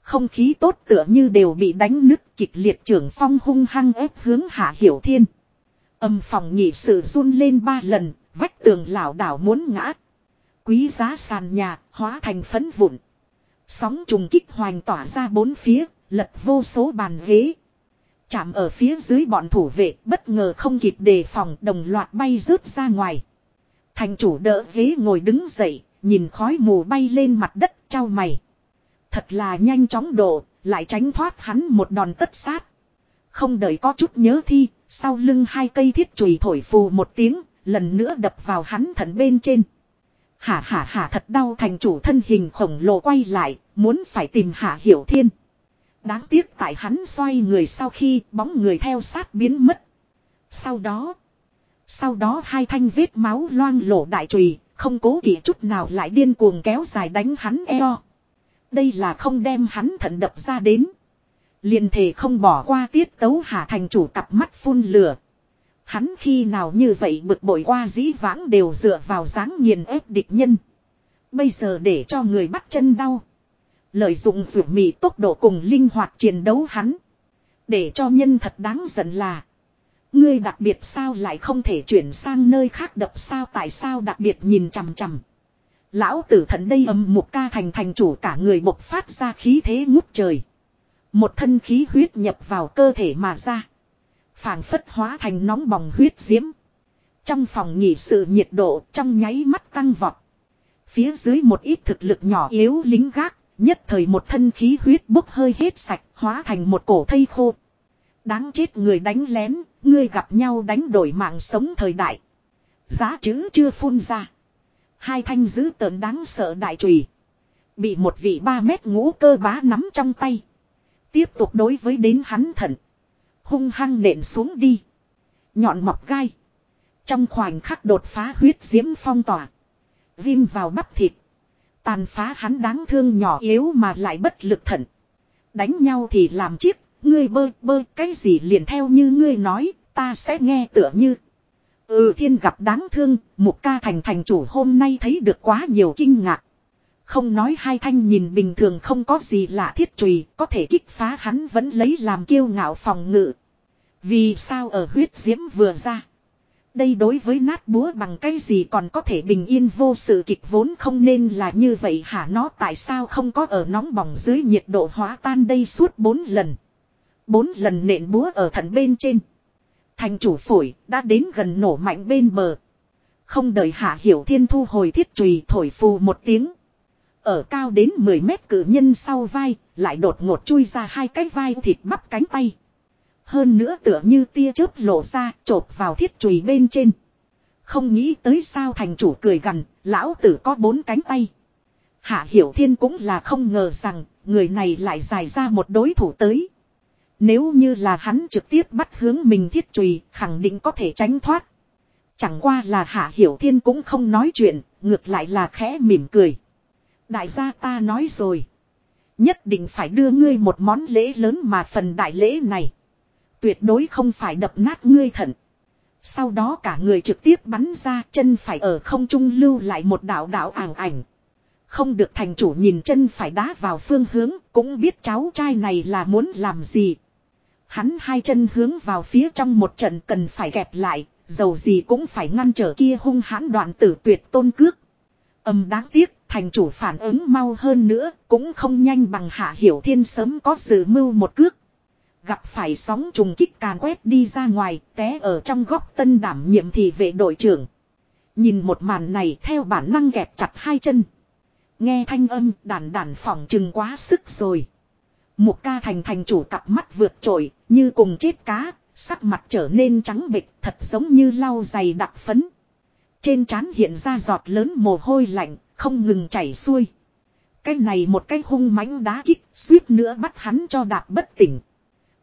Không khí tốt tựa như đều bị đánh nứt kịch liệt trưởng phong hung hăng ép hướng hạ hiểu thiên. Âm phòng nhị sự run lên ba lần, vách tường lảo đảo muốn ngã. Quý giá sàn nhà, hóa thành phấn vụn. Sóng trùng kích hoành tỏa ra bốn phía, lật vô số bàn ghế. Chạm ở phía dưới bọn thủ vệ, bất ngờ không kịp đề phòng đồng loạt bay rớt ra ngoài. Thành chủ đỡ ghế ngồi đứng dậy, nhìn khói mù bay lên mặt đất trao mày. Thật là nhanh chóng độ, lại tránh thoát hắn một đòn tất sát. Không đợi có chút nhớ thi, sau lưng hai cây thiết chùy thổi phù một tiếng, lần nữa đập vào hắn thận bên trên. Hả hả hả thật đau thành chủ thân hình khổng lồ quay lại, muốn phải tìm hạ hiểu thiên. Đáng tiếc tại hắn xoay người sau khi bóng người theo sát biến mất. Sau đó, sau đó hai thanh vết máu loang lổ đại trùy, không cố kỵ chút nào lại điên cuồng kéo dài đánh hắn eo. Đây là không đem hắn thận đập ra đến. liền thể không bỏ qua tiết tấu hạ thành chủ cặp mắt phun lửa. Hắn khi nào như vậy bực bội qua dĩ vãng đều dựa vào dáng nghiền ép địch nhân. Bây giờ để cho người bắt chân đau. Lợi dụng rượu mị tốc độ cùng linh hoạt chiến đấu hắn. Để cho nhân thật đáng giận là. Ngươi đặc biệt sao lại không thể chuyển sang nơi khác đập sao tại sao đặc biệt nhìn chằm chằm. Lão tử thần đây âm một ca thành thành chủ cả người bộc phát ra khí thế ngút trời. Một thân khí huyết nhập vào cơ thể mà ra. phảng phất hóa thành nóng bỏng huyết diễm. Trong phòng nghỉ sự nhiệt độ trong nháy mắt tăng vọt. Phía dưới một ít thực lực nhỏ yếu lính gác, nhất thời một thân khí huyết bốc hơi hết sạch, hóa thành một cổ thây khô. Đáng chết người đánh lén, ngươi gặp nhau đánh đổi mạng sống thời đại. Giá chữ chưa phun ra. Hai thanh giữ tợn đáng sợ đại trùy. Bị một vị ba mét ngũ cơ bá nắm trong tay. Tiếp tục đối với đến hắn thận. Hung hăng nện xuống đi. Nhọn mọc gai. Trong khoảnh khắc đột phá huyết diễm phong tỏa. Viêm vào bắp thịt. Tàn phá hắn đáng thương nhỏ yếu mà lại bất lực thận. Đánh nhau thì làm chiếc. Ngươi bơ bơ cái gì liền theo như ngươi nói. Ta sẽ nghe tựa như Ừ thiên gặp đáng thương, một ca thành thành chủ hôm nay thấy được quá nhiều kinh ngạc. Không nói hai thanh nhìn bình thường không có gì lạ thiết trùy, có thể kích phá hắn vẫn lấy làm kiêu ngạo phòng ngự. Vì sao ở huyết diễm vừa ra? Đây đối với nát búa bằng cái gì còn có thể bình yên vô sự kịch vốn không nên là như vậy hả nó tại sao không có ở nóng bỏng dưới nhiệt độ hóa tan đây suốt bốn lần. Bốn lần nện búa ở thận bên trên. Thành chủ phổi đã đến gần nổ mạnh bên bờ. Không đợi hạ hiểu thiên thu hồi thiết trùy thổi phù một tiếng. Ở cao đến 10 mét cử nhân sau vai, lại đột ngột chui ra hai cái vai thịt bắp cánh tay. Hơn nữa tựa như tia chớp lộ ra, chộp vào thiết chùy bên trên. Không nghĩ tới sao thành chủ cười gần, lão tử có bốn cánh tay. Hạ Hiểu Thiên cũng là không ngờ rằng, người này lại dài ra một đối thủ tới. Nếu như là hắn trực tiếp bắt hướng mình thiết trùy, khẳng định có thể tránh thoát. Chẳng qua là Hạ Hiểu Thiên cũng không nói chuyện, ngược lại là khẽ mỉm cười. Đại gia ta nói rồi. Nhất định phải đưa ngươi một món lễ lớn mà phần đại lễ này. Tuyệt đối không phải đập nát ngươi thận. Sau đó cả người trực tiếp bắn ra chân phải ở không trung lưu lại một đạo đạo ảng ảnh. Không được thành chủ nhìn chân phải đá vào phương hướng cũng biết cháu trai này là muốn làm gì. Hắn hai chân hướng vào phía trong một trận cần phải kẹp lại, dầu gì cũng phải ngăn trở kia hung hãn đoạn tử tuyệt tôn cước. Âm đáng tiếc, thành chủ phản ứng mau hơn nữa, cũng không nhanh bằng hạ hiểu thiên sớm có sự mưu một cước. Gặp phải sóng trùng kích càn quét đi ra ngoài, té ở trong góc tân đảm nhiệm thì vệ đội trưởng. Nhìn một màn này theo bản năng kẹp chặt hai chân. Nghe thanh âm đàn đàn phỏng chừng quá sức rồi. Một ca thành thành chủ cặp mắt vượt trội, như cùng chết cá, sắc mặt trở nên trắng bịch thật giống như lau dày đặc phấn. Trên trán hiện ra giọt lớn mồ hôi lạnh, không ngừng chảy xuôi. Cái này một cái hung mãnh đá kích, suýt nữa bắt hắn cho đạp bất tỉnh.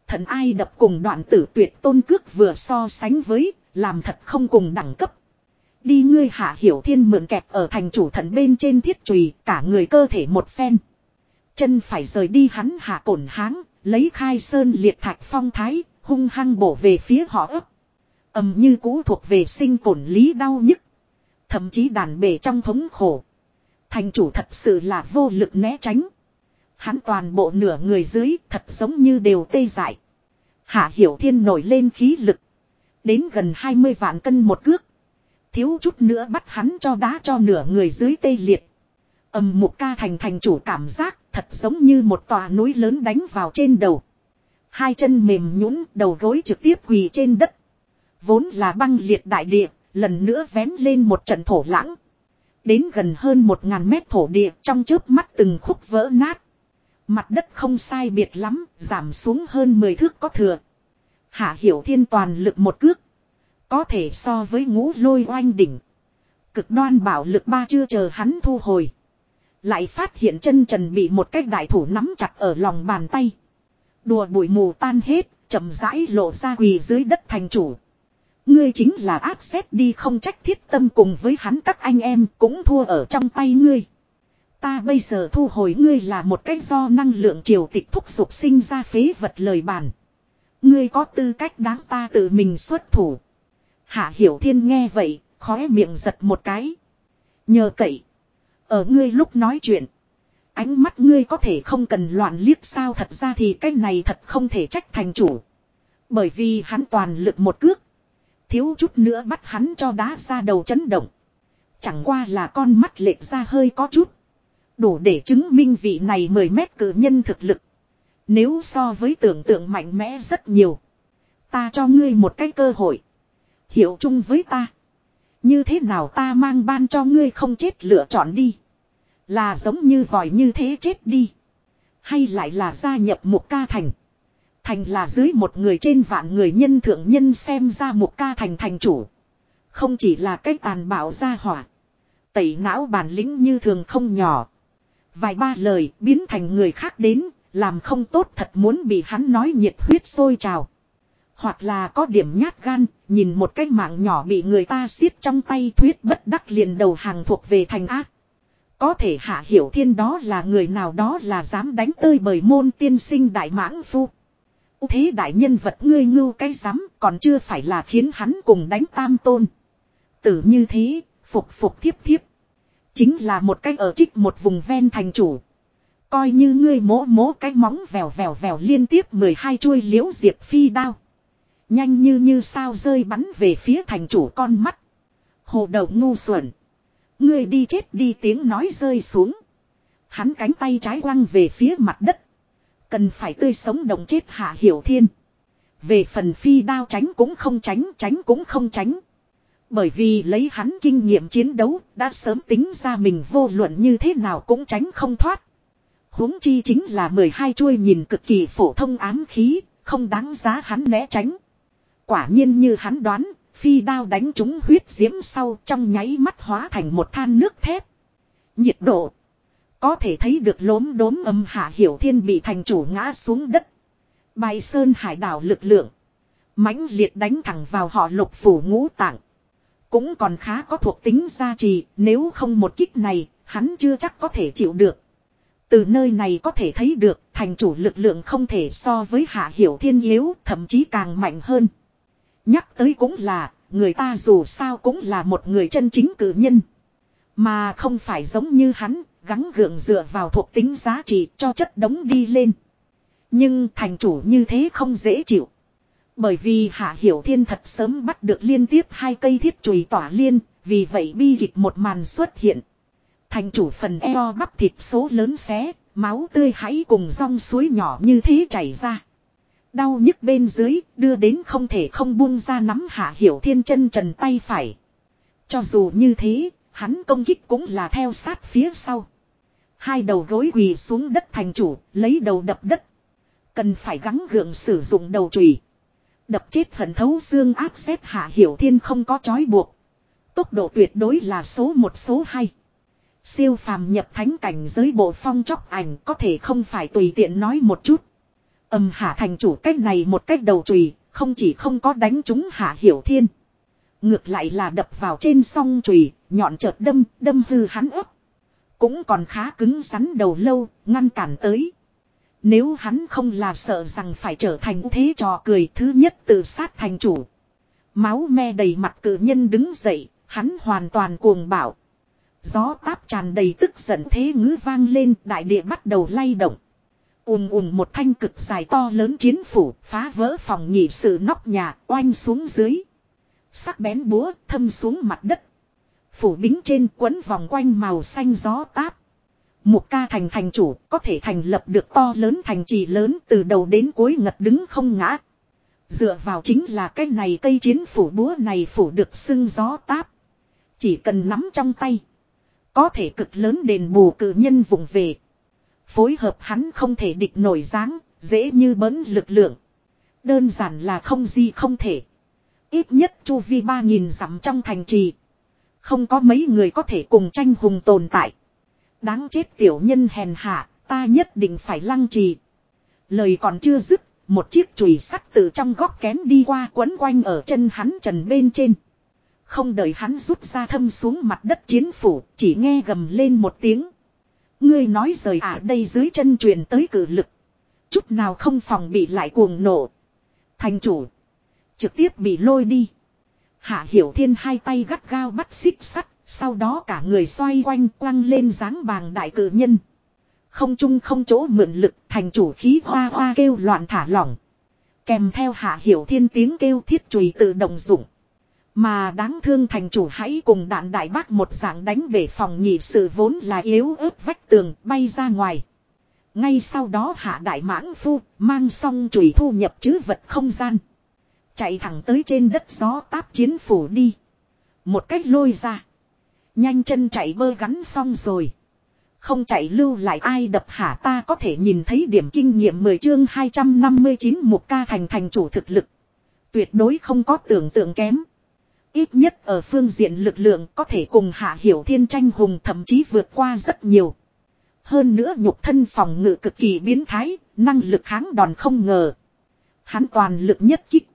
Thần ai đập cùng đoạn tử tuyệt tôn cước vừa so sánh với, làm thật không cùng đẳng cấp. Đi ngươi hạ hiểu thiên mượn kẹp ở thành chủ thần bên trên thiết trùy, cả người cơ thể một phen. Chân phải rời đi hắn hạ cổn háng, lấy khai sơn liệt thạch phong thái, hung hăng bổ về phía họ ấp. ầm như cũ thuộc về sinh cổn lý đau nhức. Thậm chí đàn bể trong thống khổ. Thành chủ thật sự là vô lực né tránh. Hắn toàn bộ nửa người dưới thật giống như đều tê dại. Hạ Hiểu Thiên nổi lên khí lực. Đến gần 20 vạn cân một cước. Thiếu chút nữa bắt hắn cho đá cho nửa người dưới tê liệt. ầm một ca thành thành chủ cảm giác thật giống như một tòa núi lớn đánh vào trên đầu. Hai chân mềm nhũn đầu gối trực tiếp quỳ trên đất. Vốn là băng liệt đại địa, lần nữa vén lên một trận thổ lãng. Đến gần hơn một ngàn mét thổ địa trong chớp mắt từng khúc vỡ nát. Mặt đất không sai biệt lắm, giảm xuống hơn 10 thước có thừa. Hạ hiểu thiên toàn lực một cước. Có thể so với ngũ lôi oanh đỉnh. Cực đoan bảo lực ba chưa chờ hắn thu hồi. Lại phát hiện chân trần bị một cái đại thủ nắm chặt ở lòng bàn tay. Đùa bụi mù tan hết, chậm rãi lộ ra quỳ dưới đất thành chủ. Ngươi chính là áp xét đi không trách thiết tâm cùng với hắn các anh em cũng thua ở trong tay ngươi. Ta bây giờ thu hồi ngươi là một cách do năng lượng triều tịch thúc dục sinh ra phế vật lời bàn. Ngươi có tư cách đáng ta tự mình xuất thủ. Hạ Hiểu Thiên nghe vậy, khóe miệng giật một cái. Nhờ cậy. Ở ngươi lúc nói chuyện. Ánh mắt ngươi có thể không cần loạn liếc sao thật ra thì cái này thật không thể trách thành chủ. Bởi vì hắn toàn lực một cước. Thiếu chút nữa bắt hắn cho đá ra đầu chấn động. Chẳng qua là con mắt lệch ra hơi có chút. Đủ để chứng minh vị này 10 mét cử nhân thực lực. Nếu so với tưởng tượng mạnh mẽ rất nhiều. Ta cho ngươi một cái cơ hội. Hiểu chung với ta. Như thế nào ta mang ban cho ngươi không chết lựa chọn đi. Là giống như vòi như thế chết đi. Hay lại là gia nhập một ca thành. Thành là dưới một người trên vạn người nhân thượng nhân xem ra một ca thành thành chủ. Không chỉ là cách tàn bạo gia hỏa. Tẩy não bản lĩnh như thường không nhỏ. Vài ba lời biến thành người khác đến, làm không tốt thật muốn bị hắn nói nhiệt huyết sôi trào. Hoặc là có điểm nhát gan, nhìn một cái mạng nhỏ bị người ta xiết trong tay thuyết bất đắc liền đầu hàng thuộc về thành ác. Có thể hạ hiểu thiên đó là người nào đó là dám đánh tơi bởi môn tiên sinh đại mãng phu. Thế đại nhân vật ngươi ngưu cái dám còn chưa phải là khiến hắn cùng đánh tam tôn. Tử như thế, phục phục thiếp thiếp. Chính là một cái ở trích một vùng ven thành chủ. Coi như ngươi mỗ mỗ cái móng vèo vèo vèo liên tiếp 12 chuôi liễu diệp phi đao. Nhanh như như sao rơi bắn về phía thành chủ con mắt. Hồ đầu ngu xuẩn. Ngươi đi chết đi tiếng nói rơi xuống. Hắn cánh tay trái quăng về phía mặt đất. Cần phải tươi sống đồng chết hạ hiểu thiên. Về phần phi đao tránh cũng không tránh, tránh cũng không tránh. Bởi vì lấy hắn kinh nghiệm chiến đấu đã sớm tính ra mình vô luận như thế nào cũng tránh không thoát. huống chi chính là 12 chuôi nhìn cực kỳ phổ thông ám khí, không đáng giá hắn né tránh. Quả nhiên như hắn đoán, phi đao đánh trúng huyết diễm sau trong nháy mắt hóa thành một than nước thép. Nhiệt độ. Có thể thấy được lốm đốm âm hạ hiểu thiên bị thành chủ ngã xuống đất. Bài sơn hải đảo lực lượng. mãnh liệt đánh thẳng vào họ lục phủ ngũ tạng. Cũng còn khá có thuộc tính gia trì, nếu không một kích này, hắn chưa chắc có thể chịu được. Từ nơi này có thể thấy được, thành chủ lực lượng không thể so với hạ hiểu thiên yếu, thậm chí càng mạnh hơn. Nhắc tới cũng là, người ta dù sao cũng là một người chân chính cử nhân. Mà không phải giống như hắn, gắng gượng dựa vào thuộc tính giá trị cho chất đống đi lên. Nhưng thành chủ như thế không dễ chịu. Bởi vì Hạ Hiểu Thiên thật sớm bắt được liên tiếp hai cây thiết chùy tỏa liên, vì vậy bi kịch một màn xuất hiện. Thành chủ phần eo bắp thịt số lớn xé, máu tươi hãy cùng rong suối nhỏ như thế chảy ra. Đau nhức bên dưới, đưa đến không thể không buông ra nắm Hạ Hiểu Thiên chân trần tay phải. Cho dù như thế, hắn công kích cũng là theo sát phía sau. Hai đầu gối quỳ xuống đất thành chủ, lấy đầu đập đất. Cần phải gắng gượng sử dụng đầu chùy. Đập chết hận thấu xương áp xếp hạ hiểu thiên không có trói buộc. Tốc độ tuyệt đối là số một số hai. Siêu phàm nhập thánh cảnh giới bộ phong chóc ảnh có thể không phải tùy tiện nói một chút. Âm hạ thành chủ cách này một cách đầu chùy không chỉ không có đánh trúng hạ hiểu thiên. Ngược lại là đập vào trên song chùy nhọn chợt đâm, đâm hư hắn ấp. Cũng còn khá cứng rắn đầu lâu, ngăn cản tới. Nếu hắn không là sợ rằng phải trở thành thế trò cười thứ nhất tự sát thành chủ. Máu me đầy mặt cử nhân đứng dậy, hắn hoàn toàn cuồng bạo. Gió táp tràn đầy tức giận thế ngữ vang lên, đại địa bắt đầu lay động ùm ùm một thanh cực dài to lớn chiến phủ, phá vỡ phòng nhị sự nóc nhà, oanh xuống dưới. Sắc bén búa, thâm xuống mặt đất. Phủ bính trên quấn vòng quanh màu xanh gió táp. Một ca thành thành chủ có thể thành lập được to lớn thành trì lớn từ đầu đến cuối ngật đứng không ngã. Dựa vào chính là cái này cây chiến phủ búa này phủ được xưng gió táp. Chỉ cần nắm trong tay. Có thể cực lớn đền bù cử nhân vùng về. Phối hợp hắn không thể địch nổi dáng, dễ như bấn lực lượng. Đơn giản là không gì không thể. Ít nhất chu vi ba nghìn dặm trong thành trì. Không có mấy người có thể cùng tranh hùng tồn tại. Đáng chết tiểu nhân hèn hạ, ta nhất định phải lăng trì. Lời còn chưa dứt, một chiếc chùy sắt từ trong góc kén đi qua quấn quanh ở chân hắn trần bên trên. Không đợi hắn rút ra thâm xuống mặt đất chiến phủ, chỉ nghe gầm lên một tiếng. Ngươi nói rời ả đây dưới chân truyền tới cử lực. Chút nào không phòng bị lại cuồng nổ. Thành chủ. Trực tiếp bị lôi đi. Hạ Hiểu Thiên hai tay gắt gao bắt xích sắt, sau đó cả người xoay quanh quăng lên dáng bàng đại cử nhân. Không chung không chỗ mượn lực thành chủ khí hoa hoa kêu loạn thả lỏng. Kèm theo Hạ Hiểu Thiên tiếng kêu thiết chùy tự động dụng. Mà đáng thương thành chủ hãy cùng đạn đại bác một dạng đánh bể phòng nhị sự vốn là yếu ớt vách tường bay ra ngoài. Ngay sau đó hạ đại mãng phu, mang xong chùy thu nhập chứ vật không gian. Chạy thẳng tới trên đất gió táp chiến phủ đi. Một cách lôi ra. Nhanh chân chạy bơ gắn xong rồi. Không chạy lưu lại ai đập hả ta có thể nhìn thấy điểm kinh nghiệm 10 chương 259 một ca thành thành chủ thực lực. Tuyệt đối không có tưởng tượng kém. Ít nhất ở phương diện lực lượng có thể cùng hạ hiểu thiên tranh hùng thậm chí vượt qua rất nhiều. Hơn nữa nhục thân phòng ngự cực kỳ biến thái, năng lực kháng đòn không ngờ. Hắn toàn lực nhất kích.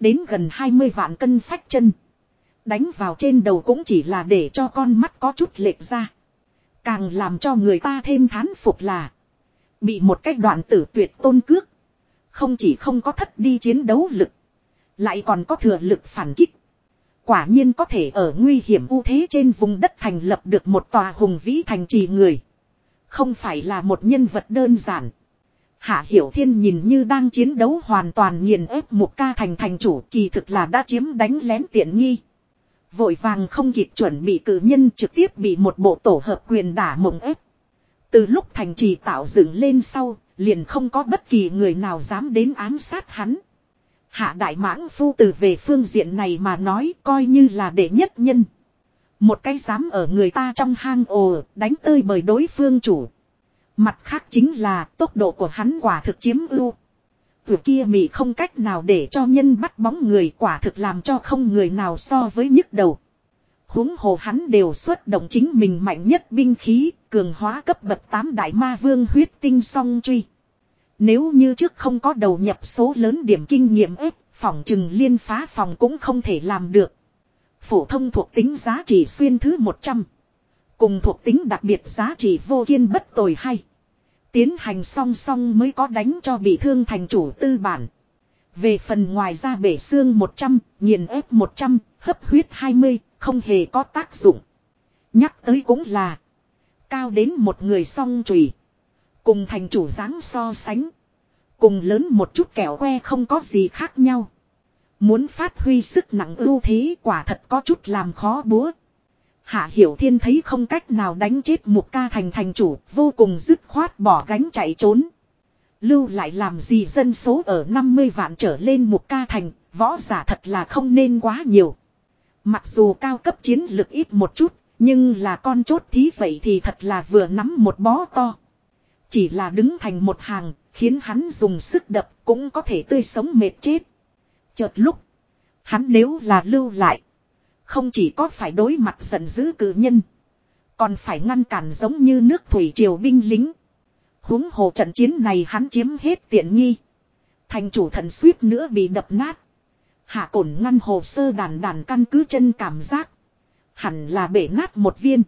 Đến gần 20 vạn cân phách chân. Đánh vào trên đầu cũng chỉ là để cho con mắt có chút lệch ra. Càng làm cho người ta thêm thán phục là. Bị một cách đoạn tử tuyệt tôn cước. Không chỉ không có thất đi chiến đấu lực. Lại còn có thừa lực phản kích. Quả nhiên có thể ở nguy hiểm ưu thế trên vùng đất thành lập được một tòa hùng vĩ thành trì người. Không phải là một nhân vật đơn giản. Hạ Hiểu Thiên nhìn như đang chiến đấu hoàn toàn nghiền ép một ca thành thành chủ kỳ thực là đã chiếm đánh lén tiện nghi. Vội vàng không kịp chuẩn bị cử nhân trực tiếp bị một bộ tổ hợp quyền đả mộng ép. Từ lúc thành trì tạo dựng lên sau, liền không có bất kỳ người nào dám đến ám sát hắn. Hạ đại mãng phu từ về phương diện này mà nói coi như là đệ nhất nhân. Một cái dám ở người ta trong hang ồ đánh tơi bởi đối phương chủ. Mặt khác chính là tốc độ của hắn quả thực chiếm ưu. Vừa kia mị không cách nào để cho nhân bắt bóng người quả thực làm cho không người nào so với nhức đầu. huống hồ hắn đều xuất động chính mình mạnh nhất binh khí, cường hóa cấp bậc 8 đại ma vương huyết tinh song truy. Nếu như trước không có đầu nhập số lớn điểm kinh nghiệm ếp, phòng trừng liên phá phòng cũng không thể làm được. Phổ thông thuộc tính giá trị xuyên thứ 100. Cùng thuộc tính đặc biệt giá trị vô kiên bất tồi hay. Tiến hành song song mới có đánh cho bị thương thành chủ tư bản. Về phần ngoài ra bể xương 100, nghiền ép 100, hấp huyết 20, không hề có tác dụng. Nhắc tới cũng là cao đến một người song trùy. Cùng thành chủ dáng so sánh. Cùng lớn một chút kẹo que không có gì khác nhau. Muốn phát huy sức nặng ưu thế quả thật có chút làm khó búa. Hạ Hiểu Thiên thấy không cách nào đánh chết một ca thành thành chủ, vô cùng dứt khoát bỏ gánh chạy trốn. Lưu lại làm gì dân số ở 50 vạn trở lên một ca thành, võ giả thật là không nên quá nhiều. Mặc dù cao cấp chiến lực ít một chút, nhưng là con chốt thí vậy thì thật là vừa nắm một bó to. Chỉ là đứng thành một hàng, khiến hắn dùng sức đập cũng có thể tươi sống mệt chết. Chợt lúc, hắn nếu là lưu lại, không chỉ có phải đối mặt giận dữ cử nhân, còn phải ngăn cản giống như nước thủy triều binh lính. huống hồ trận chiến này hắn chiếm hết tiện nghi. Thành chủ thần suýt nữa bị đập nát. Hạ cổn ngăn hồ sơ đàn đàn căn cứ chân cảm giác. Hẳn là bể nát một viên.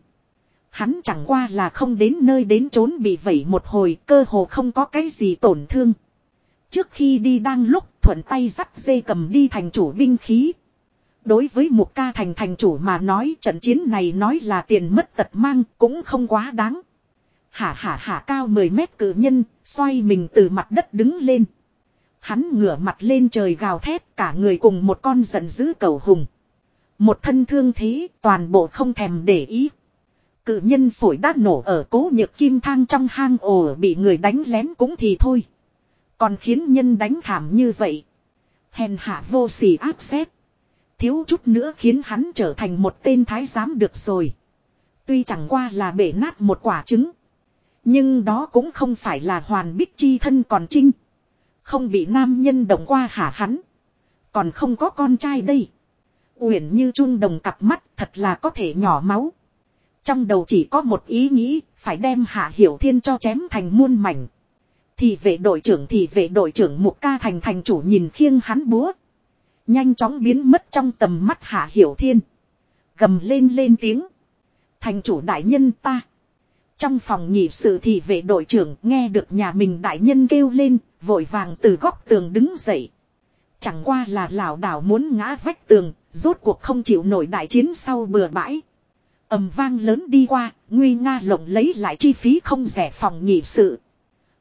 Hắn chẳng qua là không đến nơi đến trốn bị vẩy một hồi cơ hồ không có cái gì tổn thương. Trước khi đi đang lúc thuận tay dắt dây cầm đi thành chủ binh khí. Đối với một ca thành thành chủ mà nói trận chiến này nói là tiền mất tật mang cũng không quá đáng. Hả hả hả cao 10 mét cử nhân, xoay mình từ mặt đất đứng lên. Hắn ngửa mặt lên trời gào thét cả người cùng một con giận dữ cầu hùng. Một thân thương thế toàn bộ không thèm để ý. Cự nhân phổi đã nổ ở cố nhược kim thang trong hang ổ bị người đánh lén cũng thì thôi. Còn khiến nhân đánh thảm như vậy. Hèn hạ vô sỉ áp xét. Thiếu chút nữa khiến hắn trở thành một tên thái giám được rồi. Tuy chẳng qua là bể nát một quả trứng. Nhưng đó cũng không phải là hoàn bích chi thân còn trinh. Không bị nam nhân động qua hả hắn. Còn không có con trai đây. Uyển như chun đồng cặp mắt thật là có thể nhỏ máu. Trong đầu chỉ có một ý nghĩ, phải đem Hạ Hiểu Thiên cho chém thành muôn mảnh. Thì vệ đội trưởng thì vệ đội trưởng Mục Ca thành thành chủ nhìn khiêng hắn búa. Nhanh chóng biến mất trong tầm mắt Hạ Hiểu Thiên. Gầm lên lên tiếng. Thành chủ đại nhân ta. Trong phòng nhị sự thì vệ đội trưởng nghe được nhà mình đại nhân kêu lên, vội vàng từ góc tường đứng dậy. Chẳng qua là lão đảo muốn ngã vách tường, rốt cuộc không chịu nổi đại chiến sau bừa bãi ầm vang lớn đi qua, nguy nga lộng lấy lại chi phí không rẻ phòng nhị sự.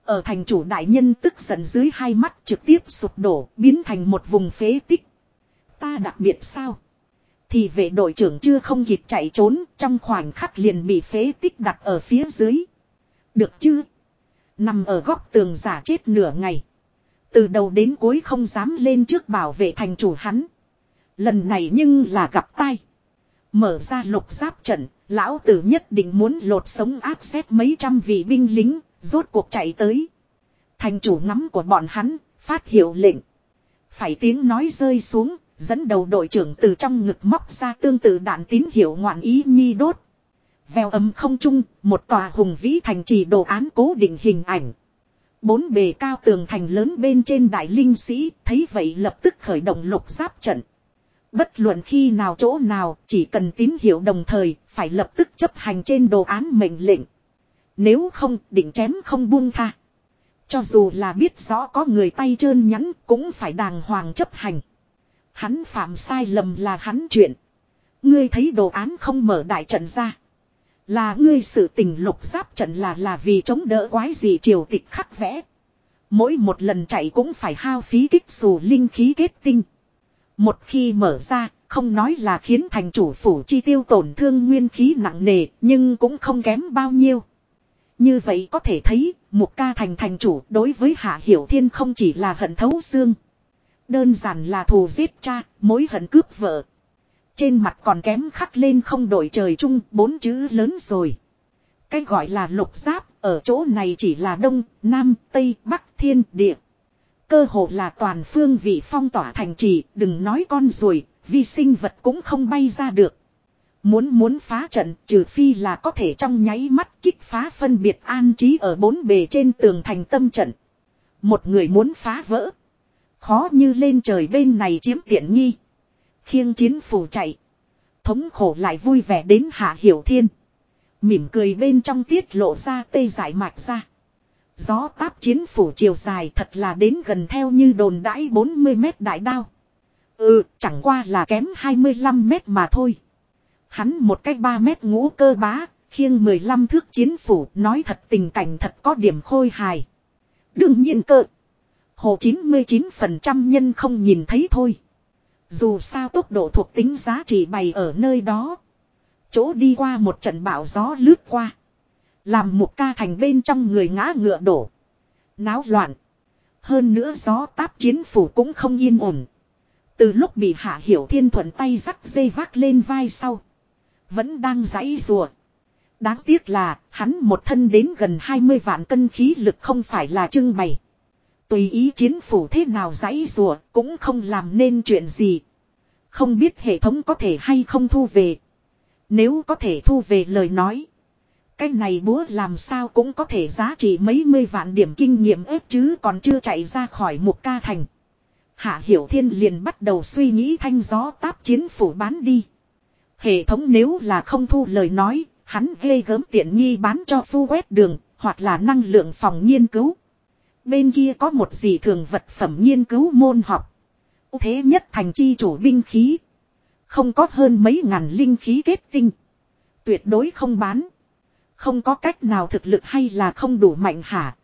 Ở thành chủ đại nhân tức giận dưới hai mắt trực tiếp sụp đổ, biến thành một vùng phế tích. Ta đặc biệt sao? Thì vệ đội trưởng chưa không kịp chạy trốn, trong khoảnh khắc liền bị phế tích đặt ở phía dưới. Được chưa? Nằm ở góc tường giả chết nửa ngày. Từ đầu đến cuối không dám lên trước bảo vệ thành chủ hắn. Lần này nhưng là gặp tai. Mở ra lục giáp trận, lão tử nhất định muốn lột sống áp xét mấy trăm vị binh lính, rốt cuộc chạy tới. Thành chủ ngắm của bọn hắn, phát hiệu lệnh. Phải tiếng nói rơi xuống, dẫn đầu đội trưởng từ trong ngực móc ra tương tự đạn tín hiệu ngoạn ý nhi đốt. Vèo âm không trung, một tòa hùng vĩ thành trì đồ án cố định hình ảnh. Bốn bề cao tường thành lớn bên trên đại linh sĩ, thấy vậy lập tức khởi động lục giáp trận. Bất luận khi nào chỗ nào, chỉ cần tín hiệu đồng thời, phải lập tức chấp hành trên đồ án mệnh lệnh. Nếu không, định chém không buông tha. Cho dù là biết rõ có người tay trơn nhắn, cũng phải đàng hoàng chấp hành. Hắn phạm sai lầm là hắn chuyện. Ngươi thấy đồ án không mở đại trận ra. Là ngươi sự tình lục giáp trận là là vì chống đỡ quái gì triều tịch khắc vẽ. Mỗi một lần chạy cũng phải hao phí kích dù linh khí kết tinh. Một khi mở ra, không nói là khiến thành chủ phủ chi tiêu tổn thương nguyên khí nặng nề, nhưng cũng không kém bao nhiêu. Như vậy có thể thấy, một ca thành thành chủ đối với Hạ Hiểu Thiên không chỉ là hận thấu xương. Đơn giản là thù giết cha, mối hận cướp vợ. Trên mặt còn kém khắc lên không đổi trời chung, bốn chữ lớn rồi. Cái gọi là lục giáp, ở chỗ này chỉ là đông, nam, tây, bắc, thiên, địa. Cơ hồ là toàn phương vị phong tỏa thành trì, đừng nói con ruồi, vi sinh vật cũng không bay ra được. Muốn muốn phá trận trừ phi là có thể trong nháy mắt kích phá phân biệt an trí ở bốn bề trên tường thành tâm trận. Một người muốn phá vỡ. Khó như lên trời bên này chiếm tiện nghi. Khiêng chiến phủ chạy. Thống khổ lại vui vẻ đến hạ hiểu thiên. Mỉm cười bên trong tiết lộ ra tê giải mạch ra. Gió táp chiến phủ chiều dài thật là đến gần theo như đồn đãi 40 mét đại đao. Ừ, chẳng qua là kém 25 mét mà thôi. Hắn một cách 3 mét ngũ cơ bá, khiêng 15 thước chiến phủ, nói thật tình cảnh thật có điểm khôi hài. Đương nhiên cơ. Hồ 99% nhân không nhìn thấy thôi. Dù sao tốc độ thuộc tính giá trị bày ở nơi đó. Chỗ đi qua một trận bão gió lướt qua. Làm một ca thành bên trong người ngã ngựa đổ. Náo loạn. Hơn nữa gió táp chiến phủ cũng không yên ổn. Từ lúc bị hạ hiểu thiên thuận tay dắt dây vác lên vai sau. Vẫn đang giãy rùa. Đáng tiếc là, hắn một thân đến gần 20 vạn cân khí lực không phải là trưng bày. Tùy ý chiến phủ thế nào giãy rùa cũng không làm nên chuyện gì. Không biết hệ thống có thể hay không thu về. Nếu có thể thu về lời nói. Cái này búa làm sao cũng có thể giá trị mấy mươi vạn điểm kinh nghiệm ép chứ còn chưa chạy ra khỏi một ca thành. Hạ Hiểu Thiên liền bắt đầu suy nghĩ thanh gió táp chiến phủ bán đi. Hệ thống nếu là không thu lời nói, hắn ghê gớm tiện nghi bán cho phu quét đường, hoặc là năng lượng phòng nghiên cứu. Bên kia có một gì thường vật phẩm nghiên cứu môn học. Thế nhất thành chi chủ binh khí. Không có hơn mấy ngàn linh khí kết tinh. Tuyệt đối không bán. Không có cách nào thực lực hay là không đủ mạnh hả.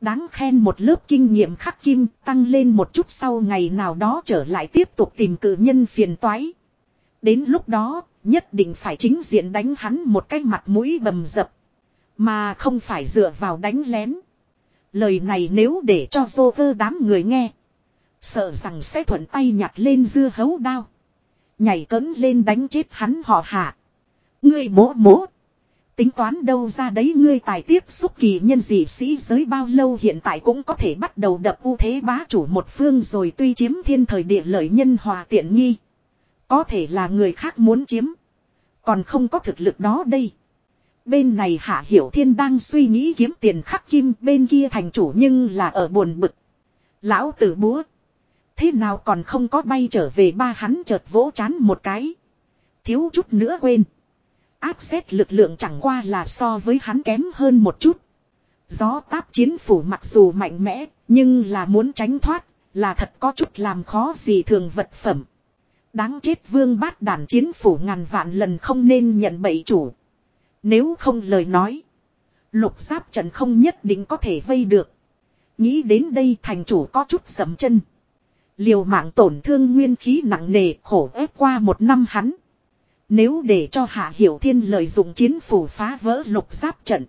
Đáng khen một lớp kinh nghiệm khắc kim tăng lên một chút sau ngày nào đó trở lại tiếp tục tìm cử nhân phiền toái. Đến lúc đó, nhất định phải chính diện đánh hắn một cái mặt mũi bầm dập. Mà không phải dựa vào đánh lén. Lời này nếu để cho vô vơ đám người nghe. Sợ rằng sẽ thuận tay nhặt lên dưa hấu đao. Nhảy cấn lên đánh chết hắn họ hạ. Ngươi bố bố. Tính toán đâu ra đấy ngươi tài tiếp xúc kỳ nhân dị sĩ giới bao lâu hiện tại cũng có thể bắt đầu đập ưu thế bá chủ một phương rồi tuy chiếm thiên thời địa lợi nhân hòa tiện nghi. Có thể là người khác muốn chiếm. Còn không có thực lực đó đây. Bên này Hạ Hiểu Thiên đang suy nghĩ kiếm tiền khắc kim, bên kia thành chủ nhưng là ở buồn bực. Lão tử búa. Thế nào còn không có bay trở về ba hắn chợt vỗ chán một cái. Thiếu chút nữa quên. Áp xét lực lượng chẳng qua là so với hắn kém hơn một chút. Gió táp chiến phủ mặc dù mạnh mẽ, nhưng là muốn tránh thoát, là thật có chút làm khó gì thường vật phẩm. Đáng chết vương bát đàn chiến phủ ngàn vạn lần không nên nhận bậy chủ. Nếu không lời nói. Lục giáp trận không nhất định có thể vây được. Nghĩ đến đây thành chủ có chút sầm chân. Liều mạng tổn thương nguyên khí nặng nề khổ ép qua một năm hắn. Nếu để cho Hạ Hiểu Thiên lợi dụng chiến phủ phá vỡ lục giáp trận.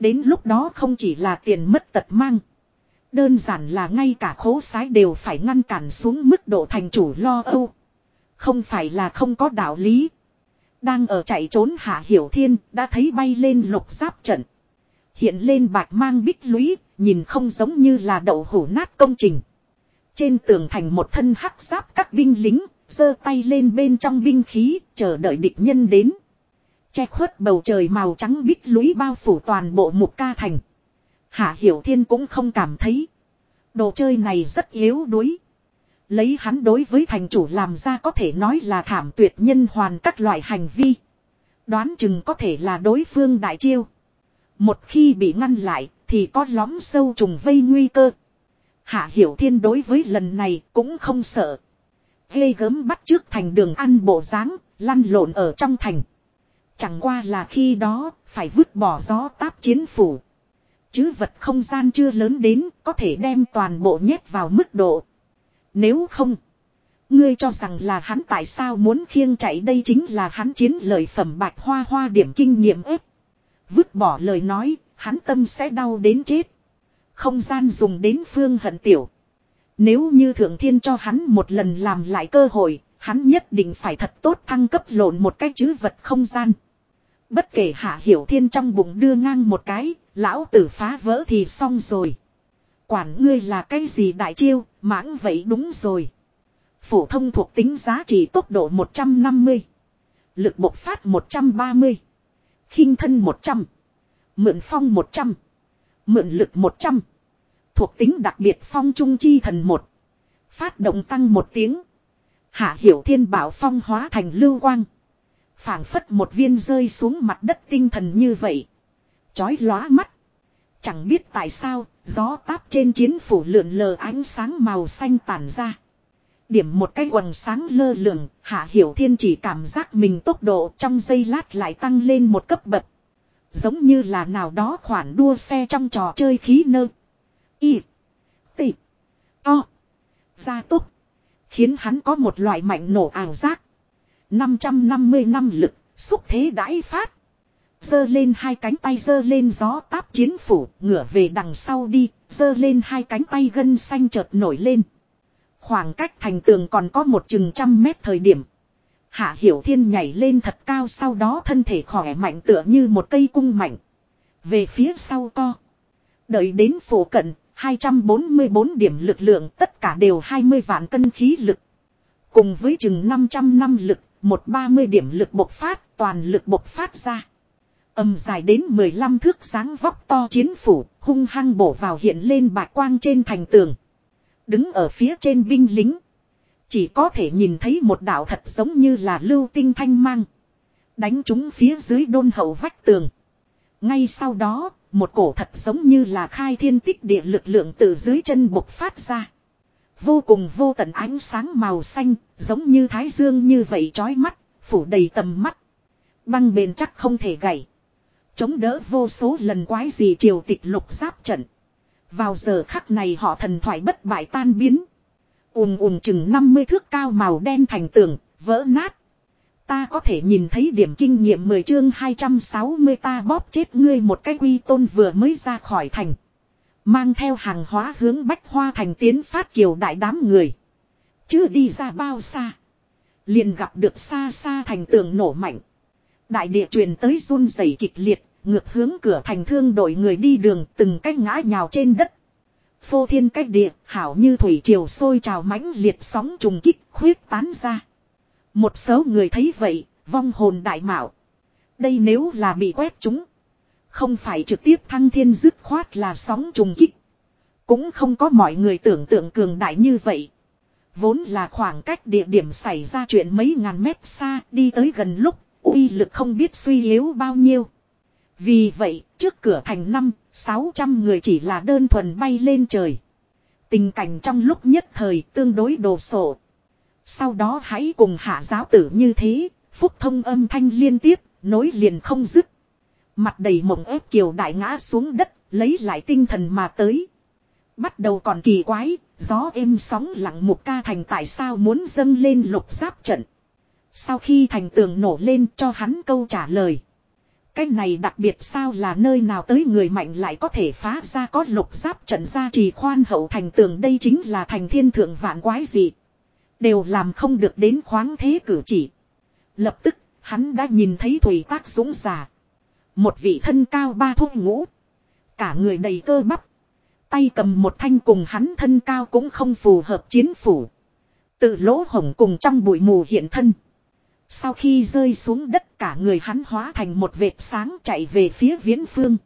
Đến lúc đó không chỉ là tiền mất tật mang. Đơn giản là ngay cả khố sái đều phải ngăn cản xuống mức độ thành chủ lo âu. Không phải là không có đạo lý. Đang ở chạy trốn Hạ Hiểu Thiên đã thấy bay lên lục giáp trận. Hiện lên bạc mang bích lũy, nhìn không giống như là đậu hủ nát công trình. Trên tường thành một thân hắc giáp các binh lính, giơ tay lên bên trong binh khí, chờ đợi địch nhân đến. Che khuất bầu trời màu trắng bích lũy bao phủ toàn bộ mục ca thành. Hạ Hiểu Thiên cũng không cảm thấy. Đồ chơi này rất yếu đuối. Lấy hắn đối với thành chủ làm ra có thể nói là thảm tuyệt nhân hoàn các loại hành vi. Đoán chừng có thể là đối phương đại chiêu. Một khi bị ngăn lại thì có lõm sâu trùng vây nguy cơ. Hạ Hiểu Thiên đối với lần này cũng không sợ. Ghê gớm bắt trước thành đường ăn bộ dáng lăn lộn ở trong thành. Chẳng qua là khi đó phải vứt bỏ gió táp chiến phủ. Chứ vật không gian chưa lớn đến có thể đem toàn bộ nhét vào mức độ. Nếu không, ngươi cho rằng là hắn tại sao muốn khiêng chạy đây chính là hắn chiến lợi phẩm bạch hoa hoa điểm kinh nghiệm ếp. Vứt bỏ lời nói, hắn tâm sẽ đau đến chết. Không gian dùng đến phương hận tiểu. Nếu như thượng thiên cho hắn một lần làm lại cơ hội, hắn nhất định phải thật tốt thăng cấp lộn một cái chứ vật không gian. Bất kể hạ hiểu thiên trong bụng đưa ngang một cái, lão tử phá vỡ thì xong rồi. Quản ngươi là cái gì đại chiêu, mãng vậy đúng rồi. Phổ thông thuộc tính giá trị tốc độ 150. Lực bộc phát 130. khinh thân 100. Mượn phong 100. Mượn lực 100. Thuộc tính đặc biệt phong trung chi thần một Phát động tăng một tiếng. Hạ hiểu thiên bảo phong hóa thành lưu quang. phảng phất một viên rơi xuống mặt đất tinh thần như vậy. Chói lóa mắt. Chẳng biết tại sao, gió táp trên chiến phủ lượn lờ ánh sáng màu xanh tản ra. Điểm một cái quần sáng lơ lửng, Hạ Hiểu Thiên chỉ cảm giác mình tốc độ trong giây lát lại tăng lên một cấp bậc. Giống như là nào đó khoản đua xe trong trò chơi khí nơ. Y. T. To. Gia tốc. Khiến hắn có một loại mạnh nổ ảo giác. 550 năm lực, xúc thế đãi phát. Dơ lên hai cánh tay dơ lên gió táp chiến phủ, ngửa về đằng sau đi, dơ lên hai cánh tay gân xanh chợt nổi lên. Khoảng cách thành tường còn có một chừng trăm mét thời điểm. Hạ Hiểu Thiên nhảy lên thật cao sau đó thân thể khỏe mạnh tựa như một cây cung mạnh. Về phía sau co. Đợi đến phủ cận, 244 điểm lực lượng tất cả đều 20 vạn cân khí lực. Cùng với chừng 500 năm lực, 130 điểm lực bộc phát, toàn lực bộc phát ra. Âm dài đến 15 thước sáng vóc to chiến phủ, hung hăng bổ vào hiện lên bạc quang trên thành tường. Đứng ở phía trên binh lính. Chỉ có thể nhìn thấy một đạo thật giống như là lưu tinh thanh mang. Đánh chúng phía dưới đôn hậu vách tường. Ngay sau đó, một cổ thật giống như là khai thiên tích địa lực lượng từ dưới chân bộc phát ra. Vô cùng vô tận ánh sáng màu xanh, giống như thái dương như vậy chói mắt, phủ đầy tầm mắt. Băng bền chắc không thể gãy. Chống đỡ vô số lần quái gì triều tịch lục giáp trận. Vào giờ khắc này họ thần thoại bất bại tan biến. ùm ùm chừng 50 thước cao màu đen thành tường, vỡ nát. Ta có thể nhìn thấy điểm kinh nghiệm 10 chương 260 ta bóp chết ngươi một cái quy tôn vừa mới ra khỏi thành. Mang theo hàng hóa hướng bách hoa thành tiến phát kiều đại đám người. Chưa đi ra bao xa. Liền gặp được xa xa thành tường nổ mạnh. Đại địa truyền tới run rẩy kịch liệt, ngược hướng cửa thành thương đội người đi đường từng cách ngã nhào trên đất. Phô thiên cách địa, hảo như thủy triều sôi trào mãnh liệt sóng trùng kích khuyết tán ra. Một số người thấy vậy, vong hồn đại mạo. Đây nếu là bị quét chúng. Không phải trực tiếp thăng thiên dứt khoát là sóng trùng kích. Cũng không có mọi người tưởng tượng cường đại như vậy. Vốn là khoảng cách địa điểm xảy ra chuyện mấy ngàn mét xa đi tới gần lúc uy lực không biết suy yếu bao nhiêu. Vì vậy, trước cửa thành năm, 600 người chỉ là đơn thuần bay lên trời. Tình cảnh trong lúc nhất thời tương đối đồ sộ. Sau đó hãy cùng hạ giáo tử như thế, phúc thông âm thanh liên tiếp, nối liền không dứt. Mặt đầy mộng ép kiều đại ngã xuống đất, lấy lại tinh thần mà tới. Bắt đầu còn kỳ quái, gió êm sóng lặng một ca thành tại sao muốn dâng lên lục giáp trận. Sau khi thành tường nổ lên cho hắn câu trả lời. Cái này đặc biệt sao là nơi nào tới người mạnh lại có thể phá ra có lục giáp trận ra trì khoan hậu thành tường đây chính là thành thiên thượng vạn quái gì. Đều làm không được đến khoáng thế cử chỉ. Lập tức, hắn đã nhìn thấy Thủy Tác Dũng già. Một vị thân cao ba thúc ngũ. Cả người đầy cơ bắp. Tay cầm một thanh cùng hắn thân cao cũng không phù hợp chiến phủ. Tự lỗ hổng cùng trong bụi mù hiện thân. Sau khi rơi xuống đất cả người hắn hóa thành một vệt sáng chạy về phía viễn phương.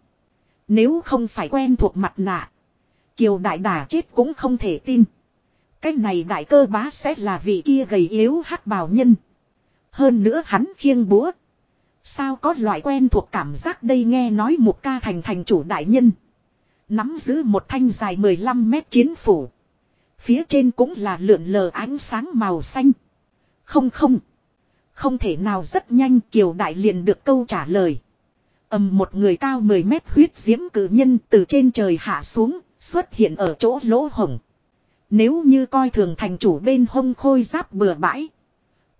Nếu không phải quen thuộc mặt nạ. Kiều đại đà chết cũng không thể tin. Cái này đại cơ bá sẽ là vị kia gầy yếu hắc bào nhân. Hơn nữa hắn khiêng búa. Sao có loại quen thuộc cảm giác đây nghe nói một ca thành thành chủ đại nhân. Nắm giữ một thanh dài 15 mét chiến phủ. Phía trên cũng là lượn lờ ánh sáng màu xanh. Không không. Không thể nào rất nhanh Kiều Đại liền được câu trả lời. ầm một người cao 10 mét huyết diễm cử nhân từ trên trời hạ xuống, xuất hiện ở chỗ lỗ hổng. Nếu như coi thường thành chủ bên hông khôi giáp bừa bãi.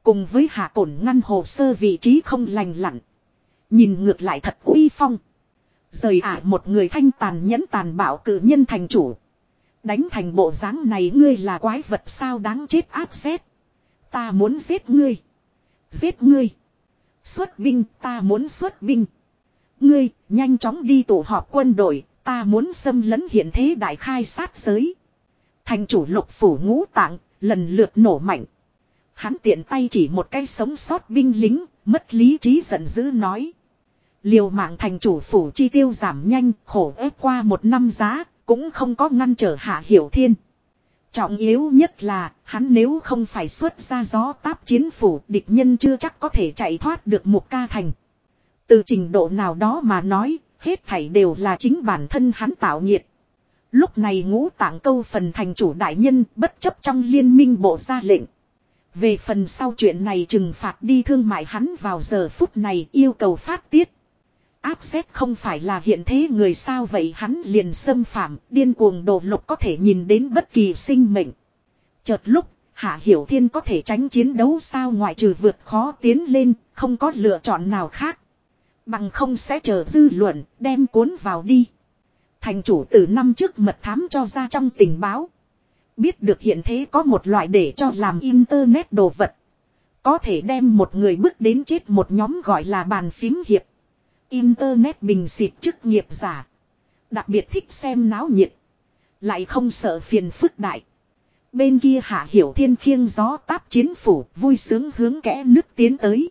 Cùng với hạ cổn ngăn hồ sơ vị trí không lành lặn. Nhìn ngược lại thật uy phong. Rời ả một người thanh tàn nhẫn tàn bạo cử nhân thành chủ. Đánh thành bộ dáng này ngươi là quái vật sao đáng chết áp xét. Ta muốn giết ngươi. Giết ngươi. Xuất binh, ta muốn xuất binh. Ngươi, nhanh chóng đi tụ họp quân đội. Ta muốn xâm lấn hiện thế đại khai sát giới. Thành chủ lục phủ ngũ tạng lần lượt nổ mạnh. Hắn tiện tay chỉ một cái sống sót binh lính, mất lý trí giận dữ nói. Liều mạng thành chủ phủ chi tiêu giảm nhanh, khổ ép qua một năm giá, cũng không có ngăn trở hạ hiểu thiên. Trọng yếu nhất là, hắn nếu không phải xuất ra gió táp chiến phủ, địch nhân chưa chắc có thể chạy thoát được một ca thành. Từ trình độ nào đó mà nói, hết thảy đều là chính bản thân hắn tạo nhiệt. Lúc này ngũ tạng câu phần thành chủ đại nhân bất chấp trong liên minh bộ ra lệnh. Về phần sau chuyện này trừng phạt đi thương mại hắn vào giờ phút này yêu cầu phát tiết. Áp xét không phải là hiện thế người sao vậy hắn liền xâm phạm, điên cuồng đồ lục có thể nhìn đến bất kỳ sinh mệnh. Chợt lúc, Hạ Hiểu Thiên có thể tránh chiến đấu sao ngoại trừ vượt khó tiến lên, không có lựa chọn nào khác. Bằng không sẽ chờ dư luận, đem cuốn vào đi. Thành chủ từ năm trước mật thám cho ra trong tình báo. Biết được hiện thế có một loại để cho làm internet đồ vật. Có thể đem một người bước đến chết một nhóm gọi là bàn phím hiệp. Internet bình xịt chức nghiệp giả. Đặc biệt thích xem náo nhiệt. Lại không sợ phiền phức đại. Bên kia hạ hiểu thiên khiêng gió táp chiến phủ, vui sướng hướng kẽ nước tiến tới.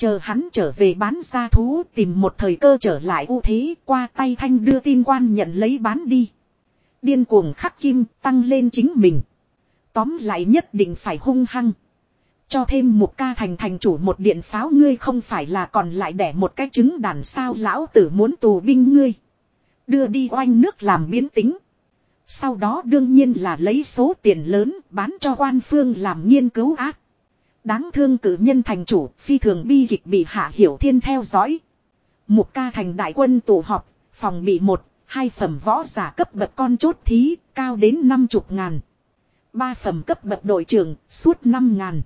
Chờ hắn trở về bán ra thú, tìm một thời cơ trở lại ưu thế, qua tay thanh đưa tin quan nhận lấy bán đi. Điên cuồng khắc kim, tăng lên chính mình. Tóm lại nhất định phải hung hăng. Cho thêm một ca thành thành chủ một điện pháo ngươi không phải là còn lại đẻ một cái trứng đàn sao lão tử muốn tù binh ngươi. Đưa đi oanh nước làm biến tính. Sau đó đương nhiên là lấy số tiền lớn bán cho quan phương làm nghiên cứu ác. Đáng thương cử nhân thành chủ phi thường bi kịch bị hạ hiểu thiên theo dõi. Một ca thành đại quân tụ họp, phòng bị một, hai phẩm võ giả cấp bậc con chốt thí, cao đến năm chục ngàn. Ba phẩm cấp bậc đội trưởng, suốt năm ngàn.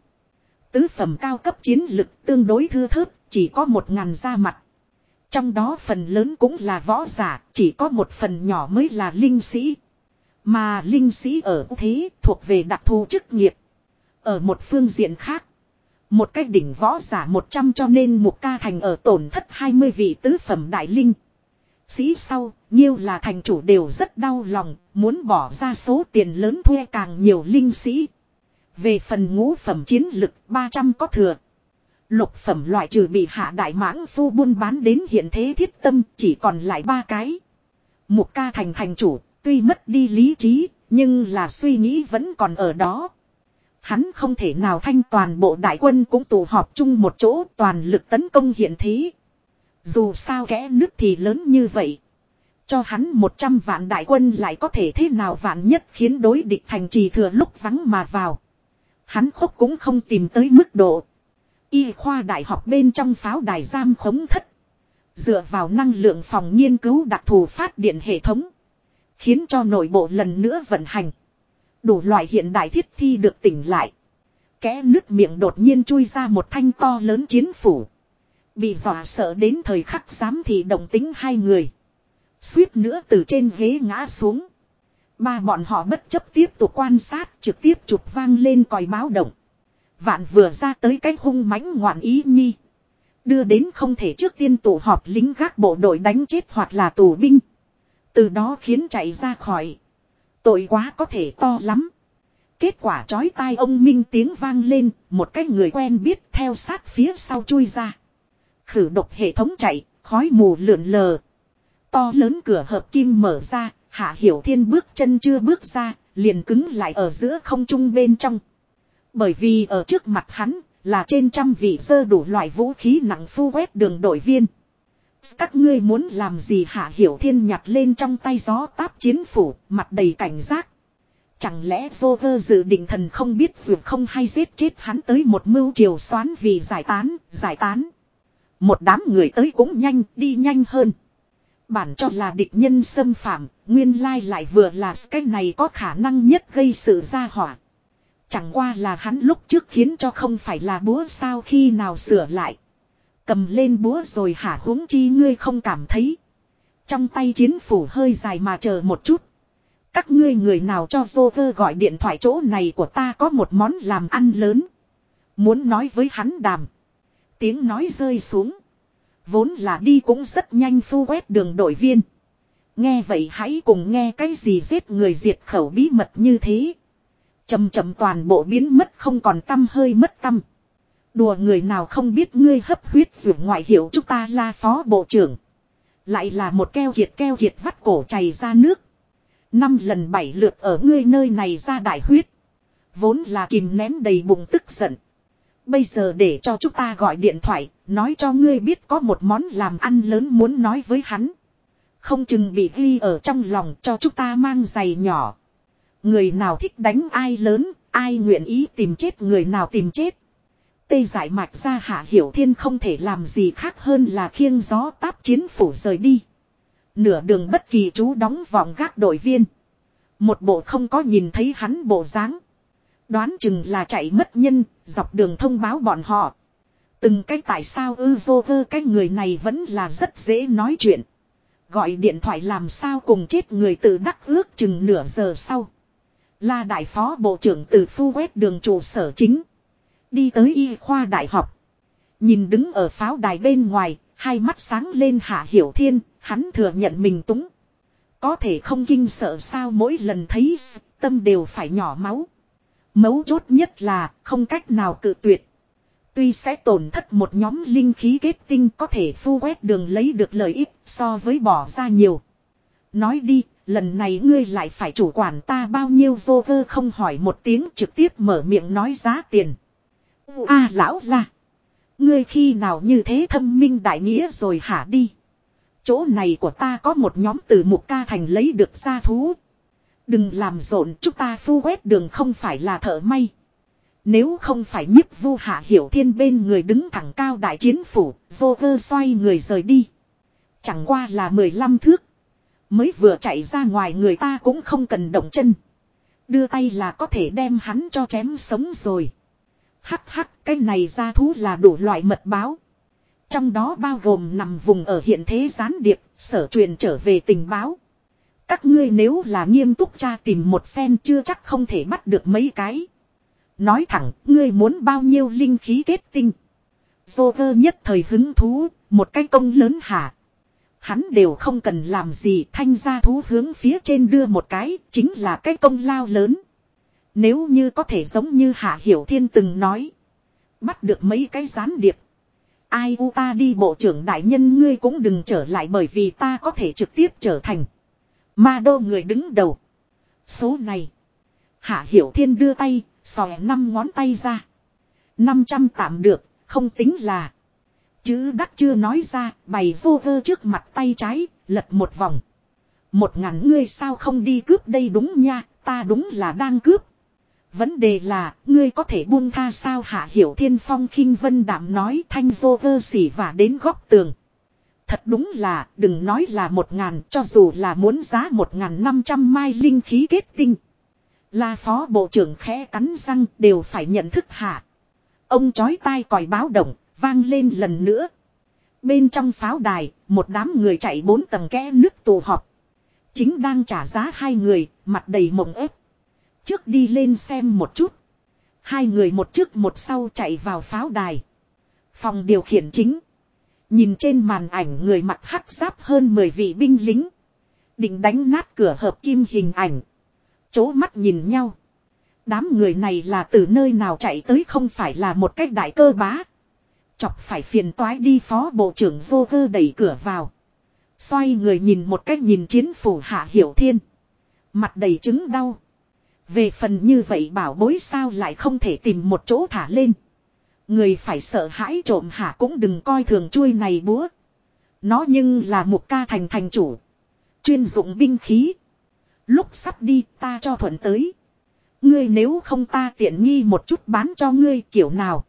Tứ phẩm cao cấp chiến lực tương đối thư thớt, chỉ có một ngàn ra mặt. Trong đó phần lớn cũng là võ giả, chỉ có một phần nhỏ mới là linh sĩ. Mà linh sĩ ở thế thuộc về đặc thù chức nghiệp. Ở một phương diện khác. Một cách đỉnh võ giả 100 cho nên một ca thành ở tổn thất 20 vị tứ phẩm đại linh. Sĩ sau, nhiêu là thành chủ đều rất đau lòng, muốn bỏ ra số tiền lớn thuê càng nhiều linh sĩ. Về phần ngũ phẩm chiến lực 300 có thừa. Lục phẩm loại trừ bị hạ đại mãng phu buôn bán đến hiện thế thiết tâm chỉ còn lại ba cái. Một ca thành thành chủ, tuy mất đi lý trí, nhưng là suy nghĩ vẫn còn ở đó. Hắn không thể nào thanh toàn bộ đại quân cũng tụ họp chung một chỗ toàn lực tấn công hiện thế. Dù sao kẽ nước thì lớn như vậy. Cho hắn 100 vạn đại quân lại có thể thế nào vạn nhất khiến đối địch thành trì thừa lúc vắng mà vào. Hắn khúc cũng không tìm tới mức độ. Y khoa đại học bên trong pháo đài giam khống thất. Dựa vào năng lượng phòng nghiên cứu đặc thù phát điện hệ thống. Khiến cho nội bộ lần nữa vận hành. Đủ loại hiện đại thiết thi được tỉnh lại. Kẽ nước miệng đột nhiên chui ra một thanh to lớn chiến phủ. Bị dọa sợ đến thời khắc dám thì động tính hai người. Suýt nữa từ trên ghế ngã xuống. Ba bọn họ bất chấp tiếp tục quan sát trực tiếp chụp vang lên còi báo động. Vạn vừa ra tới cái hung mãnh ngoạn ý nhi. Đưa đến không thể trước tiên tụ họp lính gác bộ đội đánh chết hoặc là tù binh. Từ đó khiến chạy ra khỏi. Tội quá có thể to lắm. Kết quả chói tai ông Minh tiếng vang lên, một cái người quen biết theo sát phía sau chui ra. Khử độc hệ thống chạy, khói mù lượn lờ. To lớn cửa hợp kim mở ra, Hạ Hiểu Thiên bước chân chưa bước ra, liền cứng lại ở giữa không trung bên trong. Bởi vì ở trước mặt hắn, là trên trăm vị dơ đủ loại vũ khí nặng phu quét đường đội viên. Các ngươi muốn làm gì Hạ Hiểu Thiên nhặt lên trong tay gió táp chiến phủ, mặt đầy cảnh giác. Chẳng lẽ vô vơ dự định thần không biết dù không hay giết chết hắn tới một mưu triều xoán vì giải tán, giải tán. Một đám người tới cũng nhanh, đi nhanh hơn. Bản cho là địch nhân xâm phạm, nguyên lai lại vừa là cái này có khả năng nhất gây sự ra hỏa. Chẳng qua là hắn lúc trước khiến cho không phải là búa sao khi nào sửa lại. Cầm lên búa rồi hả huống chi ngươi không cảm thấy. Trong tay chiến phủ hơi dài mà chờ một chút. Các ngươi người nào cho Joker gọi điện thoại chỗ này của ta có một món làm ăn lớn. Muốn nói với hắn đàm. Tiếng nói rơi xuống. Vốn là đi cũng rất nhanh phu quét đường đội viên. Nghe vậy hãy cùng nghe cái gì giết người diệt khẩu bí mật như thế. Chầm chậm toàn bộ biến mất không còn tâm hơi mất tâm. Đùa người nào không biết ngươi hấp huyết dù ngoại hiệu chúng ta là phó bộ trưởng. Lại là một keo kiệt keo kiệt vắt cổ chảy ra nước. Năm lần bảy lượt ở ngươi nơi này ra đại huyết. Vốn là kìm nén đầy bụng tức giận. Bây giờ để cho chúng ta gọi điện thoại, nói cho ngươi biết có một món làm ăn lớn muốn nói với hắn. Không chừng bị ghi ở trong lòng cho chúng ta mang giày nhỏ. Người nào thích đánh ai lớn, ai nguyện ý tìm chết người nào tìm chết. Tây giải mạch ra hạ hiểu thiên không thể làm gì khác hơn là khiêng gió táp chiến phủ rời đi. Nửa đường bất kỳ chú đóng vòng gác đội viên. Một bộ không có nhìn thấy hắn bộ dáng Đoán chừng là chạy mất nhân, dọc đường thông báo bọn họ. Từng cái tại sao ư vô ư cái người này vẫn là rất dễ nói chuyện. Gọi điện thoại làm sao cùng chết người tự đắc ước chừng nửa giờ sau. Là đại phó bộ trưởng từ phu quét đường trụ sở chính. Đi tới y khoa đại học. Nhìn đứng ở pháo đài bên ngoài, hai mắt sáng lên hạ hiểu thiên, hắn thừa nhận mình túng. Có thể không kinh sợ sao mỗi lần thấy tâm đều phải nhỏ máu. Mấu chốt nhất là không cách nào cự tuyệt. Tuy sẽ tổn thất một nhóm linh khí kết tinh có thể phu quét đường lấy được lợi ích so với bỏ ra nhiều. Nói đi, lần này ngươi lại phải chủ quản ta bao nhiêu vô vơ không hỏi một tiếng trực tiếp mở miệng nói giá tiền a lão la. Ngươi khi nào như thế thâm minh đại nghĩa rồi hả đi. Chỗ này của ta có một nhóm từ một ca thành lấy được gia thú. Đừng làm rộn chúng ta phu quét đường không phải là thợ may. Nếu không phải nhiếp vu hạ hiểu thiên bên người đứng thẳng cao đại chiến phủ, vô cơ xoay người rời đi. Chẳng qua là 15 thước. Mới vừa chạy ra ngoài người ta cũng không cần động chân. Đưa tay là có thể đem hắn cho chém sống rồi. Hắc hắc cái này ra thú là đủ loại mật báo. Trong đó bao gồm nằm vùng ở hiện thế gián điệp, sở truyền trở về tình báo. Các ngươi nếu là nghiêm túc tra tìm một phen chưa chắc không thể bắt được mấy cái. Nói thẳng, ngươi muốn bao nhiêu linh khí kết tinh. Joker nhất thời hứng thú, một cái công lớn hả. Hắn đều không cần làm gì thanh gia thú hướng phía trên đưa một cái, chính là cái công lao lớn. Nếu như có thể giống như Hạ Hiểu Thiên từng nói. Bắt được mấy cái gián điệp. Ai u ta đi bộ trưởng đại nhân ngươi cũng đừng trở lại bởi vì ta có thể trực tiếp trở thành. Ma đô người đứng đầu. Số này. Hạ Hiểu Thiên đưa tay, sòe năm ngón tay ra. 500 tạm được, không tính là. Chữ đắt chưa nói ra, bày vô vơ trước mặt tay trái, lật một vòng. Một ngàn ngươi sao không đi cướp đây đúng nha, ta đúng là đang cướp. Vấn đề là, ngươi có thể buông tha sao hạ hiểu thiên phong khinh vân đảm nói thanh vô vơ xỉ và đến góc tường. Thật đúng là, đừng nói là một ngàn, cho dù là muốn giá một ngàn năm trăm mai linh khí kết tinh. Là phó bộ trưởng khẽ cắn răng đều phải nhận thức hạ. Ông chói tai còi báo động, vang lên lần nữa. Bên trong pháo đài, một đám người chạy bốn tầng kẽ nước tù họp. Chính đang trả giá hai người, mặt đầy mộng ép. Trước đi lên xem một chút. Hai người một trước một sau chạy vào pháo đài. Phòng điều khiển chính. Nhìn trên màn ảnh người mặc hắc giáp hơn 10 vị binh lính. Định đánh nát cửa hợp kim hình ảnh. Chố mắt nhìn nhau. Đám người này là từ nơi nào chạy tới không phải là một cách đại cơ bá. Chọc phải phiền toái đi phó bộ trưởng vô cơ đẩy cửa vào. Xoay người nhìn một cách nhìn chiến phủ hạ hiểu thiên. Mặt đầy chứng đau. Về phần như vậy bảo bối sao lại không thể tìm một chỗ thả lên. Người phải sợ hãi trộm hạ cũng đừng coi thường chuôi này búa. Nó nhưng là một ca thành thành chủ. Chuyên dụng binh khí. Lúc sắp đi ta cho thuận tới. Ngươi nếu không ta tiện nghi một chút bán cho ngươi kiểu nào.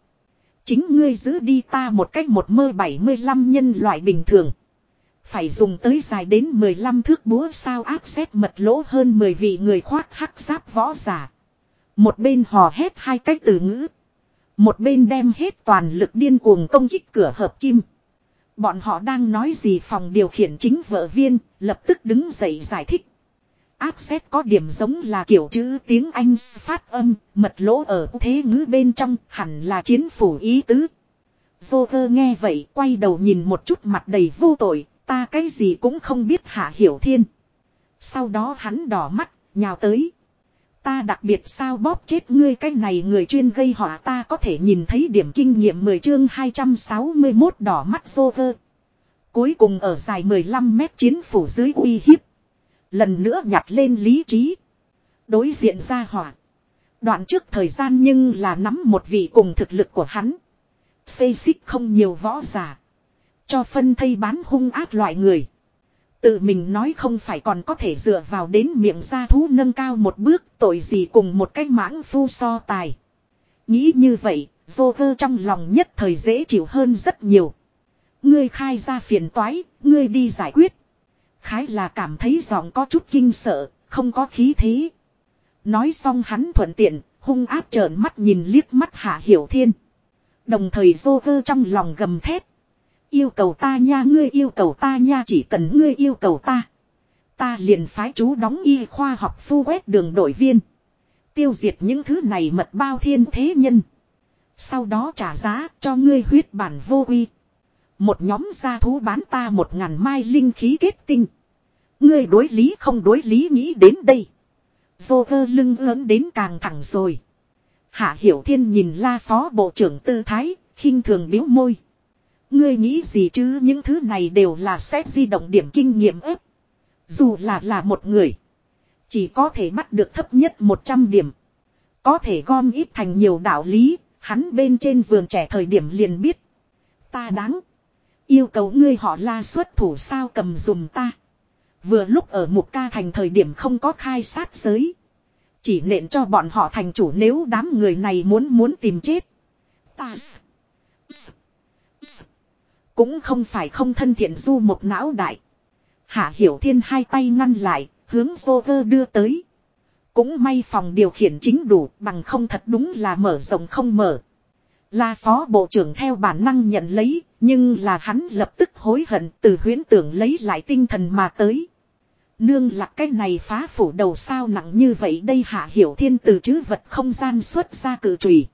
Chính ngươi giữ đi ta một cách một mơ 75 nhân loại bình thường. Phải dùng tới dài đến 15 thước búa sao áp xét mật lỗ hơn 10 vị người khoác hắc giáp võ giả. Một bên hò hét hai cách từ ngữ. Một bên đem hết toàn lực điên cuồng công kích cửa hợp kim. Bọn họ đang nói gì phòng điều khiển chính vợ viên, lập tức đứng dậy giải thích. Áp xét có điểm giống là kiểu chữ tiếng Anh phát âm, mật lỗ ở thế ngữ bên trong, hẳn là chiến phủ ý tứ. Joker nghe vậy, quay đầu nhìn một chút mặt đầy vô tội, ta cái gì cũng không biết hạ hiểu thiên. Sau đó hắn đỏ mắt, nhào tới. Ta đặc biệt sao bóp chết ngươi cái này người chuyên gây họa ta có thể nhìn thấy điểm kinh nghiệm 10 chương 261 đỏ mắt Joker. Cuối cùng ở dài 15 mét chiến phủ dưới uy hiếp. Lần nữa nhặt lên lý trí. Đối diện ra hỏa. Đoạn trước thời gian nhưng là nắm một vị cùng thực lực của hắn. Xây xích không nhiều võ giả. Cho phân thây bán hung ác loại người. Tự mình nói không phải còn có thể dựa vào đến miệng gia thú nâng cao một bước tội gì cùng một cái mãng phu so tài. Nghĩ như vậy, Joker trong lòng nhất thời dễ chịu hơn rất nhiều. Ngươi khai ra phiền toái, ngươi đi giải quyết. Khái là cảm thấy giọng có chút kinh sợ, không có khí thế. Nói xong hắn thuận tiện, hung áp trợn mắt nhìn liếc mắt Hạ Hiểu Thiên. Đồng thời Joker trong lòng gầm thét. Yêu cầu ta nha ngươi yêu cầu ta nha chỉ cần ngươi yêu cầu ta. Ta liền phái chú đóng y khoa học phu quét đường đội viên. Tiêu diệt những thứ này mật bao thiên thế nhân. Sau đó trả giá cho ngươi huyết bản vô uy. Một nhóm gia thú bán ta một ngàn mai linh khí kết tinh. Ngươi đối lý không đối lý nghĩ đến đây. Vô cơ lưng ớn đến càng thẳng rồi. Hạ Hiểu Thiên nhìn la phó bộ trưởng tư thái, khinh thường biếu môi. Ngươi nghĩ gì chứ những thứ này đều là xét di động điểm kinh nghiệm ếp. Dù là là một người. Chỉ có thể bắt được thấp nhất 100 điểm. Có thể gom ít thành nhiều đạo lý. Hắn bên trên vườn trẻ thời điểm liền biết. Ta đáng. Yêu cầu ngươi họ la xuất thủ sao cầm dùm ta. Vừa lúc ở một ca thành thời điểm không có khai sát giới. Chỉ nện cho bọn họ thành chủ nếu đám người này muốn muốn tìm chết. Ta. Cũng không phải không thân thiện du một não đại. Hạ Hiểu Thiên hai tay ngăn lại, hướng Joker đưa tới. Cũng may phòng điều khiển chính đủ, bằng không thật đúng là mở rộng không mở. La phó bộ trưởng theo bản năng nhận lấy, nhưng là hắn lập tức hối hận từ huyến tưởng lấy lại tinh thần mà tới. Nương lạc cái này phá phủ đầu sao nặng như vậy đây hạ hiểu thiên từ chứ vật không gian xuất ra cử trùy.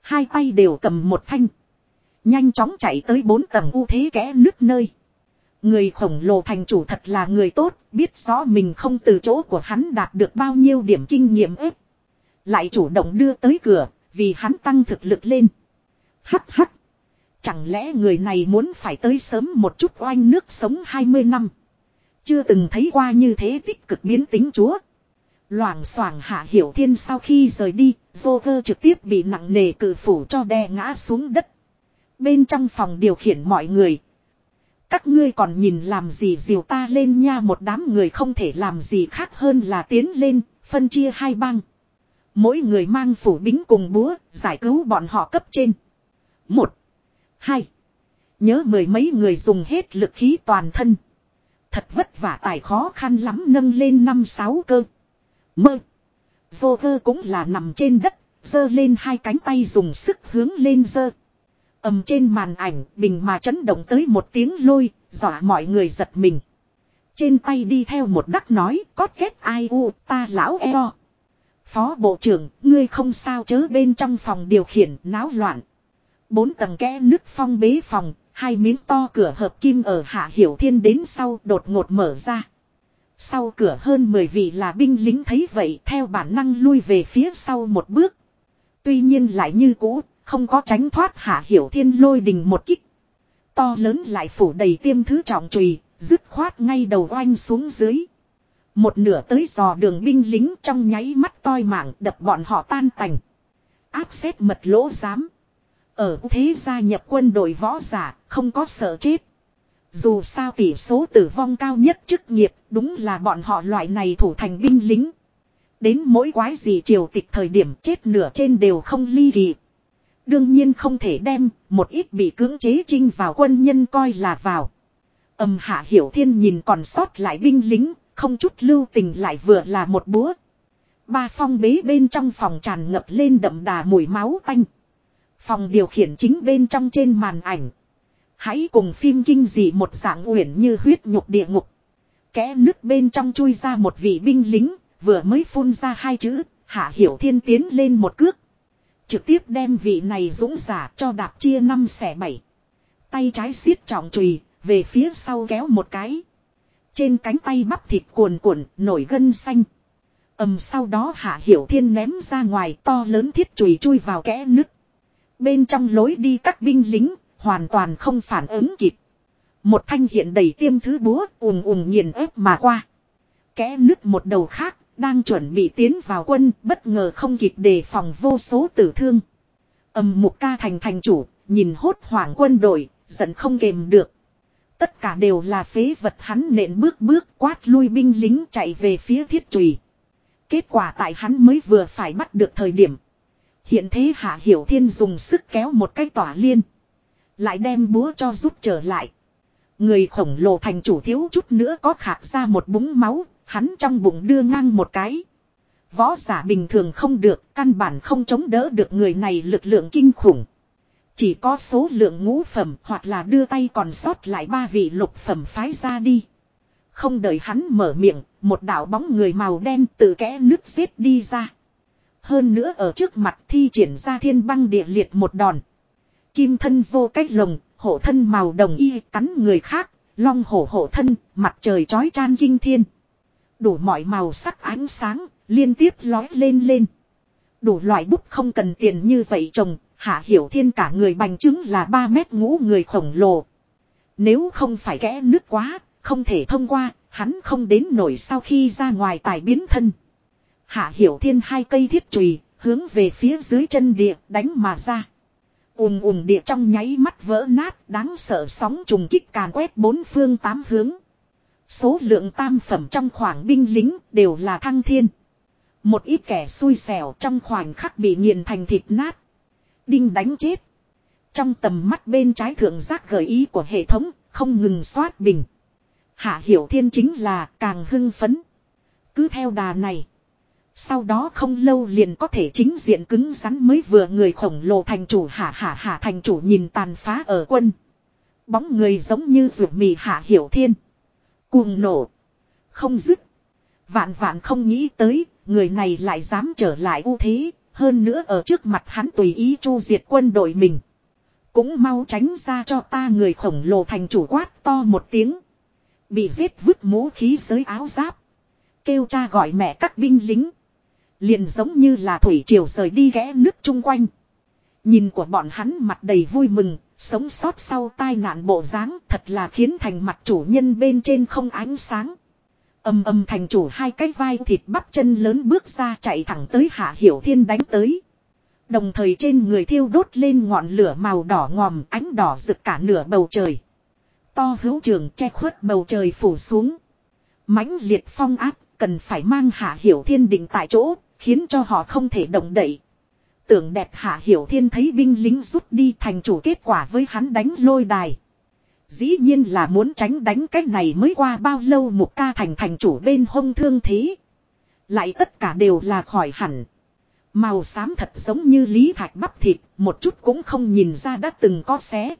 Hai tay đều cầm một thanh. Nhanh chóng chạy tới bốn tầng u thế kẽ nước nơi. Người khổng lồ thành chủ thật là người tốt, biết rõ mình không từ chỗ của hắn đạt được bao nhiêu điểm kinh nghiệm ếp. Lại chủ động đưa tới cửa, vì hắn tăng thực lực lên. Hắc hắc. Chẳng lẽ người này muốn phải tới sớm một chút oanh nước sống 20 năm. Chưa từng thấy qua như thế tích cực biến tính chúa. Loảng xoảng hạ hiểu thiên sau khi rời đi, vô Joker trực tiếp bị nặng nề cử phủ cho đè ngã xuống đất. Bên trong phòng điều khiển mọi người. Các ngươi còn nhìn làm gì diều ta lên nha một đám người không thể làm gì khác hơn là tiến lên, phân chia hai băng. Mỗi người mang phủ bính cùng búa, giải cứu bọn họ cấp trên. Một. Hai. Nhớ mười mấy người dùng hết lực khí toàn thân. Thật vất vả tài khó khăn lắm nâng lên năm sáu cơ. Mơ. Vô cơ cũng là nằm trên đất, giơ lên hai cánh tay dùng sức hướng lên giơ ầm trên màn ảnh, bình mà chấn động tới một tiếng lôi, dọa mọi người giật mình. Trên tay đi theo một đắc nói, có kết ai u, ta lão eo. Phó bộ trưởng, ngươi không sao chớ bên trong phòng điều khiển, náo loạn. Bốn tầng kẽ nước phong bế phòng, hai miếng to cửa hợp kim ở hạ hiểu thiên đến sau đột ngột mở ra. Sau cửa hơn 10 vị là binh lính thấy vậy theo bản năng lui về phía sau một bước. Tuy nhiên lại như cũ, không có tránh thoát hạ hiểu thiên lôi đình một kích. To lớn lại phủ đầy tiêm thứ trọng trùy, dứt khoát ngay đầu oanh xuống dưới. Một nửa tới dò đường binh lính trong nháy mắt toi mạng đập bọn họ tan tành. Áp xét mật lỗ giám. Ở thế gia nhập quân đội võ giả, không có sợ chết. Dù sao tỷ số tử vong cao nhất chức nghiệp, đúng là bọn họ loại này thủ thành binh lính. Đến mỗi quái gì triều tịch thời điểm chết nửa trên đều không ly kỳ. Đương nhiên không thể đem một ít bị cưỡng chế trinh vào quân nhân coi là vào. Âm hạ hiểu thiên nhìn còn sót lại binh lính, không chút lưu tình lại vừa là một búa. Ba phong bế bên trong phòng tràn ngập lên đậm đà mùi máu tanh. Phòng điều khiển chính bên trong trên màn ảnh. Hãy cùng phim kinh dị một dạng uyển như huyết nhục địa ngục. Kẽ nước bên trong chui ra một vị binh lính, vừa mới phun ra hai chữ, Hạ Hiểu Thiên tiến lên một cước. Trực tiếp đem vị này dũng giả cho đạp chia năm xẻ bảy. Tay trái siết trọng chùy về phía sau kéo một cái. Trên cánh tay bắp thịt cuồn cuộn, nổi gân xanh. ầm sau đó Hạ Hiểu Thiên ném ra ngoài to lớn thiết chùy chui vào kẽ nứt. Bên trong lối đi các binh lính, hoàn toàn không phản ứng kịp. Một thanh hiện đầy tiêm thứ búa ùm ùm nghiền ép mà qua. Kẽ nứt một đầu khác, đang chuẩn bị tiến vào quân, bất ngờ không kịp đề phòng vô số tử thương. âm một ca thành thành chủ, nhìn hốt hoảng quân đội, giận không kềm được. Tất cả đều là phế vật hắn nện bước bước quát lui binh lính chạy về phía thiết trùy. Kết quả tại hắn mới vừa phải bắt được thời điểm. Hiện thế Hạ Hiểu Thiên dùng sức kéo một cái tỏa liên. Lại đem búa cho rút trở lại. Người khổng lồ thành chủ thiếu chút nữa có khạc ra một búng máu, hắn trong bụng đưa ngang một cái. Võ giả bình thường không được, căn bản không chống đỡ được người này lực lượng kinh khủng. Chỉ có số lượng ngũ phẩm hoặc là đưa tay còn sót lại ba vị lục phẩm phái ra đi. Không đợi hắn mở miệng, một đạo bóng người màu đen từ kẽ nước xếp đi ra. Hơn nữa ở trước mặt thi triển ra thiên băng địa liệt một đòn. Kim thân vô cách lồng, hộ thân màu đồng y cắn người khác, long hổ hộ thân, mặt trời chói chan kinh thiên. Đủ mọi màu sắc ánh sáng, liên tiếp lói lên lên. Đủ loại bút không cần tiền như vậy chồng, hạ hiểu thiên cả người bành trứng là 3 mét ngũ người khổng lồ. Nếu không phải kẽ nước quá, không thể thông qua, hắn không đến nổi sau khi ra ngoài tài biến thân. Hạ hiểu thiên hai cây thiết chùy hướng về phía dưới chân địa đánh mà ra. ùm ùm địa trong nháy mắt vỡ nát đáng sợ sóng trùng kích càn quét bốn phương tám hướng. Số lượng tam phẩm trong khoảng binh lính đều là thăng thiên. Một ít kẻ xui xẻo trong khoảnh khắc bị nghiền thành thịt nát. Đinh đánh chết. Trong tầm mắt bên trái thượng giác gợi ý của hệ thống, không ngừng xoát bình. Hạ hiểu thiên chính là càng hưng phấn. Cứ theo đà này. Sau đó không lâu liền có thể chính diện cứng rắn mới vừa người khổng lồ thành chủ hạ hạ hạ thành chủ nhìn tàn phá ở quân. Bóng người giống như ruột mì hạ hiểu thiên. Cuồng nổ. Không dứt. Vạn vạn không nghĩ tới, người này lại dám trở lại ưu thế, hơn nữa ở trước mặt hắn tùy ý chu diệt quân đội mình. Cũng mau tránh ra cho ta người khổng lồ thành chủ quát to một tiếng. Bị giết vứt mũ khí giới áo giáp. Kêu cha gọi mẹ các binh lính. Liền giống như là thủy triều rời đi ghé nước chung quanh. Nhìn của bọn hắn mặt đầy vui mừng, sống sót sau tai nạn bộ dáng thật là khiến thành mặt chủ nhân bên trên không ánh sáng. Âm âm thành chủ hai cái vai thịt bắp chân lớn bước ra chạy thẳng tới hạ hiểu thiên đánh tới. Đồng thời trên người thiêu đốt lên ngọn lửa màu đỏ ngòm, ánh đỏ rực cả nửa bầu trời. To hữu trường che khuất bầu trời phủ xuống. mãnh liệt phong áp cần phải mang hạ hiểu thiên định tại chỗ, Khiến cho họ không thể động đậy. Tưởng đẹp hạ hiểu thiên thấy binh lính rút đi thành chủ kết quả với hắn đánh lôi đài. Dĩ nhiên là muốn tránh đánh cách này mới qua bao lâu một ca thành thành chủ bên hông thương thế. Lại tất cả đều là khỏi hẳn. Màu xám thật giống như lý thạch bắp thịt, một chút cũng không nhìn ra đã từng có xé.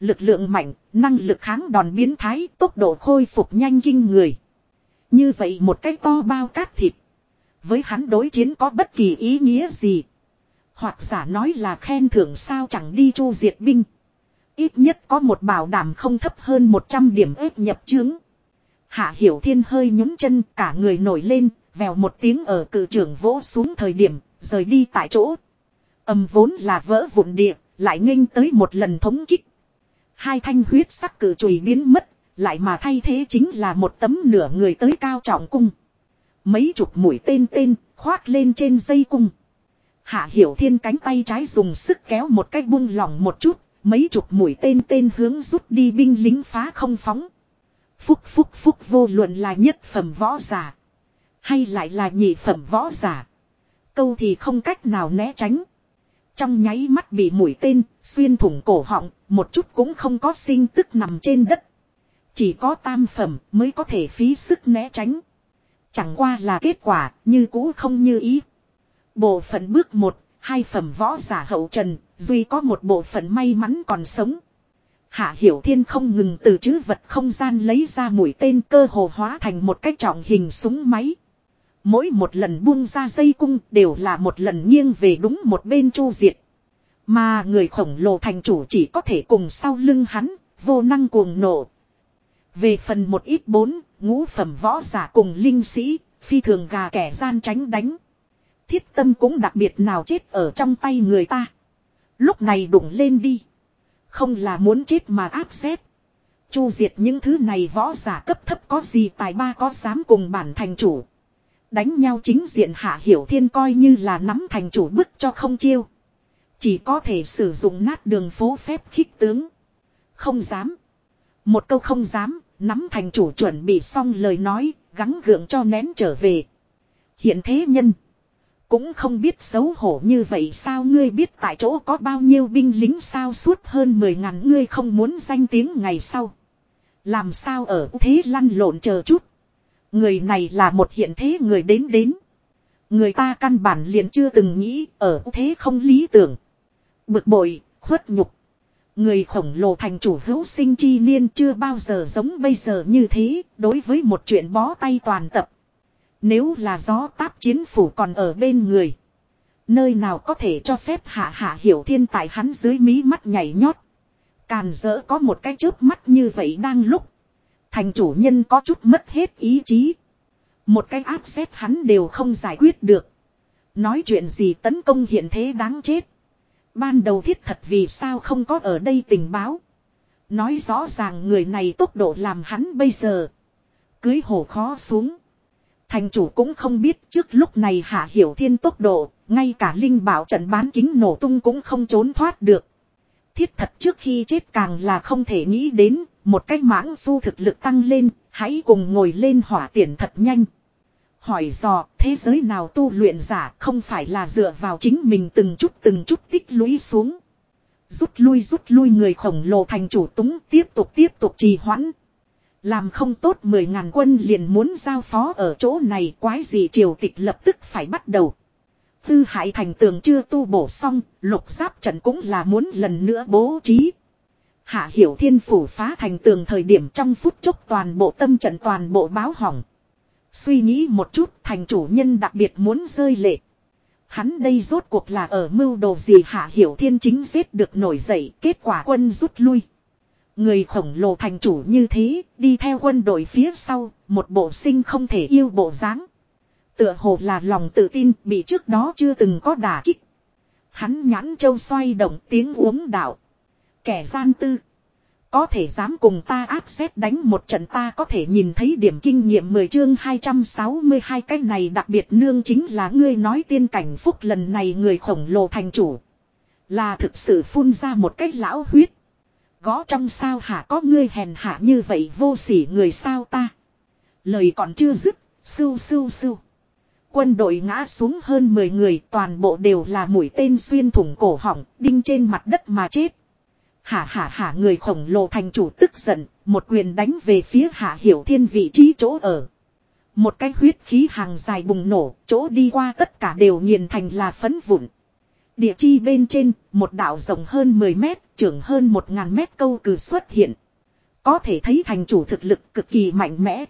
Lực lượng mạnh, năng lực kháng đòn biến thái, tốc độ khôi phục nhanh kinh người. Như vậy một cái to bao cát thịt. Với hắn đối chiến có bất kỳ ý nghĩa gì. Hoặc giả nói là khen thưởng sao chẳng đi chu diệt binh. Ít nhất có một bảo đảm không thấp hơn 100 điểm ép nhập chứng. Hạ Hiểu Thiên hơi nhún chân cả người nổi lên, vèo một tiếng ở cự trưởng vỗ xuống thời điểm, rời đi tại chỗ. Âm vốn là vỡ vụn địa, lại nghênh tới một lần thống kích. Hai thanh huyết sắc cử chùy biến mất, lại mà thay thế chính là một tấm nửa người tới cao trọng cung. Mấy chục mũi tên tên khoác lên trên dây cung. Hạ Hiểu Thiên cánh tay trái dùng sức kéo một cách buông lỏng một chút, mấy chục mũi tên tên hướng rút đi binh lính phá không phóng. Phúc phúc phúc vô luận là nhất phẩm võ giả. Hay lại là nhị phẩm võ giả. Câu thì không cách nào né tránh. Trong nháy mắt bị mũi tên, xuyên thủng cổ họng, một chút cũng không có sinh tức nằm trên đất. Chỉ có tam phẩm mới có thể phí sức né tránh. Chẳng qua là kết quả, như cũ không như ý. Bộ phận bước một, hai phẩm võ giả hậu trần, duy có một bộ phận may mắn còn sống. Hạ Hiểu Thiên không ngừng từ chữ vật không gian lấy ra mũi tên cơ hồ hóa thành một cái trọng hình súng máy. Mỗi một lần buông ra dây cung đều là một lần nghiêng về đúng một bên chu diệt. Mà người khổng lồ thành chủ chỉ có thể cùng sau lưng hắn, vô năng cuồng nổ. Về phần một ít bốn, ngũ phẩm võ giả cùng linh sĩ, phi thường gà kẻ gian tránh đánh. Thiết tâm cũng đặc biệt nào chết ở trong tay người ta. Lúc này đụng lên đi. Không là muốn chết mà áp xét. Chu diệt những thứ này võ giả cấp thấp có gì tài ba có dám cùng bản thành chủ. Đánh nhau chính diện hạ hiểu thiên coi như là nắm thành chủ bức cho không chiêu. Chỉ có thể sử dụng nát đường phố phép khích tướng. Không dám. Một câu không dám, nắm thành chủ chuẩn bị xong lời nói, gắng gượng cho nén trở về. Hiện thế nhân. Cũng không biết xấu hổ như vậy sao ngươi biết tại chỗ có bao nhiêu binh lính sao suốt hơn 10 ngàn ngươi không muốn danh tiếng ngày sau. Làm sao ở thế lăn lộn chờ chút. Người này là một hiện thế người đến đến. Người ta căn bản liền chưa từng nghĩ ở thế không lý tưởng. Bực bội, khuất nhục. Người khổng lồ thành chủ hữu sinh chi niên chưa bao giờ giống bây giờ như thế, đối với một chuyện bó tay toàn tập. Nếu là gió táp chiến phủ còn ở bên người. Nơi nào có thể cho phép hạ hạ hiểu thiên tại hắn dưới mí mắt nhảy nhót. Càn dỡ có một cái chớp mắt như vậy đang lúc. Thành chủ nhân có chút mất hết ý chí. Một cái áp xếp hắn đều không giải quyết được. Nói chuyện gì tấn công hiện thế đáng chết. Ban đầu thiết thật vì sao không có ở đây tình báo. Nói rõ ràng người này tốc độ làm hắn bây giờ. Cưới hổ khó xuống. Thành chủ cũng không biết trước lúc này hạ hiểu thiên tốc độ, ngay cả linh bảo trận bán kính nổ tung cũng không trốn thoát được. Thiết thật trước khi chết càng là không thể nghĩ đến, một cách mãng phu thực lực tăng lên, hãy cùng ngồi lên hỏa tiện thật nhanh. Hỏi dò, thế giới nào tu luyện giả không phải là dựa vào chính mình từng chút từng chút tích lũy xuống. Rút lui rút lui người khổng lồ thành chủ túng tiếp tục tiếp tục trì hoãn. Làm không tốt mười ngàn quân liền muốn giao phó ở chỗ này quái gì triều tịch lập tức phải bắt đầu. Tư hại thành tường chưa tu bổ xong, lục giáp trận cũng là muốn lần nữa bố trí. Hạ hiểu thiên phủ phá thành tường thời điểm trong phút chốc toàn bộ tâm trận toàn bộ báo hỏng. Suy nghĩ một chút thành chủ nhân đặc biệt muốn rơi lệ. Hắn đây rốt cuộc là ở mưu đồ gì hạ hiểu thiên chính giết được nổi dậy kết quả quân rút lui. Người khổng lồ thành chủ như thế, đi theo quân đội phía sau, một bộ sinh không thể yêu bộ dáng. Tựa hồ là lòng tự tin bị trước đó chưa từng có đả kích. Hắn nhãn châu xoay động tiếng uống đạo. Kẻ gian tư. Có thể dám cùng ta áp xét đánh một trận ta có thể nhìn thấy điểm kinh nghiệm 10 chương 262 cái này đặc biệt nương chính là ngươi nói tiên cảnh phúc lần này người khổng lồ thành chủ. Là thực sự phun ra một cái lão huyết. Gõ trong sao hả có ngươi hèn hạ như vậy vô sỉ người sao ta. Lời còn chưa dứt, sưu sưu sưu. Quân đội ngã xuống hơn 10 người toàn bộ đều là mũi tên xuyên thủng cổ họng, đinh trên mặt đất mà chết. Hả hả hả người khổng lồ thành chủ tức giận, một quyền đánh về phía hạ hiểu thiên vị trí chỗ ở. Một cái huyết khí hàng dài bùng nổ, chỗ đi qua tất cả đều nghiền thành là phấn vụn. Địa chi bên trên, một đạo rộng hơn 10 mét, trưởng hơn 1.000 mét câu cử xuất hiện. Có thể thấy thành chủ thực lực cực kỳ mạnh mẽ.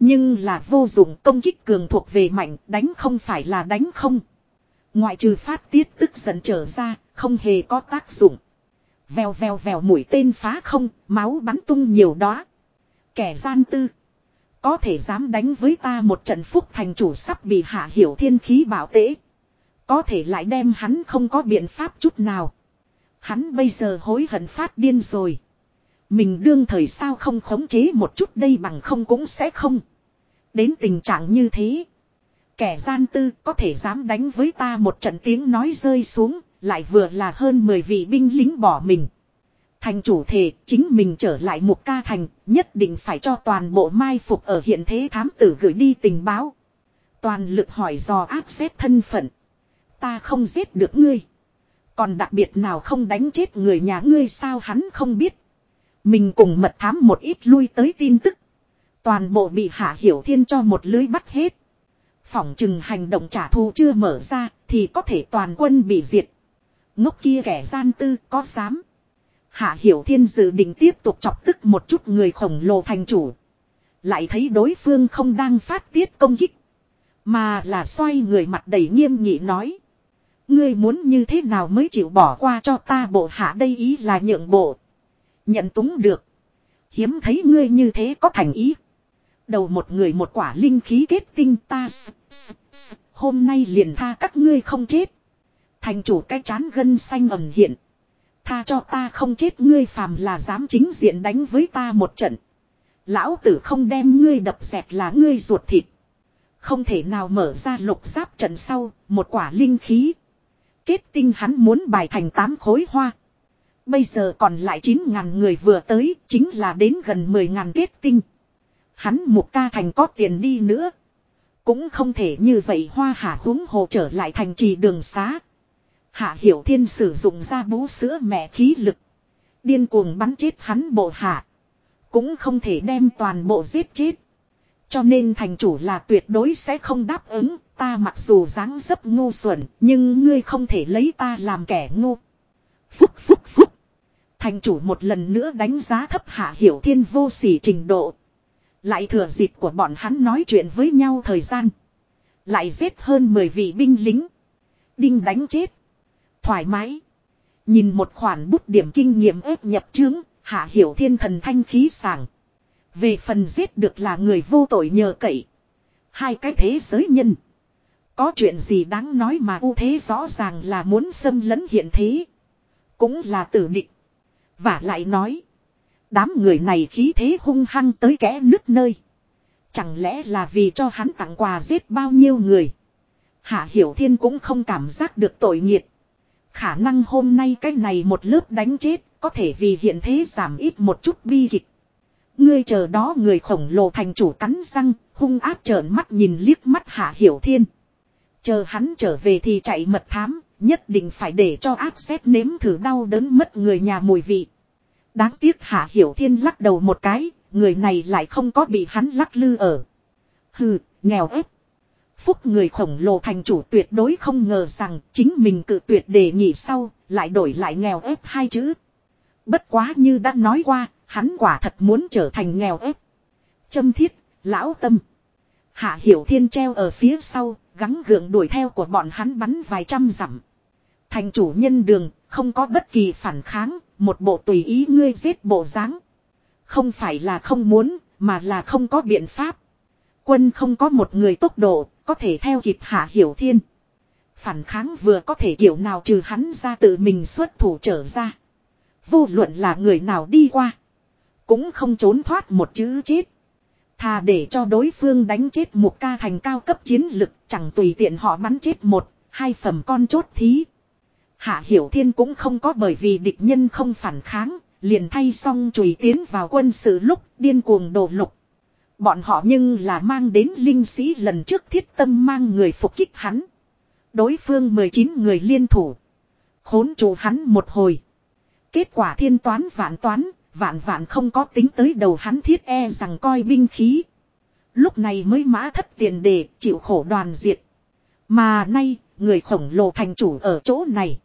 Nhưng là vô dụng công kích cường thuộc về mạnh, đánh không phải là đánh không. Ngoại trừ phát tiết tức giận trở ra, không hề có tác dụng. Vèo vèo vèo mũi tên phá không, máu bắn tung nhiều đó. Kẻ gian tư. Có thể dám đánh với ta một trận phúc thành chủ sắp bị hạ hiểu thiên khí bảo tế. Có thể lại đem hắn không có biện pháp chút nào. Hắn bây giờ hối hận phát điên rồi. Mình đương thời sao không khống chế một chút đây bằng không cũng sẽ không. Đến tình trạng như thế. Kẻ gian tư có thể dám đánh với ta một trận tiếng nói rơi xuống, lại vừa là hơn 10 vị binh lính bỏ mình. Thành chủ thể chính mình trở lại một ca thành, nhất định phải cho toàn bộ mai phục ở hiện thế thám tử gửi đi tình báo. Toàn lực hỏi dò áp xét thân phận. Ta không giết được ngươi. Còn đặc biệt nào không đánh chết người nhà ngươi sao hắn không biết. Mình cùng mật thám một ít lui tới tin tức. Toàn bộ bị hạ hiểu thiên cho một lưới bắt hết. Phỏng chừng hành động trả thù chưa mở ra thì có thể toàn quân bị diệt. Ngốc kia kẻ gian tư có dám. Hạ Hiểu Thiên dự định tiếp tục chọc tức một chút người khổng lồ thành chủ. Lại thấy đối phương không đang phát tiết công kích. Mà là xoay người mặt đầy nghiêm nghị nói. Ngươi muốn như thế nào mới chịu bỏ qua cho ta bộ hạ đây ý là nhượng bộ. Nhận túng được. Hiếm thấy ngươi như thế có thành ý. Đầu một người một quả linh khí kết tinh ta Hôm nay liền tha các ngươi không chết. Thành chủ cái chán gân xanh ẩn hiện. Tha cho ta không chết ngươi phàm là dám chính diện đánh với ta một trận. Lão tử không đem ngươi đập dẹp là ngươi ruột thịt. Không thể nào mở ra lục giáp trận sau, một quả linh khí. Kết tinh hắn muốn bài thành tám khối hoa. Bây giờ còn lại 9.000 người vừa tới, chính là đến gần 10.000 kết tinh. Hắn một ca thành có tiền đi nữa. Cũng không thể như vậy hoa hạ húng hồ trở lại thành trì đường xá. Hạ Hiểu Thiên sử dụng ra bú sữa mẹ khí lực. Điên cuồng bắn chết hắn bộ hạ. Cũng không thể đem toàn bộ giết chết. Cho nên thành chủ là tuyệt đối sẽ không đáp ứng. Ta mặc dù dáng dấp ngu xuẩn. Nhưng ngươi không thể lấy ta làm kẻ ngu. Phúc phúc phúc. Thành chủ một lần nữa đánh giá thấp Hạ Hiểu Thiên vô sỉ trình độ. Lại thừa dịp của bọn hắn nói chuyện với nhau thời gian. Lại giết hơn 10 vị binh lính. Đinh đánh chết. Thoải mái. Nhìn một khoản bút điểm kinh nghiệm ép nhập chứng, hạ hiểu thiên thần thanh khí sảng. Về phần giết được là người vô tội nhờ cậy. Hai cái thế giới nhân. Có chuyện gì đáng nói mà ưu thế rõ ràng là muốn xâm lấn hiện thế. Cũng là tử định. Và lại nói. Đám người này khí thế hung hăng tới kẽ nứt nơi. Chẳng lẽ là vì cho hắn tặng quà giết bao nhiêu người. Hạ Hiểu Thiên cũng không cảm giác được tội nghiệt. Khả năng hôm nay cái này một lớp đánh chết có thể vì hiện thế giảm ít một chút bi kịch. Ngươi chờ đó người khổng lồ thành chủ cắn răng, hung áp trợn mắt nhìn liếc mắt Hạ Hiểu Thiên. Chờ hắn trở về thì chạy mật thám, nhất định phải để cho áp xét nếm thử đau đớn mất người nhà mùi vị. Đáng tiếc Hạ Hiểu Thiên lắc đầu một cái, người này lại không có bị hắn lắc lư ở. Hừ, nghèo ép. Phúc người khổng lồ thành chủ tuyệt đối không ngờ rằng chính mình cự tuyệt đề nghị sau, lại đổi lại nghèo ép hai chữ. Bất quá như đã nói qua, hắn quả thật muốn trở thành nghèo ép. Châm thiết, lão tâm. Hạ Hiểu Thiên treo ở phía sau, gắng gượng đuổi theo của bọn hắn bắn vài trăm dặm. Thành chủ nhân đường, không có bất kỳ phản kháng, một bộ tùy ý ngươi giết bộ dáng Không phải là không muốn, mà là không có biện pháp. Quân không có một người tốc độ, có thể theo kịp hạ hiểu thiên. Phản kháng vừa có thể kiểu nào trừ hắn ra tự mình xuất thủ trở ra. Vô luận là người nào đi qua. Cũng không trốn thoát một chữ chết. Thà để cho đối phương đánh chết một ca thành cao cấp chiến lực chẳng tùy tiện họ bắn chết một, hai phẩm con chốt thí. Hạ Hiểu Thiên cũng không có bởi vì địch nhân không phản kháng, liền thay xong chùy tiến vào quân sự lúc điên cuồng đổ lục. Bọn họ nhưng là mang đến linh sĩ lần trước thiết tâm mang người phục kích hắn. Đối phương 19 người liên thủ. Khốn chủ hắn một hồi. Kết quả thiên toán vạn toán, vạn vạn không có tính tới đầu hắn thiết e rằng coi binh khí. Lúc này mới mã thất tiền đề chịu khổ đoàn diệt. Mà nay, người khổng lồ thành chủ ở chỗ này.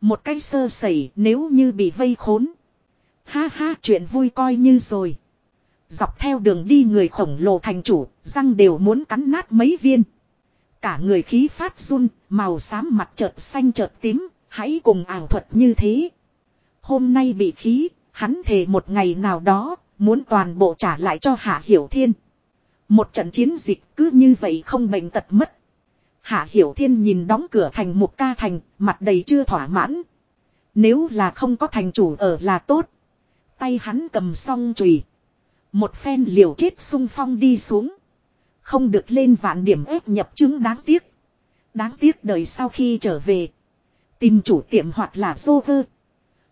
Một cái sơ sẩy nếu như bị vây khốn. Ha ha chuyện vui coi như rồi. Dọc theo đường đi người khổng lồ thành chủ, răng đều muốn cắn nát mấy viên. Cả người khí phát run, màu xám mặt chợt xanh chợt tím, hãy cùng ảo thuật như thế. Hôm nay bị khí, hắn thề một ngày nào đó, muốn toàn bộ trả lại cho Hạ Hiểu Thiên. Một trận chiến dịch cứ như vậy không bệnh tật mất. Hạ Hiểu Thiên nhìn đóng cửa thành một ca thành, mặt đầy chưa thỏa mãn. Nếu là không có thành chủ ở là tốt. Tay hắn cầm song chùy Một phen liều chết sung phong đi xuống. Không được lên vạn điểm ép nhập chứng đáng tiếc. Đáng tiếc đời sau khi trở về. Tìm chủ tiệm hoặc là dô vơ.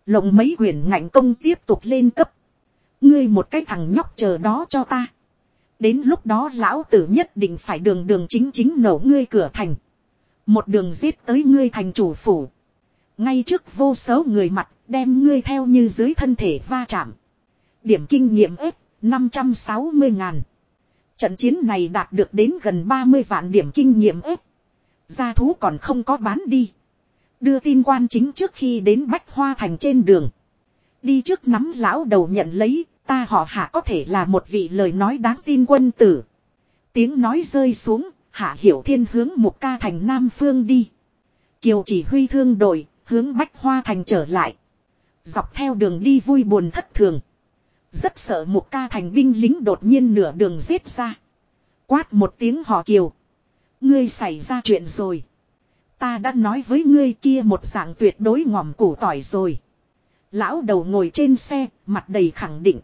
Lộng mấy quyển ngạnh công tiếp tục lên cấp. Ngươi một cái thằng nhóc chờ đó cho ta. Đến lúc đó lão tử nhất định phải đường đường chính chính nổ ngươi cửa thành. Một đường giết tới ngươi thành chủ phủ. Ngay trước vô số người mặt đem ngươi theo như dưới thân thể va chạm. Điểm kinh nghiệm ếp 560 ngàn. Trận chiến này đạt được đến gần 30 vạn điểm kinh nghiệm ếp. Gia thú còn không có bán đi. Đưa tin quan chính trước khi đến Bách Hoa Thành trên đường. Đi trước nắm lão đầu nhận lấy, ta họ hạ có thể là một vị lời nói đáng tin quân tử. Tiếng nói rơi xuống, hạ hiểu thiên hướng một ca thành Nam Phương đi. Kiều chỉ huy thương đội, hướng Bách Hoa Thành trở lại. Dọc theo đường đi vui buồn thất thường. Rất sợ một ca thành binh lính đột nhiên nửa đường giết ra. Quát một tiếng họ kiều. Ngươi xảy ra chuyện rồi. Ta đã nói với ngươi kia một dạng tuyệt đối ngòm củ tỏi rồi. Lão đầu ngồi trên xe, mặt đầy khẳng định.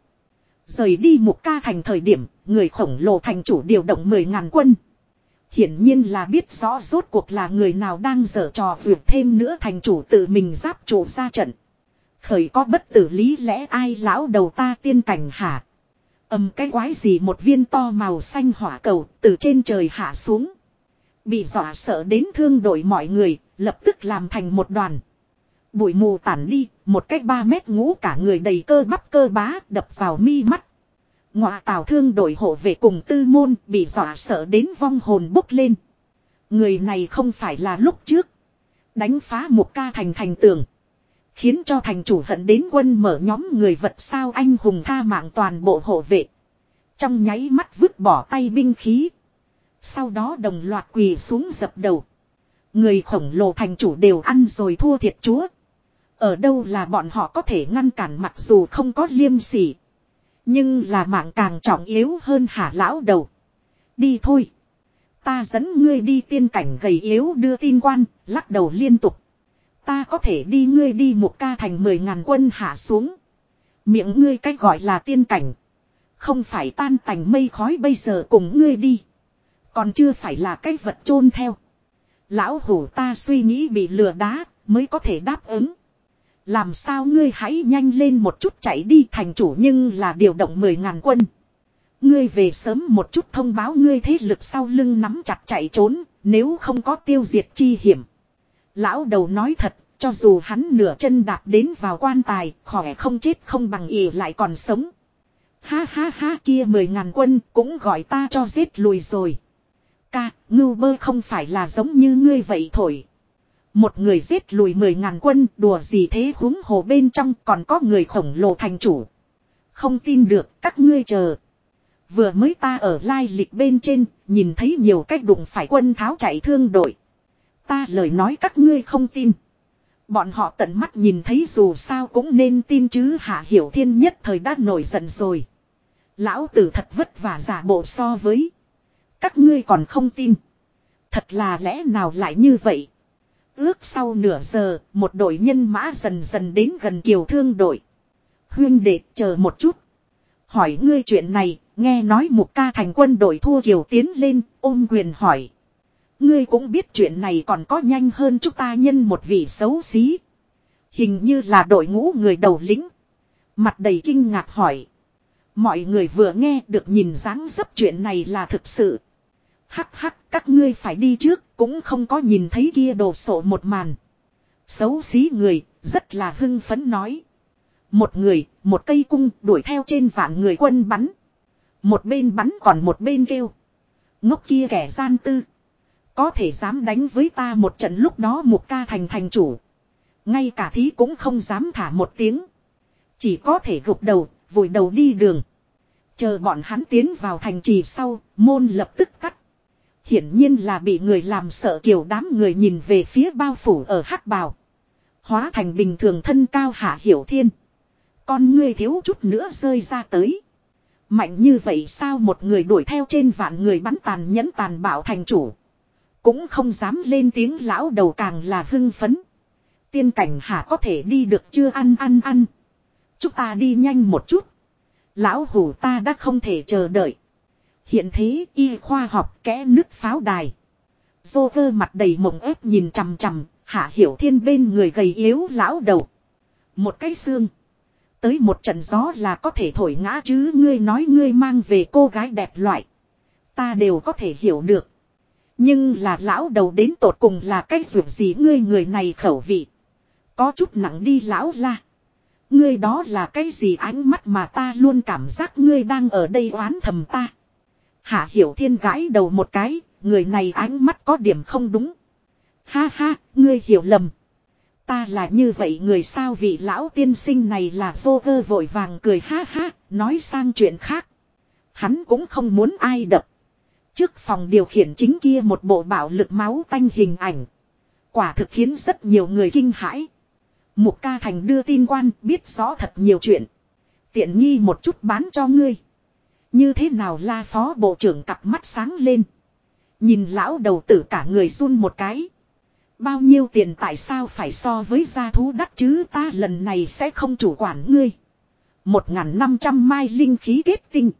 Rời đi một ca thành thời điểm, người khổng lồ thành chủ điều động 10 ngàn quân. Hiển nhiên là biết rõ rốt cuộc là người nào đang dở trò vượt thêm nữa thành chủ tự mình giáp chủ ra trận. Khởi có bất tử lý lẽ ai lão đầu ta tiên cảnh hả? Âm cái quái gì một viên to màu xanh hỏa cầu từ trên trời hạ xuống. Bị dọa sợ đến thương đổi mọi người, lập tức làm thành một đoàn. Bụi mù tản đi, một cách 3 mét ngũ cả người đầy cơ bắp cơ bá đập vào mi mắt. Ngọa tào thương đổi hộ về cùng tư môn bị dọa sợ đến vong hồn bốc lên. Người này không phải là lúc trước. Đánh phá một ca thành thành tường. Khiến cho thành chủ hận đến quân mở nhóm người vật sao anh hùng tha mạng toàn bộ hộ vệ. Trong nháy mắt vứt bỏ tay binh khí. Sau đó đồng loạt quỳ xuống dập đầu. Người khổng lồ thành chủ đều ăn rồi thua thiệt chúa. Ở đâu là bọn họ có thể ngăn cản mặc dù không có liêm sỉ. Nhưng là mạng càng trọng yếu hơn hả lão đầu. Đi thôi. Ta dẫn ngươi đi tiên cảnh gầy yếu đưa tin quan, lắc đầu liên tục. Ta có thể đi ngươi đi một ca thành mười ngàn quân hạ xuống. Miệng ngươi cách gọi là tiên cảnh. Không phải tan tành mây khói bây giờ cùng ngươi đi. Còn chưa phải là cái vật chôn theo. Lão hủ ta suy nghĩ bị lừa đá mới có thể đáp ứng. Làm sao ngươi hãy nhanh lên một chút chạy đi thành chủ nhưng là điều động mười ngàn quân. Ngươi về sớm một chút thông báo ngươi thế lực sau lưng nắm chặt chạy trốn, nếu không có tiêu diệt chi hiểm. Lão đầu nói thật, cho dù hắn nửa chân đạp đến vào quan tài, khỏe không chết không bằng ỉ lại còn sống. Ha ha ha kia mười ngàn quân cũng gọi ta cho giết lùi rồi. Ca, ngưu bơ không phải là giống như ngươi vậy thổi. Một người giết lùi mười ngàn quân đùa gì thế húng hồ bên trong còn có người khổng lồ thành chủ. Không tin được các ngươi chờ. Vừa mới ta ở lai lịch bên trên nhìn thấy nhiều cách đụng phải quân tháo chạy thương đội. Ta lời nói các ngươi không tin. Bọn họ tận mắt nhìn thấy dù sao cũng nên tin chứ hạ hiểu thiên nhất thời đã nổi giận rồi. Lão tử thật vất vả giả bộ so với. Các ngươi còn không tin. Thật là lẽ nào lại như vậy. Ước sau nửa giờ, một đội nhân mã dần dần đến gần kiều thương đội. Huyên đệ chờ một chút. Hỏi ngươi chuyện này, nghe nói một ca thành quân đội thua kiều tiến lên, ôm quyền hỏi. Ngươi cũng biết chuyện này còn có nhanh hơn chúng ta nhân một vị xấu xí. Hình như là đội ngũ người đầu lĩnh. Mặt đầy kinh ngạc hỏi. Mọi người vừa nghe được nhìn dáng dấp chuyện này là thực sự. Hắc hắc các ngươi phải đi trước cũng không có nhìn thấy kia đồ sộ một màn. Xấu xí người rất là hưng phấn nói. Một người, một cây cung đuổi theo trên vạn người quân bắn. Một bên bắn còn một bên kêu. Ngốc kia kẻ gian tư. Có thể dám đánh với ta một trận lúc đó một ca thành thành chủ. Ngay cả thí cũng không dám thả một tiếng. Chỉ có thể gục đầu, vùi đầu đi đường. Chờ bọn hắn tiến vào thành trì sau, môn lập tức cắt. Hiển nhiên là bị người làm sợ kiểu đám người nhìn về phía bao phủ ở hắc bào. Hóa thành bình thường thân cao hạ hiểu thiên. Con ngươi thiếu chút nữa rơi ra tới. Mạnh như vậy sao một người đuổi theo trên vạn người bắn tàn nhẫn tàn bạo thành chủ. Cũng không dám lên tiếng lão đầu càng là hưng phấn. Tiên cảnh hạ có thể đi được chưa ăn ăn ăn. Chúng ta đi nhanh một chút. Lão hủ ta đã không thể chờ đợi. Hiện thế y khoa học kẽ nước pháo đài. Dô cơ mặt đầy mộng ép nhìn chằm chằm, hạ hiểu thiên bên người gầy yếu lão đầu. Một cái xương. Tới một trận gió là có thể thổi ngã chứ ngươi nói ngươi mang về cô gái đẹp loại. Ta đều có thể hiểu được. Nhưng là lão đầu đến tột cùng là cái dù gì ngươi người này khẩu vị. Có chút nặng đi lão la. Ngươi đó là cái gì ánh mắt mà ta luôn cảm giác ngươi đang ở đây oán thầm ta. Hạ hiểu thiên gãi đầu một cái, người này ánh mắt có điểm không đúng. Ha ha, ngươi hiểu lầm. Ta là như vậy người sao vị lão tiên sinh này là vô cơ vội vàng cười ha ha, nói sang chuyện khác. Hắn cũng không muốn ai đập. Trước phòng điều khiển chính kia một bộ bạo lực máu tanh hình ảnh. Quả thực khiến rất nhiều người kinh hãi. Mục ca thành đưa tin quan biết rõ thật nhiều chuyện. Tiện nghi một chút bán cho ngươi. Như thế nào la phó bộ trưởng cặp mắt sáng lên. Nhìn lão đầu tử cả người run một cái. Bao nhiêu tiền tại sao phải so với gia thú đắt chứ ta lần này sẽ không chủ quản ngươi. Một ngàn năm trăm mai linh khí kết tinh.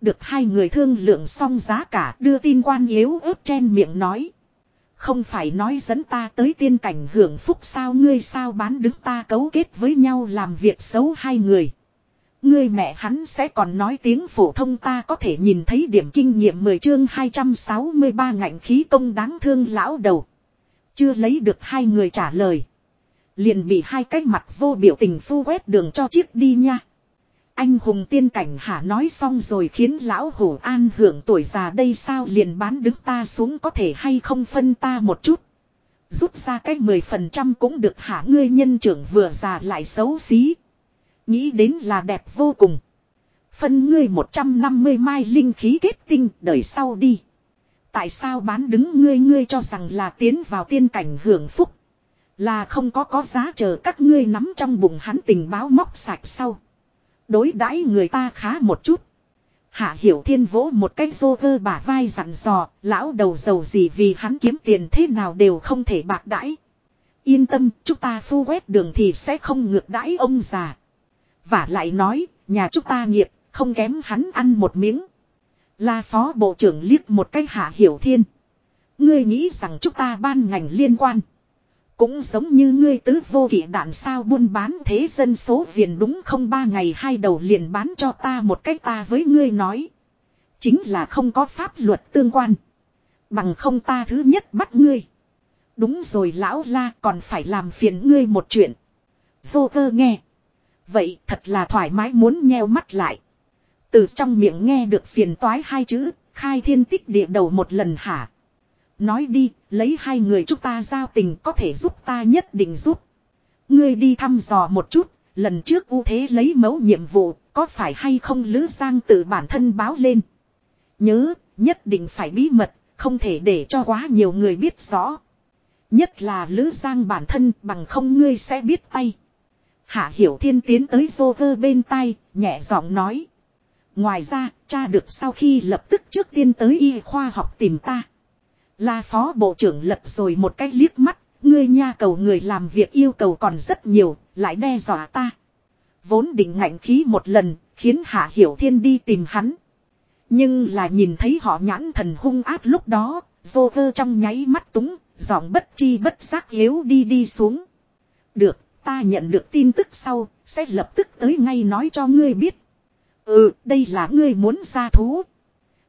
Được hai người thương lượng xong giá cả đưa tin quan yếu ớt chen miệng nói. Không phải nói dẫn ta tới tiên cảnh hưởng phúc sao ngươi sao bán đứng ta cấu kết với nhau làm việc xấu hai người. Ngươi mẹ hắn sẽ còn nói tiếng phổ thông ta có thể nhìn thấy điểm kinh nghiệm 10 chương 263 ngạnh khí công đáng thương lão đầu. Chưa lấy được hai người trả lời. Liền bị hai cái mặt vô biểu tình phu quét đường cho chiếc đi nha. Anh hùng tiên cảnh hả nói xong rồi khiến lão hổ an hưởng tuổi già đây sao liền bán đứng ta xuống có thể hay không phân ta một chút. Rút ra cái 10% cũng được hả ngươi nhân trưởng vừa già lại xấu xí. Nghĩ đến là đẹp vô cùng. Phân ngươi 150 mai linh khí kết tinh đời sau đi. Tại sao bán đứng ngươi ngươi cho rằng là tiến vào tiên cảnh hưởng phúc. Là không có có giá chờ các ngươi nắm trong bụng hắn tình báo móc sạch sau. Đối đãi người ta khá một chút. Hạ Hiểu Thiên vỗ một cái vô vơ bả vai dặn dò, lão đầu giàu gì vì hắn kiếm tiền thế nào đều không thể bạc đãi. Yên tâm, chúng ta phu quét đường thì sẽ không ngược đãi ông già. Và lại nói, nhà chúng ta nghiệp, không kém hắn ăn một miếng. La phó bộ trưởng liếc một cái Hạ Hiểu Thiên. Ngươi nghĩ rằng chúng ta ban ngành liên quan. Cũng giống như ngươi tứ vô kỷ đạn sao buôn bán thế dân số viền đúng không ba ngày hai đầu liền bán cho ta một cách ta với ngươi nói. Chính là không có pháp luật tương quan. Bằng không ta thứ nhất bắt ngươi. Đúng rồi lão la còn phải làm phiền ngươi một chuyện. Vô cơ nghe. Vậy thật là thoải mái muốn nheo mắt lại. Từ trong miệng nghe được phiền toái hai chữ, khai thiên tích địa đầu một lần hả. Nói đi, lấy hai người chúng ta giao tình có thể giúp ta nhất định giúp. Ngươi đi thăm dò một chút, lần trước ưu thế lấy mẫu nhiệm vụ, có phải hay không Lữ Giang tự bản thân báo lên. Nhớ, nhất định phải bí mật, không thể để cho quá nhiều người biết rõ. Nhất là Lữ Giang bản thân bằng không ngươi sẽ biết tay. Hạ Hiểu Thiên tiến tới vô cơ bên tay, nhẹ giọng nói. Ngoài ra, cha được sau khi lập tức trước tiên tới y khoa học tìm ta. La phó bộ trưởng lập rồi một cách liếc mắt, ngươi nha cầu người làm việc yêu cầu còn rất nhiều, lại đe dọa ta. Vốn định ngạnh khí một lần, khiến Hạ Hiểu Thiên đi tìm hắn. Nhưng là nhìn thấy họ nhãn thần hung ác lúc đó, vô cơ trong nháy mắt túng, giọng bất chi bất giác yếu đi đi xuống. Được, ta nhận được tin tức sau, sẽ lập tức tới ngay nói cho ngươi biết. Ừ, đây là ngươi muốn ra thú,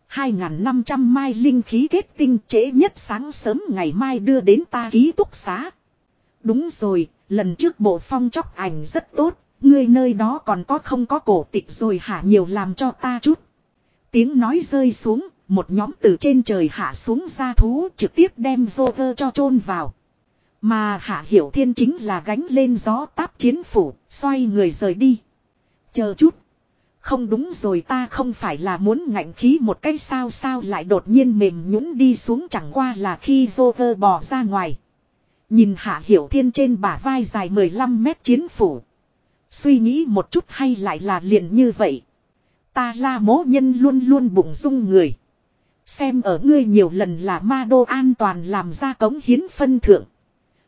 2.500 mai linh khí kết tinh trễ nhất sáng sớm ngày mai đưa đến ta ký túc xá. Đúng rồi, lần trước bộ phong chóc ảnh rất tốt, ngươi nơi đó còn có không có cổ tịch rồi hả nhiều làm cho ta chút. Tiếng nói rơi xuống, một nhóm từ trên trời hạ xuống ra thú trực tiếp đem vô cơ cho chôn vào. Mà hạ hiểu thiên chính là gánh lên gió táp chiến phủ, xoay người rời đi. Chờ chút. Không đúng rồi ta không phải là muốn ngạnh khí một cái sao sao lại đột nhiên mềm nhũn đi xuống chẳng qua là khi Joker bò ra ngoài. Nhìn Hạ Hiểu Thiên trên bả vai dài 15 mét chiến phủ. Suy nghĩ một chút hay lại là liền như vậy. Ta la mố nhân luôn luôn bụng dung người. Xem ở ngươi nhiều lần là ma đô an toàn làm ra cống hiến phân thượng.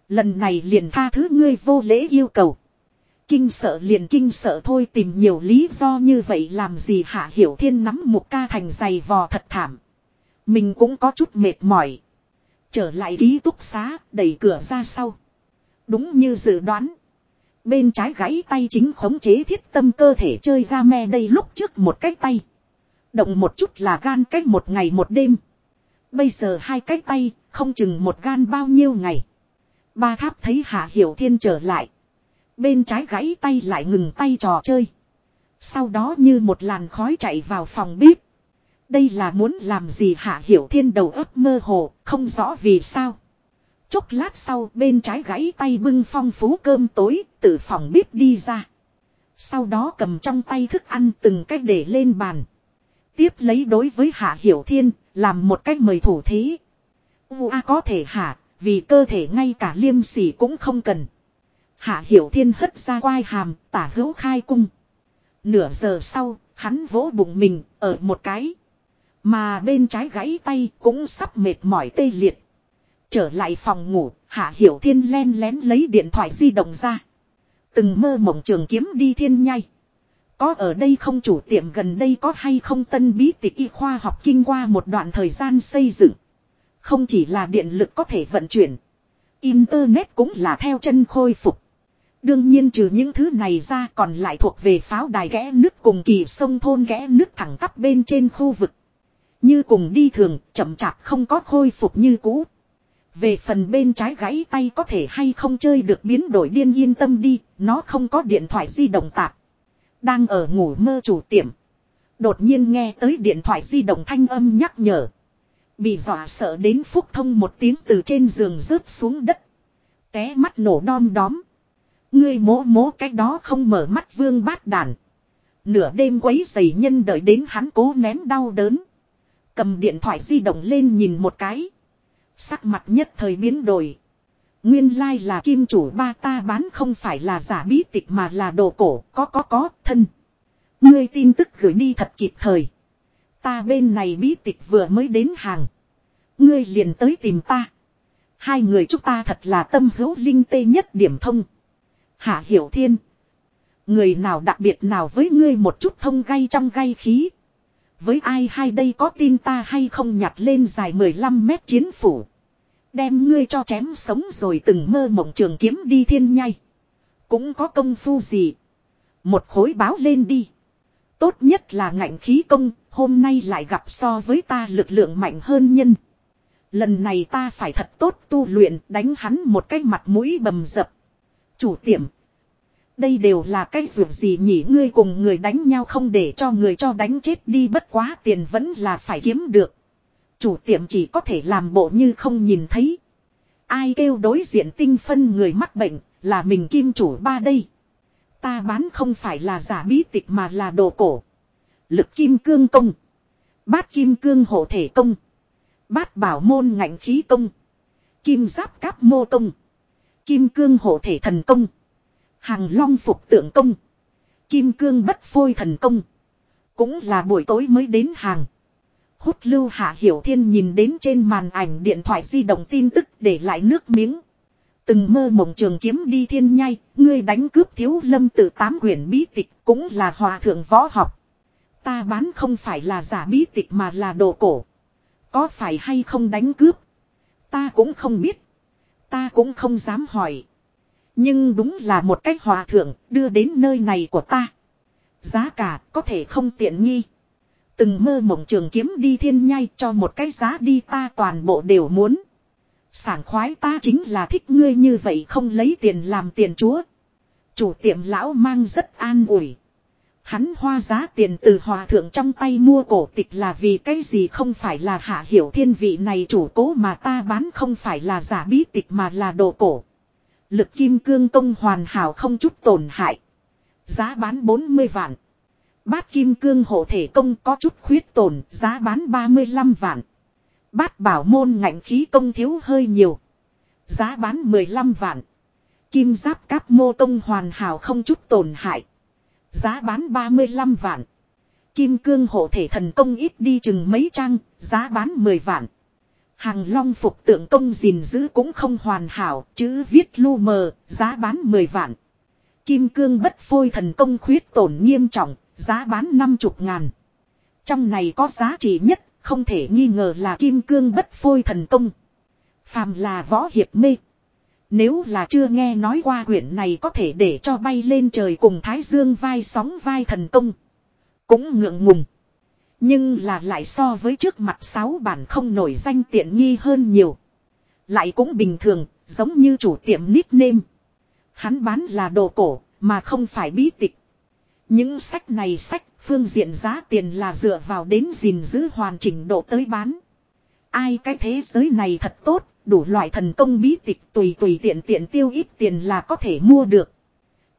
Lần này liền tha thứ ngươi vô lễ yêu cầu. Kinh sợ liền kinh sợ thôi tìm nhiều lý do như vậy làm gì hạ hiểu thiên nắm một ca thành giày vò thật thảm. Mình cũng có chút mệt mỏi. Trở lại ký túc xá, đẩy cửa ra sau. Đúng như dự đoán. Bên trái gãy tay chính khống chế thiết tâm cơ thể chơi ra me đây lúc trước một cái tay. Động một chút là gan cách một ngày một đêm. Bây giờ hai cái tay, không chừng một gan bao nhiêu ngày. Ba tháp thấy Hạ Hiểu Thiên trở lại. Bên trái gãy tay lại ngừng tay trò chơi. Sau đó như một làn khói chạy vào phòng bếp. Đây là muốn làm gì hạ hiểu thiên đầu ấp mơ hồ, không rõ vì sao. Chốc lát sau bên trái gãy tay bưng phong phú cơm tối từ phòng bếp đi ra. Sau đó cầm trong tay thức ăn từng cách để lên bàn. Tiếp lấy đối với Hạ Hiểu Thiên làm một cách mời thủ thí. Ua có thể hạ vì cơ thể ngay cả liêm sỉ cũng không cần. Hạ Hiểu Thiên hất ra quai hàm tả hữu khai cung. Nửa giờ sau hắn vỗ bụng mình ở một cái. Mà bên trái gãy tay cũng sắp mệt mỏi tê liệt. Trở lại phòng ngủ, Hạ Hiểu Thiên len lén lấy điện thoại di động ra. Từng mơ mộng trường kiếm đi thiên nhai. Có ở đây không chủ tiệm gần đây có hay không tân bí tịch y khoa học kinh qua một đoạn thời gian xây dựng. Không chỉ là điện lực có thể vận chuyển. Internet cũng là theo chân khôi phục. Đương nhiên trừ những thứ này ra còn lại thuộc về pháo đài ghẽ nước cùng kỳ sông thôn ghẽ nước thẳng tắp bên trên khu vực. Như cùng đi thường, chậm chạp không có khôi phục như cũ. Về phần bên trái gãy tay có thể hay không chơi được biến đổi điên yên tâm đi, nó không có điện thoại di động tạp. Đang ở ngủ mơ chủ tiệm. Đột nhiên nghe tới điện thoại di động thanh âm nhắc nhở. Bị dọa sợ đến phúc thông một tiếng từ trên giường rớt xuống đất. Té mắt nổ đom đóm. Ngươi mố mố cái đó không mở mắt vương bát đàn. Nửa đêm quấy giày nhân đợi đến hắn cố nén đau đớn. Cầm điện thoại di động lên nhìn một cái. Sắc mặt nhất thời biến đổi. Nguyên lai là kim chủ ba ta bán không phải là giả bí tịch mà là đồ cổ, có có có, thân. Ngươi tin tức gửi đi thật kịp thời. Ta bên này bí tịch vừa mới đến hàng. Ngươi liền tới tìm ta. Hai người chúng ta thật là tâm hữu linh tê nhất điểm thông. Hạ Hiểu Thiên. Người nào đặc biệt nào với ngươi một chút thông gay trong gay khí. Với ai hai đây có tin ta hay không nhặt lên dài 15 mét chiến phủ. Đem ngươi cho chém sống rồi từng mơ mộng trường kiếm đi thiên nhai. Cũng có công phu gì. Một khối báo lên đi. Tốt nhất là ngạnh khí công, hôm nay lại gặp so với ta lực lượng mạnh hơn nhân. Lần này ta phải thật tốt tu luyện, đánh hắn một cái mặt mũi bầm dập. Chủ tiệm. Đây đều là cái ruột gì nhỉ ngươi cùng người đánh nhau không để cho người cho đánh chết đi, bất quá tiền vẫn là phải kiếm được. Chủ tiệm chỉ có thể làm bộ như không nhìn thấy. Ai kêu đối diện tinh phân người mắc bệnh, là mình kim chủ ba đây. Ta bán không phải là giả bí tịch mà là đồ cổ. Lực kim cương công. Bát kim cương hộ thể công. Bát bảo môn ngạnh khí công. Kim giáp cáp mô công. Kim cương hộ thể thần công. Hàng long phục tượng công. Kim cương bất phôi thần công. Cũng là buổi tối mới đến hàng. Hút lưu hạ hiểu thiên nhìn đến trên màn ảnh điện thoại di động tin tức để lại nước miếng. Từng mơ mộng trường kiếm đi thiên nhai, ngươi đánh cướp thiếu lâm tự tám quyển bí tịch cũng là hòa thượng võ học. Ta bán không phải là giả bí tịch mà là đồ cổ. Có phải hay không đánh cướp? Ta cũng không biết. Ta cũng không dám hỏi. Nhưng đúng là một cách hòa thượng đưa đến nơi này của ta. Giá cả có thể không tiện nghi. Từng mơ mộng trường kiếm đi thiên nhai cho một cái giá đi ta toàn bộ đều muốn. Sảng khoái ta chính là thích ngươi như vậy không lấy tiền làm tiền chúa. Chủ tiệm lão mang rất an ủi. Hắn hoa giá tiền từ hòa thượng trong tay mua cổ tịch là vì cái gì không phải là hạ hiểu thiên vị này chủ cố mà ta bán không phải là giả bí tịch mà là đồ cổ. Lực kim cương công hoàn hảo không chút tổn hại. Giá bán 40 vạn. Bát kim cương hộ thể công có chút khuyết tổn, giá bán 35 vạn. Bát bảo môn ngạnh khí công thiếu hơi nhiều. Giá bán 15 vạn. Kim giáp cáp mô công hoàn hảo không chút tổn hại. Giá bán 35 vạn. Kim cương hộ thể thần công ít đi chừng mấy trang, giá bán 10 vạn. Hàng long phục tượng công gìn giữ cũng không hoàn hảo, chữ viết lu mờ, giá bán 10 vạn. Kim cương bất phôi thần công khuyết tổn nghiêm trọng, giá bán 50 ngàn. Trong này có giá trị nhất, không thể nghi ngờ là kim cương bất phôi thần công. Phàm là võ hiệp mê. Nếu là chưa nghe nói qua quyển này có thể để cho bay lên trời cùng Thái Dương vai sóng vai thần công. Cũng ngượng ngùng. Nhưng là lại so với trước mặt sáu bản không nổi danh tiện nghi hơn nhiều. Lại cũng bình thường, giống như chủ tiệm nickname. Hắn bán là đồ cổ, mà không phải bí tịch. Những sách này sách, phương diện giá tiền là dựa vào đến gìn giữ hoàn chỉnh độ tới bán. Ai cái thế giới này thật tốt, đủ loại thần công bí tịch tùy tùy tiện tiện tiêu ít tiền là có thể mua được.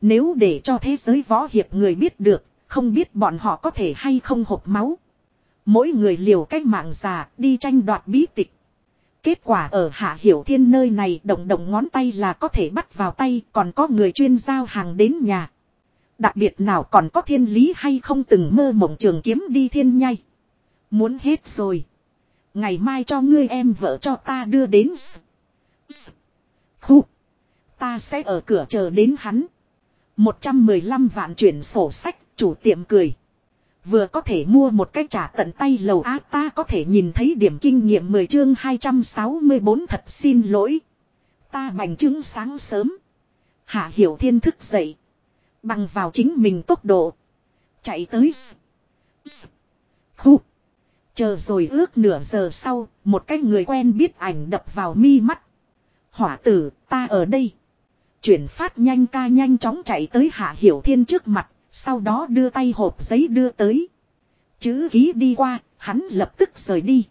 Nếu để cho thế giới võ hiệp người biết được, không biết bọn họ có thể hay không hộp máu. Mỗi người liều cách mạng già đi tranh đoạt bí tịch. Kết quả ở Hạ Hiểu Thiên nơi này động động ngón tay là có thể bắt vào tay còn có người chuyên giao hàng đến nhà. Đặc biệt nào còn có thiên lý hay không từng mơ mộng trường kiếm đi thiên nhai. Muốn hết rồi. Ngày mai cho ngươi em vợ cho ta đưa đến Khu. Ta sẽ ở cửa chờ đến hắn. 115 vạn chuyển sổ sách, chủ tiệm cười. Vừa có thể mua một cái trả tận tay lầu á ta có thể nhìn thấy điểm kinh nghiệm 10 chương 264 thật xin lỗi. Ta bành trứng sáng sớm. Hạ hiểu thiên thức dậy. Bằng vào chính mình tốc độ. Chạy tới. Khu. Chờ rồi ước nửa giờ sau, một cái người quen biết ảnh đập vào mi mắt. Hỏa tử, ta ở đây. Chuyển phát nhanh ca nhanh chóng chạy tới Hạ Hiểu Thiên trước mặt, sau đó đưa tay hộp giấy đưa tới. Chữ ký đi qua, hắn lập tức rời đi.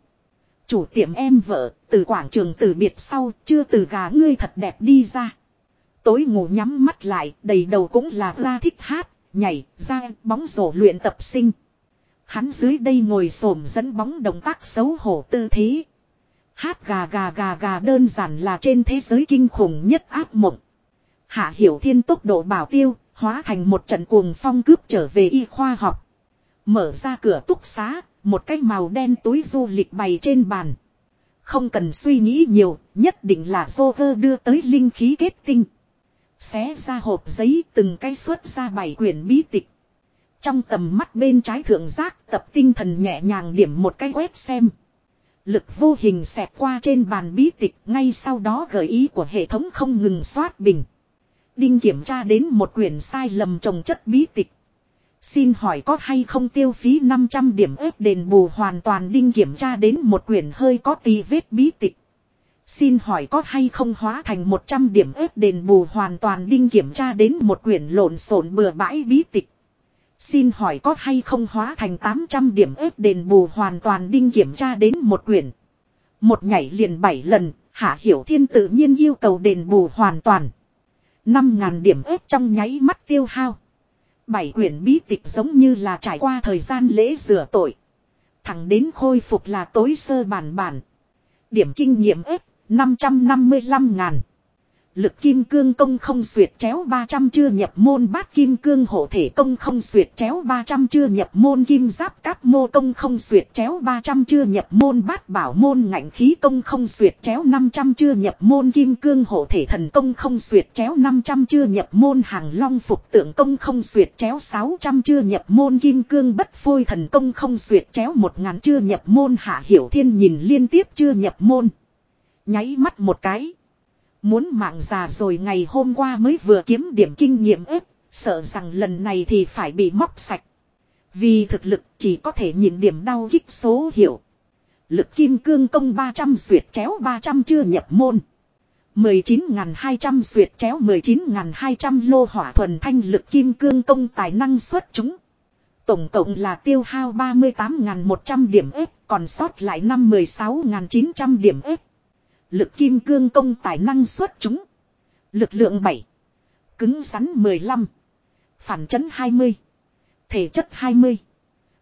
Chủ tiệm em vợ, từ quảng trường từ biệt sau, chưa từ gà ngươi thật đẹp đi ra. Tối ngủ nhắm mắt lại, đầy đầu cũng là ra thích hát, nhảy, ra bóng rổ luyện tập sinh. Hắn dưới đây ngồi xổm dẫn bóng động tác xấu hổ tư thế. Hát gà gà gà gà đơn giản là trên thế giới kinh khủng nhất áp mộng. Hạ Hiểu Thiên tốc độ bảo tiêu, hóa thành một trận cuồng phong cướp trở về y khoa học. Mở ra cửa túc xá, một cái màu đen túi du lịch bày trên bàn. Không cần suy nghĩ nhiều, nhất định là Joker đưa tới linh khí kết tinh. Xé ra hộp giấy từng cái xuất ra bảy quyển bí tịch. Trong tầm mắt bên trái thượng giác tập tinh thần nhẹ nhàng điểm một cái quét xem. Lực vô hình xẹt qua trên bàn bí tịch, ngay sau đó gợi ý của hệ thống không ngừng soát bình. Đinh kiểm tra đến một quyển sai lầm trồng chất bí tịch. Xin hỏi có hay không tiêu phí 500 điểm ếp đền bù hoàn toàn đinh kiểm tra đến một quyển hơi có tì vết bí tịch. Xin hỏi có hay không hóa thành 100 điểm ếp đền bù hoàn toàn đinh kiểm tra đến một quyển lộn xộn bừa bãi bí tịch. Xin hỏi có hay không hóa thành 800 điểm ếp đền bù hoàn toàn đinh kiểm tra đến một quyển. Một nhảy liền 7 lần, Hạ Hiểu Thiên tự nhiên yêu cầu đền bù hoàn toàn. 5.000 điểm ếp trong nháy mắt tiêu hao. Bảy quyển bí tịch giống như là trải qua thời gian lễ rửa tội. Thẳng đến khôi phục là tối sơ bản bản. Điểm kinh nghiệm ếp 555 ngàn. Lực kim cương công không xuyệt chéo 300 chưa nhập môn bát kim cương hộ thể công không xuyệt chéo 300 chưa nhập môn kim giáp cáp mô công không xuyệt chéo 300 chưa nhập môn bát bảo môn ngạnh khí công không xuyệt chéo 500 chưa nhập môn kim cương hộ thể thần công không xuyệt chéo 500 chưa nhập môn hàng long phục tượng công không xuyệt chéo 600 chưa nhập môn kim cương bất phôi thần công không xuyệt chéo 1000 chưa nhập môn hạ hiểu thiên nhìn liên tiếp chưa nhập môn. Nháy mắt một cái. Muốn mạng già rồi ngày hôm qua mới vừa kiếm điểm kinh nghiệm ếp, sợ rằng lần này thì phải bị móc sạch. Vì thực lực chỉ có thể nhìn điểm đau kích số hiệu. Lực kim cương công 300 suyệt chéo 300 chưa nhập môn. 19.200 suyệt chéo 19.200 lô hỏa thuần thanh lực kim cương công tài năng xuất chúng. Tổng cộng là tiêu hao 38.100 điểm ếp, còn sót lại năm 16.900 điểm ếp. Lực kim cương công tài năng xuất chúng. Lực lượng 7. Cứng rắn 15. Phản chấn 20. Thể chất 20.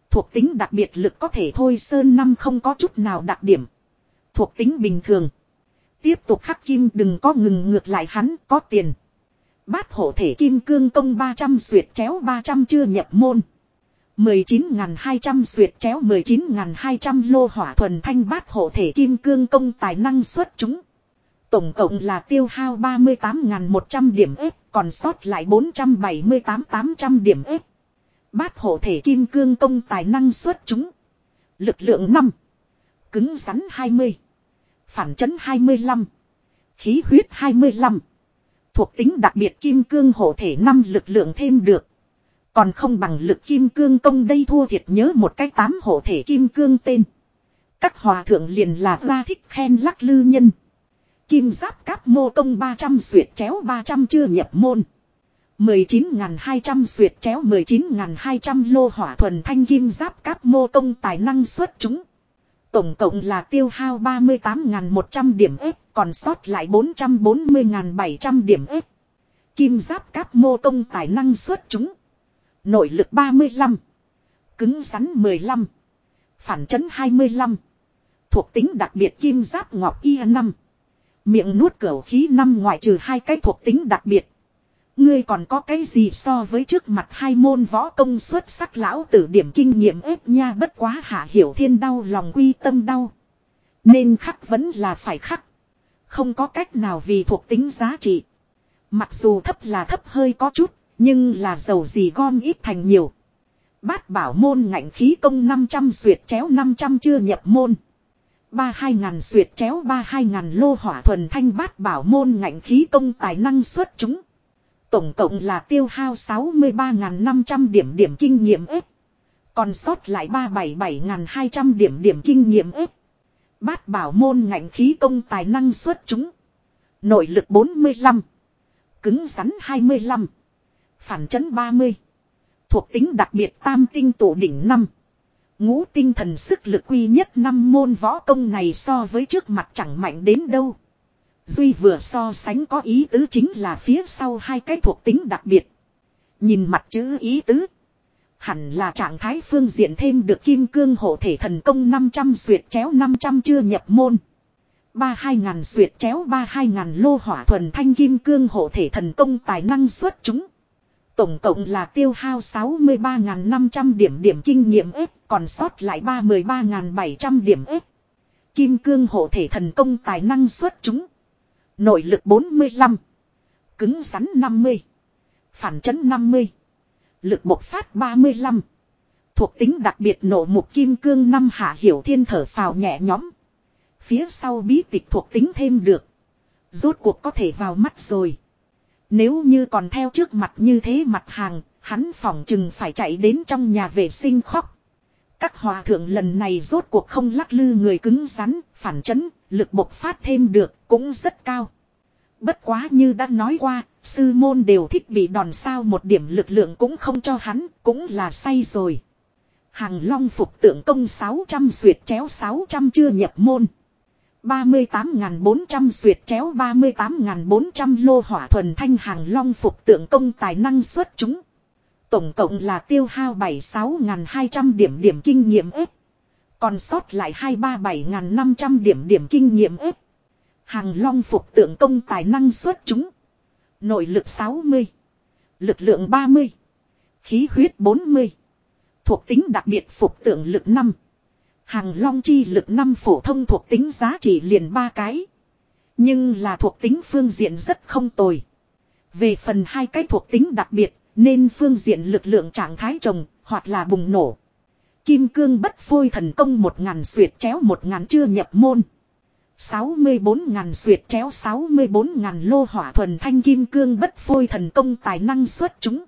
Thuộc tính đặc biệt lực có thể thôi sơn năm không có chút nào đặc điểm. Thuộc tính bình thường. Tiếp tục khắc kim đừng có ngừng ngược lại hắn có tiền. Bát hộ thể kim cương công 300 suyệt chéo 300 chưa nhập môn. 19.200 suyệt chéo 19.200 lô hỏa thuần thanh bát hộ thể kim cương công tài năng xuất chúng. Tổng cộng là tiêu hao 38.100 điểm ếp, còn sót lại 478-800 điểm ếp. Bát hộ thể kim cương công tài năng xuất chúng. Lực lượng 5. Cứng rắn 20. Phản chấn 25. Khí huyết 25. Thuộc tính đặc biệt kim cương hộ thể 5 lực lượng thêm được. Còn không bằng lực kim cương công đây thua thiệt nhớ một cái tám hộ thể kim cương tên. Các hòa thượng liền là ra thích khen lắc lư nhân. Kim giáp cáp mô công 300 suyệt chéo 300 chưa nhập môn. 19.200 suyệt chéo 19.200 lô hỏa thuần thanh kim giáp cáp mô công tài năng xuất chúng. Tổng cộng là tiêu hao 38.100 điểm ếp, Còn sót lại 440.700 điểm ếp. Kim giáp cáp mô công tài năng xuất chúng. Nội lực 35. Cứng rắn 15. Phản chấn 25. Thuộc tính đặc biệt kim giáp ngọc y 5. Miệng nuốt cửa khí năm ngoại trừ hai cái thuộc tính đặc biệt. Ngươi còn có cái gì so với trước mặt hai môn võ công xuất sắc lão tử điểm kinh nghiệm ép nha bất quá hạ hiểu thiên đau lòng quy tâm đau. Nên khắc vẫn là phải khắc. Không có cách nào vì thuộc tính giá trị. Mặc dù thấp là thấp hơi có chút, nhưng là dầu gì gom ít thành nhiều. Bát bảo môn ngạnh khí công 500 suyệt chéo 500 chưa nhập môn. Ba hai ngàn suyệt chéo ba hai ngàn lô hỏa thuần thanh bát bảo môn ngạnh khí công tài năng xuất chúng. Tổng cộng là tiêu hao 63.500 điểm điểm kinh nghiệm ếp. Còn sót lại 377.200 điểm điểm kinh nghiệm ếp. Bát bảo môn ngạnh khí công tài năng xuất chúng. Nội lực 45. Cứng rắn 25. Phản chấn 30. Thuộc tính đặc biệt tam tinh tổ đỉnh 5. Ngũ tinh thần sức lực quy nhất năm môn võ công này so với trước mặt chẳng mạnh đến đâu. Duy vừa so sánh có ý tứ chính là phía sau hai cái thuộc tính đặc biệt. Nhìn mặt chữ ý tứ. Hẳn là trạng thái phương diện thêm được kim cương hộ thể thần công 500 suyệt chéo 500 chưa nhập môn. Ba hai ngàn suyệt chéo ba hai ngàn lô hỏa thuần thanh kim cương hộ thể thần công tài năng xuất chúng. Tổng cộng là tiêu hao 63.500 điểm điểm kinh nghiệm ếp, còn sót lại 33.700 điểm ếp. Kim cương hộ thể thần công tài năng xuất chúng. Nội lực 45. Cứng rắn 50. Phản chấn 50. Lực bộc phát 35. Thuộc tính đặc biệt nổ mục kim cương năm hạ hiểu thiên thở phào nhẹ nhõm. Phía sau bí tịch thuộc tính thêm được. Rốt cuộc có thể vào mắt rồi. Nếu như còn theo trước mặt như thế mặt hàng, hắn phỏng chừng phải chạy đến trong nhà vệ sinh khóc. Các hòa thượng lần này rốt cuộc không lắc lư người cứng rắn, phản chấn, lực bộc phát thêm được, cũng rất cao. Bất quá như đã nói qua, sư môn đều thích bị đòn sao một điểm lực lượng cũng không cho hắn, cũng là say rồi. Hàng long phục tượng công 600 suyệt chéo 600 chưa nhập môn. 38.400 suyệt chéo 38.400 lô hỏa thuần thanh hàng long phục tượng công tài năng xuất chúng. Tổng cộng là tiêu hao 76.200 điểm điểm kinh nghiệm ếp. Còn sót lại 237.500 điểm điểm kinh nghiệm ếp. Hàng long phục tượng công tài năng xuất chúng. Nội lực 60. Lực lượng 30. Khí huyết 40. Thuộc tính đặc biệt phục tượng lực 5. Hàng long chi lực năm phổ thông thuộc tính giá trị liền ba cái. Nhưng là thuộc tính phương diện rất không tồi. Về phần hai cái thuộc tính đặc biệt, nên phương diện lực lượng trạng thái trồng, hoặc là bùng nổ. Kim cương bất phôi thần công một ngàn suyệt chéo một ngàn chưa nhập môn. 64 ngàn suyệt chéo 64 ngàn lô hỏa thuần thanh kim cương bất phôi thần công tài năng xuất chúng.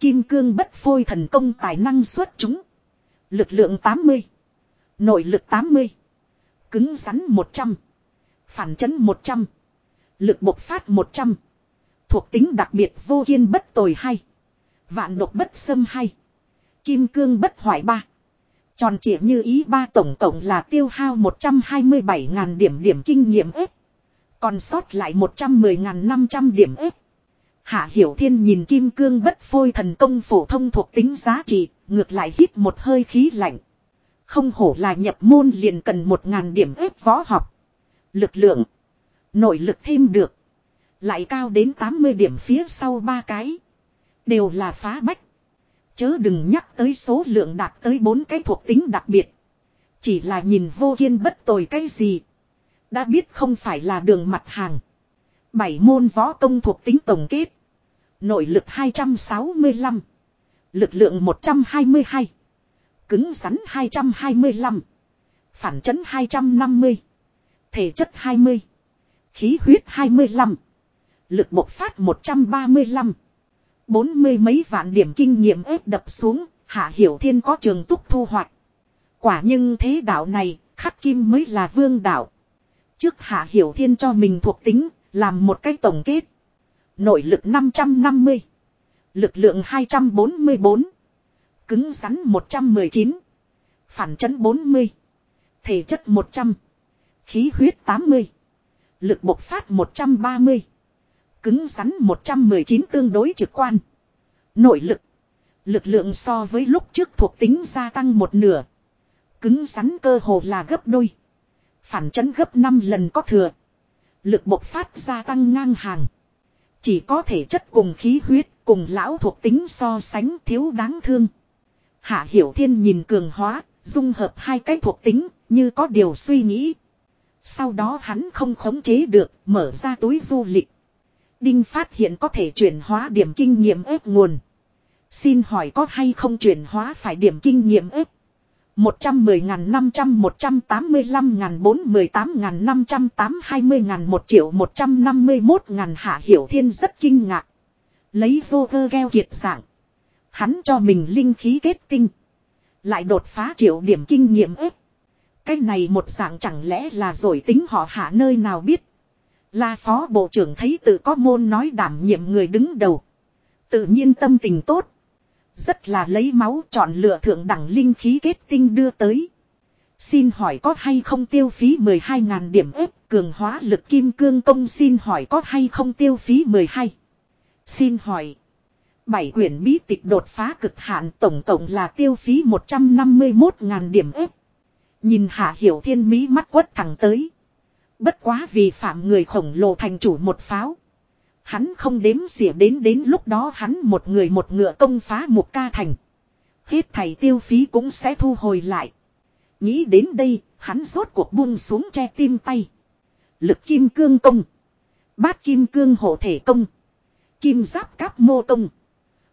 Kim cương bất phôi thần công tài năng xuất chúng. Lực lượng 80. Nội lực 80. Cứng rắn 100. Phản chấn 100. Lực bộc phát 100. Thuộc tính đặc biệt vô kiên bất tồi hay. Vạn độc bất xâm hay. Kim cương bất hoại ba. Tròn trịa như ý ba tổng tổng là tiêu hao 127.000 điểm điểm kinh nghiệm ếp. Còn sót lại 110.500 điểm ếp. Hạ Hiểu Thiên nhìn kim cương bất phôi thần công phổ thông thuộc tính giá trị, ngược lại hít một hơi khí lạnh. Không hổ là nhập môn liền cần một ngàn điểm ép võ học. Lực lượng. Nội lực thêm được. Lại cao đến 80 điểm phía sau ba cái. Đều là phá bách. Chớ đừng nhắc tới số lượng đạt tới bốn cái thuộc tính đặc biệt. Chỉ là nhìn vô kiên bất tồi cái gì. Đã biết không phải là đường mặt hàng. Bảy môn võ công thuộc tính tổng kết. Nội lực 265. Lực lượng 122. Cứng rắn 225. Phản chấn 250. Thể chất 20. Khí huyết 25. Lực bộc phát 135. Bốn mươi mấy vạn điểm kinh nghiệm ép đập xuống, Hạ Hiểu Thiên có trường túc thu hoạch. Quả nhưng thế đạo này, khắc kim mới là vương đạo. Trước Hạ Hiểu Thiên cho mình thuộc tính, làm một cái tổng kết. Nội lực 550. Lực lượng 244. Cứng rắn 119. Phản chấn 40. Thể chất 100. Khí huyết 80. Lực bộc phát 130. Cứng rắn 119 tương đối trực quan. Nội lực. Lực lượng so với lúc trước thuộc tính gia tăng một nửa. Cứng rắn cơ hồ là gấp đôi. Phản chấn gấp 5 lần có thừa. Lực bộc phát gia tăng ngang hàng. Chỉ có thể chất cùng khí huyết cùng lão thuộc tính so sánh thiếu đáng thương. Hạ Hiểu Thiên nhìn cường hóa, dung hợp hai cái thuộc tính, như có điều suy nghĩ. Sau đó hắn không khống chế được, mở ra túi du lịch. Đinh phát hiện có thể chuyển hóa điểm kinh nghiệm ép nguồn. Xin hỏi có hay không chuyển hóa phải điểm kinh nghiệm ếp? 110.500 185.000 418.508 20.000 1 triệu 151.000 hạ hiểu thiên rất kinh ngạc. Lấy vô cơ keo kiệt dạng. Hắn cho mình linh khí kết tinh. Lại đột phá triệu điểm kinh nghiệm ếp. Cái này một dạng chẳng lẽ là rồi tính họ hạ nơi nào biết. Là phó bộ trưởng thấy tự có môn nói đảm nhiệm người đứng đầu. Tự nhiên tâm tình tốt. Rất là lấy máu chọn lựa thượng đẳng linh khí kết tinh đưa tới. Xin hỏi có hay không tiêu phí 12.000 điểm ếp cường hóa lực kim cương công xin hỏi có hay không tiêu phí 12. Xin hỏi. Bảy quyển bí tịch đột phá cực hạn tổng cộng là tiêu phí 151.000 điểm ếp. Nhìn hạ hiểu thiên mỹ mắt quất thẳng tới. Bất quá vì phạm người khổng lồ thành chủ một pháo. Hắn không đếm xỉa đến đến lúc đó hắn một người một ngựa công phá một ca thành. Hết thầy tiêu phí cũng sẽ thu hồi lại. Nghĩ đến đây, hắn rốt cuộc buông xuống che tim tay. Lực kim cương công. Bát kim cương hộ thể công. Kim giáp cáp mô công.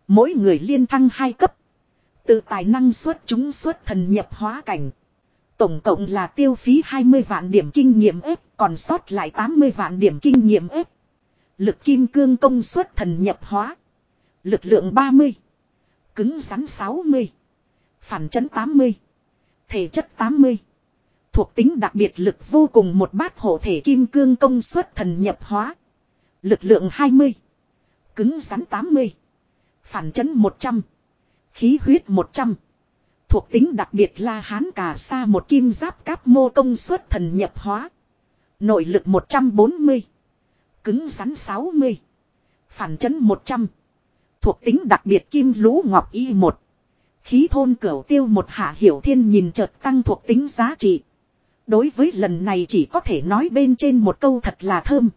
Mỗi người liên thăng hai cấp. Từ tài năng xuất chúng xuất thần nhập hóa cảnh. Tổng cộng là tiêu phí 20 vạn điểm kinh nghiệm ếp, còn sót lại 80 vạn điểm kinh nghiệm ếp. Lực kim cương công suất thần nhập hóa. Lực lượng 30. Cứng rắn 60. Phản chấn 80. Thể chất 80. Thuộc tính đặc biệt lực vô cùng một bát hộ thể kim cương công suất thần nhập hóa. Lực lượng 20. Cứng rắn 80. Phản chấn 100. Khí huyết 100. Thuộc tính đặc biệt là hán cả xa một kim giáp cáp mô công suất thần nhập hóa. Nội lực 140. Cứng rắn 60. Phản chấn 100. Thuộc tính đặc biệt kim lũ ngọc y 1. Khí thôn cửu tiêu một hạ hiểu thiên nhìn chợt tăng thuộc tính giá trị. Đối với lần này chỉ có thể nói bên trên một câu thật là thơm.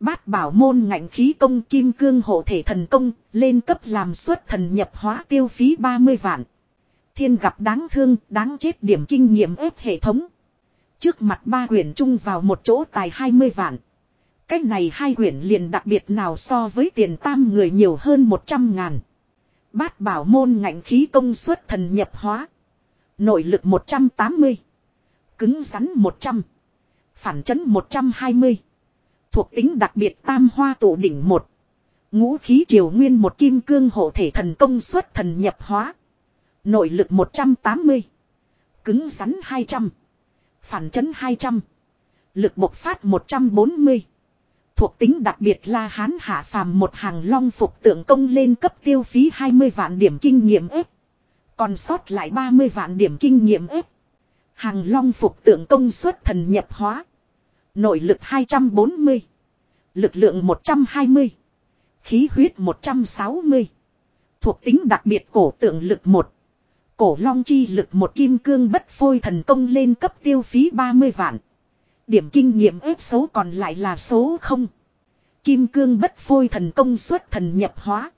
Bát bảo môn ngạnh khí công kim cương hộ thể thần công, lên cấp làm suất thần nhập hóa tiêu phí 30 vạn. Thiên gặp đáng thương, đáng chết điểm kinh nghiệm ép hệ thống. Trước mặt ba quyển chung vào một chỗ tài 20 vạn. Cách này hai quyển liền đặc biệt nào so với tiền tam người nhiều hơn 100 ngàn. Bát bảo môn ngạnh khí công suất thần nhập hóa. Nội lực 180. Cứng rắn 100. Phản chấn 120. Thuộc tính đặc biệt tam hoa tổ đỉnh một, Ngũ khí triều nguyên một kim cương hộ thể thần công suất thần nhập hóa. Nội lực 180. Cứng rắn 200. Phản chấn 200. Lực bộc phát 140. Thuộc tính đặc biệt La hán hạ phàm một hàng long phục tượng công lên cấp tiêu phí 20 vạn điểm kinh nghiệm ếp. Còn sót lại 30 vạn điểm kinh nghiệm ếp. Hàng long phục tượng công suất thần nhập hóa. Nội lực 240. Lực lượng 120. Khí huyết 160. Thuộc tính đặc biệt cổ tượng lực 1. Cổ long chi lực một kim cương bất phôi thần công lên cấp tiêu phí 30 vạn. Điểm kinh nghiệm ếp số còn lại là số 0. Kim cương bất phôi thần công suất thần nhập hóa.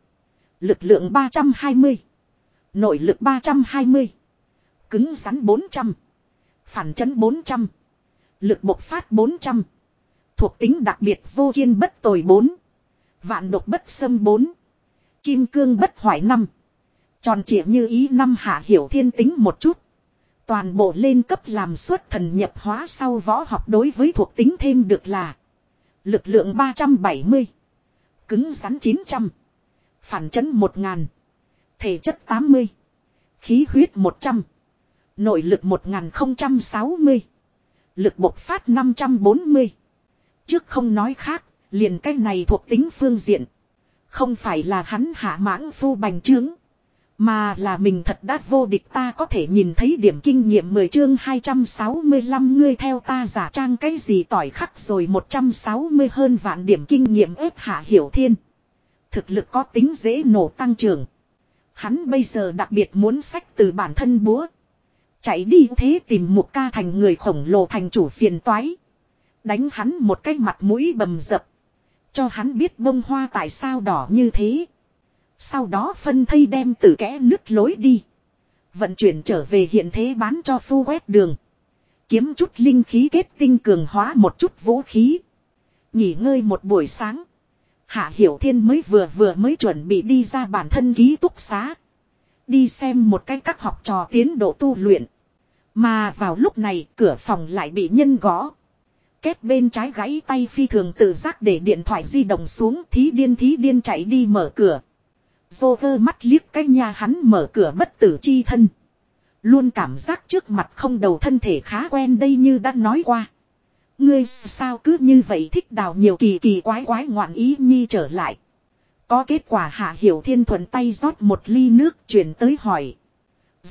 Lực lượng 320. Nội lực 320. Cứng rắn 400. Phản chấn 400. Lực bộc phát 400. Thuộc tính đặc biệt vô kiên bất tồi 4. Vạn độc bất xâm 4. Kim cương bất hoại 5. Tròn trịa như ý năm hạ hiểu thiên tính một chút. Toàn bộ lên cấp làm suốt thần nhập hóa sau võ học đối với thuộc tính thêm được là Lực lượng 370. Cứng rắn 900. Phản chấn 1000. Thể chất 80. Khí huyết 100. Nội lực 1060. Lực bộc phát 540. Trước không nói khác, liền cái này thuộc tính phương diện. Không phải là hắn hạ mãng phu bành trướng. Mà là mình thật đã vô địch ta có thể nhìn thấy điểm kinh nghiệm 10 chương 265 ngươi theo ta giả trang cái gì tỏi khắc rồi 160 hơn vạn điểm kinh nghiệm ép hạ hiểu thiên. Thực lực có tính dễ nổ tăng trưởng. Hắn bây giờ đặc biệt muốn sách từ bản thân búa. Chạy đi thế tìm một ca thành người khổng lồ thành chủ phiền toái. Đánh hắn một cái mặt mũi bầm dập. Cho hắn biết bông hoa tại sao đỏ như thế. Sau đó phân thây đem từ kẽ nứt lối đi. Vận chuyển trở về hiện thế bán cho phu quét đường. Kiếm chút linh khí kết tinh cường hóa một chút vũ khí. Nghỉ ngơi một buổi sáng. Hạ Hiểu Thiên mới vừa vừa mới chuẩn bị đi ra bản thân ký túc xá. Đi xem một cái các học trò tiến độ tu luyện. Mà vào lúc này, cửa phòng lại bị nhân gõ. Kết bên trái gãy tay phi thường tự giác để điện thoại di động xuống, thí điên thí điên chạy đi mở cửa. Dô vơ mắt liếc cái nhà hắn mở cửa bất tử chi thân. Luôn cảm giác trước mặt không đầu thân thể khá quen đây như đã nói qua. Ngươi sao cứ như vậy thích đào nhiều kỳ kỳ quái quái ngoạn ý nhi trở lại. Có kết quả hạ hiểu thiên thuận tay rót một ly nước chuyển tới hỏi.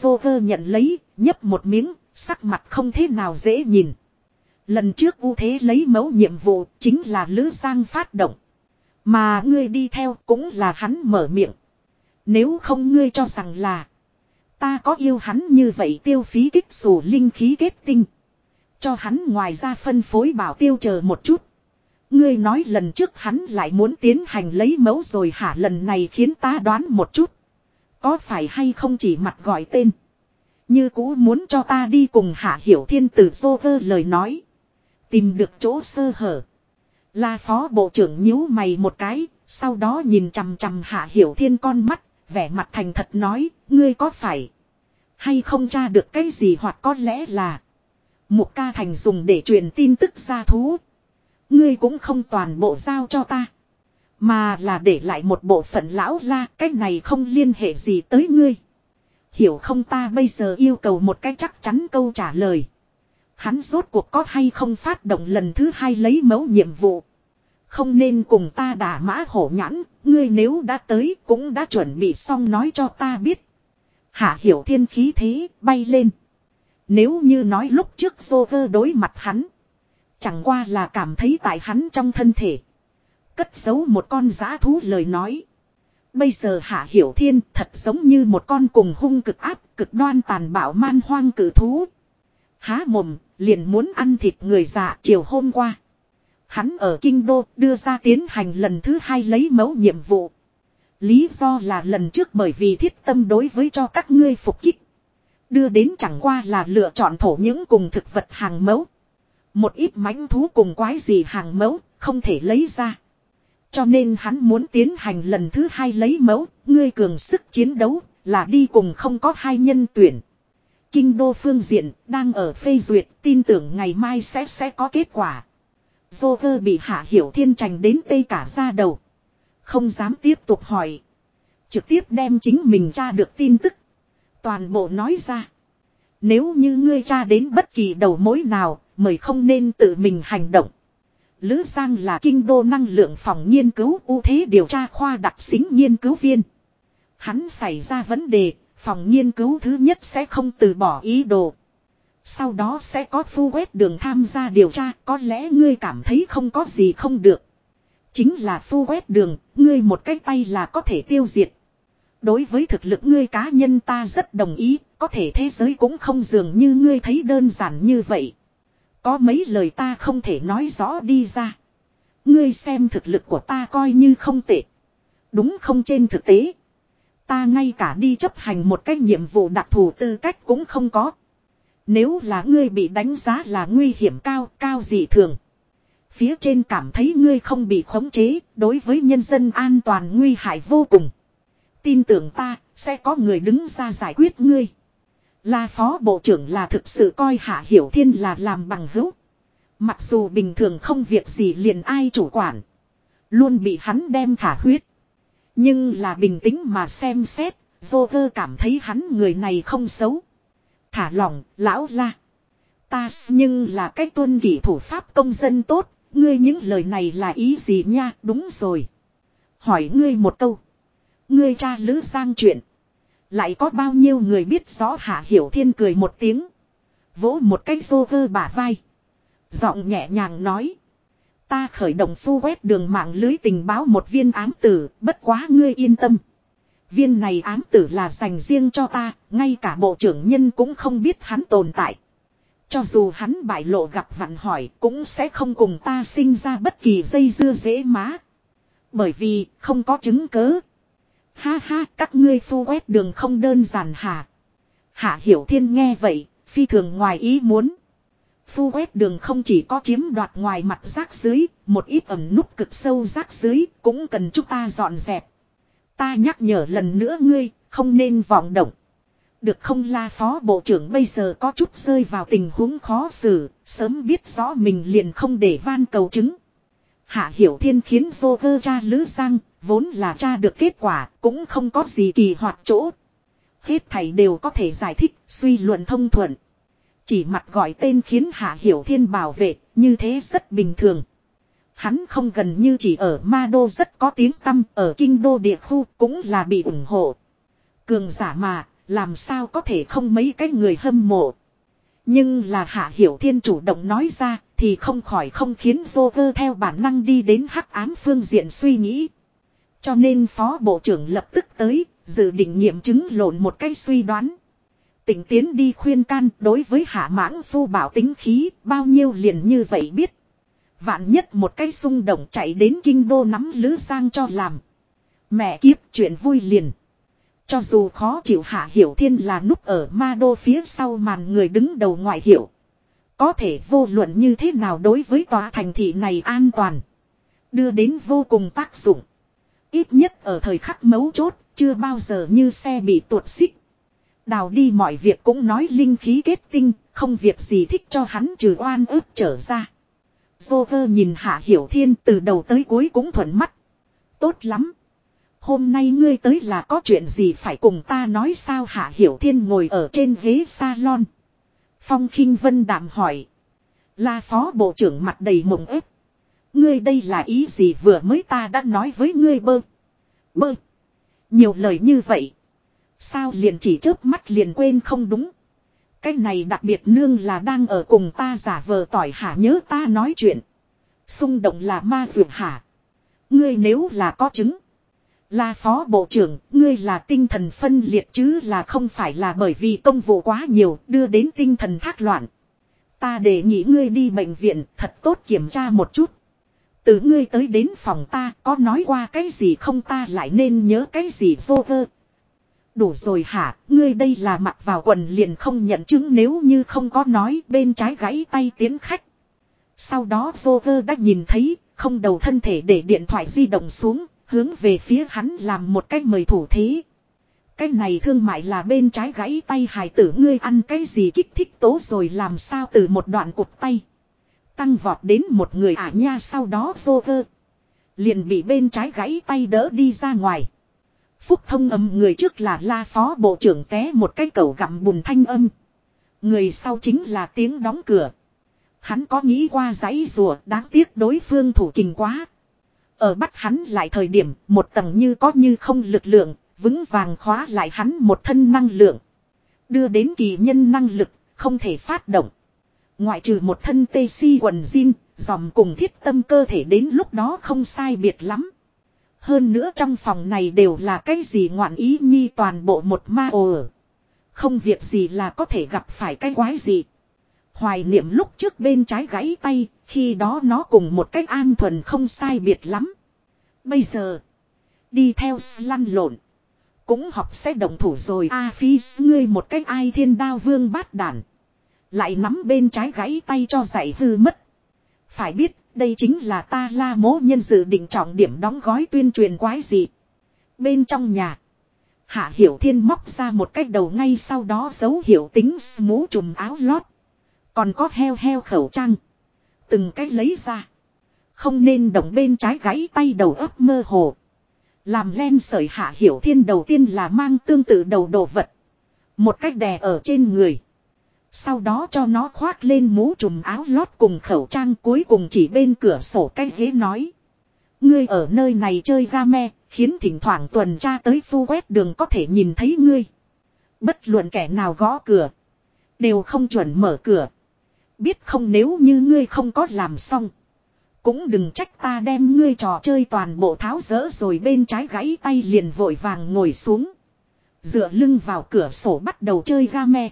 vô cơ nhận lấy, nhấp một miếng, sắc mặt không thế nào dễ nhìn. Lần trước ưu thế lấy mẫu nhiệm vụ chính là Lữ Giang phát động. Mà ngươi đi theo cũng là hắn mở miệng. Nếu không ngươi cho rằng là. Ta có yêu hắn như vậy tiêu phí kích sổ linh khí kết tinh. Cho hắn ngoài ra phân phối bảo tiêu chờ một chút. Ngươi nói lần trước hắn lại muốn tiến hành lấy mẫu rồi hả lần này khiến ta đoán một chút. Có phải hay không chỉ mặt gọi tên. Như cũ muốn cho ta đi cùng hạ hiểu thiên tử dô vơ lời nói. Tìm được chỗ sơ hở. Là phó bộ trưởng nhíu mày một cái. Sau đó nhìn chằm chằm hạ hiểu thiên con mắt. Vẻ mặt thành thật nói. Ngươi có phải. Hay không tra được cái gì hoặc có lẽ là. Một ca thành dùng để truyền tin tức ra thú. Ngươi cũng không toàn bộ giao cho ta. Mà là để lại một bộ phận lão la. Cái này không liên hệ gì tới ngươi. Hiểu không ta bây giờ yêu cầu một cái chắc chắn câu trả lời. Hắn rốt cuộc có hay không phát động lần thứ hai lấy mẫu nhiệm vụ. Không nên cùng ta đả mã hổ nhãn, ngươi nếu đã tới cũng đã chuẩn bị xong nói cho ta biết. Hạ hiểu thiên khí thế, bay lên. Nếu như nói lúc trước Joker đối mặt hắn. Chẳng qua là cảm thấy tại hắn trong thân thể. Cất giấu một con giã thú lời nói. Bây giờ Hạ Hiểu Thiên thật giống như một con cùng hung cực áp, cực đoan tàn bạo man hoang cử thú. Há mồm, liền muốn ăn thịt người già chiều hôm qua. Hắn ở Kinh Đô đưa ra tiến hành lần thứ hai lấy mẫu nhiệm vụ. Lý do là lần trước bởi vì thiết tâm đối với cho các ngươi phục kích. Đưa đến chẳng qua là lựa chọn thổ những cùng thực vật hàng mẫu. Một ít mãnh thú cùng quái gì hàng mẫu, không thể lấy ra. Cho nên hắn muốn tiến hành lần thứ hai lấy mẫu, ngươi cường sức chiến đấu, là đi cùng không có hai nhân tuyển. Kinh đô phương diện, đang ở phê duyệt, tin tưởng ngày mai sẽ sẽ có kết quả. Joker bị hạ hiểu thiên trành đến tây cả ra đầu. Không dám tiếp tục hỏi. Trực tiếp đem chính mình tra được tin tức. Toàn bộ nói ra. Nếu như ngươi tra đến bất kỳ đầu mối nào, mời không nên tự mình hành động. Lữ Giang là kinh đô năng lượng phòng nghiên cứu ưu thế điều tra khoa đặc xính nghiên cứu viên. Hắn xảy ra vấn đề, phòng nghiên cứu thứ nhất sẽ không từ bỏ ý đồ. Sau đó sẽ có phu quét đường tham gia điều tra, có lẽ ngươi cảm thấy không có gì không được. Chính là phu quét đường, ngươi một cái tay là có thể tiêu diệt. Đối với thực lực ngươi cá nhân ta rất đồng ý, có thể thế giới cũng không dường như ngươi thấy đơn giản như vậy. Có mấy lời ta không thể nói rõ đi ra. Ngươi xem thực lực của ta coi như không tệ. Đúng không trên thực tế. Ta ngay cả đi chấp hành một cái nhiệm vụ đặc thù tư cách cũng không có. Nếu là ngươi bị đánh giá là nguy hiểm cao, cao dị thường. Phía trên cảm thấy ngươi không bị khống chế, đối với nhân dân an toàn nguy hại vô cùng. Tin tưởng ta, sẽ có người đứng ra giải quyết ngươi. Là phó bộ trưởng là thực sự coi Hạ Hiểu Thiên là làm bằng hữu. Mặc dù bình thường không việc gì liền ai chủ quản. Luôn bị hắn đem thả huyết. Nhưng là bình tĩnh mà xem xét, vô cơ cảm thấy hắn người này không xấu. Thả lỏng, lão la. Ta nhưng là cách tuân kỷ thủ pháp công dân tốt, ngươi những lời này là ý gì nha, đúng rồi. Hỏi ngươi một câu. Ngươi cha Lữ Giang chuyện. Lại có bao nhiêu người biết rõ Hạ Hiểu Thiên cười một tiếng. Vỗ một cái xô vơ bả vai. Giọng nhẹ nhàng nói. Ta khởi động phu quét đường mạng lưới tình báo một viên ám tử, bất quá ngươi yên tâm. Viên này ám tử là dành riêng cho ta, ngay cả bộ trưởng nhân cũng không biết hắn tồn tại. Cho dù hắn bại lộ gặp vặn hỏi cũng sẽ không cùng ta sinh ra bất kỳ dây dưa dễ má. Bởi vì không có chứng cứ. Ha ha các ngươi phu quét đường không đơn giản hả. Hạ Hiểu Thiên nghe vậy, phi thường ngoài ý muốn. Phu quét đường không chỉ có chiếm đoạt ngoài mặt rác dưới, một ít ẩm nút cực sâu rác dưới cũng cần chúng ta dọn dẹp. Ta nhắc nhở lần nữa ngươi, không nên vọng động. Được không la phó bộ trưởng bây giờ có chút rơi vào tình huống khó xử, sớm biết rõ mình liền không để van cầu chứng. Hạ Hiểu Thiên khiến vô cơ cha Lữ sang vốn là tra được kết quả, cũng không có gì kỳ hoạt chỗ. Hết thầy đều có thể giải thích, suy luận thông thuận. Chỉ mặt gọi tên khiến Hạ Hiểu Thiên bảo vệ, như thế rất bình thường. Hắn không gần như chỉ ở Ma Đô rất có tiếng tăm, ở Kinh Đô địa khu cũng là bị ủng hộ. Cường giả mà, làm sao có thể không mấy cái người hâm mộ. Nhưng là Hạ Hiểu Thiên chủ động nói ra, thì không khỏi không khiến Joker theo bản năng đi đến hắc ám phương diện suy nghĩ. Cho nên Phó Bộ trưởng lập tức tới, dự định nghiệm chứng lộn một cái suy đoán. Tỉnh tiến đi khuyên can đối với hạ mãng phu bảo tính khí, bao nhiêu liền như vậy biết. Vạn nhất một cái xung động chạy đến kinh đô nắm lứ sang cho làm. Mẹ kiếp chuyện vui liền. Cho dù khó chịu hạ hiểu thiên là núp ở ma đô phía sau màn người đứng đầu ngoại hiệu. Có thể vô luận như thế nào đối với tòa thành thị này an toàn. Đưa đến vô cùng tác dụng. Ít nhất ở thời khắc mấu chốt, chưa bao giờ như xe bị tuột xích. Đào đi mọi việc cũng nói linh khí kết tinh, không việc gì thích cho hắn trừ oan ức trở ra. Joker nhìn Hạ Hiểu Thiên từ đầu tới cuối cũng thuận mắt. Tốt lắm. Hôm nay ngươi tới là có chuyện gì phải cùng ta nói sao Hạ Hiểu Thiên ngồi ở trên ghế salon. Phong khinh Vân đạm hỏi. Là phó bộ trưởng mặt đầy mộng ép. Ngươi đây là ý gì vừa mới ta đã nói với ngươi bơ. Bơ. Nhiều lời như vậy. Sao liền chỉ chớp mắt liền quên không đúng. Cái này đặc biệt nương là đang ở cùng ta giả vờ tỏi hả nhớ ta nói chuyện. Xung động là ma vượt hả. Ngươi nếu là có chứng. Là phó bộ trưởng, ngươi là tinh thần phân liệt chứ là không phải là bởi vì công vụ quá nhiều đưa đến tinh thần thác loạn. Ta để nghỉ ngươi đi bệnh viện thật tốt kiểm tra một chút. Từ ngươi tới đến phòng ta có nói qua cái gì không ta lại nên nhớ cái gì vô vơ. Đủ rồi hả, ngươi đây là mặc vào quần liền không nhận chứng nếu như không có nói bên trái gãy tay tiến khách. Sau đó vô vơ đã nhìn thấy, không đầu thân thể để điện thoại di động xuống, hướng về phía hắn làm một cách mời thủ thế. Cái này thương mại là bên trái gãy tay hài tử ngươi ăn cái gì kích thích tố rồi làm sao từ một đoạn cục tay. Tăng vọt đến một người ả nha sau đó vô cơ. Liền bị bên trái gãy tay đỡ đi ra ngoài. Phúc thông âm người trước là la phó bộ trưởng té một cái cầu gặm bùn thanh âm. Người sau chính là tiếng đóng cửa. Hắn có nghĩ qua giấy rùa đáng tiếc đối phương thủ kình quá. Ở bắt hắn lại thời điểm một tầng như có như không lực lượng, vững vàng khóa lại hắn một thân năng lượng. Đưa đến kỳ nhân năng lực, không thể phát động. Ngoại trừ một thân tê si quần jean, dòm cùng thiết tâm cơ thể đến lúc đó không sai biệt lắm. Hơn nữa trong phòng này đều là cái gì ngoạn ý nhi toàn bộ một ma ồ Không việc gì là có thể gặp phải cái quái gì. Hoài niệm lúc trước bên trái gãy tay, khi đó nó cùng một cách an thuần không sai biệt lắm. Bây giờ, đi theo lăn lộn. Cũng học sẽ động thủ rồi a phi ngươi một cách ai thiên đao vương bát đản. Lại nắm bên trái gãy tay cho dạy hư mất. Phải biết, đây chính là ta la mố nhân dự định trọng điểm đóng gói tuyên truyền quái gì. Bên trong nhà. Hạ Hiểu Thiên móc ra một cách đầu ngay sau đó dấu hiệu tính mũ trùm áo lót. Còn có heo heo khẩu trang. Từng cách lấy ra. Không nên động bên trái gãy tay đầu ấp mơ hồ. Làm len sợi Hạ Hiểu Thiên đầu tiên là mang tương tự đầu đồ vật. Một cách đè ở trên người. Sau đó cho nó khoác lên mũ trùm áo lót cùng khẩu trang cuối cùng chỉ bên cửa sổ cái ghế nói. Ngươi ở nơi này chơi ga me, khiến thỉnh thoảng tuần tra tới phu quét đường có thể nhìn thấy ngươi. Bất luận kẻ nào gõ cửa. Đều không chuẩn mở cửa. Biết không nếu như ngươi không có làm xong. Cũng đừng trách ta đem ngươi trò chơi toàn bộ tháo rỡ rồi bên trái gãy tay liền vội vàng ngồi xuống. Dựa lưng vào cửa sổ bắt đầu chơi game.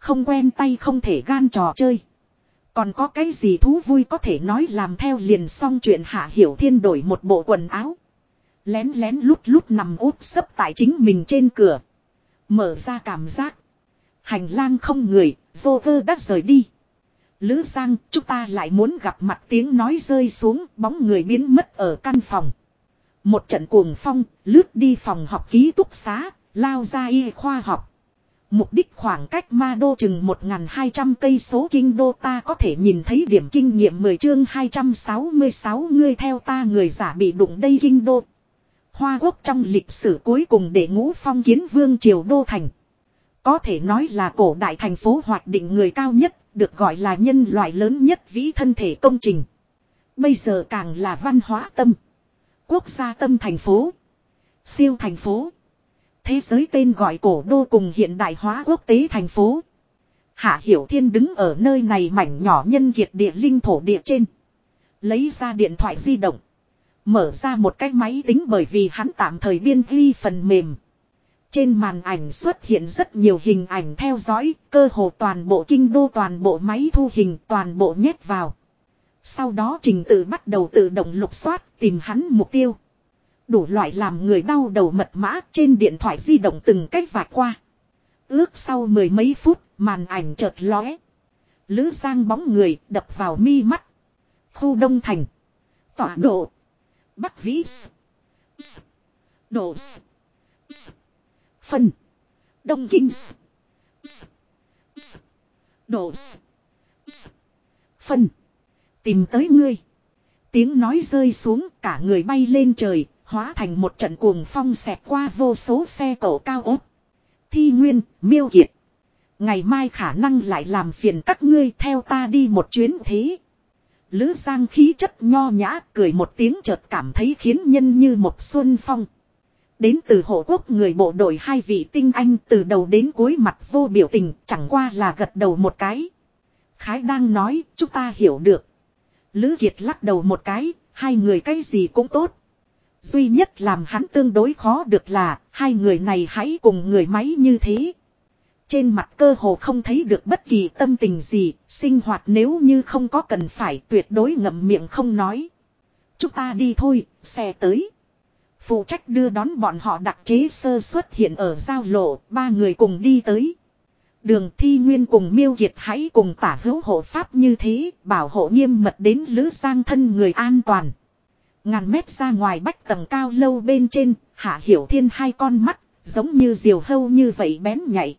Không quen tay không thể gan trò chơi. Còn có cái gì thú vui có thể nói làm theo liền xong chuyện hạ hiểu thiên đổi một bộ quần áo. Lén lén lút lút nằm úp sấp tại chính mình trên cửa. Mở ra cảm giác. Hành lang không người, Joker đã rời đi. Lữ Giang, chúng ta lại muốn gặp mặt tiếng nói rơi xuống, bóng người biến mất ở căn phòng. Một trận cuồng phong, lướt đi phòng học ký túc xá, lao ra y khoa học. Mục đích khoảng cách ma đô chừng 1.200 cây số kinh đô ta có thể nhìn thấy điểm kinh nghiệm 10 chương 266 ngươi theo ta người giả bị đụng đây kinh đô. Hoa quốc trong lịch sử cuối cùng để ngũ phong kiến vương triều đô thành. Có thể nói là cổ đại thành phố hoạt định người cao nhất, được gọi là nhân loại lớn nhất vĩ thân thể công trình. Bây giờ càng là văn hóa tâm. Quốc gia tâm thành phố. Siêu thành phố. Thế giới tên gọi cổ đô cùng hiện đại hóa quốc tế thành phố. Hạ Hiểu Thiên đứng ở nơi này mảnh nhỏ nhân kiệt địa linh thổ địa trên. Lấy ra điện thoại di động. Mở ra một cái máy tính bởi vì hắn tạm thời biên ghi phần mềm. Trên màn ảnh xuất hiện rất nhiều hình ảnh theo dõi, cơ hồ toàn bộ kinh đô toàn bộ máy thu hình toàn bộ nhét vào. Sau đó trình tự bắt đầu tự động lục soát tìm hắn mục tiêu. Đủ loại làm người đau đầu mật mã trên điện thoại di động từng cách vạch qua. Ước sau mười mấy phút, màn ảnh chợt lóe. Lữ Giang bóng người đập vào mi mắt. Khu Đông Thành. Tọa độ. Bắc Vĩ. Độ. Phân. Đông Kinh. Độ. Phân. Tìm tới ngươi. Tiếng nói rơi xuống cả người bay lên trời, hóa thành một trận cuồng phong xẹt qua vô số xe cổ cao ốt. Thi Nguyên, Miêu Kiệt. Ngày mai khả năng lại làm phiền các ngươi theo ta đi một chuyến thế. Lữ Giang khí chất nho nhã cười một tiếng chợt cảm thấy khiến nhân như một xuân phong. Đến từ hộ quốc người bộ đội hai vị tinh anh từ đầu đến cuối mặt vô biểu tình chẳng qua là gật đầu một cái. Khái đang nói chúng ta hiểu được. Lữ Kiệt lắc đầu một cái, hai người cái gì cũng tốt. Duy nhất làm hắn tương đối khó được là hai người này hãy cùng người máy như thế. Trên mặt cơ hồ không thấy được bất kỳ tâm tình gì, sinh hoạt nếu như không có cần phải tuyệt đối ngậm miệng không nói. Chúng ta đi thôi, xe tới. Phụ trách đưa đón bọn họ đặc chế sơ xuất hiện ở giao lộ, ba người cùng đi tới. Đường thi nguyên cùng miêu kiệt hãy cùng tả hữu hộ pháp như thế, bảo hộ nghiêm mật đến lữ sang thân người an toàn. Ngàn mét ra ngoài bách tầng cao lâu bên trên, hạ hiểu thiên hai con mắt, giống như diều hâu như vậy bén nhạy.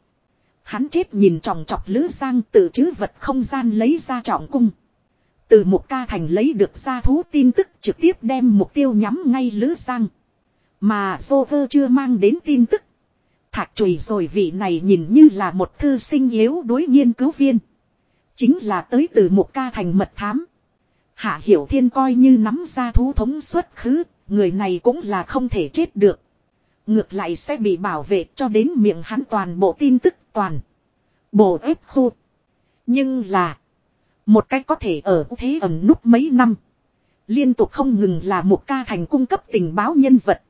Hắn chết nhìn tròng trọc lữ giang từ chứ vật không gian lấy ra trọng cung. Từ một ca thành lấy được ra thú tin tức trực tiếp đem mục tiêu nhắm ngay lữ giang. Mà vô vơ chưa mang đến tin tức. Thạc chùy rồi vị này nhìn như là một thư sinh yếu đối nghiên cứu viên. Chính là tới từ một ca thành mật thám. Hạ Hiểu Thiên coi như nắm ra thú thống xuất khứ, người này cũng là không thể chết được. Ngược lại sẽ bị bảo vệ cho đến miệng hắn toàn bộ tin tức toàn. Bộ ép khu. Nhưng là. Một cách có thể ở thế ẩn nút mấy năm. Liên tục không ngừng là một ca thành cung cấp tình báo nhân vật.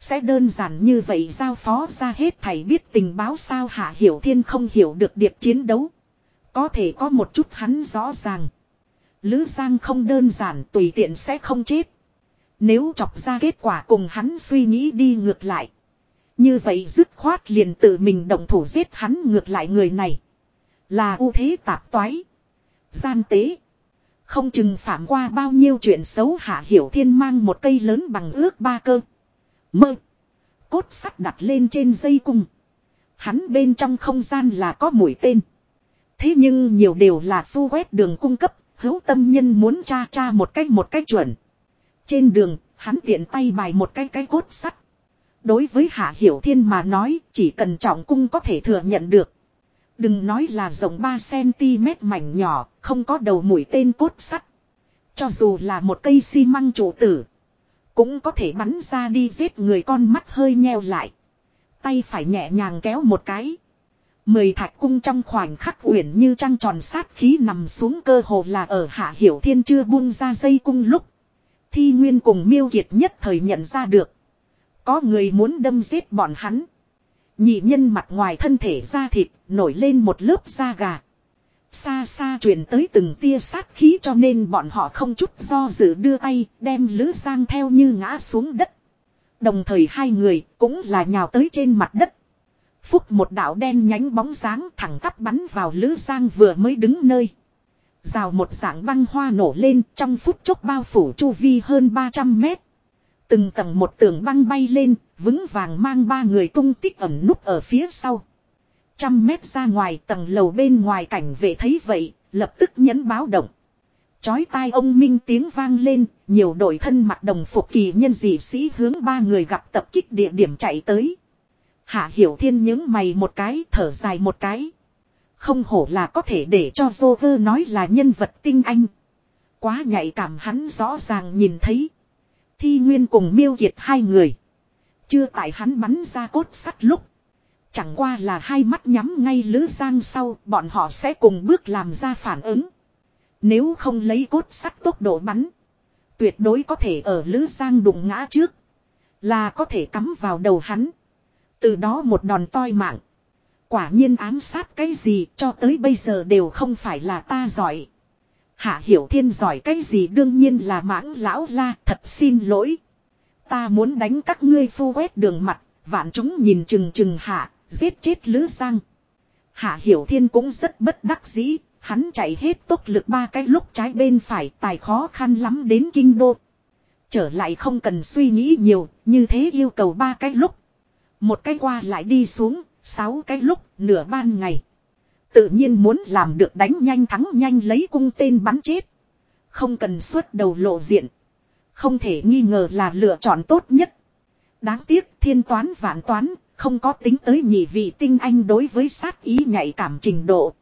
Sẽ đơn giản như vậy giao phó ra hết thầy biết tình báo sao Hạ Hiểu Thiên không hiểu được điệp chiến đấu. Có thể có một chút hắn rõ ràng. Lữ Giang không đơn giản tùy tiện sẽ không chết. Nếu chọc ra kết quả cùng hắn suy nghĩ đi ngược lại. Như vậy dứt khoát liền tự mình động thủ giết hắn ngược lại người này. Là ưu thế tạp toái. Gian tế. Không chừng phạm qua bao nhiêu chuyện xấu hạ hiểu thiên mang một cây lớn bằng ước ba cơ. Mơ. Cốt sắt đặt lên trên dây cung. Hắn bên trong không gian là có mũi tên. Thế nhưng nhiều đều là phu quét đường cung cấp hữu tâm nhân muốn tra tra một cách một cách chuẩn. Trên đường, hắn tiện tay bài một cái cái cốt sắt. Đối với Hạ Hiểu Thiên mà nói, chỉ cần trọng cung có thể thừa nhận được. Đừng nói là rộng 3cm mảnh nhỏ, không có đầu mũi tên cốt sắt. Cho dù là một cây xi măng trụ tử, cũng có thể bắn ra đi giết người con mắt hơi nheo lại. Tay phải nhẹ nhàng kéo một cái. Mười thạch cung trong khoảnh khắc uyển như trăng tròn sát khí nằm xuống cơ hồ là ở hạ hiểu thiên chưa buông ra dây cung lúc. Thi Nguyên cùng miêu kiệt nhất thời nhận ra được. Có người muốn đâm giết bọn hắn. Nhị nhân mặt ngoài thân thể da thịt nổi lên một lớp da gà. Xa xa truyền tới từng tia sát khí cho nên bọn họ không chút do dự đưa tay đem Lữ Giang theo như ngã xuống đất. Đồng thời hai người cũng là nhào tới trên mặt đất. Phúc một đạo đen nhánh bóng dáng thẳng tắp bắn vào Lữ Giang vừa mới đứng nơi. Rào một dạng băng hoa nổ lên trong phút chốc bao phủ chu vi hơn 300 mét. Từng tầng một tường băng bay lên, vững vàng mang ba người tung tích ẩn núp ở phía sau. Trăm mét ra ngoài tầng lầu bên ngoài cảnh vệ thấy vậy, lập tức nhấn báo động. Chói tai ông Minh tiếng vang lên, nhiều đội thân mặc đồng phục kỳ nhân dị sĩ hướng ba người gặp tập kích địa điểm chạy tới. Hạ Hiểu Thiên những mày một cái, thở dài một cái. Không hổ là có thể để cho Joker nói là nhân vật tinh anh. Quá nhạy cảm hắn rõ ràng nhìn thấy. Thi Nguyên cùng miêu kiệt hai người. Chưa tại hắn bắn ra cốt sắt lúc. Chẳng qua là hai mắt nhắm ngay lữ giang sau bọn họ sẽ cùng bước làm ra phản ứng. Nếu không lấy cốt sắt tốc độ bắn. Tuyệt đối có thể ở lữ giang đụng ngã trước. Là có thể cắm vào đầu hắn. Từ đó một đòn toi mạng. Quả nhiên ám sát cái gì cho tới bây giờ đều không phải là ta giỏi. Hạ Hiểu Thiên giỏi cái gì đương nhiên là mãng lão la thật xin lỗi. Ta muốn đánh các ngươi phu quét đường mặt, vạn chúng nhìn chừng chừng hạ, giết chết Lữ Giang. Hạ Hiểu Thiên cũng rất bất đắc dĩ, hắn chạy hết tốc lực ba cái lúc trái bên phải tài khó khăn lắm đến kinh đô. Trở lại không cần suy nghĩ nhiều, như thế yêu cầu ba cái lúc. Một cái qua lại đi xuống, sáu cái lúc, nửa ban ngày. Tự nhiên muốn làm được đánh nhanh thắng nhanh lấy cung tên bắn chết. Không cần xuất đầu lộ diện. Không thể nghi ngờ là lựa chọn tốt nhất. Đáng tiếc thiên toán vạn toán, không có tính tới nhị vị tinh anh đối với sát ý nhạy cảm trình độ.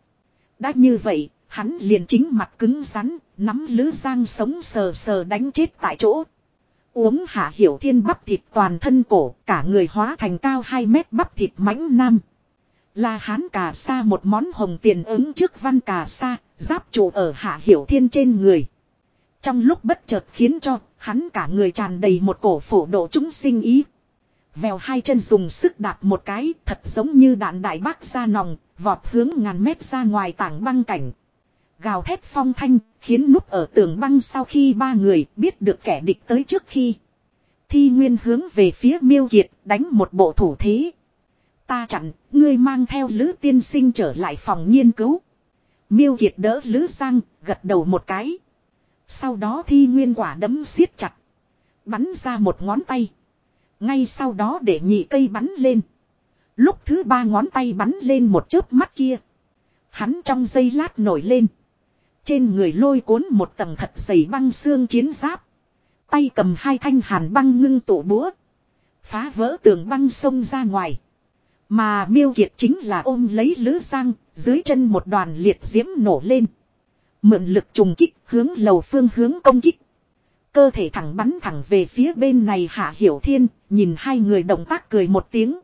Đã như vậy, hắn liền chính mặt cứng rắn, nắm lứ giang sống sờ sờ đánh chết tại chỗ. Uống hạ hiểu thiên bắp thịt toàn thân cổ, cả người hóa thành cao 2 mét bắp thịt mãnh nam. Là hán cà sa một món hồng tiền ứng trước văn cà sa, giáp trụ ở hạ hiểu thiên trên người. Trong lúc bất chợt khiến cho hắn cả người tràn đầy một cổ phổ độ chúng sinh ý. Vèo hai chân dùng sức đạp một cái thật giống như đạn đại bác ra nòng, vọt hướng ngàn mét ra ngoài tảng băng cảnh. Gào thét phong thanh, khiến núp ở tường băng sau khi ba người biết được kẻ địch tới trước khi. Thi Nguyên hướng về phía miêu kiệt, đánh một bộ thủ thế. Ta chặn, ngươi mang theo Lữ tiên sinh trở lại phòng nghiên cứu. Miêu kiệt đỡ Lữ sang, gật đầu một cái. Sau đó Thi Nguyên quả đấm siết chặt. Bắn ra một ngón tay. Ngay sau đó để nhị cây bắn lên. Lúc thứ ba ngón tay bắn lên một chớp mắt kia. Hắn trong giây lát nổi lên. Trên người lôi cuốn một tầng thật dày băng xương chiến giáp. Tay cầm hai thanh hàn băng ngưng tụ búa. Phá vỡ tường băng sông ra ngoài. Mà miêu kiệt chính là ôm lấy lứ sang, dưới chân một đoàn liệt diễm nổ lên. Mượn lực trùng kích hướng lầu phương hướng công kích. Cơ thể thẳng bắn thẳng về phía bên này hạ hiểu thiên, nhìn hai người động tác cười một tiếng.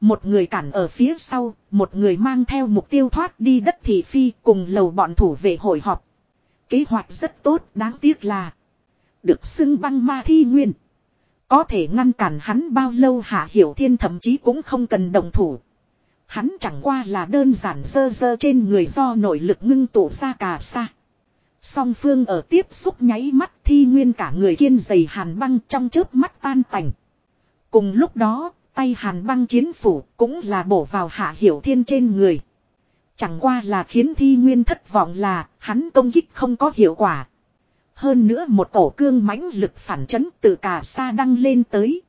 Một người cản ở phía sau, một người mang theo mục tiêu thoát đi đất thị phi cùng lầu bọn thủ vệ hội họp. Kế hoạch rất tốt, đáng tiếc là được xưng băng ma thi nguyên. Có thể ngăn cản hắn bao lâu hạ hiểu thiên thậm chí cũng không cần đồng thủ. Hắn chẳng qua là đơn giản dơ dơ trên người do nội lực ngưng tụ ra cả xa. Song phương ở tiếp xúc nháy mắt thi nguyên cả người kiên dày hàn băng trong chớp mắt tan tành. Cùng lúc đó, tay hàn băng chiến phủ cũng là bổ vào hạ hiểu thiên trên người. Chẳng qua là khiến thi nguyên thất vọng là hắn công kích không có hiệu quả. Hơn nữa một cổ cương mãnh lực phản chấn từ cả xa đăng lên tới.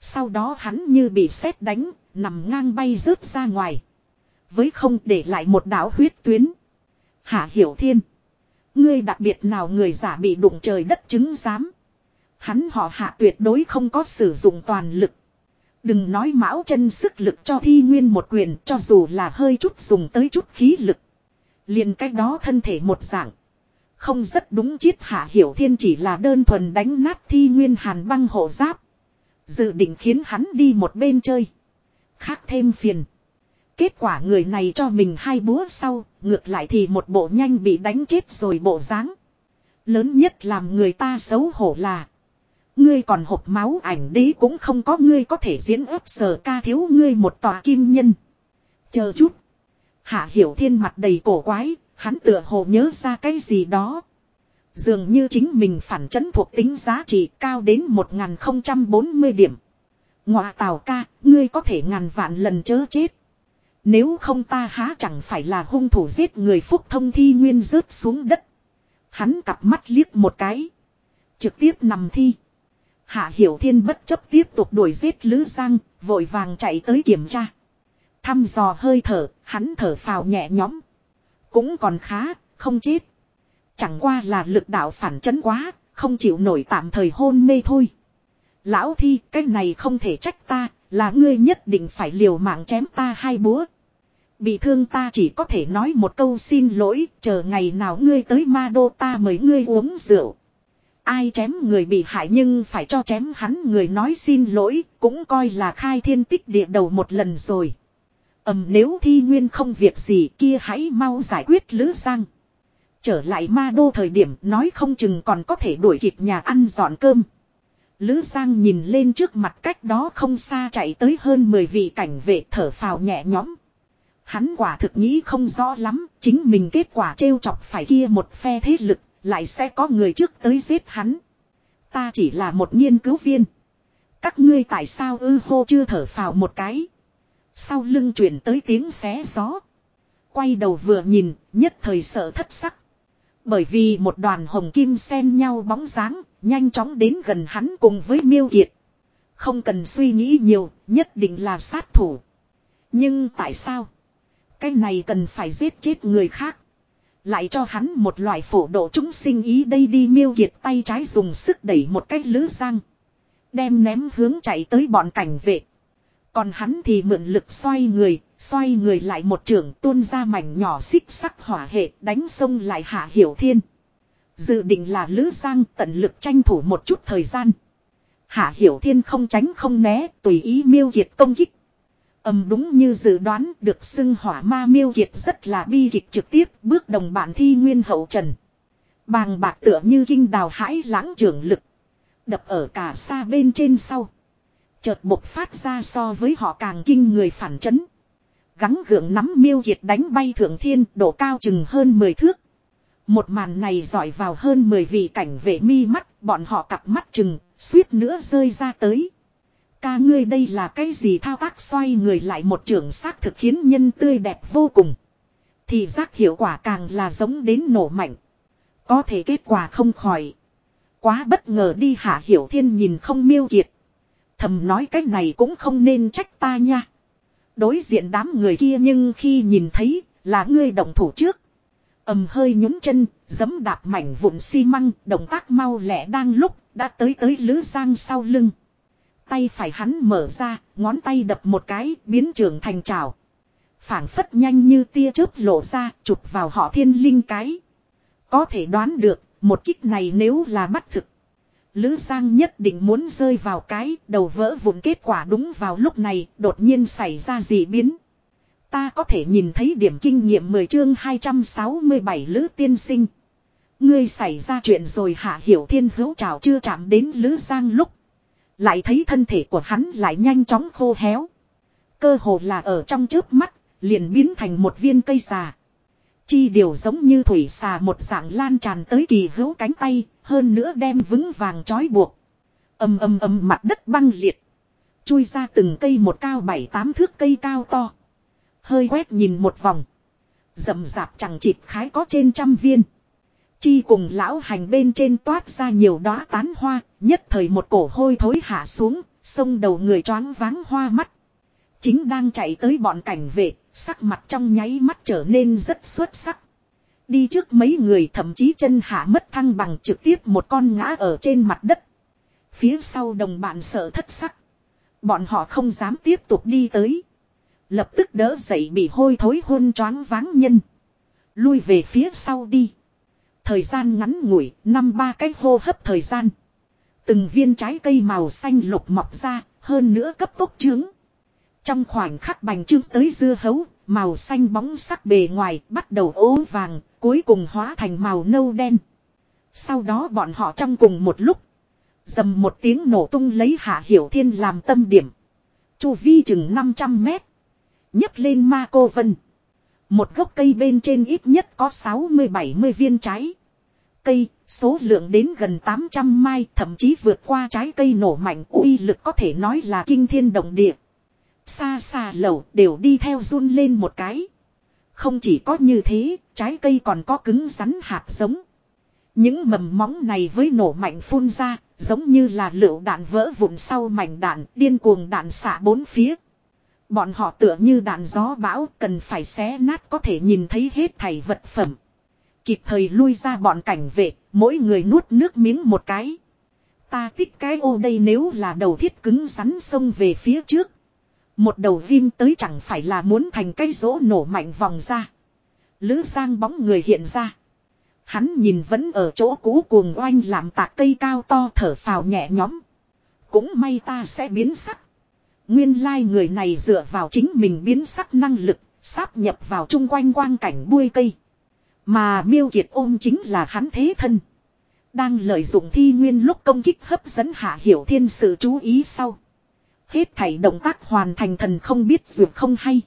Sau đó hắn như bị sét đánh, nằm ngang bay rớt ra ngoài. Với không để lại một đạo huyết tuyến. Hạ hiểu thiên. Ngươi đặc biệt nào người giả bị đụng trời đất chứng giám. Hắn họ hạ tuyệt đối không có sử dụng toàn lực. Đừng nói mão chân sức lực cho thi nguyên một quyền cho dù là hơi chút dùng tới chút khí lực. liền cách đó thân thể một dạng. Không rất đúng chiết hạ hiểu thiên chỉ là đơn thuần đánh nát thi nguyên hàn băng hộ giáp. Dự định khiến hắn đi một bên chơi. Khác thêm phiền. Kết quả người này cho mình hai búa sau, ngược lại thì một bộ nhanh bị đánh chết rồi bộ dáng. Lớn nhất làm người ta xấu hổ là. Ngươi còn hộp máu ảnh đế cũng không có ngươi có thể diễn ớt sờ ca thiếu ngươi một tòa kim nhân. Chờ chút. Hạ hiểu thiên mặt đầy cổ quái, hắn tựa hồ nhớ ra cái gì đó. Dường như chính mình phản chấn thuộc tính giá trị cao đến 1040 điểm. Ngọa tào ca, ngươi có thể ngàn vạn lần chớ chết. Nếu không ta há chẳng phải là hung thủ giết người phúc thông thi nguyên rớt xuống đất. Hắn cặp mắt liếc một cái. Trực tiếp nằm thi. Hạ Hiểu Thiên bất chấp tiếp tục đuổi giết Lữ Giang, vội vàng chạy tới kiểm tra. Thăm dò hơi thở, hắn thở phào nhẹ nhõm. Cũng còn khá, không chết. Chẳng qua là lực đạo phản chấn quá, không chịu nổi tạm thời hôn mê thôi. Lão thi, cái này không thể trách ta, là ngươi nhất định phải liều mạng chém ta hai búa. Bị thương ta chỉ có thể nói một câu xin lỗi, chờ ngày nào ngươi tới ma đô ta mời ngươi uống rượu. Ai chém người bị hại nhưng phải cho chém hắn người nói xin lỗi, cũng coi là khai thiên tích địa đầu một lần rồi. ầm nếu thi nguyên không việc gì kia hãy mau giải quyết lữ giang. Trở lại ma đô thời điểm nói không chừng còn có thể đuổi kịp nhà ăn dọn cơm. Lữ Giang nhìn lên trước mặt cách đó không xa chạy tới hơn 10 vị cảnh vệ thở phào nhẹ nhõm. Hắn quả thực nghĩ không rõ lắm, chính mình kết quả trêu chọc phải kia một phe thế lực, lại sẽ có người trước tới giết hắn. Ta chỉ là một nghiên cứu viên. Các ngươi tại sao ư hô chưa thở phào một cái. Sau lưng chuyển tới tiếng xé gió. Quay đầu vừa nhìn, nhất thời sợ thất sắc. Bởi vì một đoàn hồng kim xen nhau bóng dáng, nhanh chóng đến gần hắn cùng với miêu kiệt. Không cần suy nghĩ nhiều, nhất định là sát thủ. Nhưng tại sao? Cái này cần phải giết chết người khác. Lại cho hắn một loại phổ độ chúng sinh ý đây đi miêu kiệt tay trái dùng sức đẩy một cái lứ răng Đem ném hướng chạy tới bọn cảnh vệ. Còn hắn thì mượn lực xoay người, xoay người lại một trường tuôn ra mảnh nhỏ xích sắc hỏa hệ đánh sông lại hạ hiểu thiên. Dự định là Lữ Giang tận lực tranh thủ một chút thời gian. Hạ Hiểu Thiên không tránh không né, tùy ý miêu kiệt công kích. Âm đúng như dự đoán được xưng hỏa ma miêu kiệt rất là bi kịch trực tiếp bước đồng bản thi nguyên hậu trần. Bàng bạc tựa như kinh đào hãi lãng trưởng lực. Đập ở cả xa bên trên sau. Chợt bộc phát ra so với họ càng kinh người phản chấn. Gắng gượng nắm miêu kiệt đánh bay thượng thiên độ cao chừng hơn 10 thước. Một màn này giỏi vào hơn 10 vị cảnh vệ mi mắt, bọn họ cặp mắt chừng, suýt nữa rơi ra tới. Ca ngươi đây là cái gì thao tác xoay người lại một trưởng xác thực khiến nhân tươi đẹp vô cùng. Thì giác hiệu quả càng là giống đến nổ mạnh. Có thể kết quả không khỏi. Quá bất ngờ đi hạ hiểu thiên nhìn không miêu kiệt. Thầm nói cái này cũng không nên trách ta nha. Đối diện đám người kia nhưng khi nhìn thấy là ngươi động thủ trước ầm hơi nhún chân, giấm đạp mảnh vụn xi măng, động tác mau lẹ đang lúc, đã tới tới Lữ Giang sau lưng. Tay phải hắn mở ra, ngón tay đập một cái, biến trường thành trào. phảng phất nhanh như tia chớp lộ ra, chụp vào họ thiên linh cái. Có thể đoán được, một kích này nếu là bắt thực. Lữ Giang nhất định muốn rơi vào cái đầu vỡ vụn kết quả đúng vào lúc này, đột nhiên xảy ra gì biến. Ta có thể nhìn thấy điểm kinh nghiệm 10 chương 267 Lữ tiên sinh. Ngươi xảy ra chuyện rồi hạ hiểu thiên hữu trào chưa chạm đến Lữ Giang lúc. Lại thấy thân thể của hắn lại nhanh chóng khô héo. Cơ hồ là ở trong trước mắt, liền biến thành một viên cây xà. Chi điều giống như thủy xà một dạng lan tràn tới kỳ hữu cánh tay, hơn nữa đem vững vàng trói buộc. âm âm âm mặt đất băng liệt. Chui ra từng cây một cao bảy tám thước cây cao to. Hơi quét nhìn một vòng. Rậm rạp chẳng chịt khái có trên trăm viên. Chi cùng lão hành bên trên toát ra nhiều đóa tán hoa, nhất thời một cổ hôi thối hạ xuống, sông đầu người choáng váng hoa mắt. Chính đang chạy tới bọn cảnh vệ, sắc mặt trong nháy mắt trở nên rất xuất sắc. Đi trước mấy người thậm chí chân hạ mất thăng bằng trực tiếp một con ngã ở trên mặt đất. Phía sau đồng bạn sợ thất sắc. Bọn họ không dám tiếp tục đi tới. Lập tức đỡ dậy bị hôi thối hôn choáng váng nhân. Lui về phía sau đi. Thời gian ngắn ngủi, năm ba cái hô hấp thời gian. Từng viên trái cây màu xanh lục mọc ra, hơn nữa cấp tốc trướng. Trong khoảnh khắc bành trướng tới dưa hấu, màu xanh bóng sắc bề ngoài bắt đầu ố vàng, cuối cùng hóa thành màu nâu đen. Sau đó bọn họ trong cùng một lúc, dầm một tiếng nổ tung lấy Hạ Hiểu Thiên làm tâm điểm. Chu vi chừng 500 mét. nhấc lên ma cô vân. Một gốc cây bên trên ít nhất có 60-70 viên trái. Cây, số lượng đến gần 800 mai, thậm chí vượt qua trái cây nổ mạnh uy lực có thể nói là kinh thiên động địa. Xa xa lầu đều đi theo run lên một cái. Không chỉ có như thế, trái cây còn có cứng rắn hạt giống. Những mầm móng này với nổ mạnh phun ra, giống như là lựu đạn vỡ vụn sau mảnh đạn, điên cuồng đạn xạ bốn phía. Bọn họ tựa như đạn gió bão, cần phải xé nát có thể nhìn thấy hết thảy vật phẩm. Kịp thời lui ra bọn cảnh vệ, mỗi người nuốt nước miếng một cái. Ta tích cái ô đây nếu là đầu thiết cứng rắn xông về phía trước. Một đầu viêm tới chẳng phải là muốn thành cây rỗ nổ mạnh vòng ra. Lữ giang bóng người hiện ra. Hắn nhìn vẫn ở chỗ cũ cuồng oanh làm tạc cây cao to thở phào nhẹ nhõm. Cũng may ta sẽ biến sắc. Nguyên lai người này dựa vào chính mình biến sắc năng lực, sáp nhập vào chung quanh quang cảnh buôi cây. Mà miêu kiệt ôm chính là hắn thế thân. Đang lợi dụng thi nguyên lúc công kích hấp dẫn hạ hiểu thiên sự chú ý sau. Hết thảy động tác hoàn thành thần không biết dù không hay.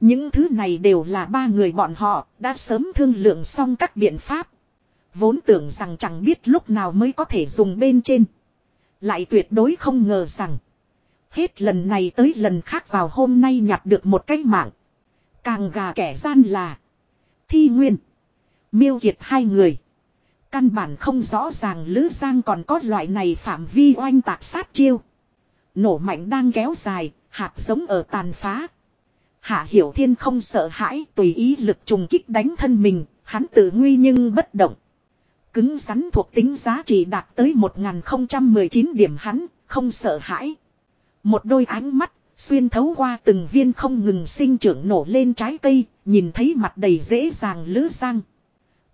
Những thứ này đều là ba người bọn họ đã sớm thương lượng xong các biện pháp. Vốn tưởng rằng chẳng biết lúc nào mới có thể dùng bên trên. Lại tuyệt đối không ngờ rằng. Hết lần này tới lần khác vào hôm nay nhặt được một cái mạng. Càng gà kẻ gian là. Thi nguyên. Miêu kiệt hai người. Căn bản không rõ ràng Lữ Giang còn có loại này phạm vi oanh tạc sát chiêu. Nổ mạnh đang kéo dài, hạt giống ở tàn phá. Hạ Hiểu Thiên không sợ hãi, tùy ý lực trùng kích đánh thân mình, hắn tự nguy nhưng bất động. Cứng rắn thuộc tính giá trị đạt tới 1019 điểm hắn, không sợ hãi. Một đôi ánh mắt, xuyên thấu qua từng viên không ngừng sinh trưởng nổ lên trái cây, nhìn thấy mặt đầy dễ dàng lứa giang.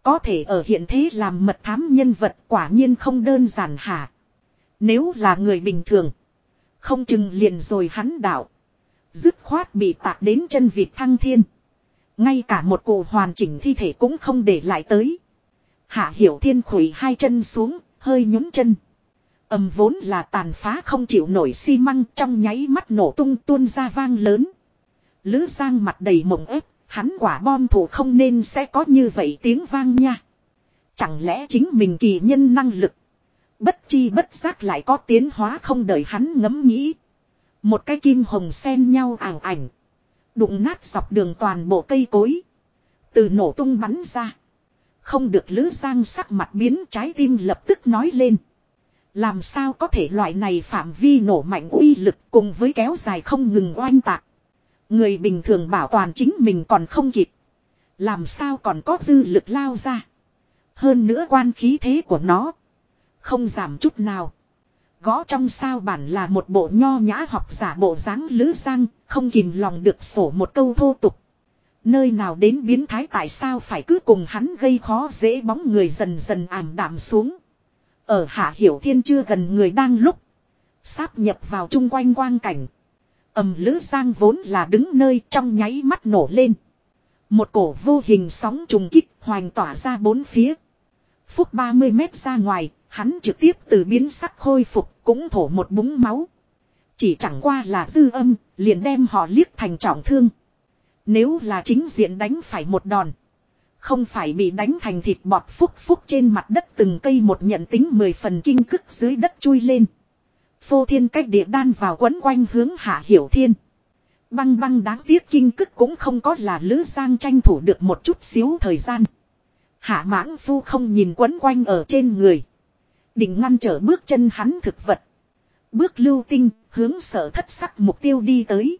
Có thể ở hiện thế làm mật thám nhân vật quả nhiên không đơn giản hả. Nếu là người bình thường, không chừng liền rồi hắn đạo. Dứt khoát bị tạc đến chân vịt thăng thiên. Ngay cả một cụ hoàn chỉnh thi thể cũng không để lại tới. Hạ hiểu thiên khủy hai chân xuống, hơi nhún chân. Ẩm vốn là tàn phá không chịu nổi xi măng trong nháy mắt nổ tung tuôn ra vang lớn. Lữ Giang mặt đầy mộng ép, hắn quả bom thủ không nên sẽ có như vậy tiếng vang nha. Chẳng lẽ chính mình kỳ nhân năng lực. Bất chi bất giác lại có tiến hóa không đợi hắn ngẫm nghĩ. Một cái kim hồng xen nhau ảo ảnh. Đụng nát dọc đường toàn bộ cây cối. Từ nổ tung bắn ra. Không được Lữ Giang sắc mặt biến trái tim lập tức nói lên. Làm sao có thể loại này phạm vi nổ mạnh uy lực cùng với kéo dài không ngừng oanh tạc. Người bình thường bảo toàn chính mình còn không kịp. Làm sao còn có dư lực lao ra. Hơn nữa quan khí thế của nó. Không giảm chút nào. Gõ trong sao bản là một bộ nho nhã học giả bộ dáng lữ giang, không kìm lòng được sổ một câu thô tục. Nơi nào đến biến thái tại sao phải cứ cùng hắn gây khó dễ bóng người dần dần ảm đạm xuống. Ở hạ hiểu thiên chưa gần người đang lúc. Sáp nhập vào chung quanh quang cảnh ầm lữ giang vốn là đứng nơi trong nháy mắt nổ lên. Một cổ vô hình sóng trùng kích hoành tỏa ra bốn phía. Phút 30 mét ra ngoài, hắn trực tiếp từ biến sắc khôi phục cũng thổ một búng máu. Chỉ chẳng qua là dư âm, liền đem họ liếc thành trọng thương. Nếu là chính diện đánh phải một đòn. Không phải bị đánh thành thịt bọt phúc phúc trên mặt đất từng cây một nhận tính mười phần kinh cức dưới đất chui lên. Phô thiên cách địa đan vào quấn quanh hướng hạ hiểu thiên. Băng băng đáng tiếc kinh cức cũng không có là lữ giang tranh thủ được một chút xíu thời gian. Hạ mãng phu không nhìn quấn quanh ở trên người. Định ngăn trở bước chân hắn thực vật. Bước lưu tinh, hướng sở thất sắc mục tiêu đi tới.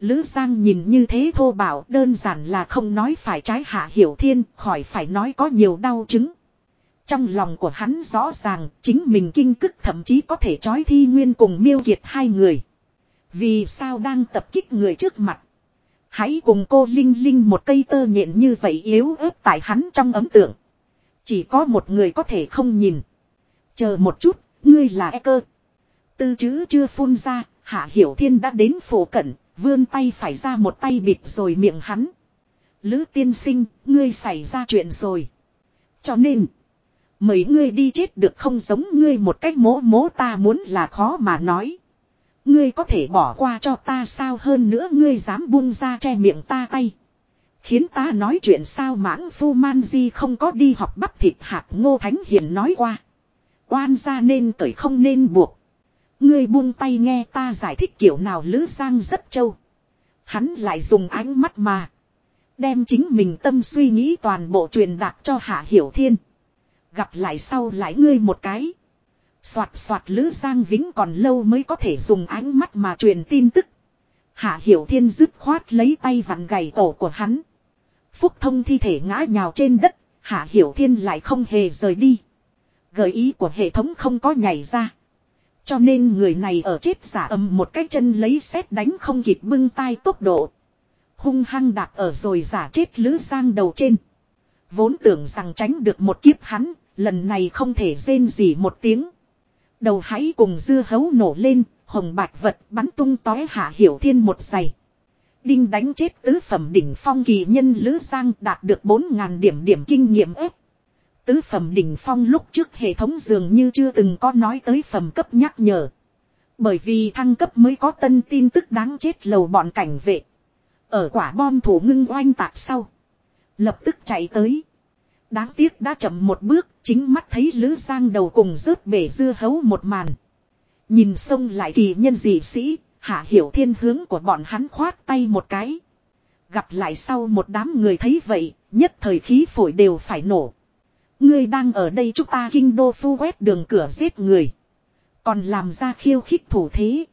Lữ Giang nhìn như thế thô bảo đơn giản là không nói phải trái hạ hiểu thiên, khỏi phải nói có nhiều đau chứng. Trong lòng của hắn rõ ràng chính mình kinh cức thậm chí có thể trói thi nguyên cùng miêu kiệt hai người. Vì sao đang tập kích người trước mặt. Hãy cùng cô Linh Linh một cây tơ nhện như vậy yếu ớt tại hắn trong ấm tượng. Chỉ có một người có thể không nhìn. Chờ một chút, ngươi là e cơ. Tư chữ chưa phun ra, Hạ Hiểu Thiên đã đến phổ cận, Vươn tay phải ra một tay bịt rồi miệng hắn. Lữ tiên sinh, ngươi xảy ra chuyện rồi. Cho nên, mấy ngươi đi chết được không giống ngươi một cách mố mố ta muốn là khó mà nói. Ngươi có thể bỏ qua cho ta sao hơn nữa ngươi dám buông ra che miệng ta tay. Khiến ta nói chuyện sao mãng phu man di không có đi học bắp thịt hạt ngô thánh hiền nói qua. Oan ra nên cởi không nên buộc. Ngươi buông tay nghe ta giải thích kiểu nào lữ giang rất trâu. Hắn lại dùng ánh mắt mà. Đem chính mình tâm suy nghĩ toàn bộ truyền đạt cho Hạ Hiểu Thiên. Gặp lại sau lại ngươi một cái. Xoạt xoạt Lữ Giang Vĩnh còn lâu mới có thể dùng ánh mắt mà truyền tin tức. Hạ Hiểu Thiên dứt khoát lấy tay vặn gầy tổ của hắn. Phúc thông thi thể ngã nhào trên đất, Hạ Hiểu Thiên lại không hề rời đi. Gợi ý của hệ thống không có nhảy ra. Cho nên người này ở chết giả âm một cái chân lấy xét đánh không kịp bưng tay tốc độ. Hung hăng đạp ở rồi giả chết lữ giang đầu trên. Vốn tưởng rằng tránh được một kiếp hắn, lần này không thể rên gì một tiếng. Đầu hãy cùng dưa hấu nổ lên, hồng bạch vật bắn tung tói hạ hiểu thiên một giày. Đinh đánh chết tứ phẩm đỉnh phong kỳ nhân Lữ Giang đạt được 4.000 điểm điểm kinh nghiệm ếp. Tứ phẩm đỉnh phong lúc trước hệ thống dường như chưa từng có nói tới phẩm cấp nhắc nhở. Bởi vì thăng cấp mới có tân tin tức đáng chết lầu bọn cảnh vệ. Ở quả bom thủ ngưng oanh tạc sau. Lập tức chạy tới. Đáng tiếc đã chậm một bước, chính mắt thấy Lữ Giang đầu cùng rớt bể dưa hấu một màn. Nhìn sông lại kỳ nhân dị sĩ, hạ hiểu thiên hướng của bọn hắn khoát tay một cái. Gặp lại sau một đám người thấy vậy, nhất thời khí phổi đều phải nổ. Ngươi đang ở đây chúng ta kinh đô phu quét đường cửa giết người. Còn làm ra khiêu khích thủ thế.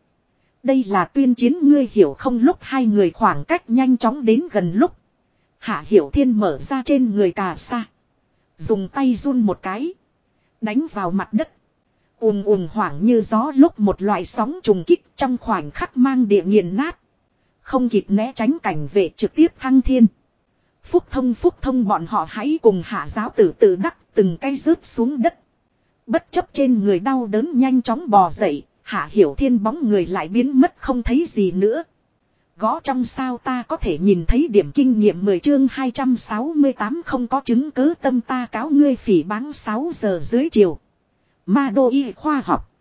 Đây là tuyên chiến ngươi hiểu không lúc hai người khoảng cách nhanh chóng đến gần lúc. Hạ hiểu thiên mở ra trên người cà sa. Dùng tay run một cái. Đánh vào mặt đất. ùm ùm hoảng như gió lúc một loại sóng trùng kích trong khoảnh khắc mang địa nghiền nát. Không kịp né tránh cảnh vệ trực tiếp thăng thiên. Phúc thông phúc thông bọn họ hãy cùng hạ giáo tử tự đắc từng cây rớt xuống đất. Bất chấp trên người đau đớn nhanh chóng bò dậy, hạ hiểu thiên bóng người lại biến mất không thấy gì nữa. Gõ trong sao ta có thể nhìn thấy điểm kinh nghiệm 10 chương 268 không có chứng cứ tâm ta cáo ngươi phỉ báng 6 giờ dưới chiều. Ma đô y khoa học.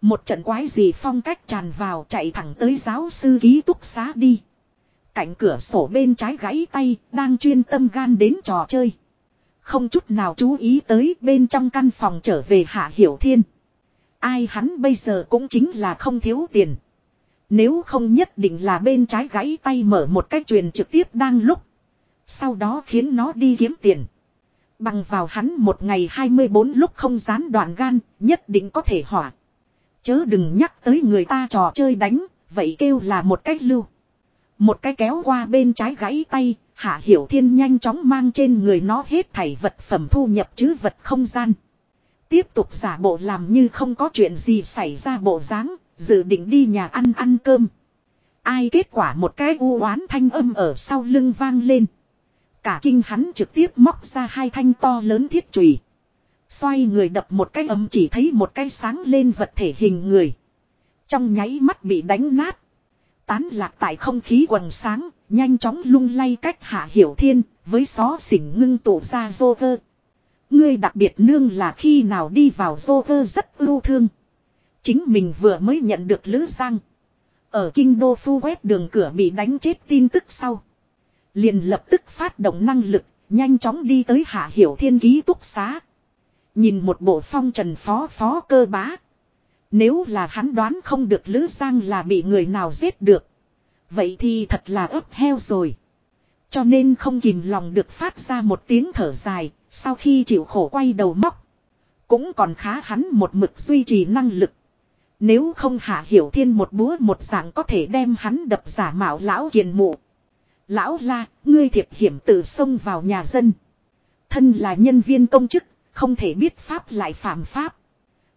Một trận quái gì phong cách tràn vào chạy thẳng tới giáo sư ký túc xá đi. Cạnh cửa sổ bên trái gãy tay, đang chuyên tâm gan đến trò chơi. Không chút nào chú ý tới bên trong căn phòng trở về Hạ Hiểu Thiên. Ai hắn bây giờ cũng chính là không thiếu tiền. Nếu không nhất định là bên trái gãy tay mở một cách truyền trực tiếp đang lúc. Sau đó khiến nó đi kiếm tiền. Bằng vào hắn một ngày 24 lúc không gián đoạn gan, nhất định có thể hỏa. Chớ đừng nhắc tới người ta trò chơi đánh, vậy kêu là một cách lưu. Một cái kéo qua bên trái gãy tay, Hạ Hiểu Thiên nhanh chóng mang trên người nó hết thảy vật phẩm thu nhập chứ vật không gian. Tiếp tục giả bộ làm như không có chuyện gì xảy ra bộ dáng, dự định đi nhà ăn ăn cơm. Ai kết quả một cái u oán thanh âm ở sau lưng vang lên. Cả kinh hắn trực tiếp móc ra hai thanh to lớn thiết chùy. Xoay người đập một cái ấm chỉ thấy một cái sáng lên vật thể hình người. Trong nháy mắt bị đánh nát. Tán lạc tại không khí quần sáng, nhanh chóng lung lay cách hạ hiểu thiên, với xó xỉnh ngưng tụ ra vô cơ. Ngươi đặc biệt nương là khi nào đi vào vô cơ rất ưu thương. Chính mình vừa mới nhận được Lữ Giang. Ở kinh đô phu quét đường cửa bị đánh chết tin tức sau. Liền lập tức phát động năng lực, nhanh chóng đi tới hạ hiểu thiên ký túc xá. Nhìn một bộ phong trần phó phó cơ bá. Nếu là hắn đoán không được Lữ Giang là bị người nào giết được. Vậy thì thật là ấp heo rồi. Cho nên không kìm lòng được phát ra một tiếng thở dài, sau khi chịu khổ quay đầu móc. Cũng còn khá hắn một mực duy trì năng lực. Nếu không hạ hiểu thiên một búa một dạng có thể đem hắn đập giả mạo lão kiền mụ. Lão la, ngươi thiệp hiểm tự xông vào nhà dân. Thân là nhân viên công chức, không thể biết pháp lại phạm pháp.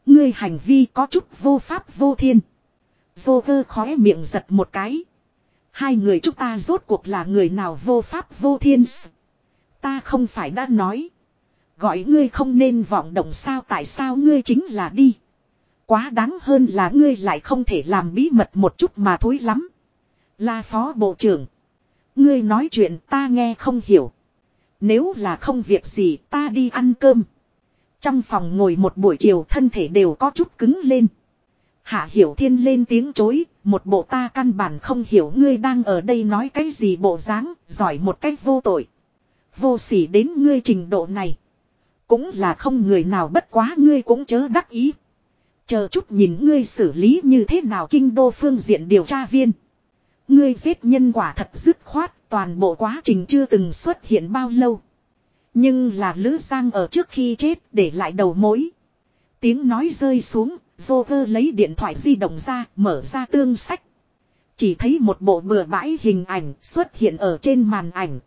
Ngươi hành vi có chút vô pháp vô thiên. Vô cơ khóe miệng giật một cái. Hai người chúng ta rốt cuộc là người nào vô pháp vô thiên. Ta không phải đã nói. Gọi ngươi không nên vọng động sao tại sao ngươi chính là đi. Quá đáng hơn là ngươi lại không thể làm bí mật một chút mà thối lắm. La phó bộ trưởng. Ngươi nói chuyện ta nghe không hiểu. Nếu là không việc gì ta đi ăn cơm. Trong phòng ngồi một buổi chiều thân thể đều có chút cứng lên. Hạ Hiểu Thiên lên tiếng chối, một bộ ta căn bản không hiểu ngươi đang ở đây nói cái gì bộ dáng, giỏi một cách vô tội. Vô sỉ đến ngươi trình độ này. Cũng là không người nào bất quá ngươi cũng chớ đắc ý. Chờ chút nhìn ngươi xử lý như thế nào kinh đô phương diện điều tra viên. Ngươi giết nhân quả thật dứt khoát, toàn bộ quá trình chưa từng xuất hiện bao lâu. Nhưng là Lữ Giang ở trước khi chết để lại đầu mối. Tiếng nói rơi xuống, vô vơ lấy điện thoại di động ra, mở ra tương sách. Chỉ thấy một bộ bừa bãi hình ảnh xuất hiện ở trên màn ảnh.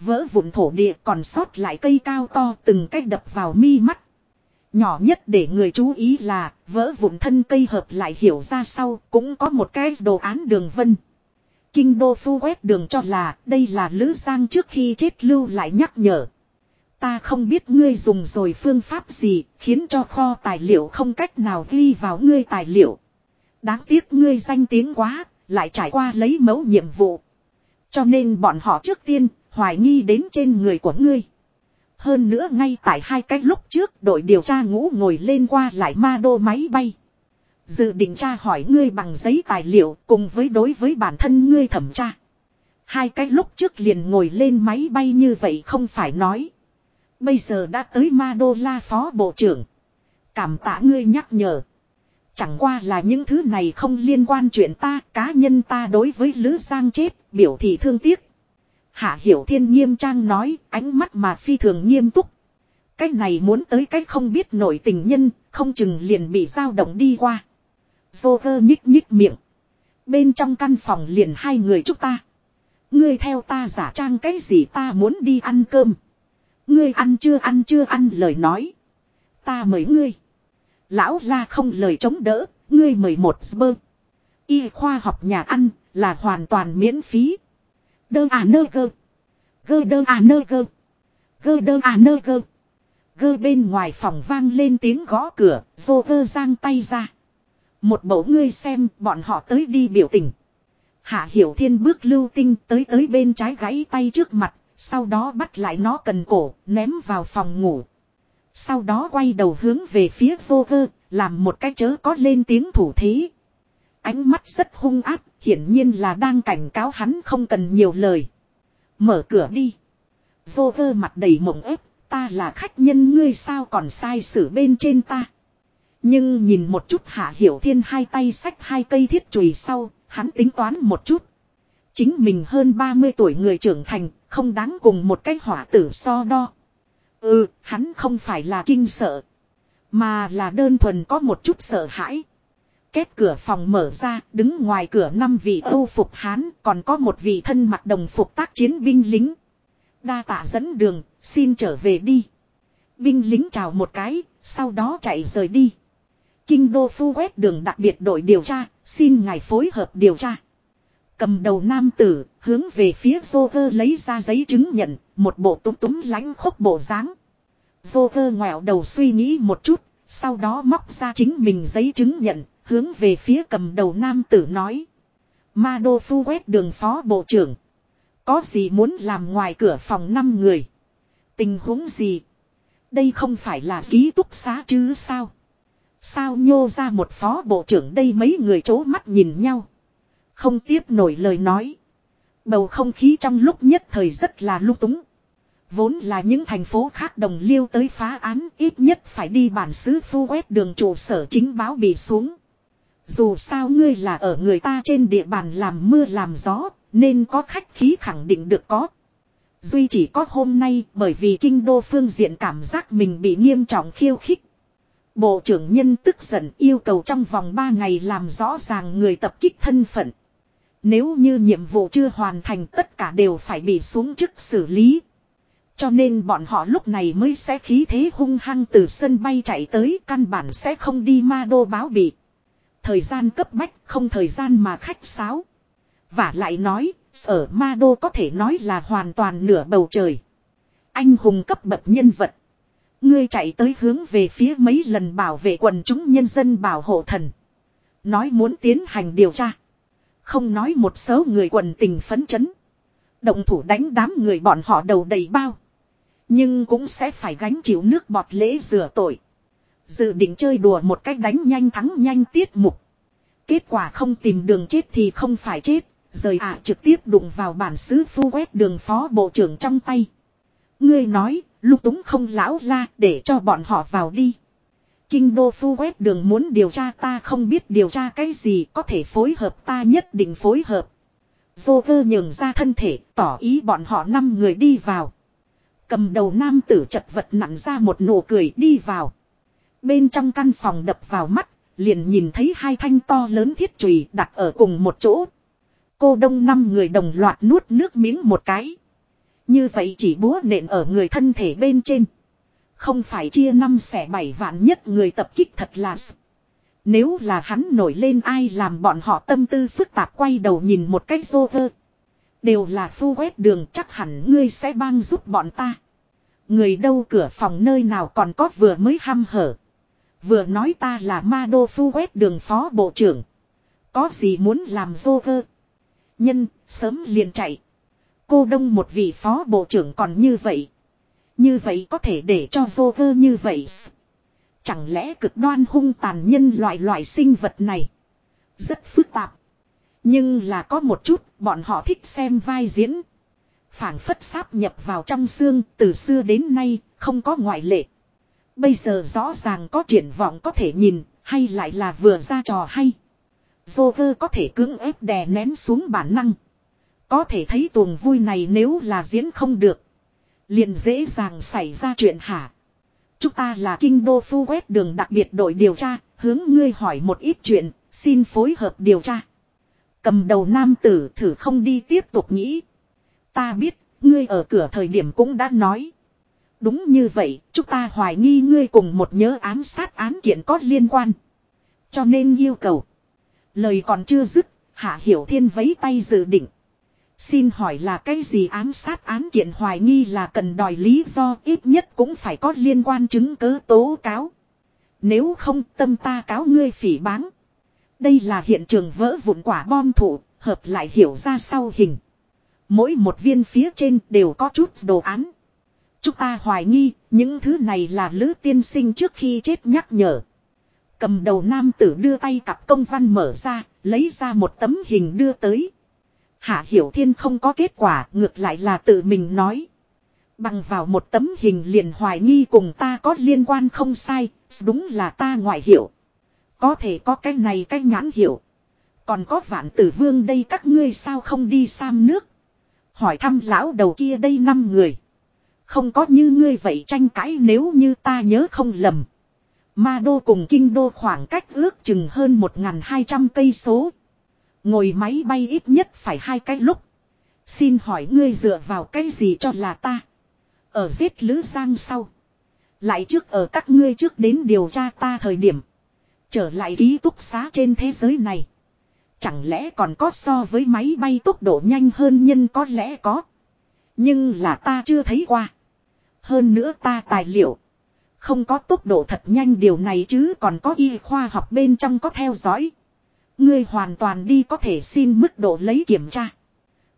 Vỡ vụn thổ địa còn sót lại cây cao to từng cách đập vào mi mắt. Nhỏ nhất để người chú ý là vỡ vụn thân cây hợp lại hiểu ra sau cũng có một cái đồ án đường vân. Kinh đô phu quét đường cho là đây là Lữ Giang trước khi chết lưu lại nhắc nhở. Ta không biết ngươi dùng rồi phương pháp gì khiến cho kho tài liệu không cách nào ghi vào ngươi tài liệu. Đáng tiếc ngươi danh tiếng quá, lại trải qua lấy mẫu nhiệm vụ. Cho nên bọn họ trước tiên hoài nghi đến trên người của ngươi. Hơn nữa ngay tại hai cái lúc trước đội điều tra ngũ ngồi lên qua lại ma đô máy bay. Dự định tra hỏi ngươi bằng giấy tài liệu cùng với đối với bản thân ngươi thẩm tra. Hai cái lúc trước liền ngồi lên máy bay như vậy không phải nói. Bây giờ đã tới ma đô la phó bộ trưởng. Cảm tạ ngươi nhắc nhở. Chẳng qua là những thứ này không liên quan chuyện ta, cá nhân ta đối với Lữ Giang chết, biểu thị thương tiếc. Hạ Hiểu Thiên nghiêm trang nói, ánh mắt mà phi thường nghiêm túc. Cái này muốn tới cái không biết nổi tình nhân, không chừng liền bị dao động đi qua. Vô nhích nhích miệng. Bên trong căn phòng liền hai người chúng ta. Ngươi theo ta giả trang cái gì ta muốn đi ăn cơm. Ngươi ăn chưa ăn chưa ăn lời nói. Ta mời ngươi. Lão la không lời chống đỡ, ngươi mời một sbơ. Y khoa học nhà ăn là hoàn toàn miễn phí. Đơ à nơ gơ. Gơ đơ à nơ gơ. Gơ đơ à nơ gơ. Gơ bên ngoài phòng vang lên tiếng gõ cửa, vô gơ giang tay ra. Một bộ ngươi xem bọn họ tới đi biểu tình. Hạ Hiểu Thiên bước lưu tinh tới tới bên trái gãy tay trước mặt, sau đó bắt lại nó cần cổ, ném vào phòng ngủ. Sau đó quay đầu hướng về phía vô cơ, làm một cái chớ có lên tiếng thủ thế. Ánh mắt rất hung áp, hiển nhiên là đang cảnh cáo hắn không cần nhiều lời. Mở cửa đi. Vô cơ mặt đầy mộng ép, ta là khách nhân ngươi sao còn sai xử bên trên ta. Nhưng nhìn một chút hạ hiểu thiên hai tay xách hai cây thiết chùy sau, hắn tính toán một chút. Chính mình hơn 30 tuổi người trưởng thành, không đáng cùng một cái hỏa tử so đo. Ừ, hắn không phải là kinh sợ. Mà là đơn thuần có một chút sợ hãi. Kết cửa phòng mở ra, đứng ngoài cửa năm vị âu phục hán, còn có một vị thân mặc đồng phục tác chiến binh lính. Đa tạ dẫn đường, xin trở về đi. Binh lính chào một cái, sau đó chạy rời đi. Kinh đô phu quét đường đặc biệt đội điều tra, xin ngài phối hợp điều tra. Cầm đầu nam tử, hướng về phía Joker lấy ra giấy chứng nhận, một bộ túm túm lánh khốc bộ dáng. Joker ngoẹo đầu suy nghĩ một chút, sau đó móc ra chính mình giấy chứng nhận, hướng về phía cầm đầu nam tử nói. Ma đô phu quét đường phó bộ trưởng. Có gì muốn làm ngoài cửa phòng năm người? Tình huống gì? Đây không phải là ký túc xá chứ sao? Sao nhô ra một phó bộ trưởng đây mấy người chố mắt nhìn nhau. Không tiếp nổi lời nói. Bầu không khí trong lúc nhất thời rất là lung túng. Vốn là những thành phố khác đồng liêu tới phá án, ít nhất phải đi bản xứ phu quét đường trụ sở chính báo bị xuống. Dù sao ngươi là ở người ta trên địa bàn làm mưa làm gió, nên có khách khí khẳng định được có. Duy chỉ có hôm nay bởi vì kinh đô phương diện cảm giác mình bị nghiêm trọng khiêu khích. Bộ trưởng nhân tức giận yêu cầu trong vòng 3 ngày làm rõ ràng người tập kích thân phận. Nếu như nhiệm vụ chưa hoàn thành tất cả đều phải bị xuống chức xử lý. Cho nên bọn họ lúc này mới sẽ khí thế hung hăng từ sân bay chạy tới căn bản sẽ không đi ma đô báo bị. Thời gian cấp bách không thời gian mà khách sáo. Và lại nói, ở ma đô có thể nói là hoàn toàn nửa bầu trời. Anh hùng cấp bậc nhân vật. Ngươi chạy tới hướng về phía mấy lần bảo vệ quần chúng nhân dân bảo hộ thần. Nói muốn tiến hành điều tra. Không nói một số người quần tình phấn chấn. Động thủ đánh đám người bọn họ đầu đầy bao. Nhưng cũng sẽ phải gánh chịu nước bọt lễ rửa tội. Dự định chơi đùa một cách đánh nhanh thắng nhanh tiết mục. Kết quả không tìm đường chết thì không phải chết. Rời ạ trực tiếp đụng vào bản xứ phu quét đường phó bộ trưởng trong tay. Ngươi nói, lúc túng không lão la để cho bọn họ vào đi. Kinh đô phu quét đường muốn điều tra ta không biết điều tra cái gì có thể phối hợp ta nhất định phối hợp. Dô cơ nhường ra thân thể tỏ ý bọn họ năm người đi vào. Cầm đầu nam tử chật vật nặn ra một nụ cười đi vào. Bên trong căn phòng đập vào mắt, liền nhìn thấy hai thanh to lớn thiết chùy đặt ở cùng một chỗ. Cô đông năm người đồng loạt nuốt nước miếng một cái. Như vậy chỉ búa nện ở người thân thể bên trên. Không phải chia năm xẻ bảy vạn nhất người tập kích thật là Nếu là hắn nổi lên ai làm bọn họ tâm tư phức tạp quay đầu nhìn một cách dô vơ. Đều là phu quét đường chắc hẳn ngươi sẽ bang giúp bọn ta. Người đâu cửa phòng nơi nào còn có vừa mới ham hở. Vừa nói ta là ma đô phu quét đường phó bộ trưởng. Có gì muốn làm dô vơ. Nhân, sớm liền chạy. Cô đông một vị phó bộ trưởng còn như vậy. Như vậy có thể để cho dô cơ như vậy. Chẳng lẽ cực đoan hung tàn nhân loại loại sinh vật này. Rất phức tạp. Nhưng là có một chút bọn họ thích xem vai diễn. phảng phất sáp nhập vào trong xương từ xưa đến nay không có ngoại lệ. Bây giờ rõ ràng có triển vọng có thể nhìn hay lại là vừa ra trò hay. Joker có thể cưỡng ép đè nén xuống bản năng. Có thể thấy tuồng vui này nếu là diễn không được. Liền dễ dàng xảy ra chuyện hả. Chúng ta là kinh đô phu quét đường đặc biệt đội điều tra, hướng ngươi hỏi một ít chuyện, xin phối hợp điều tra. Cầm đầu nam tử thử không đi tiếp tục nghĩ. Ta biết, ngươi ở cửa thời điểm cũng đã nói. Đúng như vậy, chúng ta hoài nghi ngươi cùng một nhớ án sát án kiện có liên quan. Cho nên yêu cầu. Lời còn chưa dứt, Hạ Hiểu Thiên vấy tay dự định. Xin hỏi là cái gì ám sát án kiện hoài nghi là cần đòi lý do ít nhất cũng phải có liên quan chứng cứ tố cáo. Nếu không tâm ta cáo ngươi phỉ báng. Đây là hiện trường vỡ vụn quả bom thủ, hợp lại hiểu ra sau hình. Mỗi một viên phía trên đều có chút đồ án. Chúng ta hoài nghi, những thứ này là lữ tiên sinh trước khi chết nhắc nhở. Cầm đầu nam tử đưa tay cặp công văn mở ra, lấy ra một tấm hình đưa tới. Hạ Hiểu Thiên không có kết quả, ngược lại là tự mình nói. Bằng vào một tấm hình liền hoài nghi cùng ta có liên quan không sai, đúng là ta ngoại hiểu. Có thể có cái này cái nhãn hiểu. Còn có vạn tử vương đây các ngươi sao không đi sam nước. Hỏi thăm lão đầu kia đây năm người. Không có như ngươi vậy tranh cãi nếu như ta nhớ không lầm. Ma đô cùng kinh đô khoảng cách ước chừng hơn 1.200 cây số. Ngồi máy bay ít nhất phải hai cái lúc. Xin hỏi ngươi dựa vào cái gì cho là ta. Ở giết Lữ Giang sau. Lại trước ở các ngươi trước đến điều tra ta thời điểm. Trở lại ký túc xá trên thế giới này. Chẳng lẽ còn có so với máy bay tốc độ nhanh hơn nhân có lẽ có. Nhưng là ta chưa thấy qua. Hơn nữa ta tài liệu. Không có tốc độ thật nhanh điều này chứ còn có y khoa học bên trong có theo dõi. Ngươi hoàn toàn đi có thể xin mức độ lấy kiểm tra.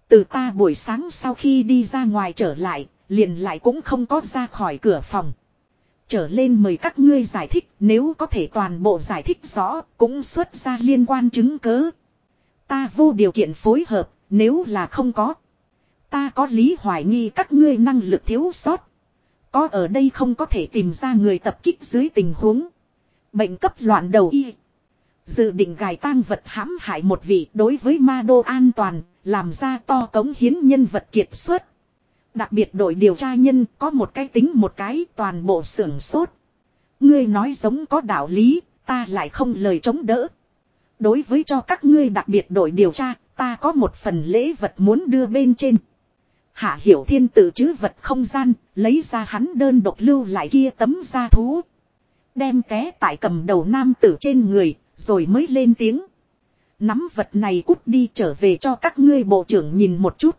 Từ ta buổi sáng sau khi đi ra ngoài trở lại, liền lại cũng không có ra khỏi cửa phòng. Trở lên mời các ngươi giải thích nếu có thể toàn bộ giải thích rõ cũng xuất ra liên quan chứng cớ. Ta vô điều kiện phối hợp nếu là không có. Ta có lý hoài nghi các ngươi năng lực thiếu sót. Có ở đây không có thể tìm ra người tập kích dưới tình huống. Bệnh cấp loạn đầu y. Dự định gài tang vật hãm hại một vị đối với ma đô an toàn, làm ra to cống hiến nhân vật kiệt xuất. Đặc biệt đội điều tra nhân có một cái tính một cái toàn bộ sưởng sốt. Ngươi nói giống có đạo lý, ta lại không lời chống đỡ. Đối với cho các ngươi đặc biệt đội điều tra, ta có một phần lễ vật muốn đưa bên trên. Hạ hiểu thiên tự chứ vật không gian, lấy ra hắn đơn độc lưu lại kia tấm da thú. Đem té tại cầm đầu nam tử trên người, rồi mới lên tiếng. Nắm vật này cút đi trở về cho các ngươi bộ trưởng nhìn một chút.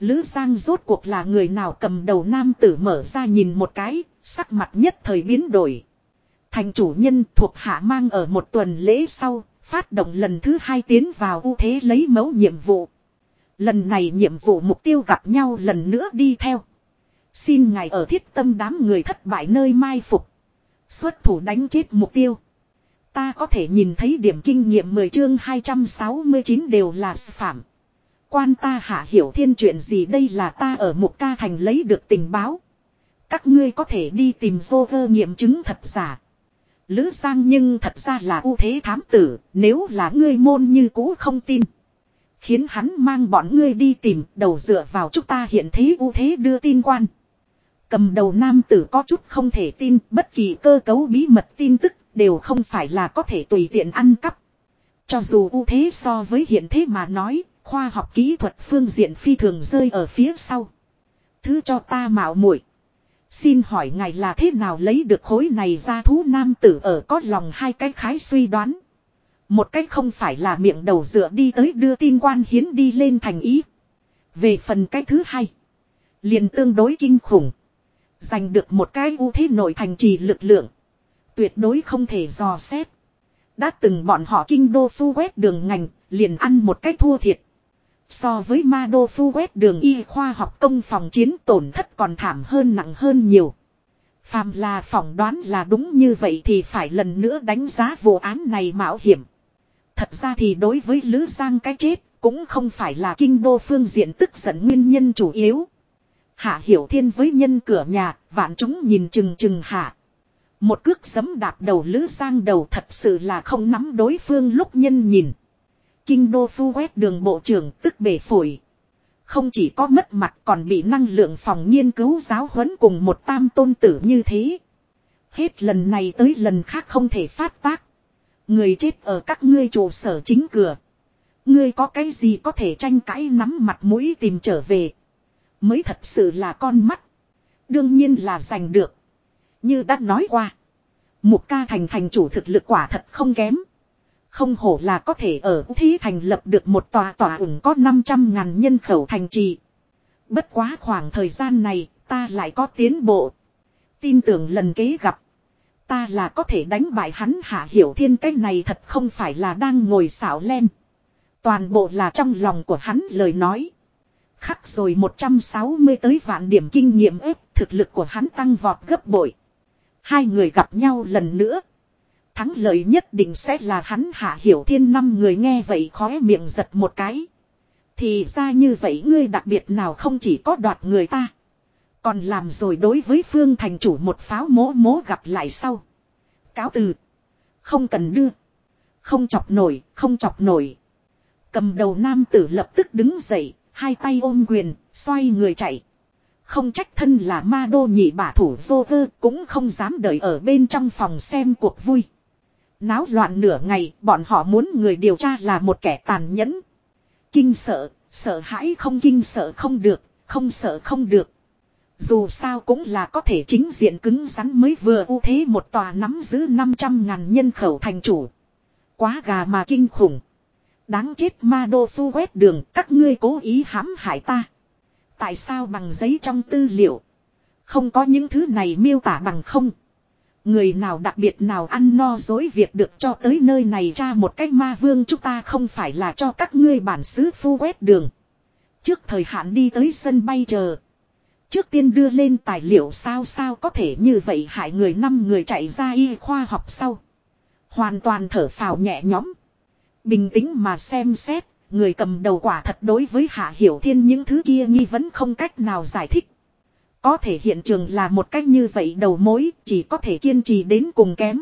Lữ Giang rốt cuộc là người nào cầm đầu nam tử mở ra nhìn một cái, sắc mặt nhất thời biến đổi. Thành chủ nhân thuộc hạ mang ở một tuần lễ sau, Phát động lần thứ hai tiến vào ưu thế lấy mẫu nhiệm vụ. Lần này nhiệm vụ mục tiêu gặp nhau lần nữa đi theo. Xin ngài ở thiết tâm đám người thất bại nơi mai phục. Xuất thủ đánh chết mục tiêu. Ta có thể nhìn thấy điểm kinh nghiệm 10 chương 269 đều là phạm. Quan ta hạ hiểu thiên chuyện gì đây là ta ở một ca thành lấy được tình báo. Các ngươi có thể đi tìm vô cơ nghiệm chứng thật giả. Lữ Giang nhưng thật ra là ưu thế thám tử, nếu là ngươi môn như cũ không tin. Khiến hắn mang bọn ngươi đi tìm, đầu dựa vào chúng ta hiện thế ưu thế đưa tin quan. Cầm đầu nam tử có chút không thể tin, bất kỳ cơ cấu bí mật tin tức đều không phải là có thể tùy tiện ăn cắp. Cho dù ưu thế so với hiện thế mà nói, khoa học kỹ thuật phương diện phi thường rơi ở phía sau. Thứ cho ta mạo muội Xin hỏi ngài là thế nào lấy được khối này ra thú nam tử ở có lòng hai cái khái suy đoán. Một cách không phải là miệng đầu dựa đi tới đưa tin quan hiến đi lên thành ý. Về phần cái thứ hai. liền tương đối kinh khủng. Giành được một cái ưu thế nội thành trì lực lượng. Tuyệt đối không thể dò xét. Đã từng bọn họ kinh đô phu quét đường ngành, liền ăn một cách thua thiệt. So với ma đô phu quét đường y khoa học công phòng chiến tổn thất còn thảm hơn nặng hơn nhiều. Phàm là phỏng đoán là đúng như vậy thì phải lần nữa đánh giá vụ án này mạo hiểm. Thật ra thì đối với Lữ Giang cái chết cũng không phải là kinh đô phương diện tức giận nguyên nhân chủ yếu. Hạ Hiểu Thiên với nhân cửa nhà, vạn chúng nhìn chừng chừng hạ. Một cước sấm đạp đầu Lữ Giang đầu thật sự là không nắm đối phương lúc nhân nhìn. Kinh đô phu quét đường bộ trưởng tức bể phổi. Không chỉ có mất mặt còn bị năng lượng phòng nghiên cứu giáo huấn cùng một tam tôn tử như thế. Hết lần này tới lần khác không thể phát tác. Người chết ở các ngươi trụ sở chính cửa. Ngươi có cái gì có thể tranh cãi nắm mặt mũi tìm trở về. Mới thật sự là con mắt. Đương nhiên là giành được. Như đã nói qua. Mục ca thành thành chủ thực lực quả thật không kém. Không hổ là có thể ở thí thành lập được một tòa tòa ủng có 500 ngàn nhân khẩu thành trì. Bất quá khoảng thời gian này, ta lại có tiến bộ. Tin tưởng lần kế gặp. Ta là có thể đánh bại hắn hạ hiểu thiên, cái này thật không phải là đang ngồi xảo len. Toàn bộ là trong lòng của hắn lời nói. Khắc rồi 160 tới vạn điểm kinh nghiệm ếp, thực lực của hắn tăng vọt gấp bội. Hai người gặp nhau lần nữa. Thắng lợi nhất định sẽ là hắn hạ hiểu thiên, năm người nghe vậy khóe miệng giật một cái. Thì ra như vậy, ngươi đặc biệt nào không chỉ có đoạt người ta. Còn làm rồi đối với phương thành chủ một pháo mố mố gặp lại sau. Cáo từ. Không cần đưa. Không chọc nổi, không chọc nổi. Cầm đầu nam tử lập tức đứng dậy, hai tay ôm quyền, xoay người chạy. Không trách thân là ma đô nhị bả thủ vô vơ cũng không dám đợi ở bên trong phòng xem cuộc vui. Náo loạn nửa ngày, bọn họ muốn người điều tra là một kẻ tàn nhẫn. Kinh sợ, sợ hãi không kinh sợ không được, không sợ không được. Dù sao cũng là có thể chính diện cứng rắn mới vừa ưu thế một tòa nắm giữ 500 ngàn nhân khẩu thành chủ. Quá gà mà kinh khủng. Đáng chết ma đô phu quét đường, các ngươi cố ý hãm hại ta. Tại sao bằng giấy trong tư liệu? Không có những thứ này miêu tả bằng không. Người nào đặc biệt nào ăn no dối việc được cho tới nơi này cha một cách ma vương chúng ta không phải là cho các ngươi bản xứ phu quét đường. Trước thời hạn đi tới sân bay chờ. Trước tiên đưa lên tài liệu sao sao có thể như vậy hại người năm người chạy ra y khoa học sau. Hoàn toàn thở phào nhẹ nhõm. Bình tĩnh mà xem xét, người cầm đầu quả thật đối với Hạ Hiểu Thiên những thứ kia nghi vấn không cách nào giải thích. Có thể hiện trường là một cách như vậy đầu mối chỉ có thể kiên trì đến cùng kém.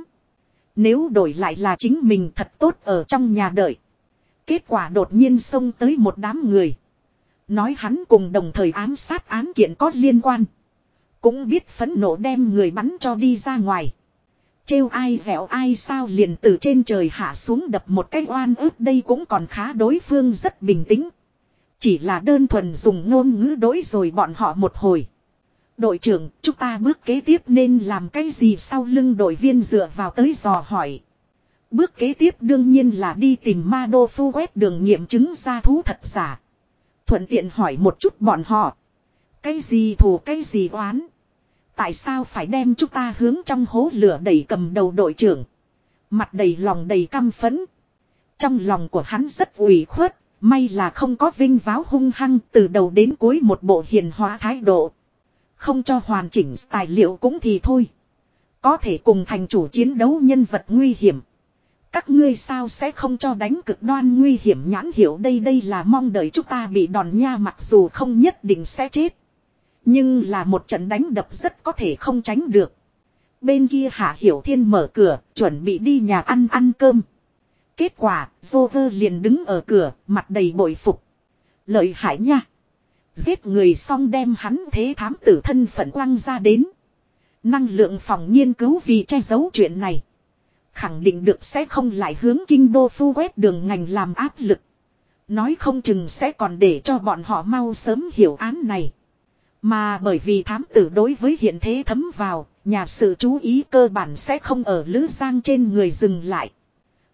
Nếu đổi lại là chính mình thật tốt ở trong nhà đợi. Kết quả đột nhiên xông tới một đám người. Nói hắn cùng đồng thời ám sát án kiện có liên quan. Cũng biết phẫn nộ đem người bắn cho đi ra ngoài. Trêu ai dẻo ai sao liền từ trên trời hạ xuống đập một cái oan ức đây cũng còn khá đối phương rất bình tĩnh. Chỉ là đơn thuần dùng ngôn ngữ đối rồi bọn họ một hồi. Đội trưởng, chúng ta bước kế tiếp nên làm cái gì sau lưng đội viên dựa vào tới dò hỏi. Bước kế tiếp đương nhiên là đi tìm ma đô phu quét đường nghiệm chứng ra thú thật giả. Thuận tiện hỏi một chút bọn họ. Cái gì thù cái gì oán. Tại sao phải đem chúng ta hướng trong hố lửa đẩy cầm đầu đội trưởng. Mặt đầy lòng đầy căm phấn. trong lòng của hắn rất ủy khuất, may là không có vinh váo hung hăng từ đầu đến cuối một bộ hiền hóa thái độ. Không cho hoàn chỉnh tài liệu cũng thì thôi. Có thể cùng thành chủ chiến đấu nhân vật nguy hiểm. Các ngươi sao sẽ không cho đánh cực đoan nguy hiểm nhãn hiểu đây đây là mong đợi chúng ta bị đòn nha mặc dù không nhất định sẽ chết. Nhưng là một trận đánh đập rất có thể không tránh được. Bên kia Hạ Hiểu Thiên mở cửa, chuẩn bị đi nhà ăn ăn cơm. Kết quả, Joker liền đứng ở cửa, mặt đầy bội phục. Lợi hại nha. Giết người xong đem hắn thế thám tử thân phận quăng ra đến. Năng lượng phòng nghiên cứu vì che giấu chuyện này. Khẳng định được sẽ không lại hướng kinh đô phu quét đường ngành làm áp lực. Nói không chừng sẽ còn để cho bọn họ mau sớm hiểu án này. Mà bởi vì thám tử đối với hiện thế thấm vào, nhà sự chú ý cơ bản sẽ không ở Lữ Giang trên người dừng lại.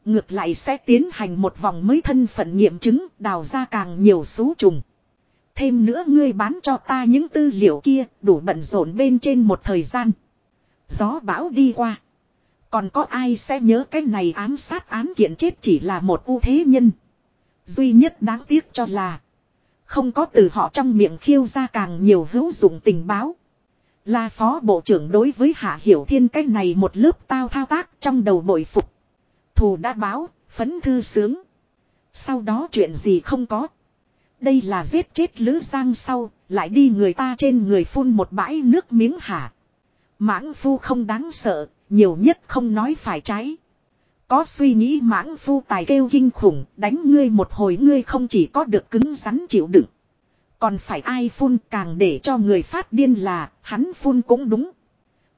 Ngược lại sẽ tiến hành một vòng mới thân phận nghiệm chứng đào ra càng nhiều số trùng. Thêm nữa ngươi bán cho ta những tư liệu kia đủ bận rộn bên trên một thời gian. Gió bão đi qua. Còn có ai sẽ nhớ cái này ám sát án kiện chết chỉ là một ưu thế nhân. Duy nhất đáng tiếc cho là. Không có từ họ trong miệng khiêu ra càng nhiều hữu dụng tình báo. Là phó bộ trưởng đối với Hạ Hiểu Thiên cái này một lớp tao thao tác trong đầu bội phục. Thù đã báo, phấn thư sướng. Sau đó chuyện gì không có. Đây là giết chết Lữ Giang sau, lại đi người ta trên người phun một bãi nước miếng hả. Mãng phu không đáng sợ, nhiều nhất không nói phải trái. Có suy nghĩ mãng phu tài kêu kinh khủng, đánh ngươi một hồi ngươi không chỉ có được cứng rắn chịu đựng. Còn phải ai phun càng để cho người phát điên là, hắn phun cũng đúng.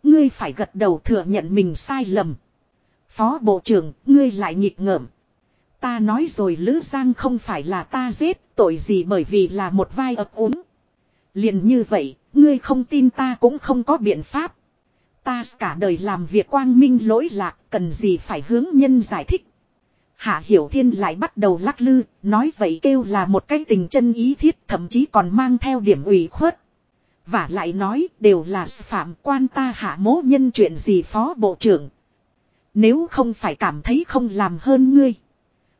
Ngươi phải gật đầu thừa nhận mình sai lầm. Phó Bộ trưởng, ngươi lại nghịch ngợm. Ta nói rồi Lữ Giang không phải là ta giết, tội gì bởi vì là một vai ập ốm. liền như vậy, ngươi không tin ta cũng không có biện pháp. Ta cả đời làm việc quang minh lỗi lạc, cần gì phải hướng nhân giải thích. Hạ Hiểu Thiên lại bắt đầu lắc lư, nói vậy kêu là một cái tình chân ý thiết thậm chí còn mang theo điểm ủy khuất. Và lại nói đều là phạm quan ta hạ mố nhân chuyện gì phó bộ trưởng. Nếu không phải cảm thấy không làm hơn ngươi.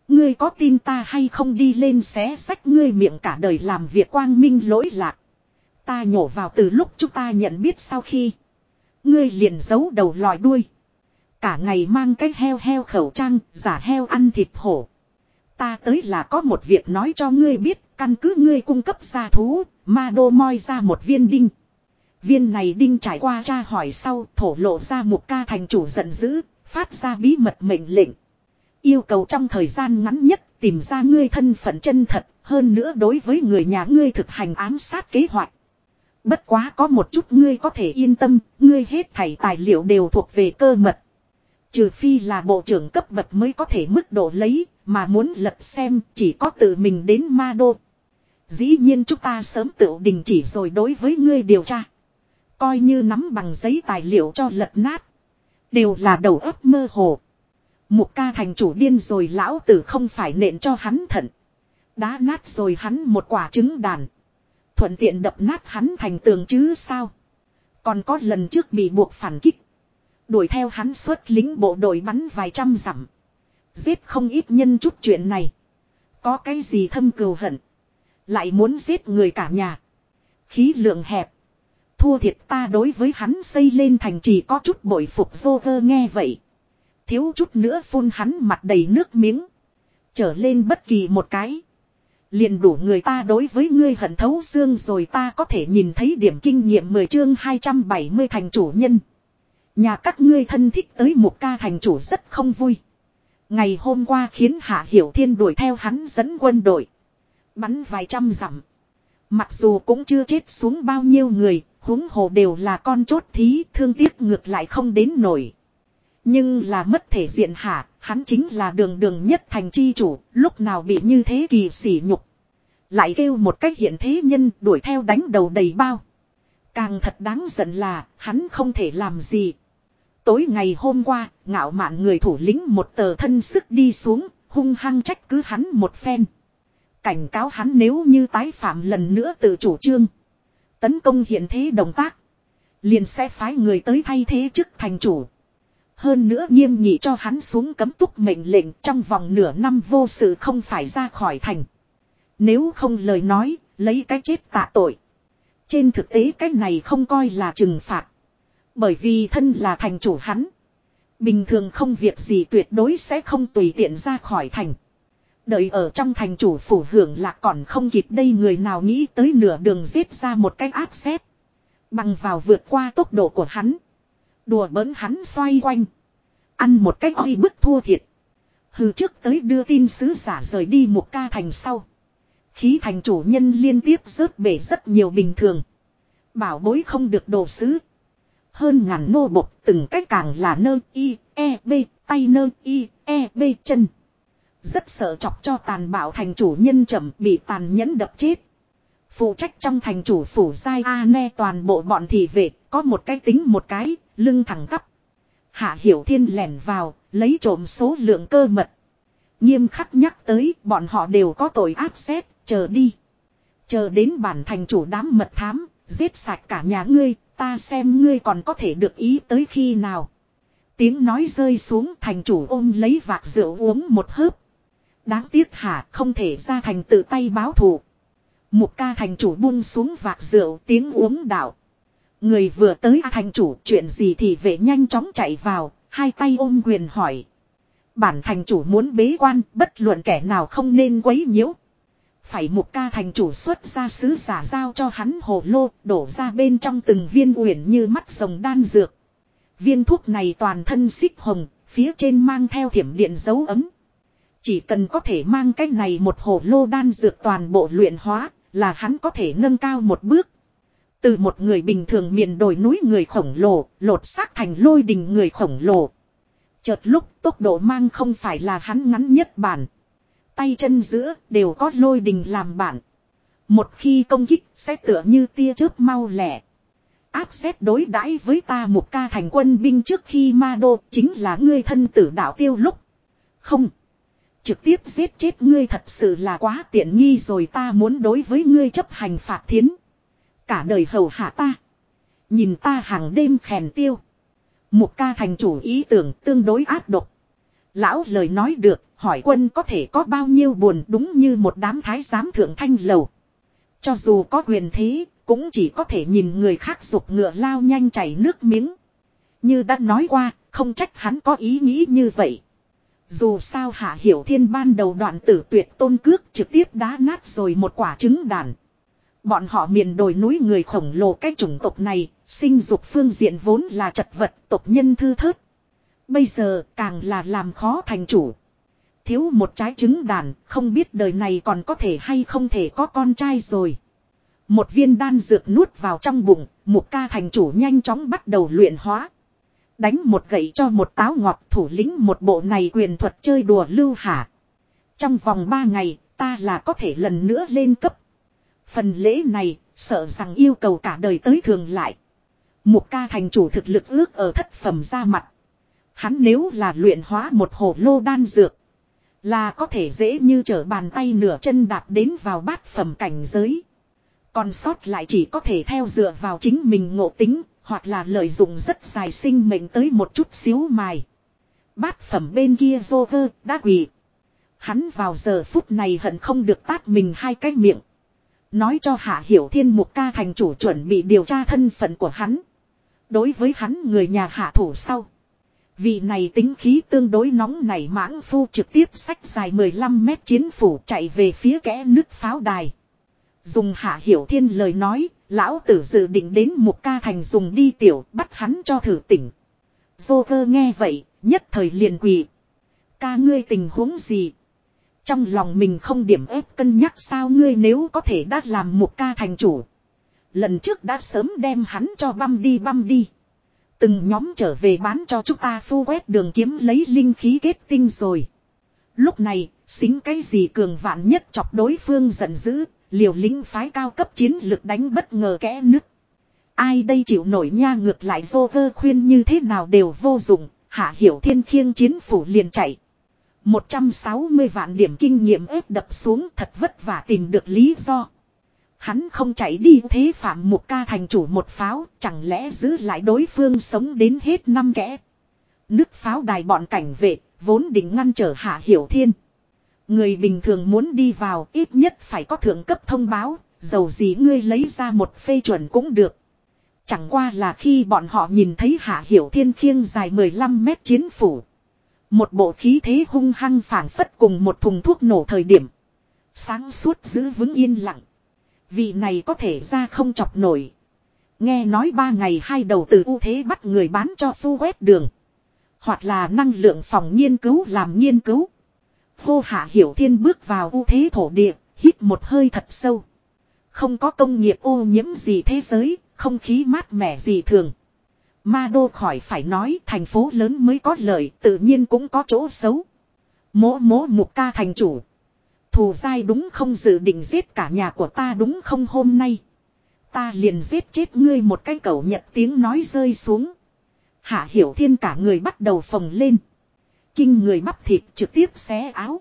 Ngươi có tin ta hay không đi lên xé sách ngươi miệng cả đời làm việc quang minh lỗi lạc. Ta nhổ vào từ lúc chúng ta nhận biết sau khi. Ngươi liền giấu đầu lòi đuôi. Cả ngày mang cái heo heo khẩu trang, giả heo ăn thịt hổ. Ta tới là có một việc nói cho ngươi biết, căn cứ ngươi cung cấp gia thú, ma đô moi ra một viên đinh. Viên này đinh trải qua tra hỏi sau, thổ lộ ra một ca thành chủ giận dữ, phát ra bí mật mệnh lệnh. Yêu cầu trong thời gian ngắn nhất tìm ra ngươi thân phận chân thật, hơn nữa đối với người nhà ngươi thực hành ám sát kế hoạch. Bất quá có một chút ngươi có thể yên tâm, ngươi hết thảy tài liệu đều thuộc về cơ mật. Trừ phi là bộ trưởng cấp bậc mới có thể mức độ lấy, mà muốn lật xem chỉ có tự mình đến ma đô. Dĩ nhiên chúng ta sớm tự đình chỉ rồi đối với ngươi điều tra. Coi như nắm bằng giấy tài liệu cho lật nát. Đều là đầu óc mơ hồ. Một ca thành chủ điên rồi lão tử không phải nện cho hắn thận. Đá nát rồi hắn một quả trứng đàn. Thuận tiện đập nát hắn thành tường chứ sao. Còn có lần trước bị buộc phản kích. Đuổi theo hắn xuất lính bộ đội bắn vài trăm dặm. Giết không ít nhân chút chuyện này. Có cái gì thâm cừu hận. Lại muốn giết người cả nhà. Khí lượng hẹp. Thua thiệt ta đối với hắn xây lên thành trì có chút bội phục vô vơ nghe vậy. Thiếu chút nữa phun hắn mặt đầy nước miếng. Trở lên bất kỳ một cái. Liền đủ người ta đối với ngươi hận thấu xương rồi ta có thể nhìn thấy điểm kinh nghiệm 10 chương 270 thành chủ nhân. Nhà các ngươi thân thích tới một ca thành chủ rất không vui. Ngày hôm qua khiến Hạ Hiểu Thiên đuổi theo hắn dẫn quân đội. Bắn vài trăm dặm. Mặc dù cũng chưa chết xuống bao nhiêu người, huống hồ đều là con chốt thí, thương tiếc ngược lại không đến nổi. Nhưng là mất thể diện hả, hắn chính là đường đường nhất thành chi chủ, lúc nào bị như thế kỳ sỉ nhục. Lại kêu một cách hiện thế nhân đuổi theo đánh đầu đầy bao. Càng thật đáng giận là, hắn không thể làm gì. Tối ngày hôm qua, ngạo mạn người thủ lĩnh một tờ thân sức đi xuống, hung hăng trách cứ hắn một phen. Cảnh cáo hắn nếu như tái phạm lần nữa tự chủ trương. Tấn công hiện thế động tác. Liền sẽ phái người tới thay thế chức thành chủ. Hơn nữa nghiêm nghị cho hắn xuống cấm túc mệnh lệnh trong vòng nửa năm vô sự không phải ra khỏi thành. Nếu không lời nói, lấy cái chết tạ tội. Trên thực tế cái này không coi là trừng phạt. Bởi vì thân là thành chủ hắn. Bình thường không việc gì tuyệt đối sẽ không tùy tiện ra khỏi thành. Đợi ở trong thành chủ phủ hưởng lạc còn không kịp đây người nào nghĩ tới nửa đường giết ra một cái áp xét. Bằng vào vượt qua tốc độ của hắn. Đùa bỡn hắn xoay quanh. Ăn một cách oi bức thua thiệt. Hừ trước tới đưa tin sứ giả rời đi một ca thành sau. Khí thành chủ nhân liên tiếp rớt bể rất nhiều bình thường. Bảo bối không được đồ sứ. Hơn ngàn nô bộc từng cách càng là nơ y, e, b, tay nơ y, e, b chân. Rất sợ chọc cho tàn bạo thành chủ nhân chậm bị tàn nhẫn đập chết. Phụ trách trong thành chủ phủ giai A ne toàn bộ bọn thị vệ, có một cái tính một cái, lưng thẳng tắp. Hạ Hiểu Thiên lẻn vào, lấy trộm số lượng cơ mật. Nghiêm khắc nhắc tới, bọn họ đều có tội áp xét, chờ đi. Chờ đến bản thành chủ đám mật thám, giết sạch cả nhà ngươi, ta xem ngươi còn có thể được ý tới khi nào. Tiếng nói rơi xuống thành chủ ôm lấy vạc rượu uống một hớp. Đáng tiếc hả không thể ra thành tự tay báo thù. Một ca thành chủ buông xuống vạc rượu tiếng uống đạo. Người vừa tới thành chủ chuyện gì thì vệ nhanh chóng chạy vào, hai tay ôm quyền hỏi. Bản thành chủ muốn bế quan, bất luận kẻ nào không nên quấy nhiễu. Phải một ca thành chủ xuất ra sứ giả giao cho hắn hồ lô, đổ ra bên trong từng viên uyển như mắt rồng đan dược. Viên thuốc này toàn thân xích hồng, phía trên mang theo thiểm điện dấu ấm. Chỉ cần có thể mang cái này một hồ lô đan dược toàn bộ luyện hóa, là hắn có thể nâng cao một bước. Từ một người bình thường miền đồi núi người khổng lồ, lột xác thành lôi đình người khổng lồ. Chợt lúc tốc độ mang không phải là hắn ngắn nhất bản. Tay chân giữa đều có lôi đình làm bản. Một khi công kích sẽ tựa như tia chớp mau lẻ. Áp xét đối đãi với ta một ca thành quân binh trước khi ma đô chính là ngươi thân tử đạo tiêu lúc. Không. Trực tiếp giết chết ngươi thật sự là quá tiện nghi rồi ta muốn đối với ngươi chấp hành phạt thiến. Cả đời hầu hạ ta. Nhìn ta hàng đêm khèn tiêu. Một ca thành chủ ý tưởng tương đối ác độc. Lão lời nói được, hỏi quân có thể có bao nhiêu buồn đúng như một đám thái giám thượng thanh lầu. Cho dù có quyền thế, cũng chỉ có thể nhìn người khác dục ngựa lao nhanh chảy nước miếng. Như đã nói qua, không trách hắn có ý nghĩ như vậy. Dù sao hạ hiểu thiên ban đầu đoạn tử tuyệt tôn cước trực tiếp đá nát rồi một quả trứng đàn. Bọn họ miền đồi núi người khổng lồ cái chủng tộc này, sinh dục phương diện vốn là chật vật tộc nhân thư thớt. Bây giờ càng là làm khó thành chủ. Thiếu một trái trứng đàn, không biết đời này còn có thể hay không thể có con trai rồi. Một viên đan dược nuốt vào trong bụng, một ca thành chủ nhanh chóng bắt đầu luyện hóa. Đánh một gậy cho một táo ngọt thủ lĩnh một bộ này quyền thuật chơi đùa lưu hả. Trong vòng ba ngày, ta là có thể lần nữa lên cấp. Phần lễ này, sợ rằng yêu cầu cả đời tới thường lại. Một ca thành chủ thực lực ước ở thất phẩm ra mặt. Hắn nếu là luyện hóa một hồ lô đan dược. Là có thể dễ như trở bàn tay nửa chân đạp đến vào bát phẩm cảnh giới. Còn sót lại chỉ có thể theo dựa vào chính mình ngộ tính, hoặc là lợi dụng rất dài sinh mệnh tới một chút xíu mài. Bát phẩm bên kia vô vơ, đã quỳ. Hắn vào giờ phút này hận không được tát mình hai cái miệng. Nói cho Hạ Hiểu Thiên một ca thành chủ chuẩn bị điều tra thân phận của hắn. Đối với hắn người nhà hạ thủ sau. Vị này tính khí tương đối nóng nảy mãng phu trực tiếp sách dài 15 mét chiến phủ chạy về phía kẽ nước pháo đài. Dùng hạ hiểu thiên lời nói, lão tử dự định đến một ca thành dùng đi tiểu bắt hắn cho thử tỉnh. Dô cơ nghe vậy, nhất thời liền quỳ. Ca ngươi tình huống gì? Trong lòng mình không điểm ép cân nhắc sao ngươi nếu có thể đã làm một ca thành chủ. Lần trước đã sớm đem hắn cho băm đi băm đi. Từng nhóm trở về bán cho chúng ta phu quét đường kiếm lấy linh khí kết tinh rồi. Lúc này, xính cái gì cường vạn nhất chọc đối phương giận dữ, liều lính phái cao cấp chiến lực đánh bất ngờ kẽ nứt. Ai đây chịu nổi nha ngược lại vô vơ khuyên như thế nào đều vô dụng, hạ hiểu thiên khiêng chiến phủ liền chạy. 160 vạn điểm kinh nghiệm ép đập xuống thật vất vả tìm được lý do. Hắn không chạy đi thế phạm một ca thành chủ một pháo, chẳng lẽ giữ lại đối phương sống đến hết năm kẽ. Nước pháo đài bọn cảnh vệ, vốn định ngăn trở Hạ Hiểu Thiên. Người bình thường muốn đi vào ít nhất phải có thượng cấp thông báo, dầu gì ngươi lấy ra một phê chuẩn cũng được. Chẳng qua là khi bọn họ nhìn thấy Hạ Hiểu Thiên khiêng dài 15 mét chiến phủ. Một bộ khí thế hung hăng phản phất cùng một thùng thuốc nổ thời điểm. Sáng suốt giữ vững yên lặng. Vị này có thể ra không chọc nổi. Nghe nói ba ngày hai đầu từ ưu thế bắt người bán cho phu quét đường. Hoặc là năng lượng phòng nghiên cứu làm nghiên cứu. Hô hạ hiểu thiên bước vào ưu thế thổ địa, hít một hơi thật sâu. Không có công nghiệp ô nhiễm gì thế giới, không khí mát mẻ gì thường. Ma đô khỏi phải nói thành phố lớn mới có lợi, tự nhiên cũng có chỗ xấu. Mố mố mục ca thành chủ. Thù dai đúng không dự định giết cả nhà của ta đúng không hôm nay. Ta liền giết chết ngươi một cái cầu nhật tiếng nói rơi xuống. Hạ hiểu thiên cả người bắt đầu phồng lên. Kinh người bắp thịt trực tiếp xé áo.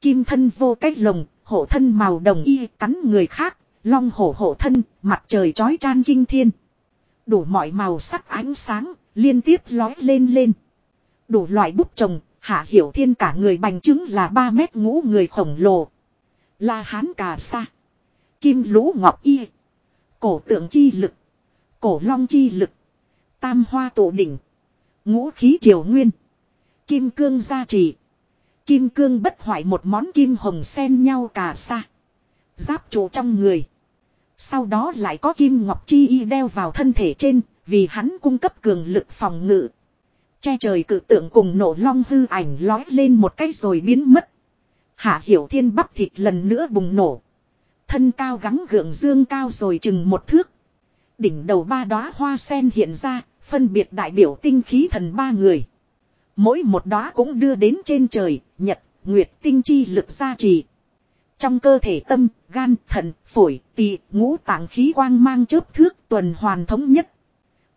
Kim thân vô cách lồng, hổ thân màu đồng y cắn người khác, long hổ hổ thân, mặt trời chói chan kinh thiên. Đủ mọi màu sắc ánh sáng, liên tiếp lói lên lên. Đủ loại bút trồng, hạ hiểu thiên cả người bành trứng là 3 mét ngũ người khổng lồ. La hán cà sa. Kim lũ ngọc y. Cổ tượng chi lực. Cổ long chi lực. Tam hoa tổ đỉnh. Ngũ khí triều nguyên. Kim cương gia trì. Kim cương bất hoại một món kim hồng xen nhau cà sa. Giáp trụ trong người. Sau đó lại có kim ngọc chi y đeo vào thân thể trên, vì hắn cung cấp cường lực phòng ngự. Che trời cự tượng cùng nổ long hư ảnh lói lên một cái rồi biến mất. Hạ hiểu thiên bắp thịt lần nữa bùng nổ. Thân cao gắng gượng dương cao rồi chừng một thước. Đỉnh đầu ba đóa hoa sen hiện ra, phân biệt đại biểu tinh khí thần ba người. Mỗi một đóa cũng đưa đến trên trời, nhật, nguyệt tinh chi lực gia trì. Trong cơ thể tâm, gan, thận, phổi, tỳ, ngũ tạng khí quang mang chớp thước tuần hoàn thống nhất.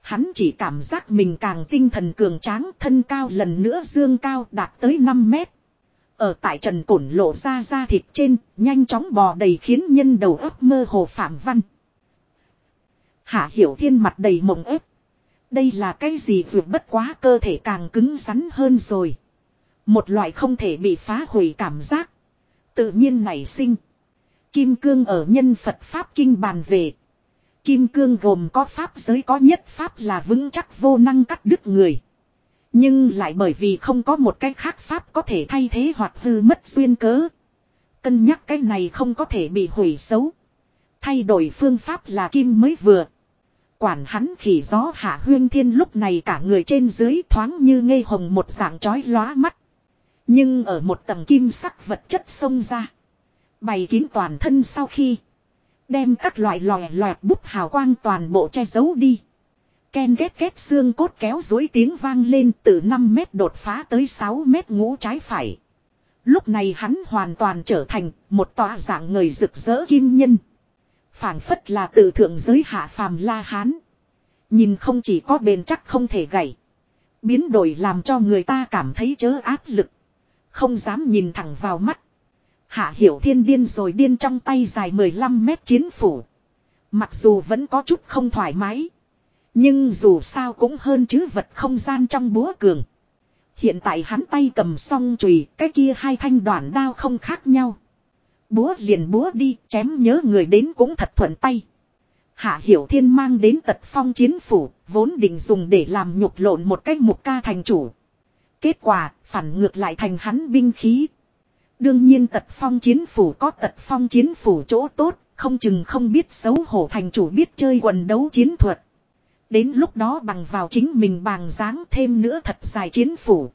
Hắn chỉ cảm giác mình càng tinh thần cường tráng thân cao lần nữa dương cao đạt tới 5 mét. Ở tại trần cổn lộ ra da thịt trên, nhanh chóng bò đầy khiến nhân đầu ấp mơ hồ phạm văn. Hạ hiểu thiên mặt đầy mộng ép. Đây là cái gì vượt bất quá cơ thể càng cứng rắn hơn rồi. Một loại không thể bị phá hủy cảm giác. Tự nhiên nảy sinh. Kim cương ở nhân Phật Pháp kinh bàn về. Kim cương gồm có Pháp giới có nhất Pháp là vững chắc vô năng cắt đứt người. Nhưng lại bởi vì không có một cái khác Pháp có thể thay thế hoặc hư mất duyên cớ. Cân nhắc cái này không có thể bị hủy xấu. Thay đổi phương pháp là kim mới vừa. Quản hắn khỉ gió hạ huyên thiên lúc này cả người trên dưới thoáng như ngây hồng một dạng chói lóa mắt. Nhưng ở một tầng kim sắc vật chất xông ra. Bày kín toàn thân sau khi. Đem các loại lòe loẹt bút hào quang toàn bộ che giấu đi. Ken ghét ghét xương cốt kéo dối tiếng vang lên từ 5 mét đột phá tới 6 mét ngũ trái phải. Lúc này hắn hoàn toàn trở thành một tòa dạng người rực rỡ kim nhân phảng phất là từ thượng giới hạ phàm la hán. Nhìn không chỉ có bền chắc không thể gãy. Biến đổi làm cho người ta cảm thấy chớ áp lực. Không dám nhìn thẳng vào mắt. Hạ hiểu thiên điên rồi điên trong tay dài 15 mét chiến phủ. Mặc dù vẫn có chút không thoải mái. Nhưng dù sao cũng hơn chứ vật không gian trong búa cường. Hiện tại hắn tay cầm song chùy cái kia hai thanh đoạn đao không khác nhau. Búa liền búa đi, chém nhớ người đến cũng thật thuận tay. Hạ Hiểu Thiên mang đến tật phong chiến phủ, vốn định dùng để làm nhục lộn một cách mục ca thành chủ. Kết quả, phản ngược lại thành hắn binh khí. Đương nhiên tật phong chiến phủ có tật phong chiến phủ chỗ tốt, không chừng không biết xấu hổ thành chủ biết chơi quần đấu chiến thuật. Đến lúc đó bằng vào chính mình bàng dáng thêm nữa thật dài chiến phủ.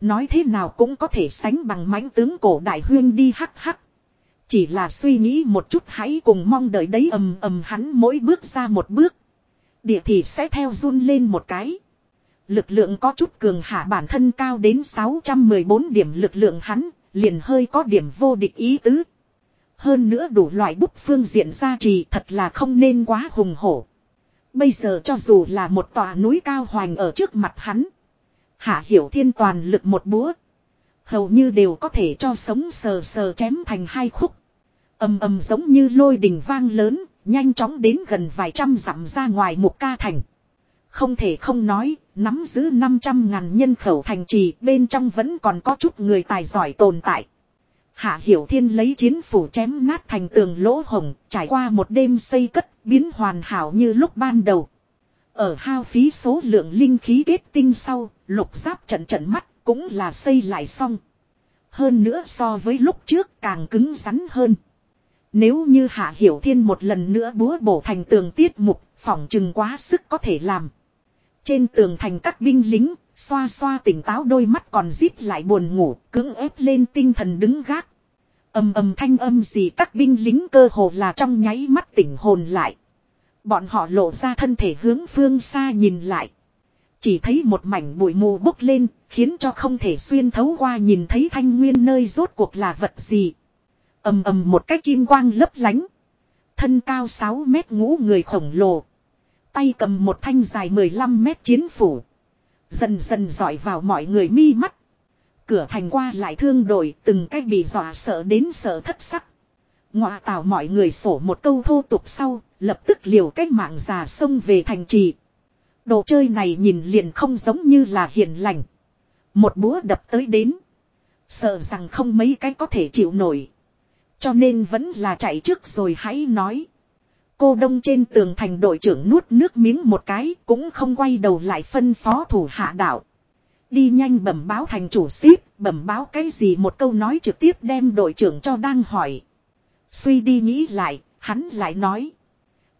Nói thế nào cũng có thể sánh bằng mãnh tướng cổ đại huyên đi hắc hắc. Chỉ là suy nghĩ một chút hãy cùng mong đợi đấy ầm ầm hắn mỗi bước ra một bước. Địa thì sẽ theo run lên một cái. Lực lượng có chút cường hạ bản thân cao đến 614 điểm lực lượng hắn, liền hơi có điểm vô địch ý tứ. Hơn nữa đủ loại bút phương diện gia trì thật là không nên quá hùng hổ. Bây giờ cho dù là một tòa núi cao hoành ở trước mặt hắn. Hạ hiểu thiên toàn lực một búa. Hầu như đều có thể cho sống sờ sờ chém thành hai khúc. ầm ầm giống như lôi đình vang lớn, nhanh chóng đến gần vài trăm dặm ra ngoài một ca thành. Không thể không nói, nắm giữ 500 ngàn nhân khẩu thành trì bên trong vẫn còn có chút người tài giỏi tồn tại. Hạ Hiểu Thiên lấy chiến phủ chém nát thành tường lỗ hồng, trải qua một đêm xây cất, biến hoàn hảo như lúc ban đầu. Ở hao phí số lượng linh khí kết tinh sau, lục giáp trận trận mắt, cũng là xây lại xong. Hơn nữa so với lúc trước càng cứng rắn hơn. Nếu như Hạ Hiểu Thiên một lần nữa búa bổ thành tường tiết mục, phỏng chừng quá sức có thể làm. Trên tường thành các binh lính, xoa xoa tỉnh táo đôi mắt còn díp lại buồn ngủ, cưỡng ép lên tinh thần đứng gác. âm âm thanh âm gì các binh lính cơ hồ là trong nháy mắt tỉnh hồn lại. Bọn họ lộ ra thân thể hướng phương xa nhìn lại. Chỉ thấy một mảnh bụi mù bốc lên, khiến cho không thể xuyên thấu qua nhìn thấy thanh nguyên nơi rốt cuộc là vật gì. ầm ầm một cái kim quang lấp lánh. Thân cao 6 mét ngũ người khổng lồ. Tay cầm một thanh dài 15 mét chiến phủ. Dần dần dọi vào mọi người mi mắt. Cửa thành qua lại thương đổi từng cách bị dọa sợ đến sợ thất sắc. Ngọa tào mọi người sổ một câu thô tục sau, lập tức liều cách mạng già sông về thành trì. Đồ chơi này nhìn liền không giống như là hiền lành. Một búa đập tới đến. Sợ rằng không mấy cái có thể chịu nổi. Cho nên vẫn là chạy trước rồi hãy nói. Cô đông trên tường thành đội trưởng nuốt nước miếng một cái cũng không quay đầu lại phân phó thủ hạ đạo. Đi nhanh bẩm báo thành chủ ship, bẩm báo cái gì một câu nói trực tiếp đem đội trưởng cho đang hỏi. Suy đi nghĩ lại, hắn lại nói.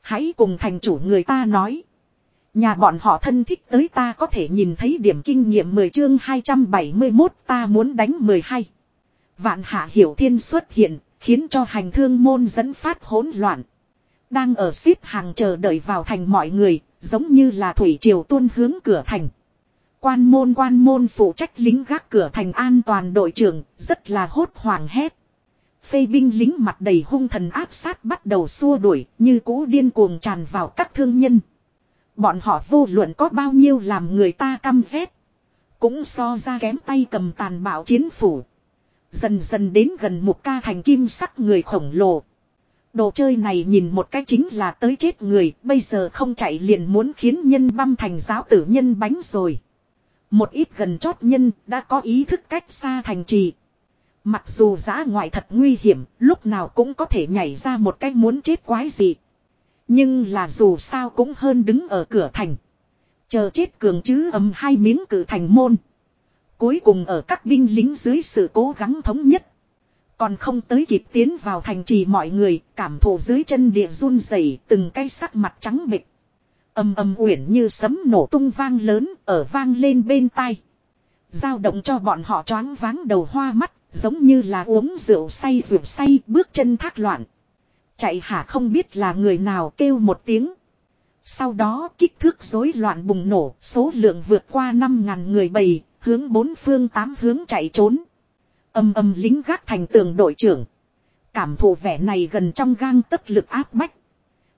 Hãy cùng thành chủ người ta nói. Nhà bọn họ thân thích tới ta có thể nhìn thấy điểm kinh nghiệm 10 chương 271 ta muốn đánh 12. Vạn hạ hiểu thiên xuất hiện, khiến cho hành thương môn dẫn phát hỗn loạn. Đang ở xếp hàng chờ đợi vào thành mọi người, giống như là thủy triều tuôn hướng cửa thành. Quan môn quan môn phụ trách lính gác cửa thành an toàn đội trưởng, rất là hốt hoảng hét. Phê binh lính mặt đầy hung thần áp sát bắt đầu xua đuổi, như cũ điên cuồng tràn vào các thương nhân. Bọn họ vô luận có bao nhiêu làm người ta căm ghét. Cũng so ra kém tay cầm tàn bạo chiến phủ. Dần dần đến gần một ca thành kim sắc người khổng lồ. Đồ chơi này nhìn một cái chính là tới chết người, bây giờ không chạy liền muốn khiến nhân băm thành giáo tử nhân bánh rồi. Một ít gần chót nhân đã có ý thức cách xa thành trì. Mặc dù giã ngoại thật nguy hiểm, lúc nào cũng có thể nhảy ra một cái muốn chết quái gì. Nhưng là dù sao cũng hơn đứng ở cửa thành. Chờ chết cường chứ ấm hai miếng cử thành môn. Cuối cùng ở các binh lính dưới sự cố gắng thống nhất. Còn không tới kịp tiến vào thành trì mọi người, cảm thụ dưới chân địa run rẩy từng cây sắc mặt trắng bịch. Âm âm uyển như sấm nổ tung vang lớn, ở vang lên bên tai. Giao động cho bọn họ choáng váng đầu hoa mắt, giống như là uống rượu say rượu say, bước chân thác loạn. Chạy hả không biết là người nào kêu một tiếng. Sau đó kích thước rối loạn bùng nổ, số lượng vượt qua 5.000 người bầy, hướng bốn phương tám hướng chạy trốn. Âm âm lính gác thành tường đội trưởng. Cảm thụ vẻ này gần trong gang tất lực áp bách.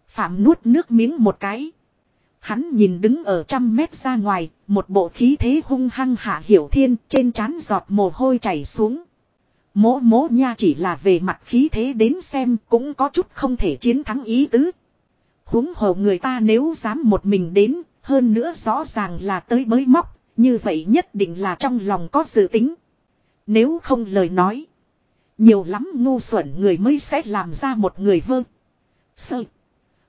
Phạm nuốt nước miếng một cái. Hắn nhìn đứng ở trăm mét ra ngoài, một bộ khí thế hung hăng hạ hiểu thiên trên trán giọt mồ hôi chảy xuống. Mố mố nha chỉ là về mặt khí thế đến xem cũng có chút không thể chiến thắng ý tứ. huống hồ người ta nếu dám một mình đến, hơn nữa rõ ràng là tới bới móc, như vậy nhất định là trong lòng có dự tính. Nếu không lời nói. Nhiều lắm ngu xuẩn người mới sẽ làm ra một người vơ. Sơ.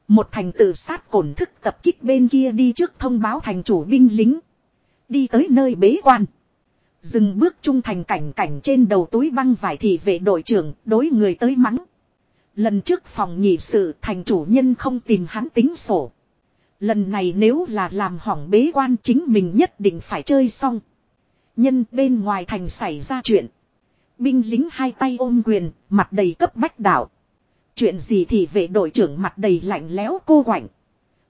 Một thành tự sát cổn thức tập kích bên kia đi trước thông báo thành chủ binh lính. Đi tới nơi bế quan. Dừng bước trung thành cảnh cảnh trên đầu túi băng vải thì vệ đội trưởng đối người tới mắng. Lần trước phòng nhị sự thành chủ nhân không tìm hắn tính sổ. Lần này nếu là làm hỏng bế quan chính mình nhất định phải chơi xong. Nhân bên ngoài thành xảy ra chuyện. Binh lính hai tay ôm quyền, mặt đầy cấp bách đảo. Chuyện gì thì vệ đội trưởng mặt đầy lạnh lẽo cô quạnh.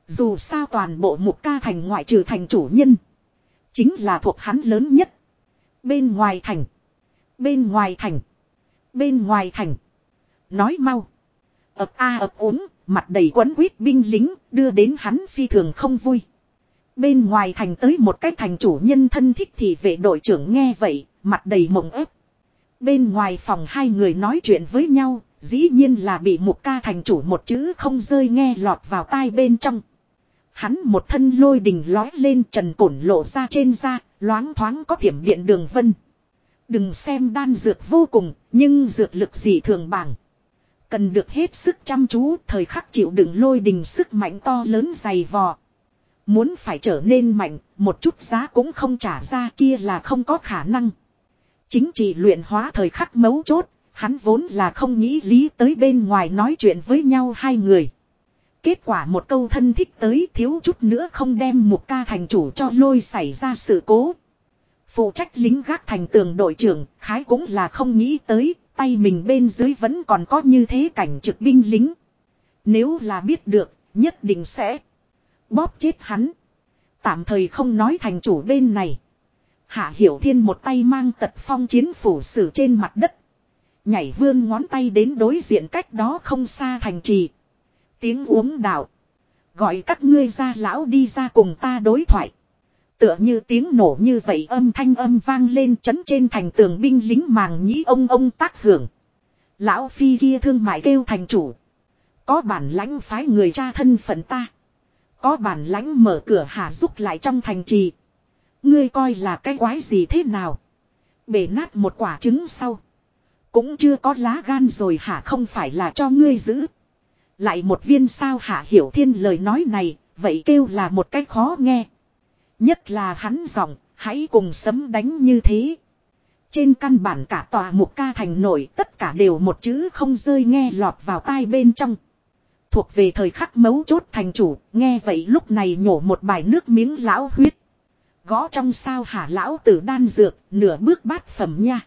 Dù sao toàn bộ mục ca thành ngoại trừ thành chủ nhân. Chính là thuộc hắn lớn nhất. Bên ngoài thành. Bên ngoài thành. Bên ngoài thành. Nói mau. ập a ập ốm, mặt đầy quấn quýt binh lính, đưa đến hắn phi thường không vui. Bên ngoài thành tới một cái thành chủ nhân thân thích thì vệ đội trưởng nghe vậy, mặt đầy mộng ép. Bên ngoài phòng hai người nói chuyện với nhau, dĩ nhiên là bị một ca thành chủ một chữ không rơi nghe lọt vào tai bên trong. Hắn một thân lôi đình lói lên trần cổn lộ ra trên da, loáng thoáng có thiểm điện đường vân. Đừng xem đan dược vô cùng, nhưng dược lực gì thường bằng Cần được hết sức chăm chú, thời khắc chịu đựng lôi đình sức mạnh to lớn dày vò. Muốn phải trở nên mạnh, một chút giá cũng không trả ra kia là không có khả năng. Chính trị luyện hóa thời khắc mấu chốt, hắn vốn là không nghĩ lý tới bên ngoài nói chuyện với nhau hai người. Kết quả một câu thân thích tới thiếu chút nữa không đem một ca thành chủ cho lôi xảy ra sự cố. Phụ trách lính gác thành tường đội trưởng, khái cũng là không nghĩ tới, tay mình bên dưới vẫn còn có như thế cảnh trực binh lính. Nếu là biết được, nhất định sẽ bóp chết hắn. Tạm thời không nói thành chủ bên này. Hạ Hiểu Thiên một tay mang tật phong chiến phủ sử trên mặt đất. Nhảy vươn ngón tay đến đối diện cách đó không xa thành trì. Tiếng uống đạo. Gọi các ngươi ra lão đi ra cùng ta đối thoại. Tựa như tiếng nổ như vậy âm thanh âm vang lên chấn trên thành tường binh lính màng nhĩ ông ông tác hưởng. Lão phi kia thương mại kêu thành chủ. Có bản lãnh phái người cha thân phận ta. Có bản lãnh mở cửa hạ giúp lại trong thành trì. Ngươi coi là cái quái gì thế nào. Bể nát một quả trứng sau. Cũng chưa có lá gan rồi hả không phải là cho ngươi giữ. Lại một viên sao hạ hiểu thiên lời nói này, vậy kêu là một cái khó nghe. Nhất là hắn giọng, hãy cùng sấm đánh như thế. Trên căn bản cả tòa một ca thành nổi tất cả đều một chữ không rơi nghe lọt vào tai bên trong. Thuộc về thời khắc mấu chốt thành chủ, nghe vậy lúc này nhổ một bài nước miếng lão huyết. Gõ trong sao hả lão tử đan dược, nửa bước bát phẩm nha.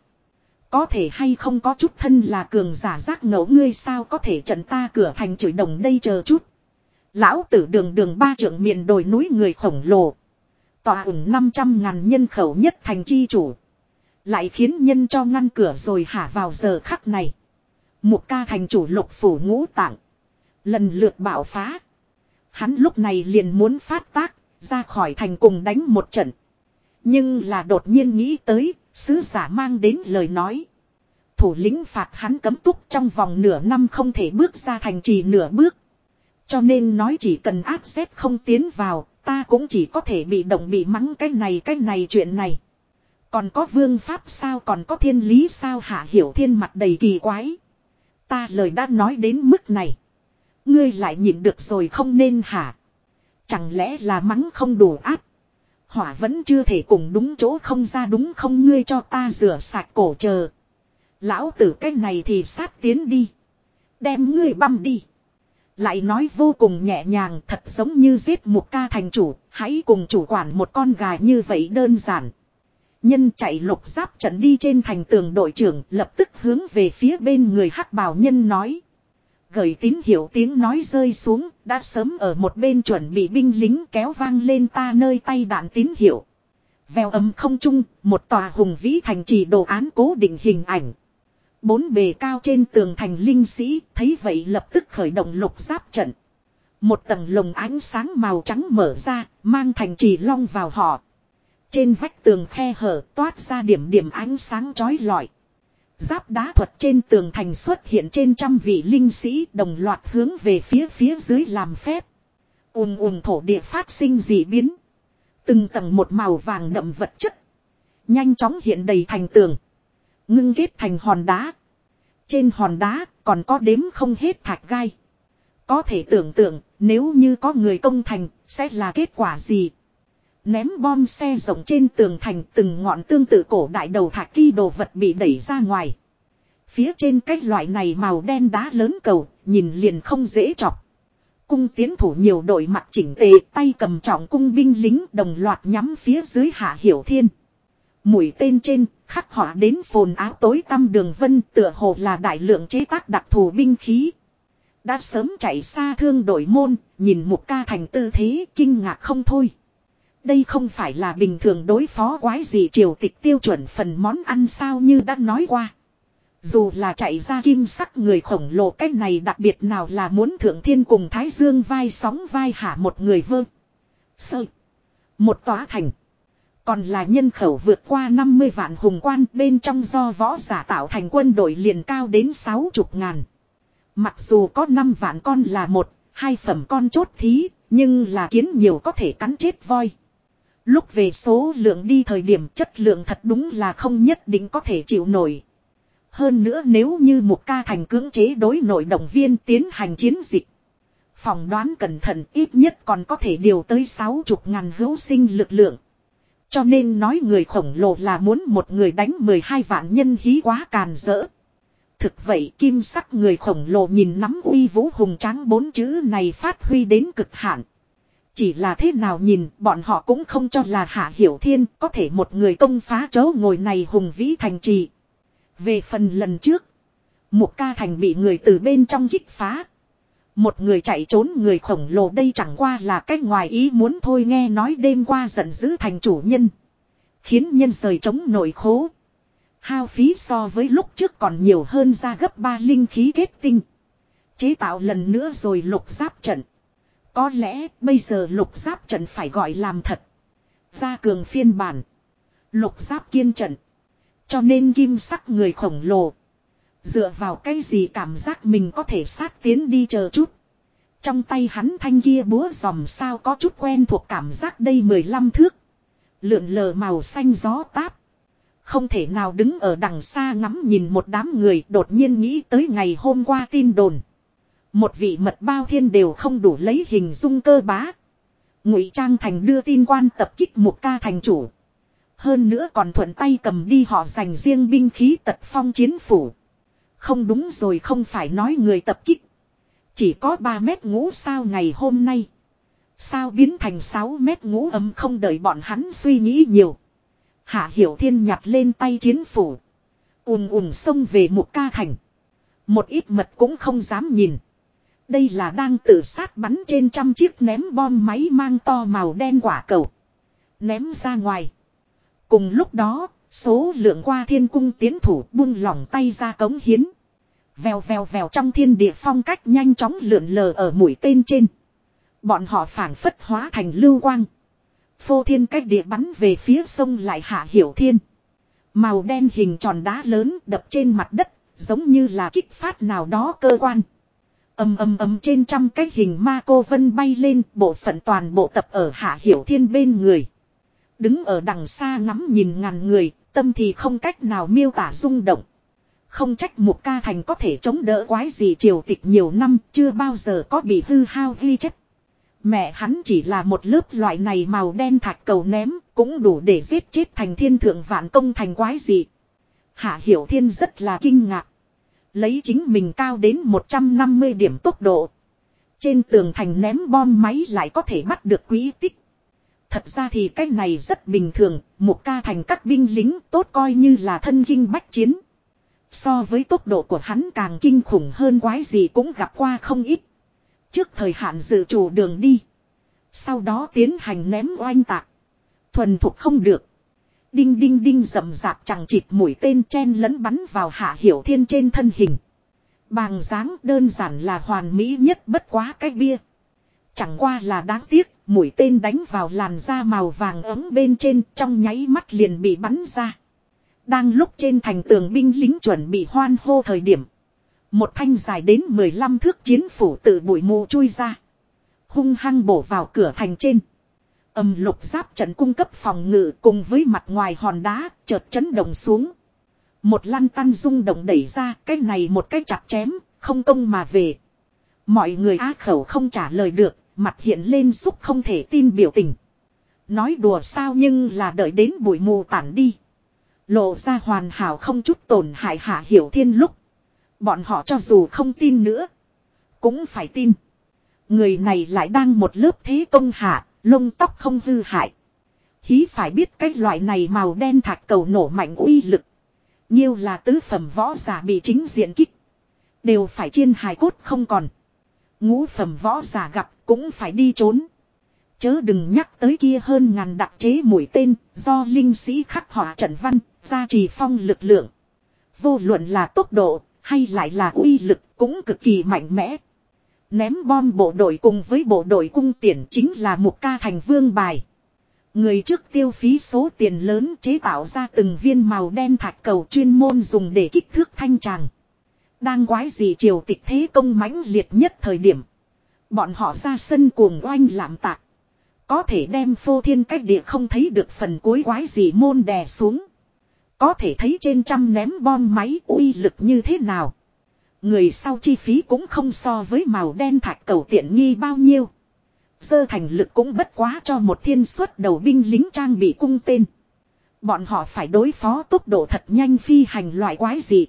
Có thể hay không có chút thân là cường giả giác ngẫu ngươi sao có thể trận ta cửa thành chửi đồng đây chờ chút. Lão tử đường đường ba trưởng miền đồi núi người khổng lồ. Tòa ủng 500 ngàn nhân khẩu nhất thành chi chủ. Lại khiến nhân cho ngăn cửa rồi hả vào giờ khắc này. Một ca thành chủ lục phủ ngũ tạng. Lần lượt bạo phá. Hắn lúc này liền muốn phát tác, ra khỏi thành cùng đánh một trận. Nhưng là đột nhiên nghĩ tới, sứ giả mang đến lời nói. Thủ lĩnh phạt hắn cấm túc trong vòng nửa năm không thể bước ra thành trì nửa bước. Cho nên nói chỉ cần áp xếp không tiến vào, ta cũng chỉ có thể bị động bị mắng cái này cái này chuyện này. Còn có vương pháp sao còn có thiên lý sao hạ hiểu thiên mặt đầy kỳ quái. Ta lời đã nói đến mức này. Ngươi lại nhịn được rồi không nên hả. Chẳng lẽ là mắng không đủ áp. Hỏa vẫn chưa thể cùng đúng chỗ không ra đúng không ngươi cho ta rửa sạch cổ chờ. Lão tử cái này thì sát tiến đi. Đem ngươi băm đi. Lại nói vô cùng nhẹ nhàng, thật giống như giết một ca thành chủ. Hãy cùng chủ quản một con gà như vậy đơn giản. Nhân chạy lục giáp trận đi trên thành tường đội trưởng lập tức hướng về phía bên người hắc bào nhân nói. Gửi tín hiệu tiếng nói rơi xuống, đã sớm ở một bên chuẩn bị binh lính kéo vang lên ta nơi tay đạn tín hiệu. Vèo âm không trung, một tòa hùng vĩ thành trì đồ án cố định hình ảnh. Bốn bề cao trên tường thành linh sĩ, thấy vậy lập tức khởi động lục giáp trận. Một tầng lồng ánh sáng màu trắng mở ra, mang thành trì long vào họ. Trên vách tường khe hở toát ra điểm điểm ánh sáng chói lọi. Giáp đá thuật trên tường thành xuất hiện trên trăm vị linh sĩ đồng loạt hướng về phía phía dưới làm phép. ùm ùm thổ địa phát sinh dị biến. Từng tầng một màu vàng đậm vật chất. Nhanh chóng hiện đầy thành tường. Ngưng kết thành hòn đá. Trên hòn đá còn có đếm không hết thạch gai. Có thể tưởng tượng, nếu như có người công thành, sẽ là kết quả gì. Ném bom xe rộng trên tường thành từng ngọn tương tự cổ đại đầu thạch kỳ đồ vật bị đẩy ra ngoài. Phía trên cái loại này màu đen đá lớn cầu, nhìn liền không dễ chọc. Cung tiến thủ nhiều đội mặt chỉnh tề tay cầm trọng cung binh lính đồng loạt nhắm phía dưới hạ hiểu thiên. Mũi tên trên, khắc họa đến phồn áo tối tăm đường vân tựa hồ là đại lượng chế tác đặc thù binh khí. Đã sớm chạy xa thương đội môn, nhìn một ca thành tư thế kinh ngạc không thôi. Đây không phải là bình thường đối phó quái gì triều tịch tiêu chuẩn phần món ăn sao như đã nói qua. Dù là chạy ra kim sắc người khổng lồ cách này đặc biệt nào là muốn thượng thiên cùng Thái Dương vai sóng vai hả một người vơ. Sơ. Một tòa thành. Còn là nhân khẩu vượt qua 50 vạn hùng quan bên trong do võ giả tạo thành quân đội liền cao đến 60 ngàn. Mặc dù có 5 vạn con là một, hai phẩm con chốt thí, Nhưng là kiến nhiều có thể cắn chết voi. Lúc về số lượng đi thời điểm chất lượng thật đúng là không nhất định có thể chịu nổi. Hơn nữa nếu như một ca thành cưỡng chế đối nội động viên tiến hành chiến dịch. Phòng đoán cẩn thận ít nhất còn có thể điều tới sáu chục ngàn hữu sinh lực lượng. Cho nên nói người khổng lồ là muốn một người đánh 12 vạn nhân hí quá càn rỡ. Thực vậy kim sắc người khổng lồ nhìn nắm uy vũ hùng tráng bốn chữ này phát huy đến cực hạn. Chỉ là thế nào nhìn bọn họ cũng không cho là Hạ Hiểu Thiên có thể một người công phá chỗ ngồi này hùng vĩ thành trì. Về phần lần trước, một ca thành bị người từ bên trong kích phá. Một người chạy trốn người khổng lồ đây chẳng qua là cách ngoài ý muốn thôi nghe nói đêm qua giận dữ thành chủ nhân. Khiến nhân rời chống nội khố. Hao phí so với lúc trước còn nhiều hơn ra gấp ba linh khí kết tinh. Chế tạo lần nữa rồi lục giáp trận. Có lẽ bây giờ lục giáp trận phải gọi làm thật. Gia cường phiên bản. Lục giáp kiên trận. Cho nên kim sắc người khổng lồ. Dựa vào cái gì cảm giác mình có thể sát tiến đi chờ chút. Trong tay hắn thanh kia búa dòm sao có chút quen thuộc cảm giác đây 15 thước. Lượn lờ màu xanh gió táp. Không thể nào đứng ở đằng xa ngắm nhìn một đám người đột nhiên nghĩ tới ngày hôm qua tin đồn. Một vị mật bao thiên đều không đủ lấy hình dung cơ bá. Ngụy Trang Thành đưa tin quan tập kích một ca thành chủ. Hơn nữa còn thuận tay cầm đi họ dành riêng binh khí tật phong chiến phủ. Không đúng rồi không phải nói người tập kích. Chỉ có 3 mét ngũ sao ngày hôm nay. Sao biến thành 6 mét ngũ âm không đợi bọn hắn suy nghĩ nhiều. Hạ Hiểu Thiên nhặt lên tay chiến phủ. ùm ùm xông về một ca thành. Một ít mật cũng không dám nhìn. Đây là đang tự sát bắn trên trăm chiếc ném bom máy mang to màu đen quả cầu. Ném ra ngoài. Cùng lúc đó, số lượng qua thiên cung tiến thủ buông lỏng tay ra cống hiến. Vèo vèo vèo trong thiên địa phong cách nhanh chóng lượn lờ ở mũi tên trên. Bọn họ phản phất hóa thành lưu quang. Phô thiên cách địa bắn về phía sông lại hạ hiểu thiên. Màu đen hình tròn đá lớn đập trên mặt đất, giống như là kích phát nào đó cơ quan âm âm âm trên trăm cái hình ma cô vân bay lên, bộ phận toàn bộ tập ở hạ hiểu thiên bên người. Đứng ở đằng xa ngắm nhìn ngàn người, tâm thì không cách nào miêu tả rung động. Không trách một ca thành có thể chống đỡ quái gì triều tịch nhiều năm, chưa bao giờ có bị hư hao ghi chất. Mẹ hắn chỉ là một lớp loại này màu đen thạch cầu ném, cũng đủ để giết chết thành thiên thượng vạn công thành quái gì. Hạ Hiểu Thiên rất là kinh ngạc. Lấy chính mình cao đến 150 điểm tốc độ. Trên tường thành ném bom máy lại có thể bắt được quý tích. Thật ra thì cái này rất bình thường, một ca thành các binh lính tốt coi như là thân kinh bách chiến. So với tốc độ của hắn càng kinh khủng hơn quái gì cũng gặp qua không ít. Trước thời hạn dự chủ đường đi. Sau đó tiến hành ném oanh tạc. Thuần thuộc không được. Đinh đinh đinh rậm rạp chẳng chịt mũi tên chen lẫn bắn vào hạ hiểu thiên trên thân hình. Bàng dáng đơn giản là hoàn mỹ nhất bất quá cái bia. Chẳng qua là đáng tiếc, mũi tên đánh vào làn da màu vàng ấm bên trên trong nháy mắt liền bị bắn ra. Đang lúc trên thành tường binh lính chuẩn bị hoan hô thời điểm. Một thanh dài đến 15 thước chiến phủ tự bụi mù chui ra. Hung hăng bổ vào cửa thành trên. Âm lục giáp trận cung cấp phòng ngự cùng với mặt ngoài hòn đá chợt chấn động xuống. Một lăn tăn rung động đẩy ra cái này một cái chặt chém, không công mà về. Mọi người á khẩu không trả lời được, mặt hiện lên xúc không thể tin biểu tình. Nói đùa sao nhưng là đợi đến bụi mù tản đi. Lộ ra hoàn hảo không chút tổn hại hạ hiểu thiên lúc. Bọn họ cho dù không tin nữa. Cũng phải tin. Người này lại đang một lớp thế công hạ, lông tóc không hư hại. Hí phải biết cái loại này màu đen thạch cầu nổ mạnh uy lực. Nhiêu là tứ phẩm võ giả bị chính diện kích. Đều phải chiên hài cốt không còn. Ngũ phẩm võ giả gặp cũng phải đi trốn. Chớ đừng nhắc tới kia hơn ngàn đặc chế mũi tên do linh sĩ khắc họa trận văn, gia trì phong lực lượng. Vô luận là tốc độ hay lại là uy lực cũng cực kỳ mạnh mẽ. Ném bom bộ đội cùng với bộ đội cung tiền chính là một ca thành vương bài. Người trước tiêu phí số tiền lớn chế tạo ra từng viên màu đen thạch cầu chuyên môn dùng để kích thước thanh tràng. Đang quái gì triều tịch thế công mãnh liệt nhất thời điểm. Bọn họ ra sân cuồng oanh làm tạc. Có thể đem phô thiên cách địa không thấy được phần cuối quái gì môn đè xuống. Có thể thấy trên trăm ném bom máy uy lực như thế nào. Người sau chi phí cũng không so với màu đen thạch cầu tiện nghi bao nhiêu. Dơ thành lực cũng bất quá cho một thiên suất đầu binh lính trang bị cung tên. Bọn họ phải đối phó tốc độ thật nhanh phi hành loại quái gì.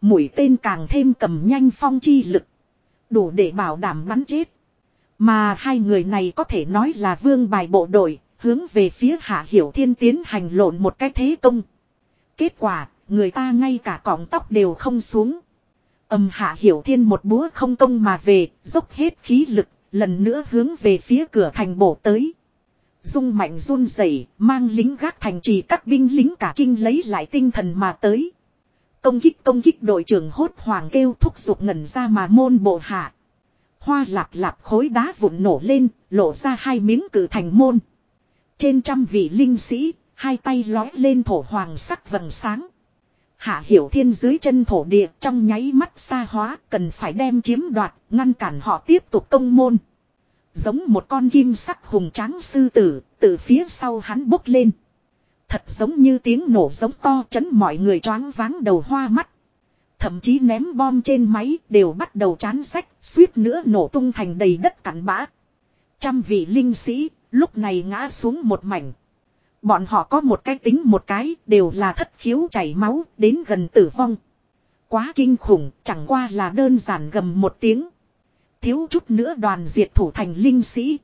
Mũi tên càng thêm cầm nhanh phong chi lực. Đủ để bảo đảm bắn chết. Mà hai người này có thể nói là vương bài bộ đội, hướng về phía Hạ Hiểu Thiên tiến hành lộn một cái thế công. Kết quả, người ta ngay cả cọng tóc đều không xuống. Âm Hạ Hiểu Thiên một búa không công mà về, dốc hết khí lực, lần nữa hướng về phía cửa thành bổ tới. Dung mạnh run rẩy, mang lính gác thành trì các binh lính cả kinh lấy lại tinh thần mà tới. Công kích công kích đội trưởng hốt hoàng kêu thúc giục ngẩn ra mà môn bộ hạ. Hoa lạp lạp khối đá vụn nổ lên, lộ ra hai miếng cử thành môn. Trên trăm vị linh sĩ, hai tay lói lên thổ hoàng sắc vầng sáng. Hạ hiểu thiên dưới chân thổ địa trong nháy mắt xa hóa cần phải đem chiếm đoạt, ngăn cản họ tiếp tục công môn. Giống một con kim sắc hùng tráng sư tử, từ phía sau hắn bốc lên. Thật giống như tiếng nổ giống to chấn mọi người choáng váng đầu hoa mắt. Thậm chí ném bom trên máy đều bắt đầu chán sách, suýt nữa nổ tung thành đầy đất cắn bã. Trăm vị linh sĩ, lúc này ngã xuống một mảnh. Bọn họ có một cái tính một cái, đều là thất khiếu chảy máu, đến gần tử vong. Quá kinh khủng, chẳng qua là đơn giản gầm một tiếng. Thiếu chút nữa đoàn diệt thủ thành linh sĩ.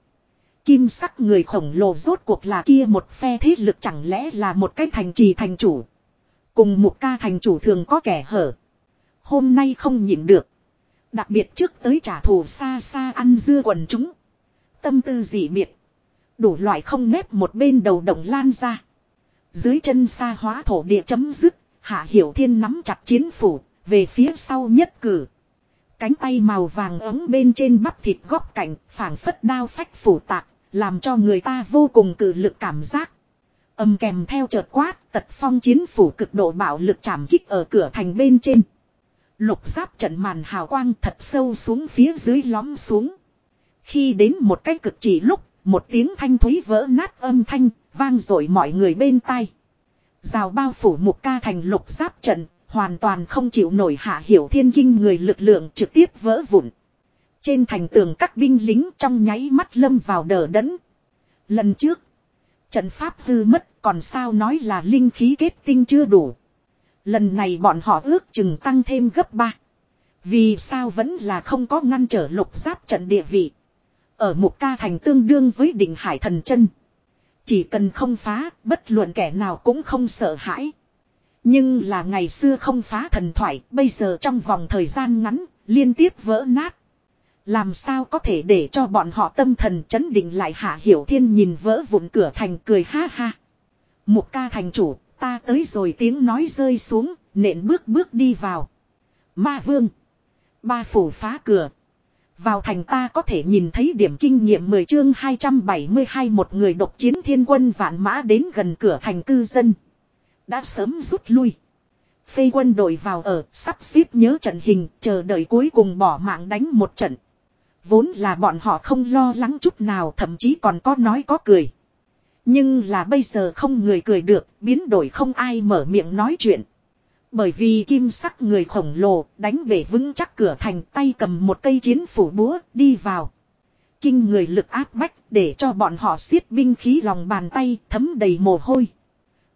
Kim sắc người khổng lồ rốt cuộc là kia một phe thế lực chẳng lẽ là một cái thành trì thành chủ. Cùng một ca thành chủ thường có kẻ hở. Hôm nay không nhịn được. Đặc biệt trước tới trả thù xa xa ăn dưa quần chúng. Tâm tư dị biệt. Đủ loại không nếp một bên đầu đồng lan ra. Dưới chân xa hóa thổ địa chấm dứt. Hạ Hiểu Thiên nắm chặt chiến phủ. Về phía sau nhất cử. Cánh tay màu vàng ấm bên trên bắp thịt góc cạnh. phảng phất đao phách phủ tạc. Làm cho người ta vô cùng cử lực cảm giác. Âm kèm theo chợt quát. Tật phong chiến phủ cực độ bạo lực chạm kích ở cửa thành bên trên. Lục giáp trận màn hào quang thật sâu xuống phía dưới lõm xuống. Khi đến một cái cực chỉ lúc, một tiếng thanh thúy vỡ nát âm thanh, vang dội mọi người bên tai. Rào bao phủ một ca thành lục giáp trận, hoàn toàn không chịu nổi hạ hiểu thiên kinh người lực lượng trực tiếp vỡ vụn. Trên thành tường các binh lính trong nháy mắt lâm vào đờ đẫn. Lần trước, trận pháp hư mất còn sao nói là linh khí kết tinh chưa đủ. Lần này bọn họ ước chừng tăng thêm gấp ba Vì sao vẫn là không có ngăn trở lục giáp trận địa vị. Ở một ca thành tương đương với đỉnh hải thần chân. Chỉ cần không phá, bất luận kẻ nào cũng không sợ hãi. Nhưng là ngày xưa không phá thần thoại, bây giờ trong vòng thời gian ngắn, liên tiếp vỡ nát. Làm sao có thể để cho bọn họ tâm thần chấn định lại hạ hiểu thiên nhìn vỡ vụn cửa thành cười ha ha. Một ca thành chủ, Ta tới rồi tiếng nói rơi xuống, nện bước bước đi vào. Ma vương. Ba phủ phá cửa. Vào thành ta có thể nhìn thấy điểm kinh nghiệm 10 chương 272 một người độc chiến thiên quân vạn mã đến gần cửa thành cư dân. Đã sớm rút lui. Phê quân đội vào ở, sắp xếp nhớ trận hình, chờ đợi cuối cùng bỏ mạng đánh một trận. Vốn là bọn họ không lo lắng chút nào, thậm chí còn có nói có cười. Nhưng là bây giờ không người cười được, biến đổi không ai mở miệng nói chuyện. Bởi vì kim sắc người khổng lồ đánh bể vững chắc cửa thành tay cầm một cây chiến phủ búa đi vào. Kinh người lực áp bách để cho bọn họ xiết binh khí lòng bàn tay thấm đầy mồ hôi.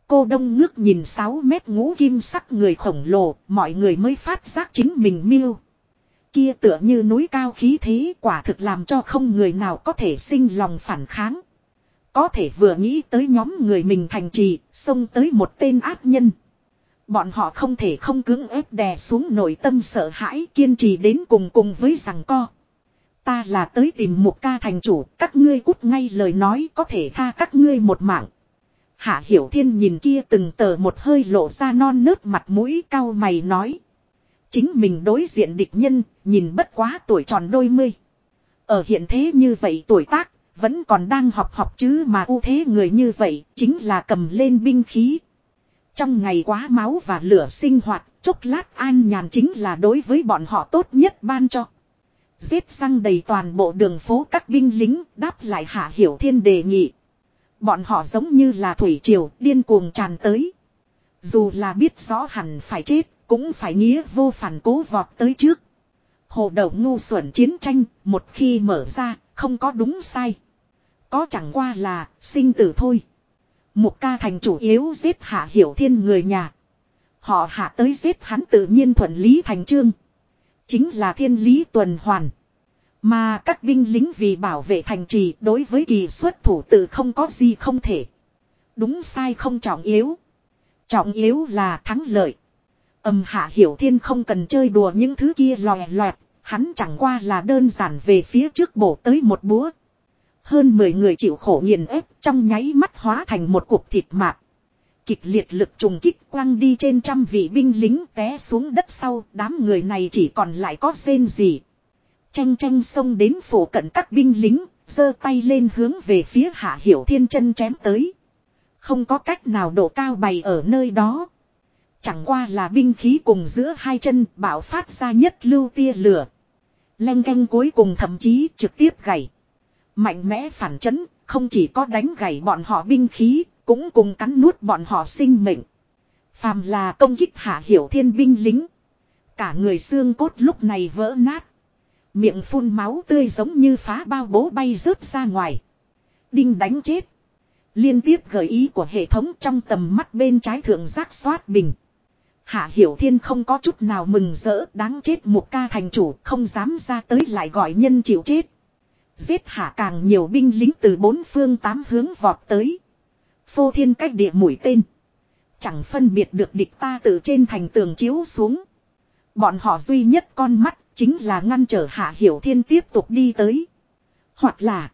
Cô đông ngước nhìn 6 mét ngũ kim sắc người khổng lồ, mọi người mới phát giác chính mình miêu. Kia tựa như núi cao khí thế quả thực làm cho không người nào có thể sinh lòng phản kháng. Có thể vừa nghĩ tới nhóm người mình thành trì, xông tới một tên ác nhân. Bọn họ không thể không cưỡng ép đè xuống nội tâm sợ hãi kiên trì đến cùng cùng với rằng co. Ta là tới tìm một ca thành chủ, các ngươi cút ngay lời nói có thể tha các ngươi một mạng. Hạ Hiểu Thiên nhìn kia từng tờ một hơi lộ ra non nớt mặt mũi cao mày nói. Chính mình đối diện địch nhân, nhìn bất quá tuổi tròn đôi mươi. Ở hiện thế như vậy tuổi tác, vẫn còn đang học học chứ mà ưu thế người như vậy chính là cầm lên binh khí. Trong ngày quá máu và lửa sinh hoạt, chốc lát an nhàn chính là đối với bọn họ tốt nhất ban cho. Giết răng đầy toàn bộ đường phố các binh lính đáp lại Hạ Hiểu Thiên đề nghị. Bọn họ giống như là thủy triều điên cuồng tràn tới. Dù là biết rõ hẳn phải chết, cũng phải nghĩa vô phản cố vọt tới trước. Hồ đầu ngu xuẩn chiến tranh, một khi mở ra, không có đúng sai. Có chẳng qua là, sinh tử thôi. Một ca thành chủ yếu giết hạ hiểu thiên người nhà. Họ hạ tới giết hắn tự nhiên thuận lý thành trương. Chính là thiên lý tuần hoàn. Mà các binh lính vì bảo vệ thành trì đối với kỳ xuất thủ tự không có gì không thể. Đúng sai không trọng yếu. Trọng yếu là thắng lợi. Âm hạ hiểu thiên không cần chơi đùa những thứ kia lòe loẹt. Hắn chẳng qua là đơn giản về phía trước bổ tới một búa. Hơn 10 người chịu khổ nghiền ép trong nháy mắt hóa thành một cục thịt mạc. Kịch liệt lực trùng kích quăng đi trên trăm vị binh lính té xuống đất sau. Đám người này chỉ còn lại có rên gì. Tranh tranh xông đến phủ cận các binh lính, giơ tay lên hướng về phía hạ hiểu thiên chân chém tới. Không có cách nào độ cao bày ở nơi đó. Chẳng qua là binh khí cùng giữa hai chân bạo phát ra nhất lưu tia lửa. Lenh canh cuối cùng thậm chí trực tiếp gãy. Mạnh mẽ phản chấn, không chỉ có đánh gãy bọn họ binh khí, cũng cùng cắn nuốt bọn họ sinh mệnh. Phàm là công kích hạ hiểu thiên binh lính. Cả người xương cốt lúc này vỡ nát. Miệng phun máu tươi giống như phá bao bố bay rớt ra ngoài. Đinh đánh chết. Liên tiếp gợi ý của hệ thống trong tầm mắt bên trái thượng giác xoát bình. Hạ Hiểu Thiên không có chút nào mừng rỡ đáng chết một ca thành chủ không dám ra tới lại gọi nhân chịu chết. Giết hạ càng nhiều binh lính từ bốn phương tám hướng vọt tới. Phô thiên cách địa mũi tên. Chẳng phân biệt được địch ta từ trên thành tường chiếu xuống. Bọn họ duy nhất con mắt chính là ngăn trở Hạ Hiểu Thiên tiếp tục đi tới. Hoặc là,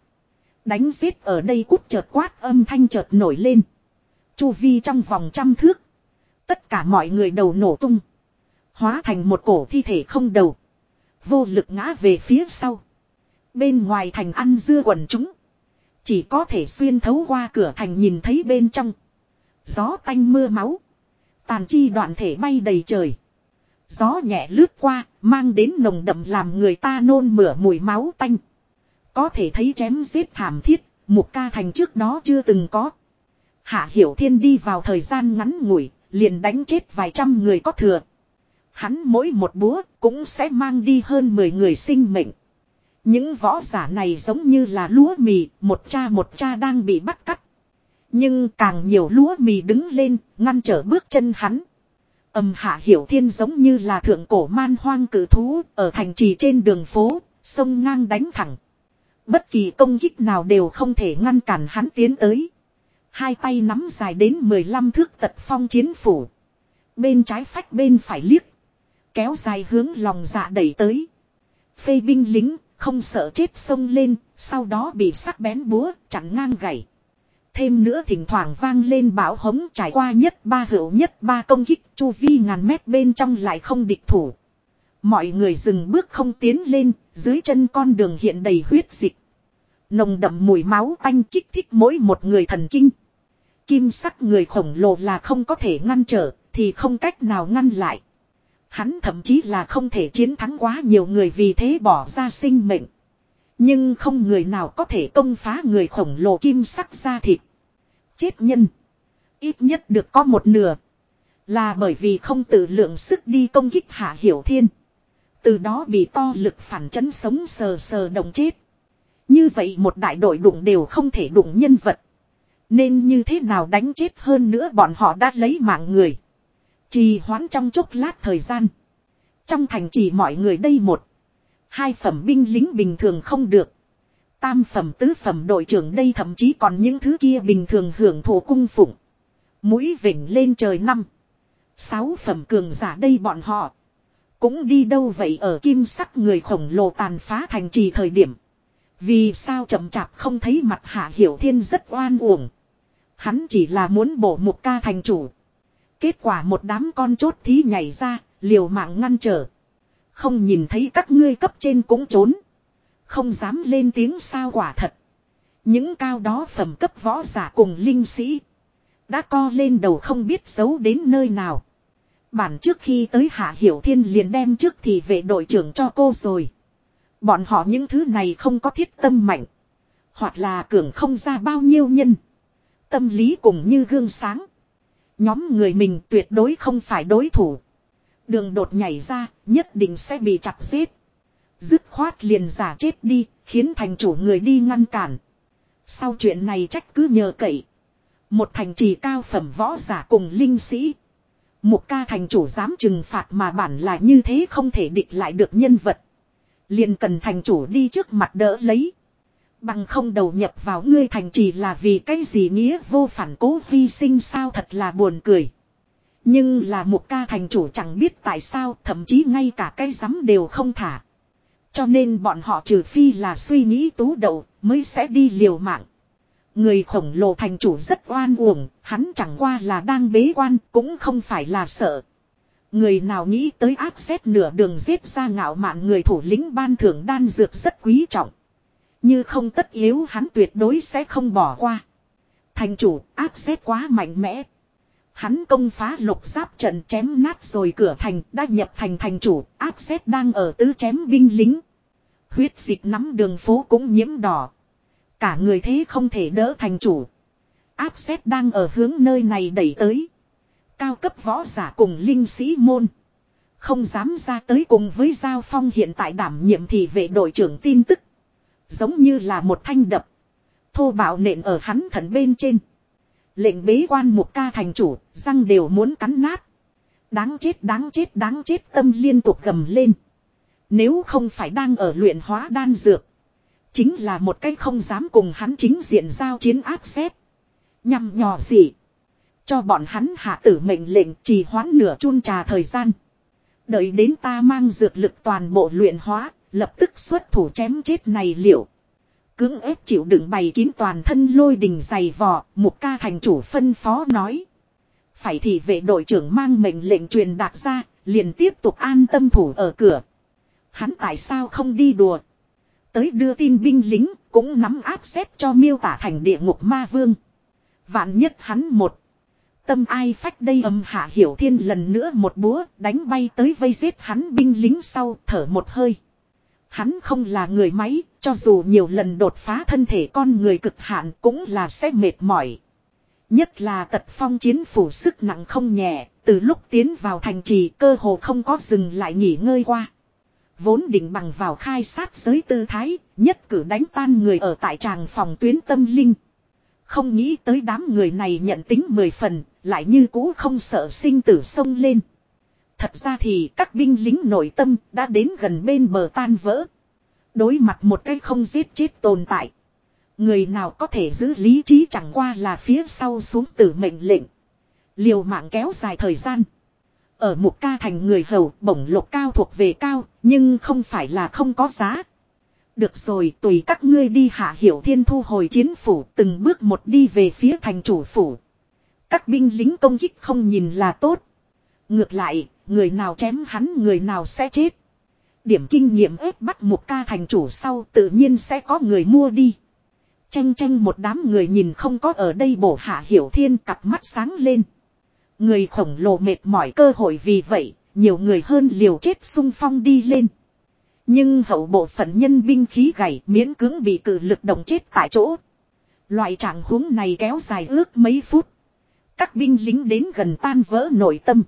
đánh giết ở đây cút chợt quát âm thanh chợt nổi lên. Chu vi trong vòng trăm thước. Tất cả mọi người đầu nổ tung. Hóa thành một cổ thi thể không đầu. Vô lực ngã về phía sau. Bên ngoài thành ăn dưa quần chúng. Chỉ có thể xuyên thấu qua cửa thành nhìn thấy bên trong. Gió tanh mưa máu. Tàn chi đoạn thể bay đầy trời. Gió nhẹ lướt qua, mang đến nồng đậm làm người ta nôn mửa mùi máu tanh. Có thể thấy chém giết thảm thiết, một ca thành trước đó chưa từng có. Hạ Hiểu Thiên đi vào thời gian ngắn ngủi, liền đánh chết vài trăm người có thừa. Hắn mỗi một búa cũng sẽ mang đi hơn 10 người sinh mệnh. Những võ giả này giống như là lúa mì, một cha một cha đang bị bắt cắt. Nhưng càng nhiều lúa mì đứng lên, ngăn trở bước chân hắn. Âm hạ hiểu thiên giống như là thượng cổ man hoang cử thú, ở thành trì trên đường phố, sông ngang đánh thẳng. Bất kỳ công kích nào đều không thể ngăn cản hắn tiến tới. Hai tay nắm dài đến 15 thước tật phong chiến phủ. Bên trái phách bên phải liếc. Kéo dài hướng lòng dạ đẩy tới. Phê binh lính, không sợ chết sông lên, sau đó bị sắc bén búa, chặn ngang gãy. Thêm nữa thỉnh thoảng vang lên bão hống trải qua nhất ba hữu nhất ba công kích chu vi ngàn mét bên trong lại không địch thủ. Mọi người dừng bước không tiến lên, dưới chân con đường hiện đầy huyết dịch. Nồng đậm mùi máu tanh kích thích mỗi một người thần kinh. Kim sắc người khổng lồ là không có thể ngăn trở, thì không cách nào ngăn lại. Hắn thậm chí là không thể chiến thắng quá nhiều người vì thế bỏ ra sinh mệnh. Nhưng không người nào có thể công phá người khổng lồ kim sắc ra thịt. Chết nhân. Ít nhất được có một nửa. Là bởi vì không tự lượng sức đi công kích hạ hiểu thiên. Từ đó bị to lực phản chấn sống sờ sờ đồng chết. Như vậy một đại đội đụng đều không thể đụng nhân vật. Nên như thế nào đánh chết hơn nữa bọn họ đã lấy mạng người. Trì hoãn trong chốc lát thời gian. Trong thành trì mọi người đây một. Hai phẩm binh lính bình thường không được. Tam phẩm tứ phẩm đội trưởng đây thậm chí còn những thứ kia bình thường hưởng thụ cung phụng. Mũi vỉnh lên trời năm. Sáu phẩm cường giả đây bọn họ. Cũng đi đâu vậy ở kim sắc người khổng lồ tàn phá thành trì thời điểm. Vì sao chậm chạp không thấy mặt hạ hiểu thiên rất oan uổng. Hắn chỉ là muốn bổ một ca thành chủ. Kết quả một đám con chốt thí nhảy ra, liều mạng ngăn trở. Không nhìn thấy các ngươi cấp trên cũng trốn. Không dám lên tiếng sao quả thật. Những cao đó phẩm cấp võ giả cùng linh sĩ. Đã co lên đầu không biết giấu đến nơi nào. Bản trước khi tới Hạ Hiểu Thiên liền đem trước thì vệ đội trưởng cho cô rồi. Bọn họ những thứ này không có thiết tâm mạnh. Hoặc là cường không ra bao nhiêu nhân. Tâm lý cùng như gương sáng. Nhóm người mình tuyệt đối không phải đối thủ. Đường đột nhảy ra, nhất định sẽ bị chặt giết. Dứt khoát liền giả chết đi, khiến thành chủ người đi ngăn cản. Sau chuyện này trách cứ nhờ cậy. Một thành trì cao phẩm võ giả cùng linh sĩ. Một ca thành chủ dám trừng phạt mà bản là như thế không thể địch lại được nhân vật. Liền cần thành chủ đi trước mặt đỡ lấy. Bằng không đầu nhập vào ngươi thành chỉ là vì cái gì nghĩa vô phản cố hy sinh sao thật là buồn cười. Nhưng là một ca thành chủ chẳng biết tại sao thậm chí ngay cả cái rắm đều không thả. Cho nên bọn họ trừ phi là suy nghĩ tú đậu mới sẽ đi liều mạng. Người khổng lồ thành chủ rất oan uổng, hắn chẳng qua là đang bế quan cũng không phải là sợ. Người nào nghĩ tới áp xét nửa đường giết ra ngạo mạn người thủ lĩnh ban thưởng đan dược rất quý trọng. Như không tất yếu hắn tuyệt đối sẽ không bỏ qua. Thành chủ, áp xếp quá mạnh mẽ. Hắn công phá lục giáp trận chém nát rồi cửa thành, đã nhập thành thành chủ, áp xếp đang ở tứ chém binh lính. Huyết dịch nắm đường phố cũng nhiễm đỏ. Cả người thế không thể đỡ thành chủ. Áp xếp đang ở hướng nơi này đẩy tới. Cao cấp võ giả cùng linh sĩ môn. Không dám ra tới cùng với Giao Phong hiện tại đảm nhiệm thì vệ đội trưởng tin tức. Giống như là một thanh đập. Thô bạo nện ở hắn thần bên trên. Lệnh bế quan một ca thành chủ, răng đều muốn cắn nát. Đáng chết đáng chết đáng chết tâm liên tục gầm lên. Nếu không phải đang ở luyện hóa đan dược. Chính là một cái không dám cùng hắn chính diện giao chiến áp xét. Nhằm nhỏ gì. Cho bọn hắn hạ tử mệnh lệnh trì hoãn nửa chun trà thời gian. Đợi đến ta mang dược lực toàn bộ luyện hóa, lập tức xuất thủ chém chết này liệu. Cưỡng ép chịu đựng bày kín toàn thân lôi đình dày vò, một ca thành chủ phân phó nói. Phải thì vệ đội trưởng mang mệnh lệnh truyền đạt ra, liền tiếp tục an tâm thủ ở cửa. Hắn tại sao không đi đùa? Tới đưa tin binh lính, cũng nắm áp xếp cho miêu tả thành địa ngục ma vương. Vạn nhất hắn một. Tâm ai phách đây âm hạ hiểu thiên lần nữa một búa đánh bay tới vây giết hắn binh lính sau thở một hơi. Hắn không là người máy, cho dù nhiều lần đột phá thân thể con người cực hạn cũng là sẽ mệt mỏi. Nhất là tật phong chiến phủ sức nặng không nhẹ, từ lúc tiến vào thành trì cơ hồ không có dừng lại nghỉ ngơi qua. Vốn định bằng vào khai sát giới tư thái, nhất cử đánh tan người ở tại tràng phòng tuyến tâm linh. Không nghĩ tới đám người này nhận tính mười phần, lại như cũ không sợ sinh tử sông lên. Thật ra thì các binh lính nội tâm đã đến gần bên bờ tan vỡ. Đối mặt một cái không giết chết tồn tại. Người nào có thể giữ lý trí chẳng qua là phía sau xuống tử mệnh lệnh. Liều mạng kéo dài thời gian. Ở một ca thành người hầu bổng lộc cao thuộc về cao, nhưng không phải là không có giá. Được rồi tùy các ngươi đi hạ hiểu thiên thu hồi chiến phủ từng bước một đi về phía thành chủ phủ. Các binh lính công kích không nhìn là tốt. Ngược lại, người nào chém hắn người nào sẽ chết. Điểm kinh nghiệm ép bắt một ca thành chủ sau tự nhiên sẽ có người mua đi. Tranh tranh một đám người nhìn không có ở đây bổ hạ hiểu thiên cặp mắt sáng lên. Người khổng lồ mệt mỏi cơ hội vì vậy, nhiều người hơn liều chết sung phong đi lên. Nhưng hậu bộ phận nhân binh khí gầy miễn cưỡng bị cử lực động chết tại chỗ. Loại trạng huống này kéo dài ước mấy phút. Các binh lính đến gần tan vỡ nội tâm.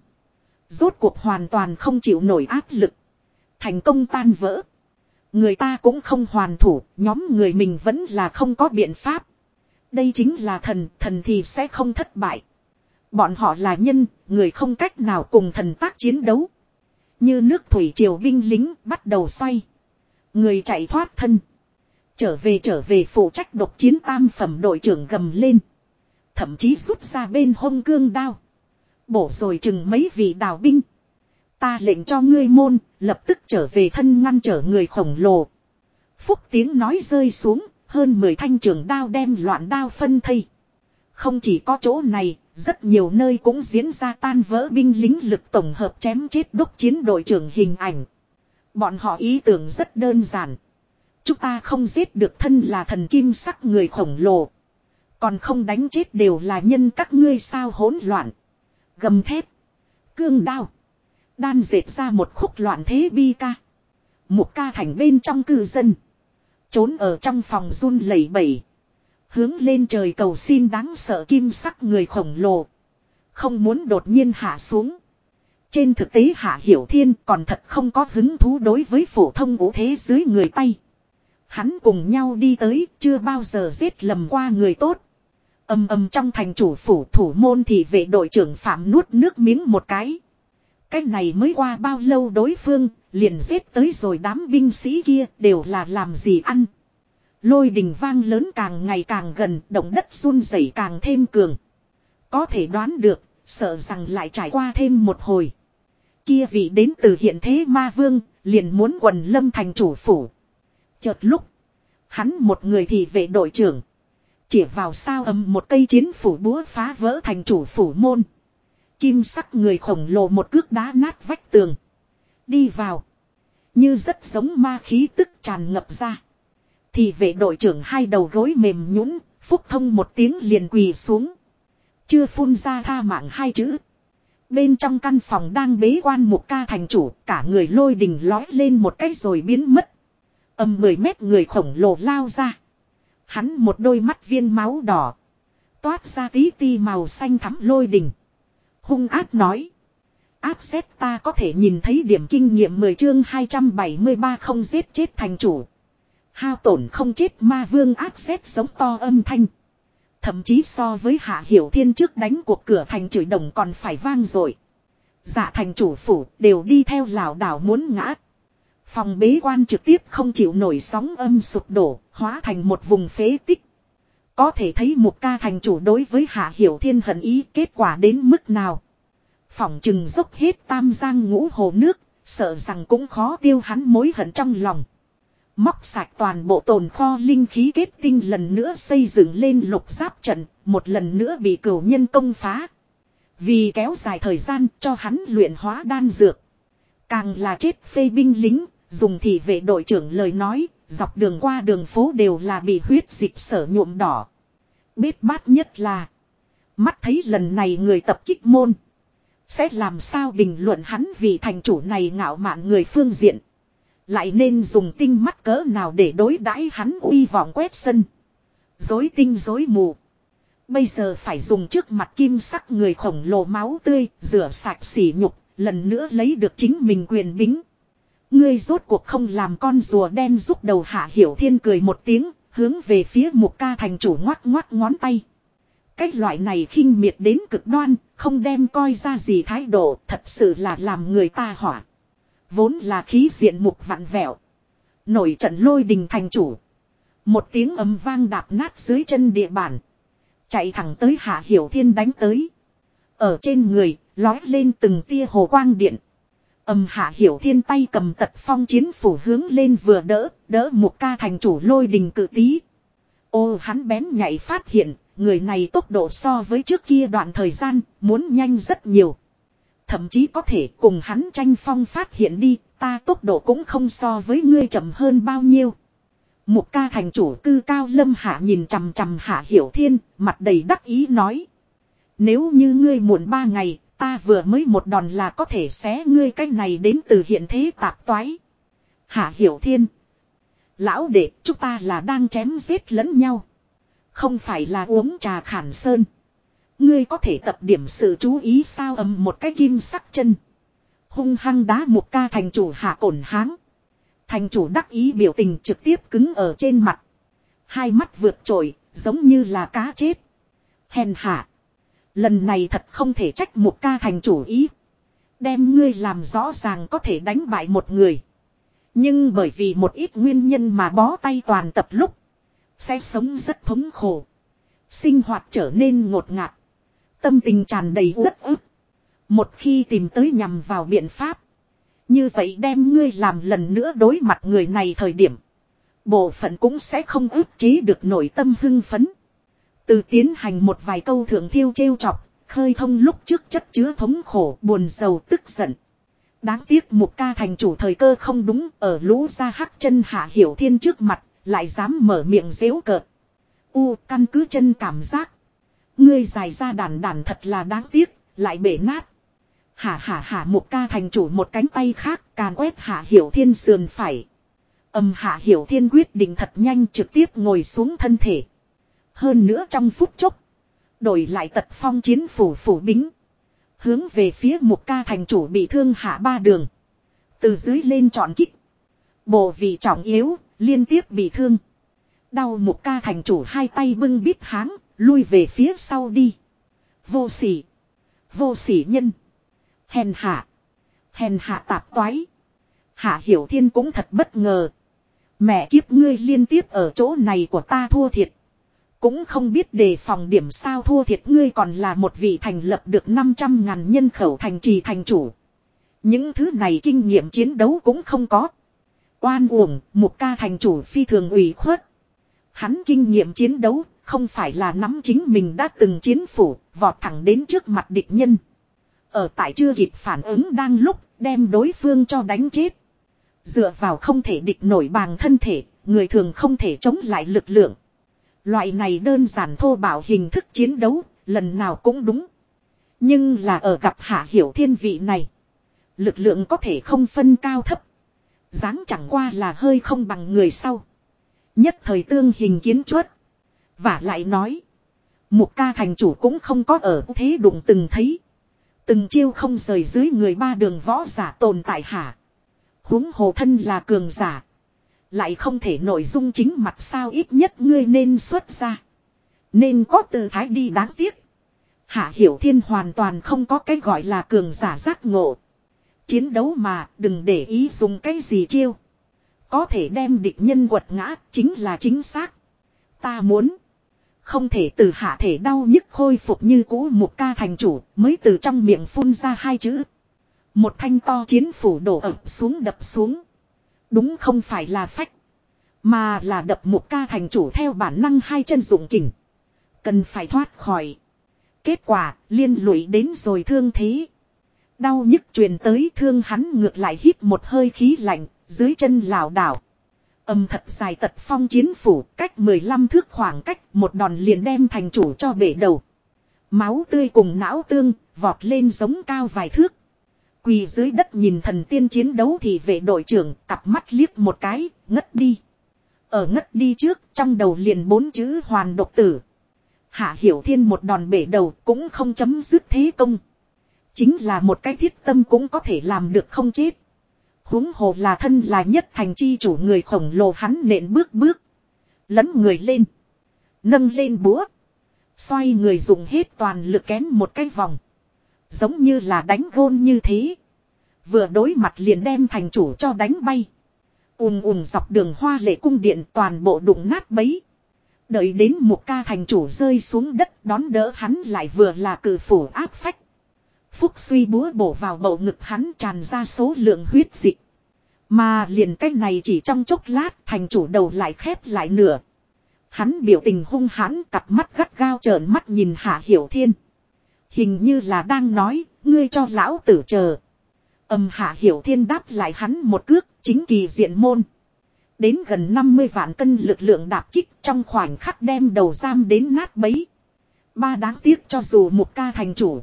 Rốt cuộc hoàn toàn không chịu nổi áp lực. Thành công tan vỡ. Người ta cũng không hoàn thủ, nhóm người mình vẫn là không có biện pháp. Đây chính là thần, thần thì sẽ không thất bại. Bọn họ là nhân, người không cách nào cùng thần tác chiến đấu. Như nước thủy triều binh lính bắt đầu xoay. Người chạy thoát thân. Trở về trở về phụ trách độc chiến tam phẩm đội trưởng gầm lên. Thậm chí rút ra bên hông cương đao. Bổ rồi chừng mấy vị đào binh. Ta lệnh cho ngươi môn, lập tức trở về thân ngăn trở người khổng lồ. Phúc tiếng nói rơi xuống, hơn 10 thanh trường đao đem loạn đao phân thây. Không chỉ có chỗ này, rất nhiều nơi cũng diễn ra tan vỡ binh lính lực tổng hợp chém chết đúc chiến đội trưởng hình ảnh. Bọn họ ý tưởng rất đơn giản. Chúng ta không giết được thân là thần kim sắc người khổng lồ. Còn không đánh chết đều là nhân các ngươi sao hỗn loạn. Gầm thép. Cương đao. Đan dệt ra một khúc loạn thế bi ca. Một ca thành bên trong cư dân. Trốn ở trong phòng run lẩy bẩy. Hướng lên trời cầu xin đáng sợ kim sắc người khổng lồ. Không muốn đột nhiên hạ xuống. Trên thực tế Hạ Hiểu Thiên còn thật không có hứng thú đối với phổ thông vũ thế dưới người tay. Hắn cùng nhau đi tới, chưa bao giờ giết lầm qua người tốt. Âm âm trong thành chủ phủ thủ môn thì vệ đội trưởng Phạm nuốt nước miếng một cái. Cái này mới qua bao lâu đối phương, liền giết tới rồi đám binh sĩ kia đều là làm gì ăn. Lôi đình vang lớn càng ngày càng gần, động đất run rẩy càng thêm cường. Có thể đoán được, sợ rằng lại trải qua thêm một hồi. Kia vị đến từ hiện thế ma vương, liền muốn quần lâm thành chủ phủ. Chợt lúc, hắn một người thì vệ đội trưởng. Chỉ vào sao âm một cây chiến phủ búa phá vỡ thành chủ phủ môn. Kim sắc người khổng lồ một cước đá nát vách tường. Đi vào. Như rất giống ma khí tức tràn ngập ra. Thì vệ đội trưởng hai đầu gối mềm nhũn phúc thông một tiếng liền quỳ xuống. Chưa phun ra tha mạng hai chữ. Bên trong căn phòng đang bế quan một ca thành chủ, cả người lôi đình lói lên một cái rồi biến mất. Âm 10 mét người khổng lồ lao ra. Hắn một đôi mắt viên máu đỏ. Toát ra tí ti màu xanh thắm lôi đình. Hung ác nói. Áp xét ta có thể nhìn thấy điểm kinh nghiệm 10 chương 273 không giết chết thành chủ. Hao tổn không chết ma vương áp xét sống to âm thanh. Thậm chí so với hạ hiểu thiên trước đánh cuộc cửa thành chửi đồng còn phải vang rồi. Dạ thành chủ phủ đều đi theo lảo đảo muốn ngã. Phòng bế quan trực tiếp không chịu nổi sóng âm sụp đổ, hóa thành một vùng phế tích. Có thể thấy một ca thành chủ đối với hạ hiểu thiên hận ý kết quả đến mức nào. Phòng chừng dốc hết tam giang ngũ hồ nước, sợ rằng cũng khó tiêu hắn mối hận trong lòng. Móc sạch toàn bộ tồn kho linh khí kết tinh lần nữa xây dựng lên lục giáp trận, một lần nữa bị cửu nhân công phá. Vì kéo dài thời gian cho hắn luyện hóa đan dược. Càng là chết phê binh lính, dùng thì vệ đội trưởng lời nói, dọc đường qua đường phố đều là bị huyết dịch sở nhuộm đỏ. Biết bát nhất là, mắt thấy lần này người tập kích môn. Sẽ làm sao bình luận hắn vì thành chủ này ngạo mạn người phương diện. Lại nên dùng tinh mắt cỡ nào để đối đãi hắn uy vọng quét sân. Dối tinh dối mù. Bây giờ phải dùng trước mặt kim sắc người khổng lồ máu tươi, rửa sạch sỉ nhục, lần nữa lấy được chính mình quyền bính. Ngươi rốt cuộc không làm con rùa đen giúp đầu hạ hiểu thiên cười một tiếng, hướng về phía mục ca thành chủ ngoắt ngoắt ngón tay. Cái loại này khinh miệt đến cực đoan, không đem coi ra gì thái độ, thật sự là làm người ta hỏa. Vốn là khí diện mục vặn vẹo. Nổi trận lôi đình thành chủ. Một tiếng ấm vang đạp nát dưới chân địa bàn. Chạy thẳng tới hạ hiểu thiên đánh tới. Ở trên người, lói lên từng tia hồ quang điện. Âm hạ hiểu thiên tay cầm tật phong chiến phủ hướng lên vừa đỡ, đỡ một ca thành chủ lôi đình cự tí. Ô hắn bén nhạy phát hiện, người này tốc độ so với trước kia đoạn thời gian, muốn nhanh rất nhiều. Thậm chí có thể cùng hắn tranh phong phát hiện đi, ta tốc độ cũng không so với ngươi chậm hơn bao nhiêu. Một ca thành chủ cư cao lâm hạ nhìn chằm chằm hạ hiểu thiên, mặt đầy đắc ý nói. Nếu như ngươi muộn ba ngày, ta vừa mới một đòn là có thể xé ngươi cái này đến từ hiện thế tạp toái. Hạ hiểu thiên. Lão đệ, chúng ta là đang chém giết lẫn nhau. Không phải là uống trà khản sơn. Ngươi có thể tập điểm sự chú ý sao ầm một cái kim sắc chân. Hung hăng đá một ca thành chủ hạ cổn háng. Thành chủ đắc ý biểu tình trực tiếp cứng ở trên mặt. Hai mắt vượt trội, giống như là cá chết. Hèn hạ. Lần này thật không thể trách một ca thành chủ ý. Đem ngươi làm rõ ràng có thể đánh bại một người. Nhưng bởi vì một ít nguyên nhân mà bó tay toàn tập lúc. Sẽ sống rất thống khổ. Sinh hoạt trở nên ngột ngạt. Tâm tình tràn đầy rất ức. Một khi tìm tới nhằm vào biện pháp. Như vậy đem ngươi làm lần nữa đối mặt người này thời điểm. Bộ phận cũng sẽ không ức chế được nội tâm hưng phấn. Từ tiến hành một vài câu thượng thiêu trêu chọc, khơi thông lúc trước chất chứa thống khổ, buồn sầu tức giận. Đáng tiếc một ca thành chủ thời cơ không đúng, ở lũ ra hắc chân hạ hiểu thiên trước mặt, lại dám mở miệng dễu cợt. U, căn cứ chân cảm giác. Ngươi dài ra đàn đàn thật là đáng tiếc, lại bể nát. Hả hả hả một ca thành chủ một cánh tay khác càn quét hạ hiểu thiên sườn phải. Âm hạ hiểu thiên quyết định thật nhanh trực tiếp ngồi xuống thân thể. Hơn nữa trong phút chốc. Đổi lại tật phong chiến phủ phủ bính. Hướng về phía một ca thành chủ bị thương hạ ba đường. Từ dưới lên trọn kích. Bộ vị trọng yếu, liên tiếp bị thương. Đau một ca thành chủ hai tay bưng bít háng, lui về phía sau đi. Vô sỉ. Vô sỉ nhân. Hèn hạ. Hèn hạ tạp toái. Hạ hiểu thiên cũng thật bất ngờ. Mẹ kiếp ngươi liên tiếp ở chỗ này của ta thua thiệt. Cũng không biết đề phòng điểm sao thua thiệt ngươi còn là một vị thành lập được 500 ngàn nhân khẩu thành trì thành chủ. Những thứ này kinh nghiệm chiến đấu cũng không có. Oan uổng, một ca thành chủ phi thường ủy khuất. Hắn kinh nghiệm chiến đấu, không phải là nắm chính mình đã từng chiến phủ, vọt thẳng đến trước mặt địch nhân. Ở tại chưa kịp phản ứng đang lúc, đem đối phương cho đánh chết. Dựa vào không thể địch nổi bằng thân thể, người thường không thể chống lại lực lượng. Loại này đơn giản thô bảo hình thức chiến đấu, lần nào cũng đúng. Nhưng là ở gặp hạ hiểu thiên vị này. Lực lượng có thể không phân cao thấp. dáng chẳng qua là hơi không bằng người sau. Nhất thời tương hình kiến chuất. Và lại nói. Một ca thành chủ cũng không có ở thế đụng từng thấy. Từng chiêu không rời dưới người ba đường võ giả tồn tại hả. huống hồ thân là cường giả. Lại không thể nội dung chính mặt sao ít nhất ngươi nên xuất ra. Nên có tư thái đi đáng tiếc. Hạ Hiểu Thiên hoàn toàn không có cái gọi là cường giả giác ngộ. Chiến đấu mà đừng để ý dùng cái gì chiêu. Có thể đem địch nhân quật ngã chính là chính xác. Ta muốn. Không thể từ hạ thể đau nhức khôi phục như cũ một ca thành chủ mới từ trong miệng phun ra hai chữ. Một thanh to chiến phủ đổ ập xuống đập xuống. Đúng không phải là phách. Mà là đập một ca thành chủ theo bản năng hai chân dụng kình. Cần phải thoát khỏi. Kết quả liên lụy đến rồi thương thế. Đau nhức truyền tới thương hắn ngược lại hít một hơi khí lạnh, dưới chân lảo đảo. Âm thật dài tật phong chiến phủ cách 15 thước khoảng cách một đòn liền đem thành chủ cho bể đầu. Máu tươi cùng não tương vọt lên giống cao vài thước. Quỳ dưới đất nhìn thần tiên chiến đấu thì vệ đội trưởng cặp mắt liếc một cái, ngất đi. Ở ngất đi trước, trong đầu liền bốn chữ hoàn độc tử. Hạ Hiểu Thiên một đòn bể đầu cũng không chấm dứt thế công. Chính là một cái thiết tâm cũng có thể làm được không chết. huống hồ là thân là nhất thành chi chủ người khổng lồ hắn nện bước bước. Lấn người lên. Nâng lên búa. Xoay người dùng hết toàn lực kén một cái vòng. Giống như là đánh gôn như thế. Vừa đối mặt liền đem thành chủ cho đánh bay. ùm ùm dọc đường hoa lệ cung điện toàn bộ đụng nát bấy. Đợi đến một ca thành chủ rơi xuống đất đón đỡ hắn lại vừa là cử phủ áp phách. Phúc suy búa bổ vào bầu ngực hắn tràn ra số lượng huyết dịch. Mà liền cách này chỉ trong chốc lát thành chủ đầu lại khép lại nửa. Hắn biểu tình hung hãn cặp mắt gắt gao trợn mắt nhìn Hạ Hiểu Thiên. Hình như là đang nói, ngươi cho lão tử chờ. Âm Hạ Hiểu Thiên đáp lại hắn một cước, chính kỳ diện môn. Đến gần 50 vạn cân lực lượng đạp kích trong khoảnh khắc đem đầu giam đến nát bấy. Ba đáng tiếc cho dù một ca thành chủ.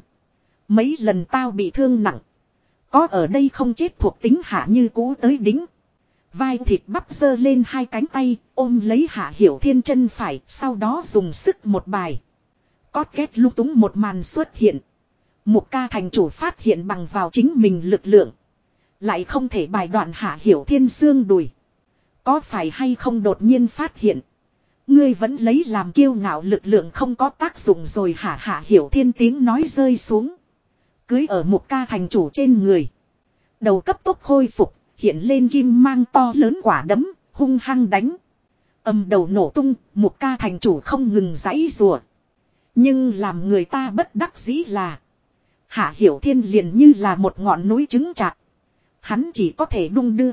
Mấy lần tao bị thương nặng. Có ở đây không chết thuộc tính hạ như cũ tới đính. Vai thịt bắp dơ lên hai cánh tay, ôm lấy hạ hiểu thiên chân phải, sau đó dùng sức một bài. Có kết lúc túng một màn xuất hiện. Một ca thành chủ phát hiện bằng vào chính mình lực lượng. Lại không thể bài đoạn hạ hiểu thiên xương đùi. Có phải hay không đột nhiên phát hiện. Ngươi vẫn lấy làm kiêu ngạo lực lượng không có tác dụng rồi hả hạ hiểu thiên tiếng nói rơi xuống. Cưới ở một ca thành chủ trên người. Đầu cấp tốc khôi phục, hiện lên kim mang to lớn quả đấm, hung hăng đánh. Âm đầu nổ tung, một ca thành chủ không ngừng giãy rùa. Nhưng làm người ta bất đắc dĩ là. Hạ hiểu thiên liền như là một ngọn núi trứng chặt. Hắn chỉ có thể đung đưa.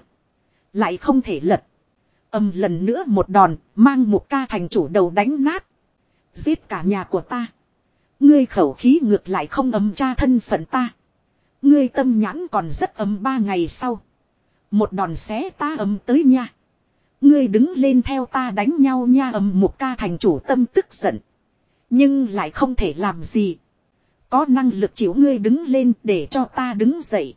Lại không thể lật. Âm lần nữa một đòn, mang một ca thành chủ đầu đánh nát. Giết cả nhà của ta. Ngươi khẩu khí ngược lại không âm cha thân phận ta. Ngươi tâm nhãn còn rất âm ba ngày sau. Một đòn xé ta âm tới nha. Ngươi đứng lên theo ta đánh nhau nha âm một ca thành chủ tâm tức giận. Nhưng lại không thể làm gì. Có năng lực chịu ngươi đứng lên để cho ta đứng dậy.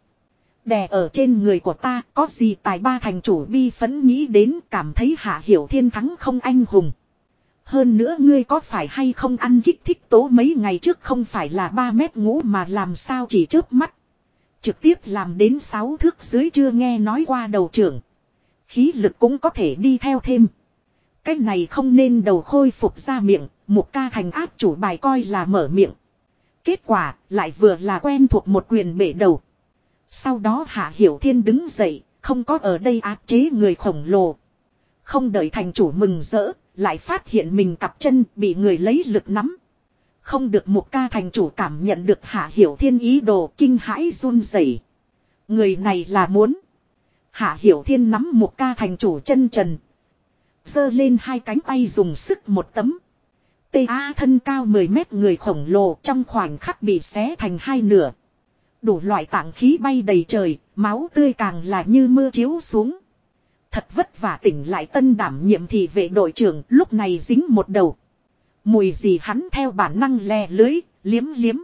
Đè ở trên người của ta có gì tài ba thành chủ bi phấn nghĩ đến cảm thấy hạ hiểu thiên thắng không anh hùng. Hơn nữa ngươi có phải hay không ăn kích thích tố mấy ngày trước không phải là 3 mét ngũ mà làm sao chỉ chớp mắt. Trực tiếp làm đến 6 thước dưới chưa nghe nói qua đầu trưởng. Khí lực cũng có thể đi theo thêm. Cái này không nên đầu khôi phục ra miệng, một ca thành áp chủ bài coi là mở miệng. Kết quả lại vừa là quen thuộc một quyền bể đầu. Sau đó Hạ Hiểu Thiên đứng dậy, không có ở đây áp chế người khổng lồ. Không đợi thành chủ mừng rỡ, lại phát hiện mình cặp chân bị người lấy lực nắm. Không được một ca thành chủ cảm nhận được Hạ Hiểu Thiên ý đồ kinh hãi run rẩy. Người này là muốn. Hạ Hiểu Thiên nắm một ca thành chủ chân trần. giơ lên hai cánh tay dùng sức một tấm. TA thân cao 10 mét người khổng lồ trong khoảnh khắc bị xé thành hai nửa. Đủ loại tảng khí bay đầy trời, máu tươi càng là như mưa chiếu xuống. Thật vất vả tỉnh lại tân đảm nhiệm thì vệ đội trưởng lúc này dính một đầu. Mùi gì hắn theo bản năng lè lưới, liếm liếm.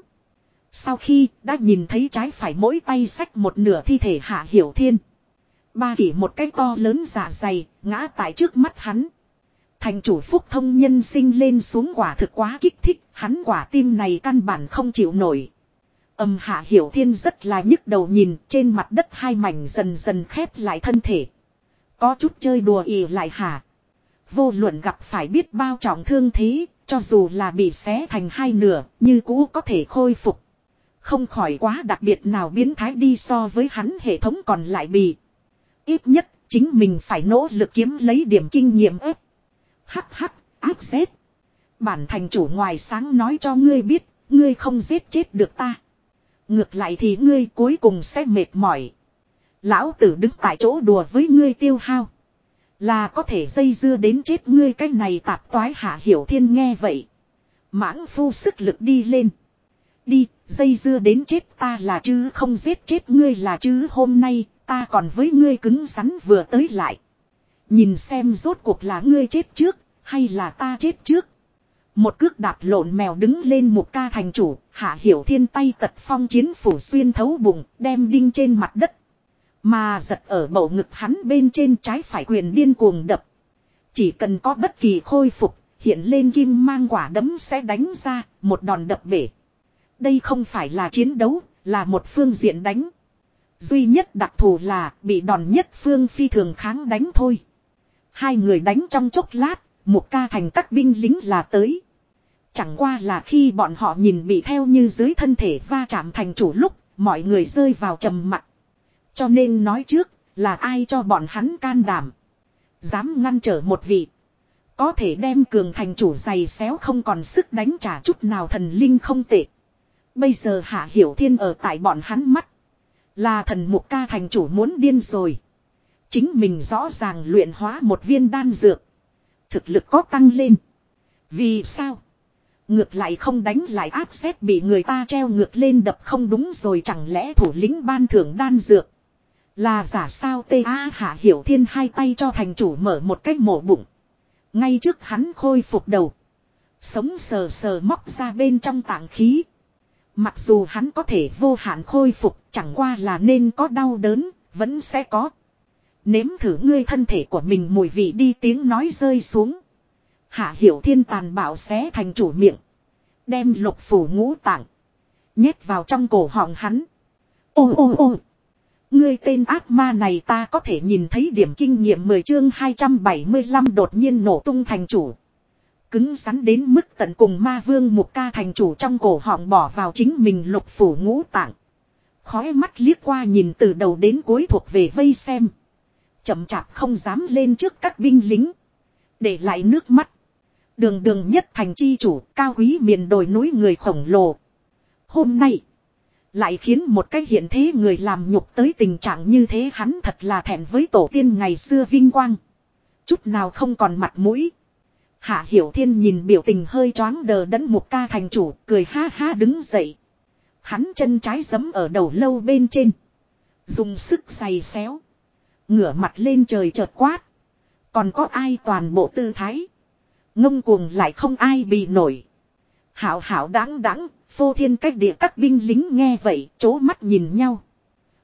Sau khi đã nhìn thấy trái phải mỗi tay xách một nửa thi thể hạ hiểu thiên. Ba kỷ một cái to lớn giả dày, ngã tại trước mắt hắn. Thành chủ phúc thông nhân sinh lên xuống quả thực quá kích thích, hắn quả tim này căn bản không chịu nổi. Âm hạ hiểu thiên rất là nhức đầu nhìn trên mặt đất hai mảnh dần dần khép lại thân thể. Có chút chơi đùa ỉ lại hả. Vô luận gặp phải biết bao trọng thương thế, cho dù là bị xé thành hai nửa, như cũ có thể khôi phục. Không khỏi quá đặc biệt nào biến thái đi so với hắn hệ thống còn lại bị. Ít nhất, chính mình phải nỗ lực kiếm lấy điểm kinh nghiệm ếp. Hắc hắc, áp xếp. Bản thành chủ ngoài sáng nói cho ngươi biết, ngươi không giết chết được ta. Ngược lại thì ngươi cuối cùng sẽ mệt mỏi. Lão tử đứng tại chỗ đùa với ngươi tiêu hao. Là có thể dây dưa đến chết ngươi cái này tạp toái hạ hiểu thiên nghe vậy. Mãng phu sức lực đi lên. Đi, dây dưa đến chết ta là chứ không giết chết ngươi là chứ hôm nay ta còn với ngươi cứng rắn vừa tới lại. Nhìn xem rốt cuộc là ngươi chết trước, hay là ta chết trước. Một cước đạp lộn mèo đứng lên một ca thành chủ, hạ hiểu thiên tay tật phong chiến phủ xuyên thấu bụng, đem đinh trên mặt đất. Mà giật ở bầu ngực hắn bên trên trái phải quyền điên cuồng đập. Chỉ cần có bất kỳ khôi phục, hiện lên kim mang quả đấm sẽ đánh ra, một đòn đập bể. Đây không phải là chiến đấu, là một phương diện đánh. Duy nhất đặc thù là bị đòn nhất phương phi thường kháng đánh thôi. Hai người đánh trong chốc lát, một ca thành các binh lính là tới. Chẳng qua là khi bọn họ nhìn bị theo như dưới thân thể va chạm thành chủ lúc, mọi người rơi vào trầm mặc. Cho nên nói trước, là ai cho bọn hắn can đảm. Dám ngăn trở một vị. Có thể đem cường thành chủ giày xéo không còn sức đánh trả chút nào thần linh không tệ. Bây giờ hạ hiểu thiên ở tại bọn hắn mắt. Là thần mục ca thành chủ muốn điên rồi. Chính mình rõ ràng luyện hóa một viên đan dược. Thực lực có tăng lên. Vì sao? Ngược lại không đánh lại áp xét bị người ta treo ngược lên đập không đúng rồi chẳng lẽ thủ lĩnh ban thưởng đan dược. Là giả sao tê a hạ hiểu thiên hai tay cho thành chủ mở một cách mổ bụng. Ngay trước hắn khôi phục đầu. Sống sờ sờ móc ra bên trong tạng khí. Mặc dù hắn có thể vô hạn khôi phục chẳng qua là nên có đau đớn, vẫn sẽ có. Nếm thử ngươi thân thể của mình mùi vị đi tiếng nói rơi xuống. Hạ hiểu thiên tàn bạo xé thành chủ miệng. Đem lục phủ ngũ tạng. Nhét vào trong cổ họng hắn. Ô ô ô. Ngươi tên ác ma này ta có thể nhìn thấy điểm kinh nghiệm 10 chương 275 đột nhiên nổ tung thành chủ. Cứng rắn đến mức tận cùng ma vương một ca thành chủ trong cổ họng bỏ vào chính mình lục phủ ngũ tạng. Khói mắt liếc qua nhìn từ đầu đến cuối thuộc về vây xem. Chậm chạp không dám lên trước các binh lính. Để lại nước mắt. Đường đường nhất thành chi chủ cao quý miền đồi núi người khổng lồ. Hôm nay. Lại khiến một cái hiện thế người làm nhục tới tình trạng như thế hắn thật là thẹn với tổ tiên ngày xưa vinh quang. Chút nào không còn mặt mũi. Hạ Hiểu Thiên nhìn biểu tình hơi choáng đờ đẫn một ca thành chủ, cười ha ha đứng dậy. Hắn chân trái giấm ở đầu lâu bên trên. Dùng sức giày xéo. Ngửa mặt lên trời chợt quát. Còn có ai toàn bộ tư thái. Ngông cuồng lại không ai bị nổi. Hảo hảo đáng đáng, phô thiên cách địa các binh lính nghe vậy, chố mắt nhìn nhau.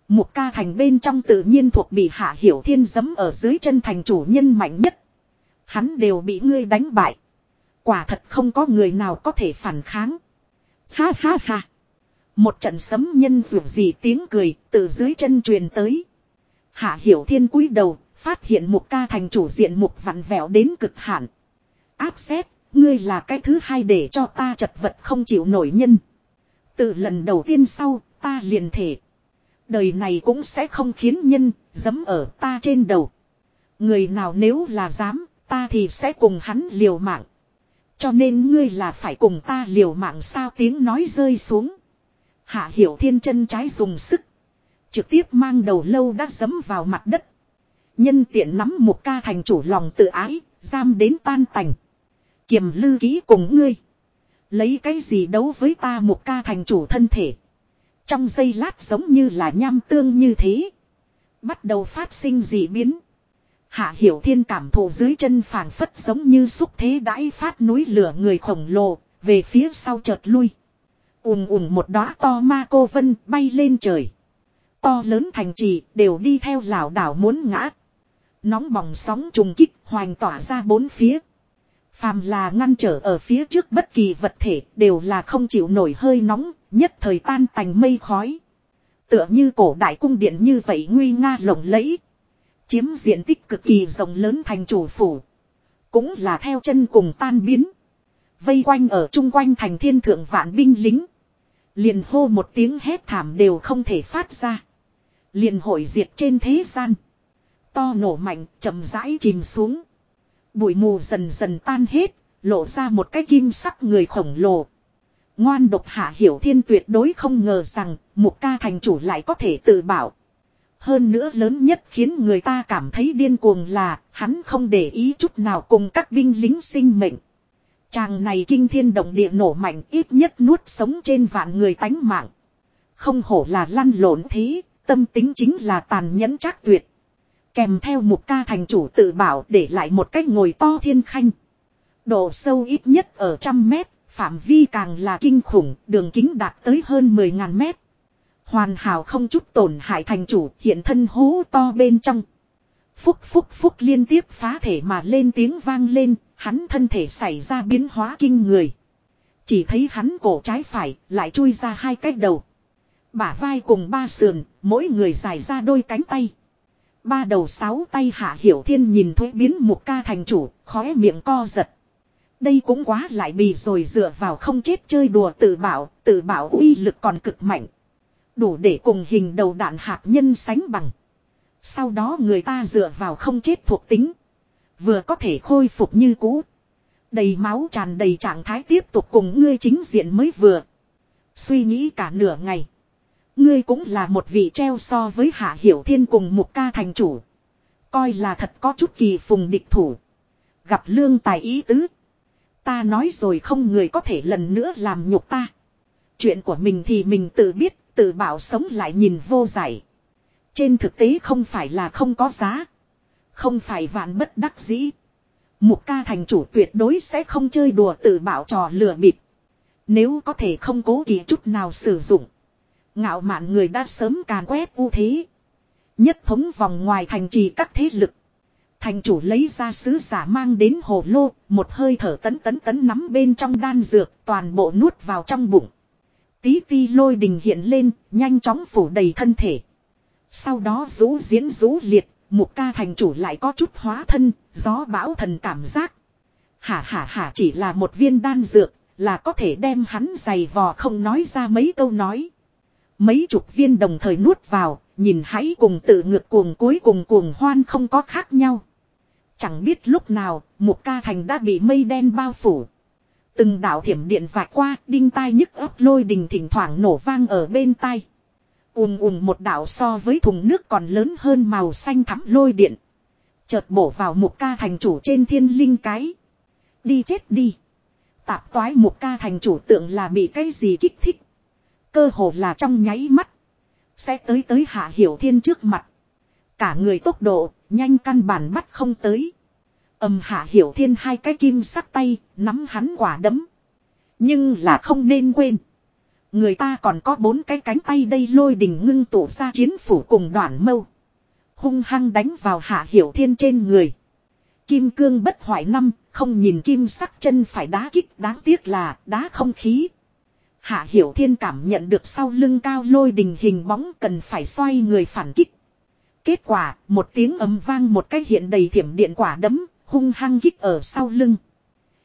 Một ca thành bên trong tự nhiên thuộc bị hạ hiểu thiên giấm ở dưới chân thành chủ nhân mạnh nhất. Hắn đều bị ngươi đánh bại. Quả thật không có người nào có thể phản kháng. Ha ha ha. Một trận sấm nhân dù gì tiếng cười từ dưới chân truyền tới. Hạ hiểu thiên cúi đầu, phát hiện một ca thành chủ diện mục vặn vẹo đến cực hạn. Áp xét, ngươi là cái thứ hai để cho ta chật vật không chịu nổi nhân. Từ lần đầu tiên sau, ta liền thể. Đời này cũng sẽ không khiến nhân, dấm ở ta trên đầu. Người nào nếu là dám, ta thì sẽ cùng hắn liều mạng. Cho nên ngươi là phải cùng ta liều mạng sao tiếng nói rơi xuống. Hạ hiểu thiên chân trái dùng sức. Trực tiếp mang đầu lâu đã dấm vào mặt đất. Nhân tiện nắm một ca thành chủ lòng tự ái, giam đến tan tành. Kiềm lư ký cùng ngươi. Lấy cái gì đấu với ta một ca thành chủ thân thể. Trong giây lát giống như là nham tương như thế. Bắt đầu phát sinh dị biến. Hạ hiểu thiên cảm thụ dưới chân phảng phất giống như xúc thế đãi phát núi lửa người khổng lồ, về phía sau chợt lui. ùm ùm một đóa to ma cô vân bay lên trời. To lớn thành trì đều đi theo lảo đảo muốn ngã. Nóng bỏng sóng trùng kích hoành tỏa ra bốn phía. Phàm là ngăn trở ở phía trước bất kỳ vật thể đều là không chịu nổi hơi nóng, nhất thời tan tành mây khói. Tựa như cổ đại cung điện như vậy nguy nga lộng lẫy. Chiếm diện tích cực kỳ rộng lớn thành chủ phủ. Cũng là theo chân cùng tan biến. Vây quanh ở chung quanh thành thiên thượng vạn binh lính. Liền hô một tiếng hét thảm đều không thể phát ra. Liền hội diệt trên thế gian. To nổ mạnh chậm rãi chìm xuống. Bụi mù dần dần tan hết, lộ ra một cái kim sắc người khổng lồ. Ngoan độc hạ hiểu thiên tuyệt đối không ngờ rằng một ca thành chủ lại có thể tự bảo. Hơn nữa lớn nhất khiến người ta cảm thấy điên cuồng là hắn không để ý chút nào cùng các binh lính sinh mệnh. Chàng này kinh thiên động địa nổ mạnh ít nhất nuốt sống trên vạn người tánh mạng. Không hổ là lăn lộn thế, tâm tính chính là tàn nhẫn chắc tuyệt. Kèm theo một ca thành chủ tự bảo để lại một cách ngồi to thiên khanh. Độ sâu ít nhất ở trăm mét, phạm vi càng là kinh khủng, đường kính đạt tới hơn 10.000 mét. Hoàn hảo không chút tổn hại thành chủ hiện thân hố to bên trong. Phúc phúc phúc liên tiếp phá thể mà lên tiếng vang lên, hắn thân thể xảy ra biến hóa kinh người. Chỉ thấy hắn cổ trái phải lại chui ra hai cái đầu. Bả vai cùng ba sườn, mỗi người dài ra đôi cánh tay. Ba đầu sáu tay hạ hiểu thiên nhìn thuế biến một ca thành chủ, khóe miệng co giật. Đây cũng quá lại bì rồi dựa vào không chết chơi đùa tự bảo, tự bảo uy lực còn cực mạnh. Đủ để cùng hình đầu đạn hạt nhân sánh bằng. Sau đó người ta dựa vào không chết thuộc tính. Vừa có thể khôi phục như cũ. Đầy máu tràn đầy trạng thái tiếp tục cùng ngươi chính diện mới vừa. Suy nghĩ cả nửa ngày. Ngươi cũng là một vị treo so với Hạ Hiểu Thiên cùng một ca thành chủ. Coi là thật có chút kỳ phùng địch thủ. Gặp lương tài ý tứ. Ta nói rồi không người có thể lần nữa làm nhục ta. Chuyện của mình thì mình tự biết, tự bảo sống lại nhìn vô giải. Trên thực tế không phải là không có giá. Không phải vạn bất đắc dĩ. Một ca thành chủ tuyệt đối sẽ không chơi đùa tự bảo trò lừa bịp. Nếu có thể không cố kỳ chút nào sử dụng. Ngạo mạn người đã sớm càn quét ưu thế. Nhất thống vòng ngoài thành trì các thế lực. Thành chủ lấy ra sứ giả mang đến hồ lô, một hơi thở tấn tấn tấn nắm bên trong đan dược, toàn bộ nuốt vào trong bụng. Tí ti lôi đình hiện lên, nhanh chóng phủ đầy thân thể. Sau đó rũ diễn rũ liệt, một ca thành chủ lại có chút hóa thân, gió bão thần cảm giác. Hả hả hả chỉ là một viên đan dược, là có thể đem hắn giày vò không nói ra mấy câu nói. Mấy chục viên đồng thời nuốt vào, nhìn hãy cùng tự ngược cuồng cuối cùng cuồng hoan không có khác nhau. Chẳng biết lúc nào, một ca thành đã bị mây đen bao phủ. Từng đạo thiểm điện vạch qua, đinh tai nhức ấp lôi đình thỉnh thoảng nổ vang ở bên tai. ùm ùm một đạo so với thùng nước còn lớn hơn màu xanh thắm lôi điện. Chợt bổ vào một ca thành chủ trên thiên linh cái. Đi chết đi. Tạp toái một ca thành chủ tượng là bị cái gì kích thích. Cơ hồ là trong nháy mắt. Sẽ tới tới hạ hiểu thiên trước mặt. Cả người tốc độ, nhanh căn bản bắt không tới. Âm hạ hiểu thiên hai cái kim sắc tay, nắm hắn quả đấm. Nhưng là không nên quên. Người ta còn có bốn cái cánh tay đây lôi đình ngưng tụ ra chiến phủ cùng đoạn mâu. Hung hăng đánh vào hạ hiểu thiên trên người. Kim cương bất hoại năm, không nhìn kim sắc chân phải đá kích đáng tiếc là đá không khí. Hạ hiểu thiên cảm nhận được sau lưng cao lôi đình hình bóng cần phải xoay người phản kích. Kết quả, một tiếng ấm vang một cái hiện đầy thiểm điện quả đấm, hung hăng kích ở sau lưng.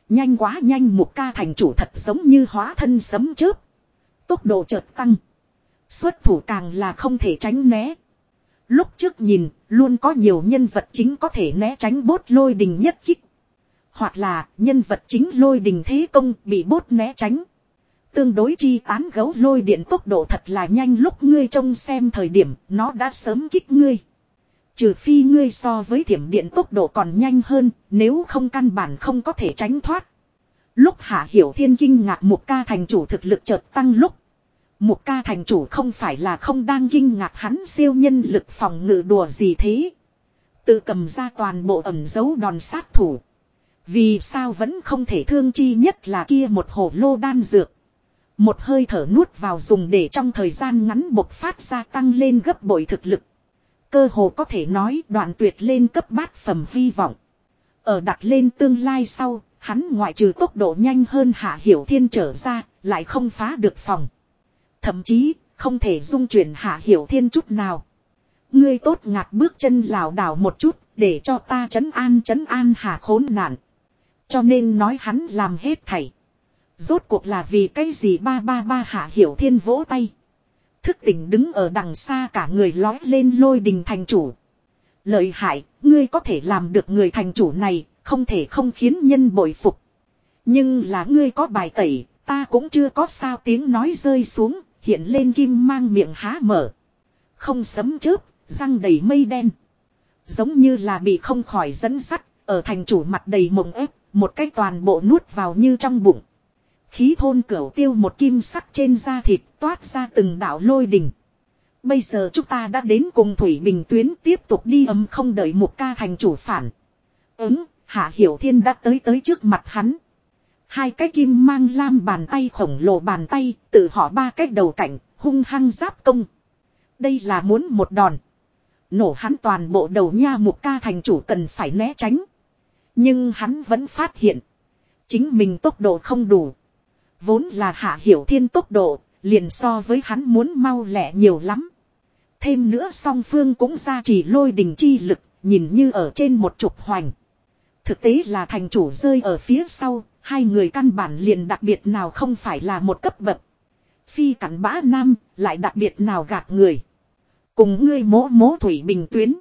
Nhanh quá nhanh một ca thành chủ thật giống như hóa thân sấm chớp. Tốc độ chợt tăng. Xuất thủ càng là không thể tránh né. Lúc trước nhìn, luôn có nhiều nhân vật chính có thể né tránh bốt lôi đình nhất kích. Hoặc là nhân vật chính lôi đình thế công bị bốt né tránh. Tương đối chi tán gấu lôi điện tốc độ thật là nhanh lúc ngươi trông xem thời điểm nó đã sớm kích ngươi. Trừ phi ngươi so với thiểm điện tốc độ còn nhanh hơn, nếu không căn bản không có thể tránh thoát. Lúc Hạ Hiểu Thiên kinh ngạc một ca thành chủ thực lực chợt tăng lúc. Một ca thành chủ không phải là không đang kinh ngạc hắn siêu nhân lực phòng ngự đùa gì thế. Tự cầm ra toàn bộ ẩm dấu đòn sát thủ. Vì sao vẫn không thể thương chi nhất là kia một hồ lô đan dược. Một hơi thở nuốt vào dùng để trong thời gian ngắn bộc phát ra tăng lên gấp bội thực lực. Cơ hồ có thể nói đoạn tuyệt lên cấp bát phẩm hy vọng. Ở đặt lên tương lai sau, hắn ngoại trừ tốc độ nhanh hơn hạ hiểu thiên trở ra, lại không phá được phòng. Thậm chí, không thể dung chuyển hạ hiểu thiên chút nào. Ngươi tốt ngạc bước chân lảo đảo một chút, để cho ta chấn an chấn an hạ khốn nạn. Cho nên nói hắn làm hết thảy. Rốt cuộc là vì cái gì ba ba ba hạ hiểu thiên vỗ tay. Thức tỉnh đứng ở đằng xa cả người lói lên lôi đình thành chủ. Lợi hại, ngươi có thể làm được người thành chủ này, không thể không khiến nhân bội phục. Nhưng là ngươi có bài tẩy, ta cũng chưa có sao tiếng nói rơi xuống, hiện lên kim mang miệng há mở. Không sấm chớp, răng đầy mây đen. Giống như là bị không khỏi dẫn sắt, ở thành chủ mặt đầy mộng ép, một cái toàn bộ nuốt vào như trong bụng. Khí thôn cửu tiêu một kim sắc trên da thịt toát ra từng đạo lôi đỉnh. Bây giờ chúng ta đã đến cùng Thủy Bình Tuyến tiếp tục đi âm không đợi một ca thành chủ phản. Ứng, Hạ Hiểu Thiên đã tới tới trước mặt hắn. Hai cái kim mang lam bàn tay khổng lồ bàn tay, tự họ ba cái đầu cảnh, hung hăng giáp công. Đây là muốn một đòn. Nổ hắn toàn bộ đầu nha một ca thành chủ cần phải né tránh. Nhưng hắn vẫn phát hiện. Chính mình tốc độ không đủ. Vốn là hạ hiểu thiên tốc độ, liền so với hắn muốn mau lẹ nhiều lắm. Thêm nữa song phương cũng ra chỉ lôi đình chi lực, nhìn như ở trên một trục hoành. Thực tế là thành chủ rơi ở phía sau, hai người căn bản liền đặc biệt nào không phải là một cấp bậc. Phi cắn bã nam, lại đặc biệt nào gạt người. Cùng ngươi mố mố thủy bình tuyến.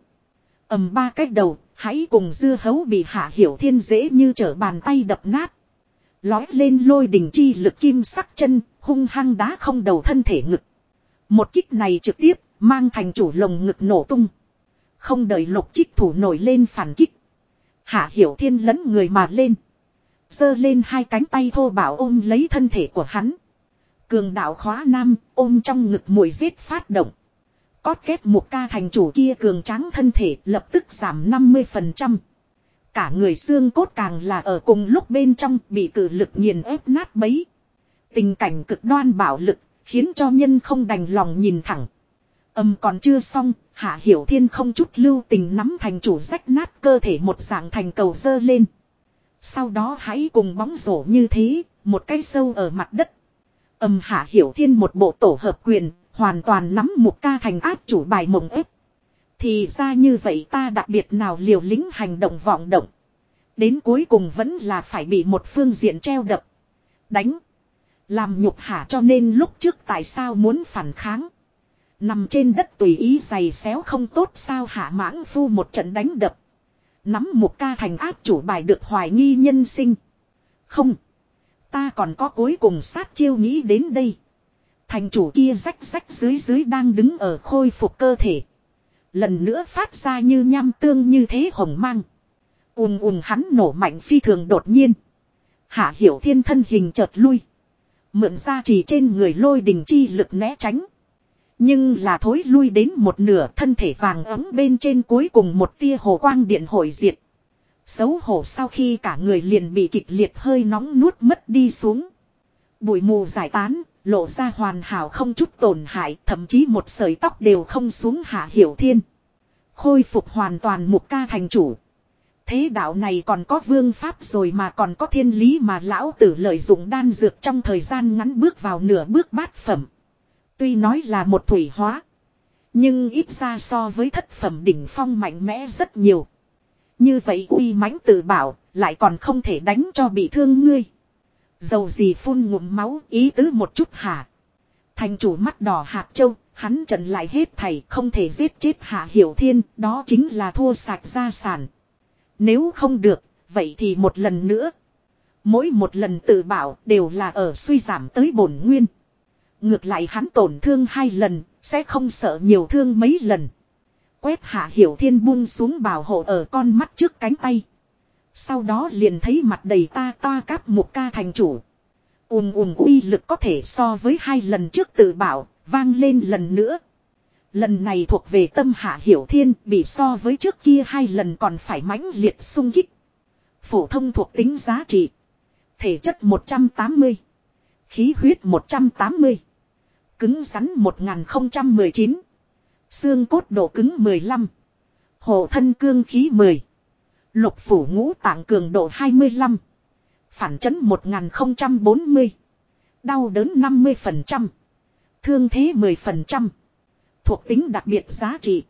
ầm ba cách đầu, hãy cùng dưa hấu bị hạ hiểu thiên dễ như trở bàn tay đập nát. Lói lên lôi đỉnh chi lực kim sắc chân, hung hăng đá không đầu thân thể ngực. Một kích này trực tiếp, mang thành chủ lồng ngực nổ tung. Không đợi lục trích thủ nổi lên phản kích. Hạ hiểu thiên lấn người mà lên. giơ lên hai cánh tay thô bảo ôm lấy thân thể của hắn. Cường đạo khóa nam, ôm trong ngực mùi giết phát động. Cót kết một ca thành chủ kia cường tráng thân thể lập tức giảm 50%. Cả người xương cốt càng là ở cùng lúc bên trong bị cử lực nghiền ép nát bấy. Tình cảnh cực đoan bạo lực, khiến cho nhân không đành lòng nhìn thẳng. Âm còn chưa xong, Hạ Hiểu Thiên không chút lưu tình nắm thành chủ rách nát cơ thể một dạng thành cầu dơ lên. Sau đó hãy cùng bóng rổ như thế, một cái sâu ở mặt đất. Âm Hạ Hiểu Thiên một bộ tổ hợp quyền, hoàn toàn nắm một ca thành áp chủ bài mộng ép. Thì ra như vậy ta đặc biệt nào liều lính hành động vọng động. Đến cuối cùng vẫn là phải bị một phương diện treo đập. Đánh. Làm nhục hả cho nên lúc trước tại sao muốn phản kháng. Nằm trên đất tùy ý giày xéo không tốt sao hạ mãng phu một trận đánh đập. Nắm một ca thành áp chủ bài được hoài nghi nhân sinh. Không. Ta còn có cuối cùng sát chiêu nghĩ đến đây. Thành chủ kia rách rách dưới dưới đang đứng ở khôi phục cơ thể. Lần nữa phát ra như nham tương như thế hồng mang. Ùm ùm hắn nổ mạnh phi thường đột nhiên. Hạ hiểu thiên thân hình chợt lui. Mượn ra chỉ trên người lôi đình chi lực né tránh. Nhưng là thối lui đến một nửa thân thể vàng ấm bên trên cuối cùng một tia hồ quang điện hội diệt. Xấu hổ sau khi cả người liền bị kịch liệt hơi nóng nuốt mất đi xuống. Bụi mù giải tán, lộ ra hoàn hảo không chút tổn hại, thậm chí một sợi tóc đều không xuống hạ hiểu thiên. Khôi phục hoàn toàn mục ca thành chủ. Thế đạo này còn có vương pháp rồi mà còn có thiên lý mà lão tử lợi dụng đan dược trong thời gian ngắn bước vào nửa bước bát phẩm. Tuy nói là một thủy hóa. Nhưng ít ra so với thất phẩm đỉnh phong mạnh mẽ rất nhiều. Như vậy uy mãnh tự bảo, lại còn không thể đánh cho bị thương ngươi. Dầu gì phun ngụm máu ý tứ một chút hả. Thành chủ mắt đỏ hạt châu, hắn trận lại hết thầy không thể giết chết hạ hiểu thiên, đó chính là thua sạch gia sản. Nếu không được, vậy thì một lần nữa. Mỗi một lần tự bảo đều là ở suy giảm tới bổn nguyên. Ngược lại hắn tổn thương hai lần, sẽ không sợ nhiều thương mấy lần. Quét hạ hiểu thiên buông xuống bảo hộ ở con mắt trước cánh tay. Sau đó liền thấy mặt đầy ta ta cáp một ca thành chủ. ùm ùm uy lực có thể so với hai lần trước tự bảo, vang lên lần nữa. Lần này thuộc về tâm hạ hiểu thiên bị so với trước kia hai lần còn phải mãnh liệt sung kích. Phổ thông thuộc tính giá trị. Thể chất 180. Khí huyết 180. Cứng rắn 1019. Xương cốt độ cứng 15. Hộ thân cương khí 10. Lục phủ ngũ tạng cường độ 25. Phản chấn 1040. Đau đớn 50%. Thương thế 10%. Thuộc tính đặc biệt giá trị.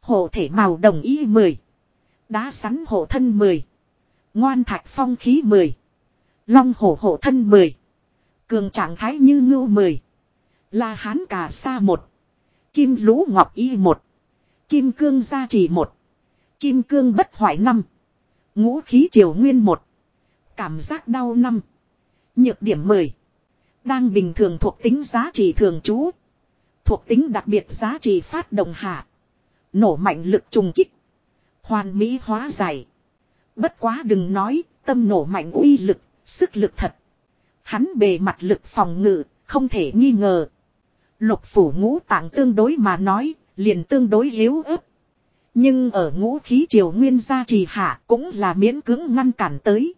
Hộ thể màu đồng y 10. Đá sắn hộ thân 10. Ngoan thạch phong khí 10. Long hổ hộ thân 10. Cường trạng thái như ngưu 10. La hán cà sa 1. Kim lũ ngọc y 1. Kim cương gia trì 1. Kim cương bất hoại 5. Ngũ khí triều nguyên một Cảm giác đau năm Nhược điểm 10. Đang bình thường thuộc tính giá trị thường trú. Thuộc tính đặc biệt giá trị phát động hạ. Nổ mạnh lực trùng kích. Hoàn mỹ hóa giải. Bất quá đừng nói, tâm nổ mạnh uy lực, sức lực thật. Hắn bề mặt lực phòng ngự, không thể nghi ngờ. Lục phủ ngũ tạng tương đối mà nói, liền tương đối yếu ớt. Nhưng ở ngũ khí triều nguyên gia trì hạ cũng là miễn cưỡng ngăn cản tới.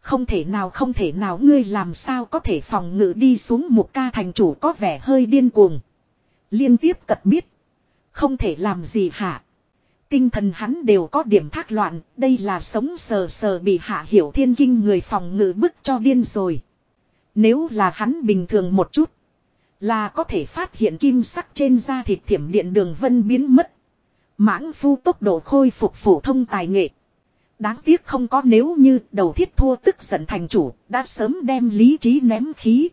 Không thể nào không thể nào ngươi làm sao có thể phòng ngự đi xuống một ca thành chủ có vẻ hơi điên cuồng. Liên tiếp cật biết. Không thể làm gì hả. Tinh thần hắn đều có điểm thác loạn, đây là sống sờ sờ bị hạ hiểu thiên kinh người phòng ngự bức cho điên rồi. Nếu là hắn bình thường một chút, là có thể phát hiện kim sắc trên da thịt thiểm điện đường vân biến mất. Mãng phu tốc độ khôi phục phổ thông tài nghệ. Đáng tiếc không có nếu như đầu thiết thua tức giận thành chủ, đã sớm đem lý trí ném khí.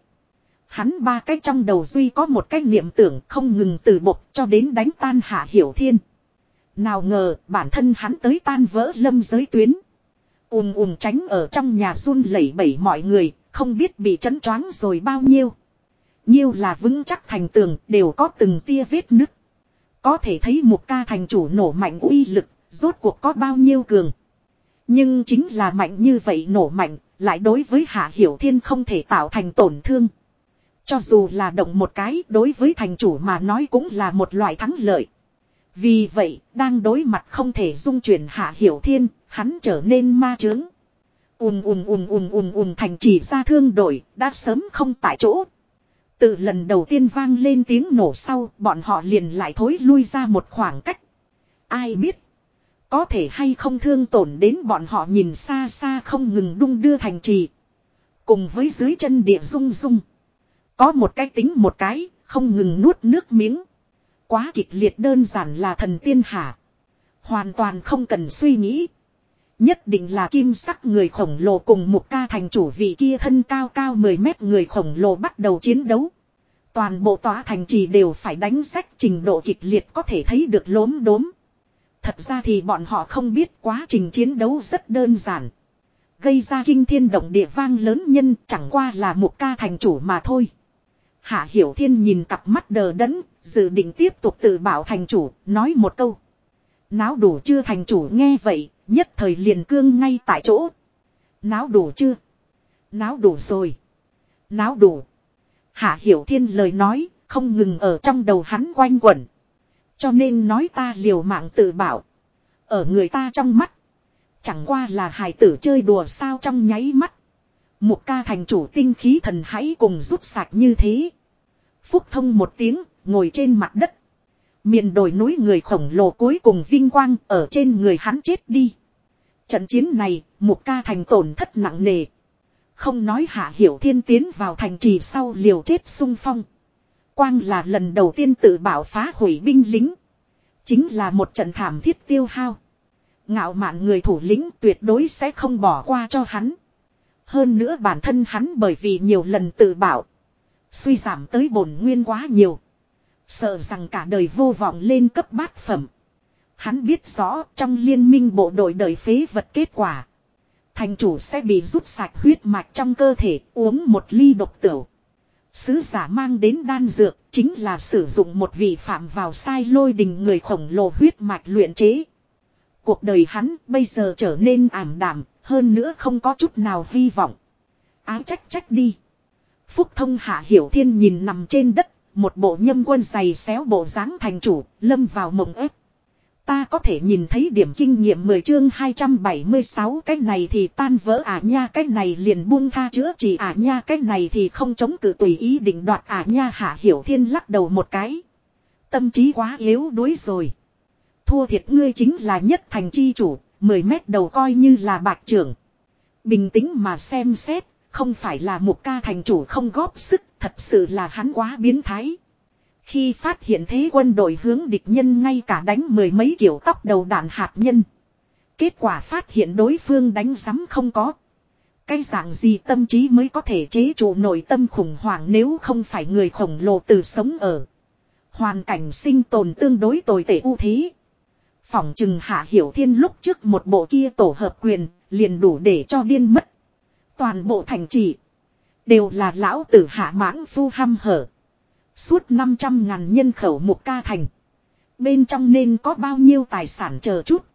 Hắn ba cái trong đầu duy có một cái niệm tưởng không ngừng từ bộc cho đến đánh tan hạ hiểu thiên. Nào ngờ bản thân hắn tới tan vỡ lâm giới tuyến. ùm ùm tránh ở trong nhà run lẩy bẩy mọi người, không biết bị chấn choáng rồi bao nhiêu. Nhiêu là vững chắc thành tường đều có từng tia vết nứt. Có thể thấy một ca thành chủ nổ mạnh uy lực, rốt cuộc có bao nhiêu cường. Nhưng chính là mạnh như vậy nổ mạnh, lại đối với Hạ Hiểu Thiên không thể tạo thành tổn thương. Cho dù là động một cái đối với thành chủ mà nói cũng là một loại thắng lợi. Vì vậy, đang đối mặt không thể dung chuyển Hạ Hiểu Thiên, hắn trở nên ma chướng. Ùm ùm ùm ùm ùm ùm thành chỉ ra thương đổi, đã sớm không tại chỗ. Từ lần đầu tiên vang lên tiếng nổ sau, bọn họ liền lại thối lui ra một khoảng cách. Ai biết, có thể hay không thương tổn đến bọn họ nhìn xa xa không ngừng đung đưa thành trì. Cùng với dưới chân địa rung rung. Có một cái tính một cái, không ngừng nuốt nước miếng. Quá kịch liệt đơn giản là thần tiên hả. Hoàn toàn không cần suy nghĩ. Nhất định là kim sắc người khổng lồ cùng một ca thành chủ vị kia thân cao cao 10 mét người khổng lồ bắt đầu chiến đấu. Toàn bộ tòa thành trì đều phải đánh sách trình độ kịch liệt có thể thấy được lốm đốm. Thật ra thì bọn họ không biết quá trình chiến đấu rất đơn giản. Gây ra kinh thiên động địa vang lớn nhân chẳng qua là một ca thành chủ mà thôi. Hạ Hiểu Thiên nhìn cặp mắt đờ đẫn, dự định tiếp tục tự bảo thành chủ, nói một câu. Náo đủ chưa thành chủ nghe vậy, nhất thời liền cương ngay tại chỗ. Náo đủ chưa? Náo đủ rồi. Náo đủ. Hạ Hiểu Thiên lời nói, không ngừng ở trong đầu hắn quanh quẩn. Cho nên nói ta liều mạng tự bảo. Ở người ta trong mắt. Chẳng qua là hài tử chơi đùa sao trong nháy mắt. Một ca thành chủ tinh khí thần hãy cùng rút sạch như thế. Phúc thông một tiếng, ngồi trên mặt đất. Miền đồi núi người khổng lồ cuối cùng vinh quang ở trên người hắn chết đi. Trận chiến này, một ca thành tổn thất nặng nề. Không nói hạ hiểu thiên tiến vào thành trì sau liều chết sung phong. Quang là lần đầu tiên tự bảo phá hủy binh lính. Chính là một trận thảm thiết tiêu hao. Ngạo mạn người thủ lĩnh tuyệt đối sẽ không bỏ qua cho hắn. Hơn nữa bản thân hắn bởi vì nhiều lần tự bảo. Suy giảm tới bổn nguyên quá nhiều. Sợ rằng cả đời vô vọng lên cấp bát phẩm. Hắn biết rõ trong liên minh bộ đội đời phế vật kết quả. Thành chủ sẽ bị rút sạch huyết mạch trong cơ thể uống một ly độc tửu. Sứ giả mang đến đan dược chính là sử dụng một vị phạm vào sai lôi đình người khổng lồ huyết mạch luyện chế. Cuộc đời hắn bây giờ trở nên ảm đạm, hơn nữa không có chút nào hy vọng. Áo trách trách đi. Phúc thông hạ hiểu thiên nhìn nằm trên đất, một bộ nhâm quân giày xéo bộ dáng thành chủ, lâm vào mộng ép. Ta có thể nhìn thấy điểm kinh nghiệm 10 chương 276 cái này thì tan vỡ à nha cái này liền buông tha chữa chỉ à nha cái này thì không chống cự tùy ý định đoạt à nha hạ hiểu thiên lắc đầu một cái. Tâm trí quá yếu đuối rồi. Thua thiệt ngươi chính là nhất thành chi chủ, 10 mét đầu coi như là bạc trưởng. Bình tĩnh mà xem xét, không phải là một ca thành chủ không góp sức, thật sự là hắn quá biến thái. Khi phát hiện thế quân đội hướng địch nhân ngay cả đánh mười mấy kiểu tóc đầu đạn hạt nhân. Kết quả phát hiện đối phương đánh rắm không có. Cái dạng gì tâm trí mới có thể chế trụ nội tâm khủng hoảng nếu không phải người khổng lồ từ sống ở. Hoàn cảnh sinh tồn tương đối tồi tệ ưu thế. Phỏng chừng hạ hiểu thiên lúc trước một bộ kia tổ hợp quyền, liền đủ để cho điên mất. Toàn bộ thành trì đều là lão tử hạ mãng phu hăm hở. Suốt 500 ngàn nhân khẩu một ca thành. Bên trong nên có bao nhiêu tài sản chờ chút.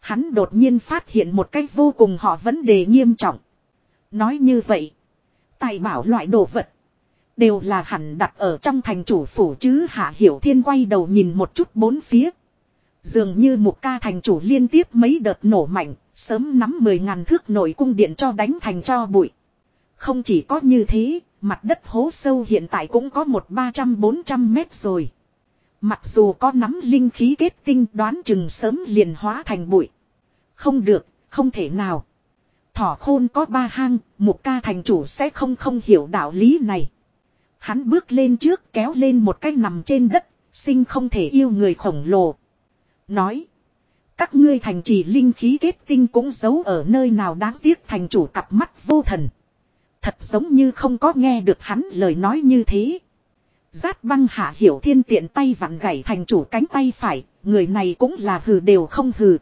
Hắn đột nhiên phát hiện một cách vô cùng họ vấn đề nghiêm trọng. Nói như vậy. Tài bảo loại đồ vật. Đều là hẳn đặt ở trong thành chủ phủ chứ Hạ Hiểu Thiên quay đầu nhìn một chút bốn phía. Dường như một ca thành chủ liên tiếp mấy đợt nổ mạnh, sớm nắm mười ngàn thước nổi cung điện cho đánh thành cho bụi. Không chỉ có như thế, mặt đất hố sâu hiện tại cũng có một ba trăm bốn trăm mét rồi. Mặc dù có nắm linh khí kết tinh đoán chừng sớm liền hóa thành bụi. Không được, không thể nào. Thỏ khôn có ba hang, một ca thành chủ sẽ không không hiểu đạo lý này. Hắn bước lên trước kéo lên một cái nằm trên đất, sinh không thể yêu người khổng lồ. Nói. Các ngươi thành trì linh khí kết tinh cũng giấu ở nơi nào đáng tiếc thành chủ cặp mắt vô thần. Thật giống như không có nghe được hắn lời nói như thế. Giát băng hạ hiểu thiên tiện tay vặn gãy thành chủ cánh tay phải, người này cũng là hừ đều không hừ.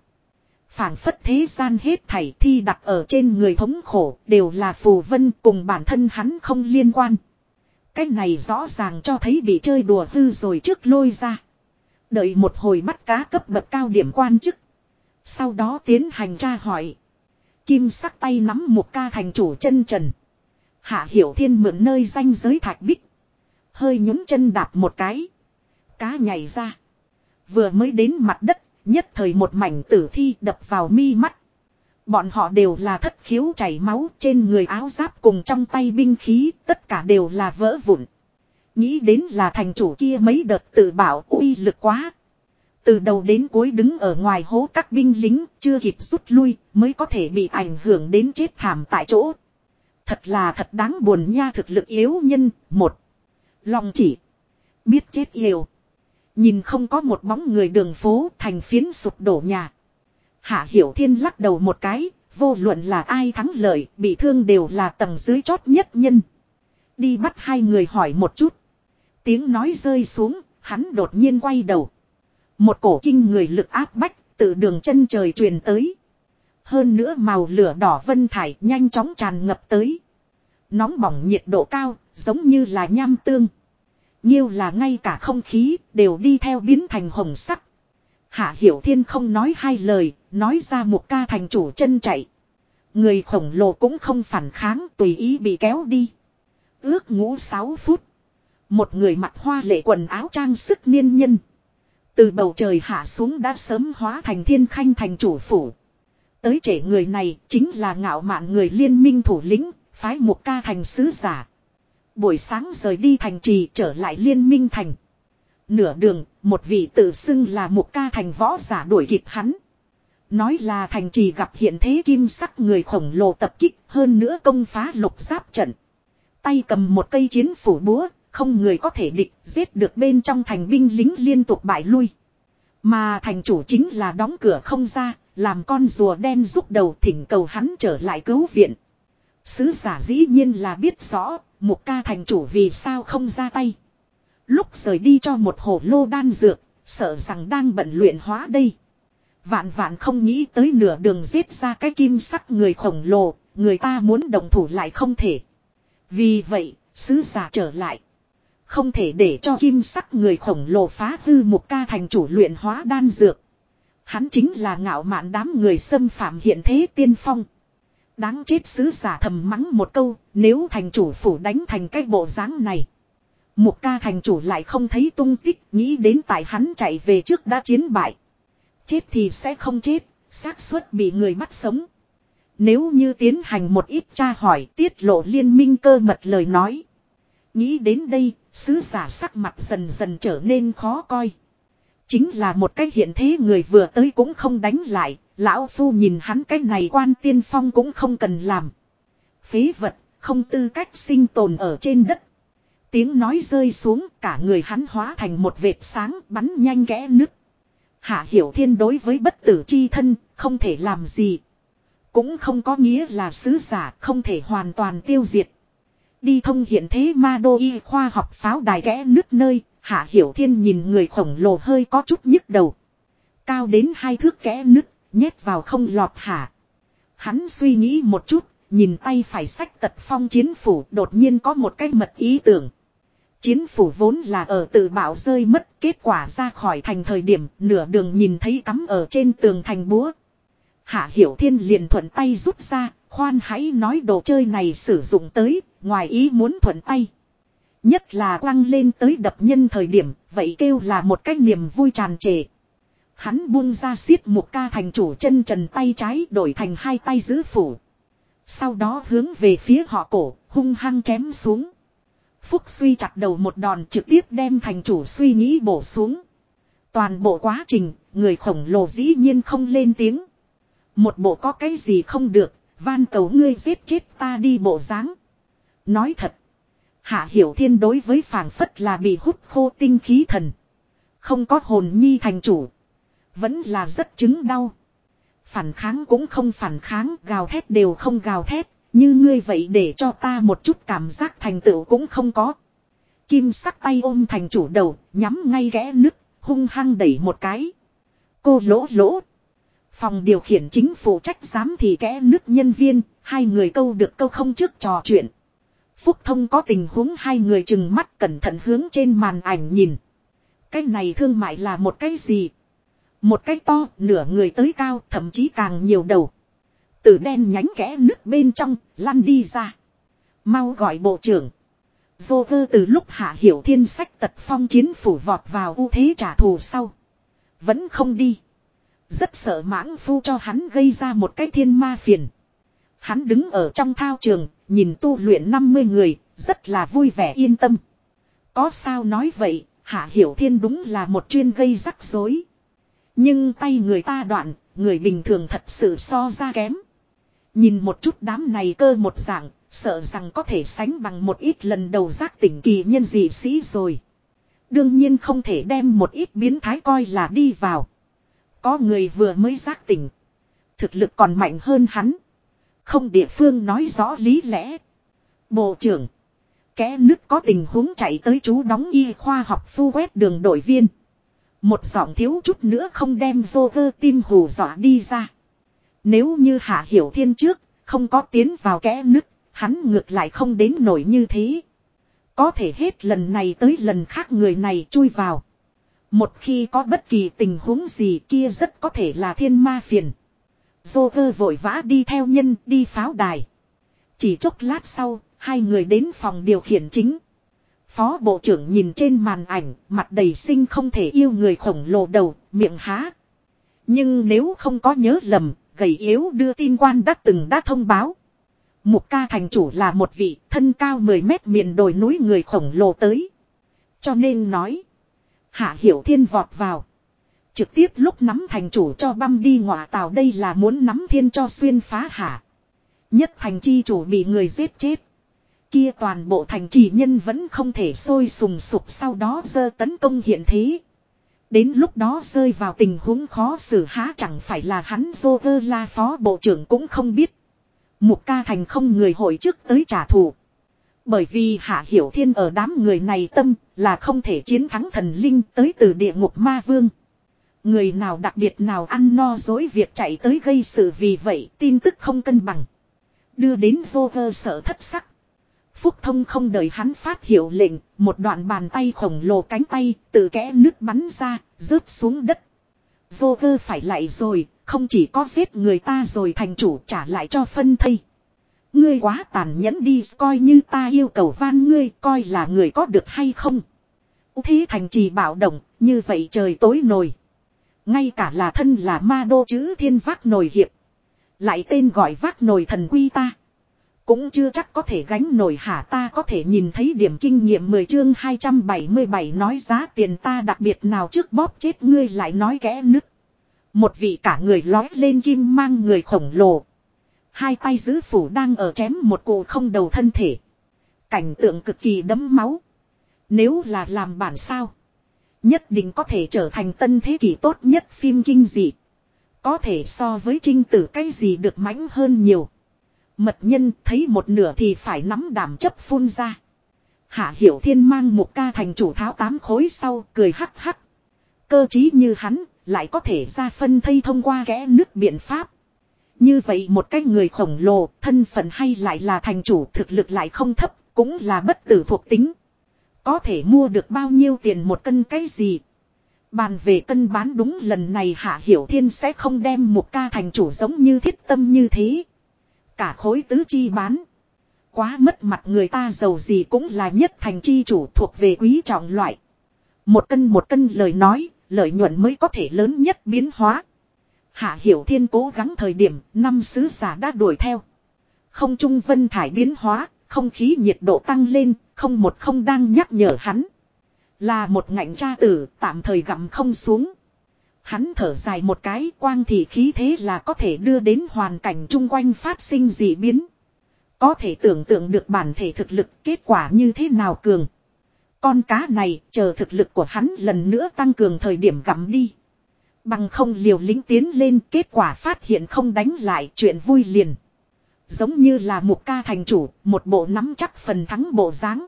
phảng phất thế gian hết thảy thi đặt ở trên người thống khổ đều là phù vân cùng bản thân hắn không liên quan. Cái này rõ ràng cho thấy bị chơi đùa hư rồi trước lôi ra. Đợi một hồi mắt cá cấp bậc cao điểm quan chức. Sau đó tiến hành tra hỏi. Kim sắc tay nắm một ca thành chủ chân trần. Hạ Hiểu Thiên mượn nơi danh giới thạch bích. Hơi nhún chân đạp một cái. Cá nhảy ra. Vừa mới đến mặt đất, nhất thời một mảnh tử thi đập vào mi mắt. Bọn họ đều là thất khiếu chảy máu trên người áo giáp cùng trong tay binh khí, tất cả đều là vỡ vụn. Nghĩ đến là thành chủ kia mấy đợt tự bảo uy lực quá. Từ đầu đến cuối đứng ở ngoài hố các binh lính, chưa kịp rút lui, mới có thể bị ảnh hưởng đến chết thảm tại chỗ. Thật là thật đáng buồn nha thực lực yếu nhân, một. Lòng chỉ. Biết chết yêu. Nhìn không có một bóng người đường phố thành phiến sụp đổ nhà. Hạ Hiểu Thiên lắc đầu một cái, vô luận là ai thắng lợi, bị thương đều là tầng dưới chót nhất nhân. Đi bắt hai người hỏi một chút. Tiếng nói rơi xuống, hắn đột nhiên quay đầu. Một cổ kinh người lực áp bách, từ đường chân trời truyền tới. Hơn nữa màu lửa đỏ vân thải nhanh chóng tràn ngập tới. Nóng bỏng nhiệt độ cao, giống như là nham tương. Nhiêu là ngay cả không khí, đều đi theo biến thành hồng sắc. Hạ Hiểu Thiên không nói hai lời, nói ra một ca thành chủ chân chạy. Người khổng lồ cũng không phản kháng tùy ý bị kéo đi. Ước ngủ 6 phút. Một người mặc hoa lệ quần áo trang sức niên nhân. Từ bầu trời hạ xuống đã sớm hóa thành thiên khanh thành chủ phủ. Tới trẻ người này chính là ngạo mạn người liên minh thủ lĩnh, phái một ca thành sứ giả. Buổi sáng rời đi thành trì trở lại liên minh thành. Nửa đường, một vị tự xưng là một ca thành võ giả đuổi kịp hắn. Nói là thành trì gặp hiện thế kim sắc người khổng lồ tập kích hơn nữa công phá lục giáp trận. Tay cầm một cây chiến phủ búa, không người có thể địch giết được bên trong thành binh lính liên tục bại lui. Mà thành chủ chính là đóng cửa không ra, làm con rùa đen rút đầu thỉnh cầu hắn trở lại cứu viện. Sứ giả dĩ nhiên là biết rõ, một ca thành chủ vì sao không ra tay. Lúc rời đi cho một hồ lô đan dược, sợ rằng đang bận luyện hóa đây. Vạn vạn không nghĩ tới nửa đường giết ra cái kim sắc người khổng lồ, người ta muốn đồng thủ lại không thể. Vì vậy, sứ giả trở lại. Không thể để cho kim sắc người khổng lồ phá hư một ca thành chủ luyện hóa đan dược. Hắn chính là ngạo mạn đám người xâm phạm hiện thế tiên phong. Đáng chết sứ giả thầm mắng một câu, nếu thành chủ phủ đánh thành cái bộ dáng này. Một ca thành chủ lại không thấy tung tích, nghĩ đến tại hắn chạy về trước đã chiến bại. Chết thì sẽ không chết, xác suất bị người bắt sống. Nếu như tiến hành một ít tra hỏi tiết lộ liên minh cơ mật lời nói. Nghĩ đến đây, sứ giả sắc mặt dần dần trở nên khó coi. Chính là một cái hiện thế người vừa tới cũng không đánh lại, lão phu nhìn hắn cái này quan tiên phong cũng không cần làm. Phế vật, không tư cách sinh tồn ở trên đất. Tiếng nói rơi xuống cả người hắn hóa thành một vệt sáng bắn nhanh kẽ nứt. Hạ Hiểu Thiên đối với bất tử chi thân không thể làm gì. Cũng không có nghĩa là sứ giả không thể hoàn toàn tiêu diệt. Đi thông hiện thế ma đô y khoa học pháo đài kẽ nứt nơi, Hạ Hiểu Thiên nhìn người khổng lồ hơi có chút nhức đầu. Cao đến hai thước kẽ nứt, nhét vào không lọt hạ. Hắn suy nghĩ một chút, nhìn tay phải sách tật phong chiến phủ đột nhiên có một cái mật ý tưởng. Chiến phủ vốn là ở tự bảo rơi mất, kết quả ra khỏi thành thời điểm nửa đường nhìn thấy cắm ở trên tường thành búa. Hạ Hiểu Thiên liền thuận tay rút ra, khoan hãy nói đồ chơi này sử dụng tới, ngoài ý muốn thuận tay. Nhất là quăng lên tới đập nhân thời điểm, vậy kêu là một cái niềm vui tràn trề. Hắn buông ra xiết một ca thành chủ chân trần tay trái đổi thành hai tay giữ phủ. Sau đó hướng về phía họ cổ, hung hăng chém xuống. Phúc suy chặt đầu một đòn trực tiếp đem thành chủ suy nghĩ bổ xuống. Toàn bộ quá trình, người khổng lồ dĩ nhiên không lên tiếng. Một bộ có cái gì không được, van cầu ngươi giết chết ta đi bộ dáng. Nói thật, Hạ Hiểu Thiên đối với phảng phất là bị hút khô tinh khí thần. Không có hồn nhi thành chủ. Vẫn là rất chứng đau. Phản kháng cũng không phản kháng, gào thét đều không gào thét, như ngươi vậy để cho ta một chút cảm giác thành tựu cũng không có. Kim sắc tay ôm thành chủ đầu, nhắm ngay ghẽ nứt, hung hăng đẩy một cái. Cô lỗ lỗ. Phòng điều khiển chính phụ trách giám thì kẽ nứt nhân viên, hai người câu được câu không trước trò chuyện. Phúc thông có tình huống hai người chừng mắt cẩn thận hướng trên màn ảnh nhìn. Cái này thương mại là một cái gì? Một cái to, nửa người tới cao, thậm chí càng nhiều đầu. Từ đen nhánh kẽ nước bên trong, lăn đi ra. Mau gọi bộ trưởng. Vô vơ từ lúc hạ hiểu thiên sách tật phong chiến phủ vọt vào ưu thế trả thù sau. Vẫn không đi. Rất sợ mãng phu cho hắn gây ra một cái thiên ma phiền. Hắn đứng ở trong thao trường, nhìn tu luyện 50 người, rất là vui vẻ yên tâm. Có sao nói vậy, Hạ Hiểu Thiên đúng là một chuyên gây rắc rối. Nhưng tay người ta đoạn, người bình thường thật sự so ra kém. Nhìn một chút đám này cơ một dạng, sợ rằng có thể sánh bằng một ít lần đầu giác tỉnh kỳ nhân dị sĩ rồi. Đương nhiên không thể đem một ít biến thái coi là đi vào. Có người vừa mới giác tỉnh. Thực lực còn mạnh hơn hắn. Không địa phương nói rõ lý lẽ. Bộ trưởng. Kẻ nước có tình huống chạy tới chú đóng y khoa học phu quét đường đội viên. Một giọng thiếu chút nữa không đem vô cơ tim hù dọa đi ra. Nếu như Hạ Hiểu Thiên trước, không có tiến vào kẽ nứt, hắn ngược lại không đến nổi như thế. Có thể hết lần này tới lần khác người này chui vào. Một khi có bất kỳ tình huống gì kia rất có thể là thiên ma phiền. Dô cơ vội vã đi theo nhân đi pháo đài. Chỉ chốc lát sau, hai người đến phòng điều khiển chính. Phó bộ trưởng nhìn trên màn ảnh, mặt đầy sinh không thể yêu người khổng lồ đầu, miệng há. Nhưng nếu không có nhớ lầm, gầy yếu đưa tin quan đã từng đã thông báo. Mục ca thành chủ là một vị thân cao 10 mét miền đồi núi người khổng lồ tới. Cho nên nói. Hạ hiểu thiên vọt vào. Trực tiếp lúc nắm thành chủ cho băm đi ngọa tàu đây là muốn nắm thiên cho xuyên phá hả. Nhất thành chi chủ bị người giết chết. Kia toàn bộ thành trì nhân vẫn không thể sôi sùng sục sau đó dơ tấn công hiện thế. Đến lúc đó rơi vào tình huống khó xử há chẳng phải là hắn vô vơ la phó bộ trưởng cũng không biết. Mục ca thành không người hội trước tới trả thù. Bởi vì Hạ Hiểu Thiên ở đám người này tâm là không thể chiến thắng thần linh tới từ địa ngục ma vương. Người nào đặc biệt nào ăn no dối việc chạy tới gây sự vì vậy tin tức không cân bằng. Đưa đến vô cơ sợ thất sắc. Phúc thông không đợi hắn phát hiệu lệnh, một đoạn bàn tay khổng lồ cánh tay từ kẽ nước bắn ra, rớt xuống đất. Vô cơ phải lại rồi, không chỉ có giết người ta rồi thành chủ trả lại cho phân thây. Ngươi quá tàn nhẫn đi coi như ta yêu cầu van ngươi coi là người có được hay không. Thế thành trì bạo động, như vậy trời tối nổi. Ngay cả là thân là ma đô chữ thiên vác nồi hiệp. Lại tên gọi vác nồi thần quy ta. Cũng chưa chắc có thể gánh nổi hả ta có thể nhìn thấy điểm kinh nghiệm 10 chương 277 nói giá tiền ta đặc biệt nào trước bóp chết ngươi lại nói kẽ nứt. Một vị cả người lói lên kim mang người khổng lồ. Hai tay giữ phủ đang ở chém một cụ không đầu thân thể. Cảnh tượng cực kỳ đấm máu. Nếu là làm bản sao. Nhất định có thể trở thành tân thế kỷ tốt nhất phim kinh dị. Có thể so với trinh tử cái gì được mãnh hơn nhiều. Mật nhân thấy một nửa thì phải nắm đảm chấp phun ra. Hạ Hiểu Thiên mang một ca thành chủ tháo tám khối sau cười hắc hắc. Cơ trí như hắn lại có thể ra phân thây thông qua kẽ nước biện pháp. Như vậy một cái người khổng lồ thân phận hay lại là thành chủ thực lực lại không thấp cũng là bất tử thuộc tính. Có thể mua được bao nhiêu tiền một cân cái gì. Bàn về cân bán đúng lần này Hạ Hiểu Thiên sẽ không đem một ca thành chủ giống như thiết tâm như thế. Cả khối tứ chi bán. Quá mất mặt người ta giàu gì cũng là nhất thành chi chủ thuộc về quý trọng loại. Một cân một cân lời nói, lợi nhuận mới có thể lớn nhất biến hóa. Hạ Hiểu Thiên cố gắng thời điểm năm sứ giả đã đuổi theo. Không trung vân thải biến hóa, không khí nhiệt độ tăng lên, không một không đang nhắc nhở hắn. Là một ngạnh cha tử, tạm thời gặm không xuống. Hắn thở dài một cái quang thì khí thế là có thể đưa đến hoàn cảnh chung quanh phát sinh dị biến. Có thể tưởng tượng được bản thể thực lực kết quả như thế nào cường. Con cá này chờ thực lực của hắn lần nữa tăng cường thời điểm gặm đi. Bằng không liều lính tiến lên kết quả phát hiện không đánh lại chuyện vui liền. Giống như là một ca thành chủ, một bộ nắm chắc phần thắng bộ dáng.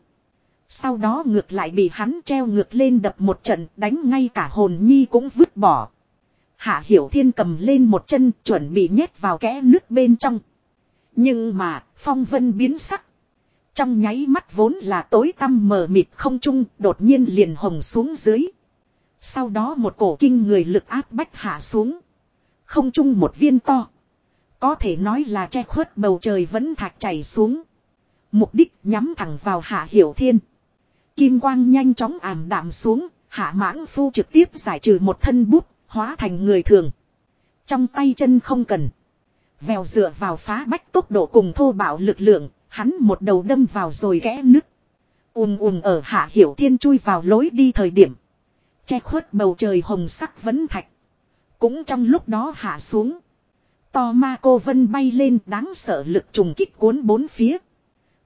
Sau đó ngược lại bị hắn treo ngược lên đập một trận đánh ngay cả hồn nhi cũng vứt bỏ. Hạ Hiểu Thiên cầm lên một chân chuẩn bị nhét vào kẽ nước bên trong. Nhưng mà phong vân biến sắc. Trong nháy mắt vốn là tối tăm mờ mịt không trung đột nhiên liền hồng xuống dưới. Sau đó một cổ kinh người lực áp bách hạ xuống. Không trung một viên to. Có thể nói là che khuất bầu trời vẫn thạch chảy xuống. Mục đích nhắm thẳng vào hạ hiểu thiên. Kim quang nhanh chóng ảm đạm xuống. Hạ mãng phu trực tiếp giải trừ một thân bút. Hóa thành người thường. Trong tay chân không cần. Vèo dựa vào phá bách tốc độ cùng thô bạo lực lượng. Hắn một đầu đâm vào rồi ghé nứt. ùm ùm ở hạ hiểu thiên chui vào lối đi thời điểm. Che khuất bầu trời hồng sắc vấn thạch. Cũng trong lúc đó hạ xuống. To ma cô vân bay lên đáng sợ lực trùng kích cuốn bốn phía.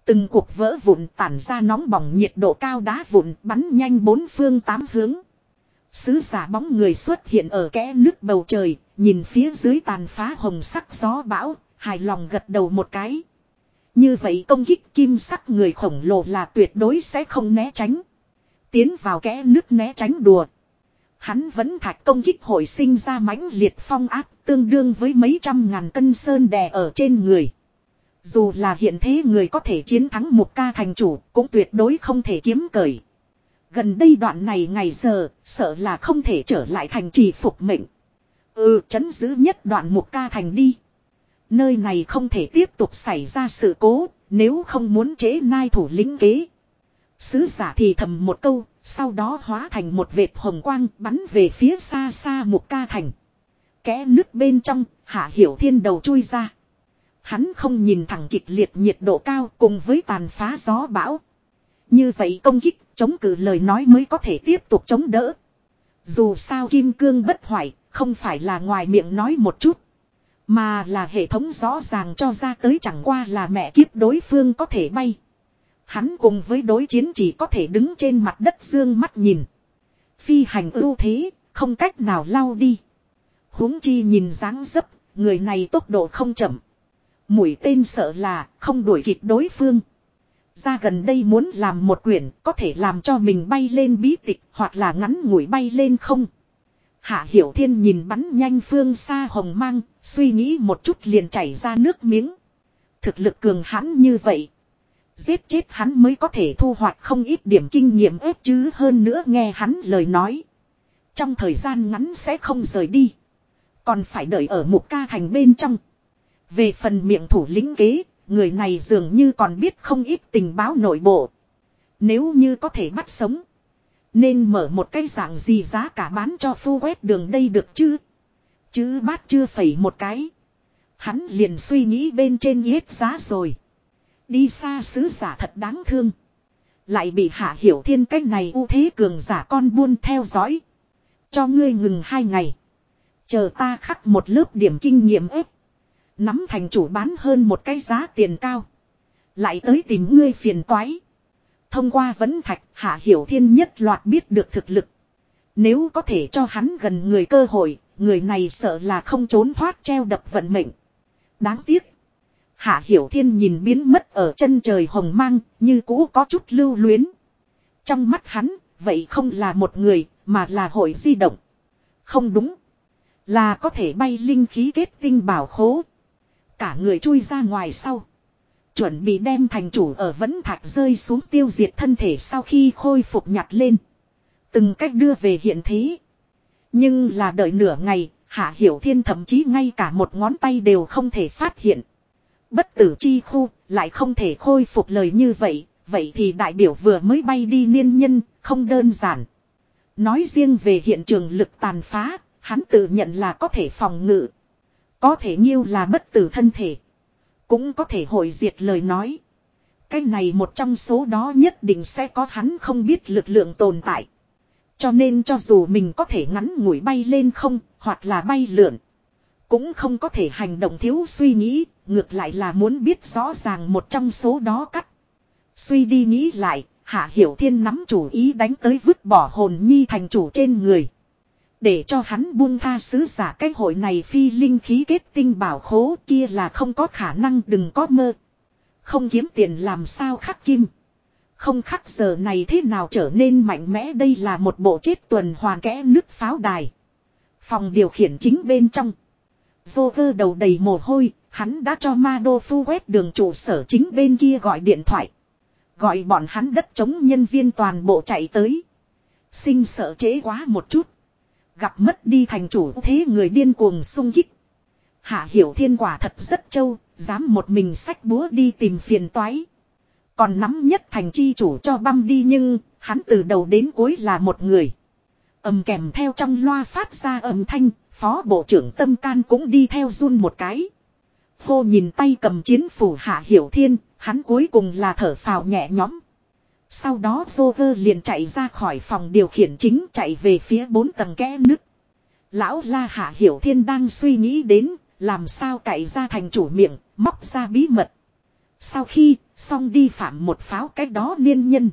Từng cuộc vỡ vụn tản ra nóng bỏng nhiệt độ cao đá vụn bắn nhanh bốn phương tám hướng. Sứ giả bóng người xuất hiện ở kẽ nước bầu trời, nhìn phía dưới tàn phá hồng sắc gió bão, hài lòng gật đầu một cái. Như vậy công kích kim sắc người khổng lồ là tuyệt đối sẽ không né tránh. Tiến vào kẽ nước né tránh đùa. Hắn vẫn thạch công kích hội sinh ra mãnh liệt phong áp tương đương với mấy trăm ngàn cân sơn đè ở trên người. Dù là hiện thế người có thể chiến thắng một ca thành chủ cũng tuyệt đối không thể kiếm cởi. Gần đây đoạn này ngày giờ, sợ là không thể trở lại thành trì phục mệnh. Ừ, chấn giữ nhất đoạn một ca thành đi. Nơi này không thể tiếp tục xảy ra sự cố, nếu không muốn chế nai thủ lính kế. Sứ giả thì thầm một câu, sau đó hóa thành một vệt hồng quang bắn về phía xa xa một ca thành. Kẽ nước bên trong, hạ hiểu thiên đầu chui ra. Hắn không nhìn thẳng kịch liệt nhiệt độ cao cùng với tàn phá gió bão. Như vậy công kích chống cự lời nói mới có thể tiếp tục chống đỡ. Dù sao kim cương bất hoại, không phải là ngoài miệng nói một chút. Mà là hệ thống rõ ràng cho ra tới chẳng qua là mẹ kiếp đối phương có thể bay. Hắn cùng với đối chiến chỉ có thể đứng trên mặt đất dương mắt nhìn. Phi hành ưu thế, không cách nào lao đi huống chi nhìn dáng dấp, người này tốc độ không chậm. Mũi tên sợ là không đuổi kịp đối phương. Ra gần đây muốn làm một quyển có thể làm cho mình bay lên bí tịch hoặc là ngắn ngủi bay lên không. Hạ Hiểu Thiên nhìn bắn nhanh phương xa hồng mang, suy nghĩ một chút liền chảy ra nước miếng. Thực lực cường hãn như vậy. Giết chết hắn mới có thể thu hoạch không ít điểm kinh nghiệm ếp chứ hơn nữa nghe hắn lời nói. Trong thời gian ngắn sẽ không rời đi. Còn phải đợi ở một ca thành bên trong. Về phần miệng thủ lĩnh kế, người này dường như còn biết không ít tình báo nội bộ. Nếu như có thể bắt sống. Nên mở một cái dạng gì giá cả bán cho phu quét đường đây được chứ. Chứ bát chưa phẩy một cái. Hắn liền suy nghĩ bên trên yết giá rồi. Đi xa sứ giả thật đáng thương. Lại bị hạ hiểu thiên cách này ưu thế cường giả con buôn theo dõi. Cho ngươi ngừng hai ngày. Chờ ta khắc một lớp điểm kinh nghiệm ép, Nắm thành chủ bán hơn một cái giá tiền cao. Lại tới tìm ngươi phiền toái. Thông qua vấn thạch hạ hiểu thiên nhất loạt biết được thực lực. Nếu có thể cho hắn gần người cơ hội, người này sợ là không trốn thoát treo đập vận mệnh. Đáng tiếc. Hạ hiểu thiên nhìn biến mất ở chân trời hồng mang, như cũ có chút lưu luyến. Trong mắt hắn, vậy không là một người, mà là hội di động. Không đúng. Là có thể bay linh khí kết tinh bảo khố. Cả người chui ra ngoài sau. Chuẩn bị đem thành chủ ở vẫn thạch rơi xuống tiêu diệt thân thể sau khi khôi phục nhặt lên. Từng cách đưa về hiện thế. Nhưng là đợi nửa ngày, Hạ Hiểu Thiên thậm chí ngay cả một ngón tay đều không thể phát hiện. Bất tử chi khu, lại không thể khôi phục lời như vậy, vậy thì đại biểu vừa mới bay đi niên nhân, không đơn giản. Nói riêng về hiện trường lực tàn phá, hắn tự nhận là có thể phòng ngự. Có thể nghiêu là bất tử thân thể. Cũng có thể hội diệt lời nói. Cái này một trong số đó nhất định sẽ có hắn không biết lực lượng tồn tại. Cho nên cho dù mình có thể ngắn ngủi bay lên không, hoặc là bay lượn. Cũng không có thể hành động thiếu suy nghĩ, ngược lại là muốn biết rõ ràng một trong số đó cắt. Suy đi nghĩ lại, Hạ Hiểu Thiên nắm chủ ý đánh tới vứt bỏ hồn nhi thành chủ trên người. Để cho hắn buông tha sứ giả cái hội này phi linh khí kết tinh bảo khố kia là không có khả năng đừng có mơ. Không kiếm tiền làm sao khắc kim. Không khắc giờ này thế nào trở nên mạnh mẽ đây là một bộ chết tuần hoàn kẽ nước pháo đài. Phòng điều khiển chính bên trong. Vô vơ đầu đầy mồ hôi, hắn đã cho ma đô phu quét đường trụ sở chính bên kia gọi điện thoại. Gọi bọn hắn đất chống nhân viên toàn bộ chạy tới. Sinh sợ chế quá một chút. Gặp mất đi thành chủ thế người điên cuồng sung kích. Hạ hiểu thiên quả thật rất trâu, dám một mình sách búa đi tìm phiền toái. Còn nắm nhất thành chi chủ cho băm đi nhưng, hắn từ đầu đến cuối là một người. ầm kèm theo trong loa phát ra âm thanh, phó bộ trưởng tâm can cũng đi theo run một cái. khô nhìn tay cầm chiến phủ hạ hiểu thiên, hắn cuối cùng là thở phào nhẹ nhõm. Sau đó Joker liền chạy ra khỏi phòng điều khiển chính chạy về phía bốn tầng kẽ nứt. Lão La Hạ Hiểu Thiên đang suy nghĩ đến làm sao cậy ra thành chủ miệng, móc ra bí mật. Sau khi xong đi phạm một pháo cách đó liên nhân.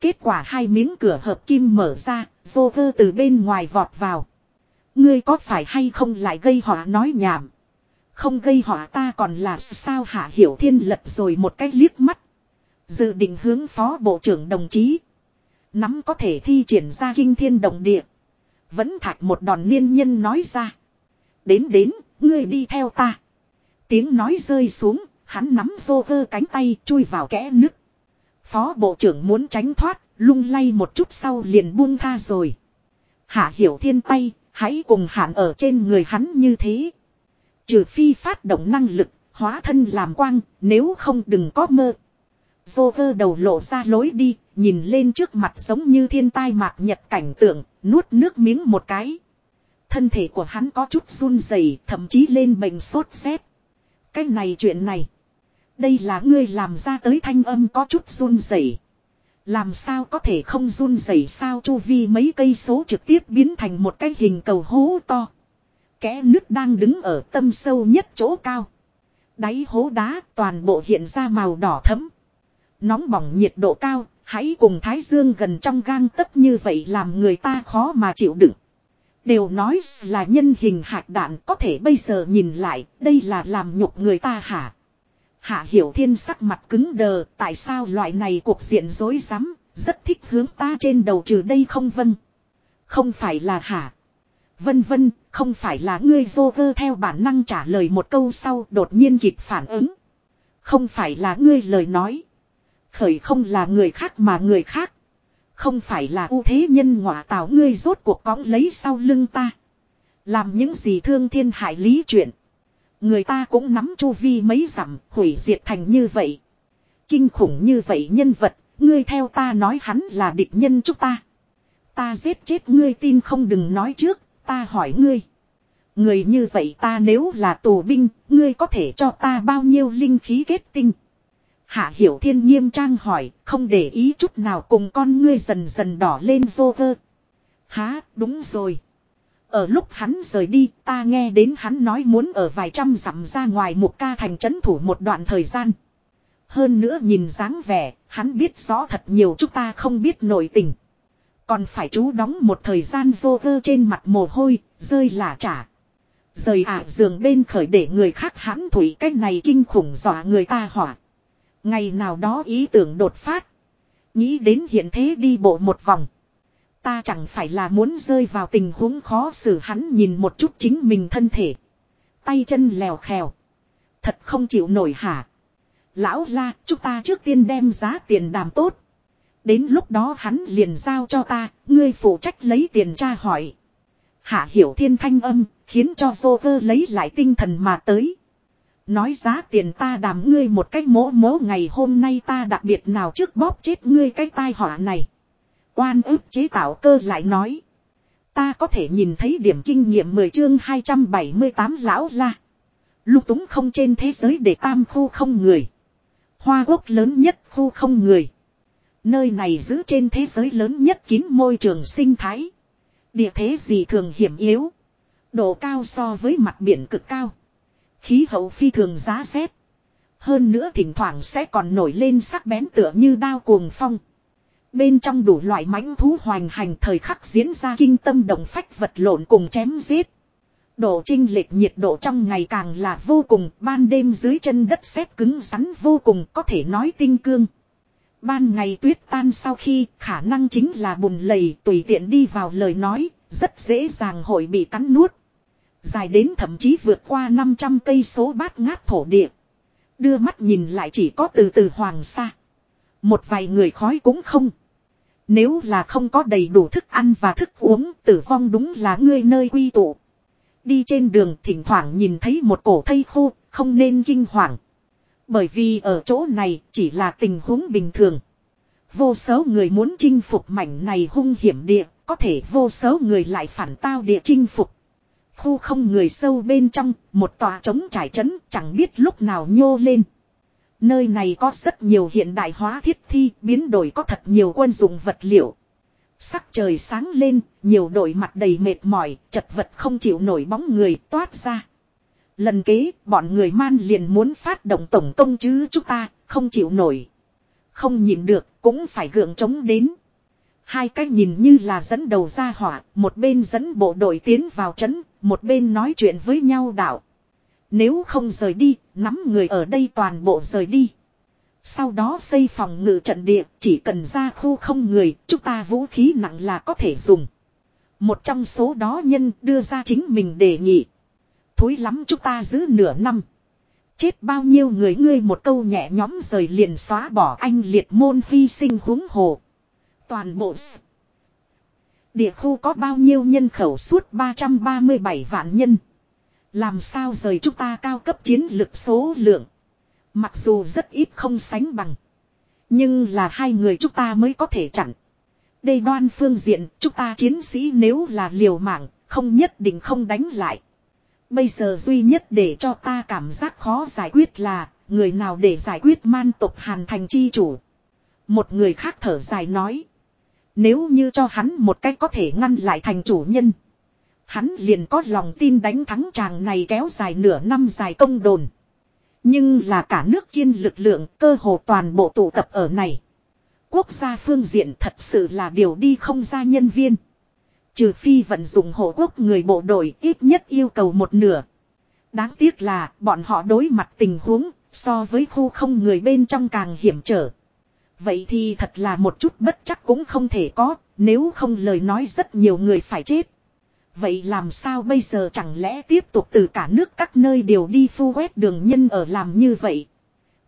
Kết quả hai miếng cửa hợp kim mở ra, Joker từ bên ngoài vọt vào. Ngươi có phải hay không lại gây họa nói nhảm. Không gây họa ta còn là sao Hạ Hiểu Thiên lật rồi một cái liếc mắt. Dự định hướng phó bộ trưởng đồng chí. Nắm có thể thi triển ra kinh thiên động địa. Vẫn thạch một đòn liên nhân nói ra. Đến đến, ngươi đi theo ta. Tiếng nói rơi xuống, hắn nắm vô vơ cánh tay chui vào kẽ nứt. Phó bộ trưởng muốn tránh thoát, lung lay một chút sau liền buông tha rồi. Hạ hiểu thiên tay, hãy cùng hạn ở trên người hắn như thế. Trừ phi phát động năng lực, hóa thân làm quang, nếu không đừng có mơ. Dô cơ đầu lộ ra lối đi, nhìn lên trước mặt giống như thiên tai mạc nhật cảnh tượng, nuốt nước miếng một cái. Thân thể của hắn có chút run rẩy, thậm chí lên bệnh sốt rét. Cái này chuyện này. Đây là ngươi làm ra tới thanh âm có chút run rẩy. Làm sao có thể không run rẩy sao chu vi mấy cây số trực tiếp biến thành một cái hình cầu hố to. Kẽ nước đang đứng ở tâm sâu nhất chỗ cao. Đáy hố đá toàn bộ hiện ra màu đỏ thấm. Nóng bỏng nhiệt độ cao, hãy cùng Thái Dương gần trong gang tấc như vậy làm người ta khó mà chịu đựng. Đều nói là nhân hình hạt đạn có thể bây giờ nhìn lại, đây là làm nhục người ta hả? Hạ Hiểu Thiên sắc mặt cứng đờ, tại sao loại này cuộc diện rối rắm, rất thích hướng ta trên đầu trừ đây không vâng. Không phải là hả? Vân vân, không phải là ngươi vô cơ theo bản năng trả lời một câu sau đột nhiên kịp phản ứng. Không phải là ngươi lời nói. Khởi không là người khác mà người khác. Không phải là ưu thế nhân ngọa tạo ngươi rốt cuộc cõng lấy sau lưng ta. Làm những gì thương thiên hại lý chuyện. Người ta cũng nắm chu vi mấy dặm hủy diệt thành như vậy. Kinh khủng như vậy nhân vật, ngươi theo ta nói hắn là địch nhân chúng ta. Ta giết chết ngươi tin không đừng nói trước, ta hỏi ngươi. Người như vậy ta nếu là tù binh, ngươi có thể cho ta bao nhiêu linh khí kết tinh. Hạ Hiểu Thiên nghiêm trang hỏi, không để ý chút nào cùng con ngươi dần dần đỏ lên vô vơ. Há, đúng rồi. Ở lúc hắn rời đi, ta nghe đến hắn nói muốn ở vài trăm dặm ra ngoài một ca thành trấn thủ một đoạn thời gian. Hơn nữa nhìn dáng vẻ, hắn biết rõ thật nhiều chúng ta không biết nội tình. Còn phải chú đóng một thời gian vô vơ trên mặt mồ hôi, rơi lả trả. Rời ả giường bên khởi để người khác hãn thủy cách này kinh khủng dọa người ta hỏa. Ngày nào đó ý tưởng đột phát. Nghĩ đến hiện thế đi bộ một vòng. Ta chẳng phải là muốn rơi vào tình huống khó xử hắn nhìn một chút chính mình thân thể. Tay chân lèo khèo. Thật không chịu nổi hả. Lão la, chúng ta trước tiên đem giá tiền đàm tốt. Đến lúc đó hắn liền giao cho ta, ngươi phụ trách lấy tiền tra hỏi. Hạ hiểu thiên thanh âm, khiến cho vô cơ lấy lại tinh thần mà tới. Nói giá tiền ta đàm ngươi một cách mỗ mỗ ngày hôm nay ta đặc biệt nào trước bóp chết ngươi cái tai họa này. Oan ức chế tạo cơ lại nói. Ta có thể nhìn thấy điểm kinh nghiệm 10 chương 278 lão la. Lục túng không trên thế giới để tam khu không người. Hoa quốc lớn nhất khu không người. Nơi này giữ trên thế giới lớn nhất kín môi trường sinh thái. Địa thế gì thường hiểm yếu. Độ cao so với mặt biển cực cao. Khí hậu phi thường giá rét. Hơn nữa thỉnh thoảng sẽ còn nổi lên sắc bén tựa như đao cuồng phong. Bên trong đủ loại mãnh thú hoành hành thời khắc diễn ra kinh tâm động phách vật lộn cùng chém giết. Độ trinh lệch nhiệt độ trong ngày càng là vô cùng, ban đêm dưới chân đất xếp cứng rắn vô cùng có thể nói tinh cương. Ban ngày tuyết tan sau khi khả năng chính là bùn lầy tùy tiện đi vào lời nói, rất dễ dàng hội bị cắn nuốt. Dài đến thậm chí vượt qua 500 cây số bát ngát thổ địa. Đưa mắt nhìn lại chỉ có từ từ hoàng sa. Một vài người khói cũng không. Nếu là không có đầy đủ thức ăn và thức uống tử vong đúng là ngươi nơi quy tụ. Đi trên đường thỉnh thoảng nhìn thấy một cổ thây khô, không nên kinh hoàng. Bởi vì ở chỗ này chỉ là tình huống bình thường. Vô số người muốn chinh phục mảnh này hung hiểm địa, có thể vô số người lại phản tao địa chinh phục. Khu không người sâu bên trong, một tòa trống trải trấn chẳng biết lúc nào nhô lên. Nơi này có rất nhiều hiện đại hóa thiết thi, biến đổi có thật nhiều quân dụng vật liệu. Sắc trời sáng lên, nhiều đội mặt đầy mệt mỏi, chật vật không chịu nổi bóng người toát ra. Lần kế, bọn người man liền muốn phát động tổng công chứ chúng ta, không chịu nổi. Không nhìn được, cũng phải gượng chống đến. Hai cái nhìn như là dẫn đầu ra hỏa, một bên dẫn bộ đội tiến vào trấn, một bên nói chuyện với nhau đạo. Nếu không rời đi, nắm người ở đây toàn bộ rời đi. Sau đó xây phòng ngự trận địa, chỉ cần ra khu không người, chúng ta vũ khí nặng là có thể dùng. Một trong số đó nhân đưa ra chính mình đề nghị. Thối lắm chúng ta giữ nửa năm. Chết bao nhiêu người ngươi một câu nhẹ nhóm rời liền xóa bỏ anh liệt môn hy sinh huống hồ. Toàn bộ Địa khu có bao nhiêu nhân khẩu suốt 337 vạn nhân. Làm sao rời chúng ta cao cấp chiến lực số lượng. Mặc dù rất ít không sánh bằng. Nhưng là hai người chúng ta mới có thể chặn. Đây đoan phương diện, chúng ta chiến sĩ nếu là liều mạng, không nhất định không đánh lại. Bây giờ duy nhất để cho ta cảm giác khó giải quyết là, người nào để giải quyết man tộc hàn thành chi chủ. Một người khác thở dài nói. Nếu như cho hắn một cách có thể ngăn lại thành chủ nhân. Hắn liền có lòng tin đánh thắng chàng này kéo dài nửa năm dài công đồn. Nhưng là cả nước kiên lực lượng cơ hồ toàn bộ tụ tập ở này. Quốc gia phương diện thật sự là điều đi không ra nhân viên. Trừ phi vận dụng hộ quốc người bộ đội ít nhất yêu cầu một nửa. Đáng tiếc là bọn họ đối mặt tình huống so với khu không người bên trong càng hiểm trở. Vậy thì thật là một chút bất chắc cũng không thể có, nếu không lời nói rất nhiều người phải chết. Vậy làm sao bây giờ chẳng lẽ tiếp tục từ cả nước các nơi đều đi phu quét đường nhân ở làm như vậy.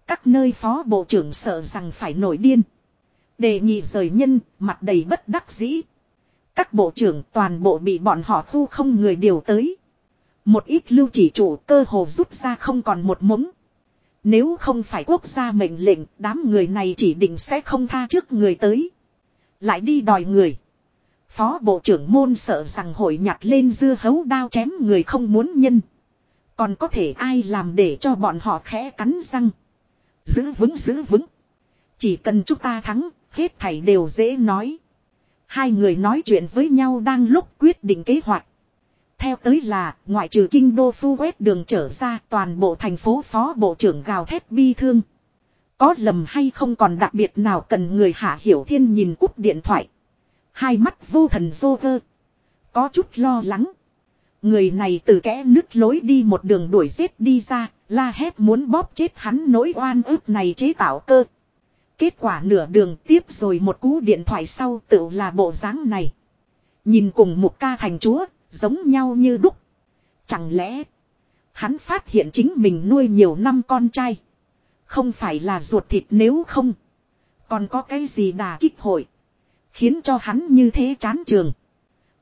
Các nơi phó bộ trưởng sợ rằng phải nổi điên. Đề nghị rời nhân, mặt đầy bất đắc dĩ. Các bộ trưởng toàn bộ bị bọn họ khu không người điều tới. Một ít lưu chỉ chủ cơ hồ rút ra không còn một mống. Nếu không phải quốc gia mệnh lệnh, đám người này chỉ định sẽ không tha trước người tới. Lại đi đòi người. Phó bộ trưởng môn sợ rằng hội nhặt lên dưa hấu đao chém người không muốn nhân. Còn có thể ai làm để cho bọn họ khẽ cắn răng. Giữ vững giữ vững. Chỉ cần chúng ta thắng, hết thảy đều dễ nói. Hai người nói chuyện với nhau đang lúc quyết định kế hoạch. Theo tới là, ngoại trừ kinh đô phu quét đường trở ra toàn bộ thành phố phó bộ trưởng gào thét bi thương. Có lầm hay không còn đặc biệt nào cần người hạ hiểu thiên nhìn cúp điện thoại. Hai mắt vô thần vô vơ. Có chút lo lắng. Người này từ kẽ nứt lối đi một đường đuổi giết đi ra, la hét muốn bóp chết hắn nỗi oan ức này chế tạo cơ. Kết quả nửa đường tiếp rồi một cú điện thoại sau tự là bộ dáng này. Nhìn cùng một ca thành chúa, giống nhau như đúc. Chẳng lẽ, hắn phát hiện chính mình nuôi nhiều năm con trai. Không phải là ruột thịt nếu không. Còn có cái gì đà kích hội. Khiến cho hắn như thế chán trường.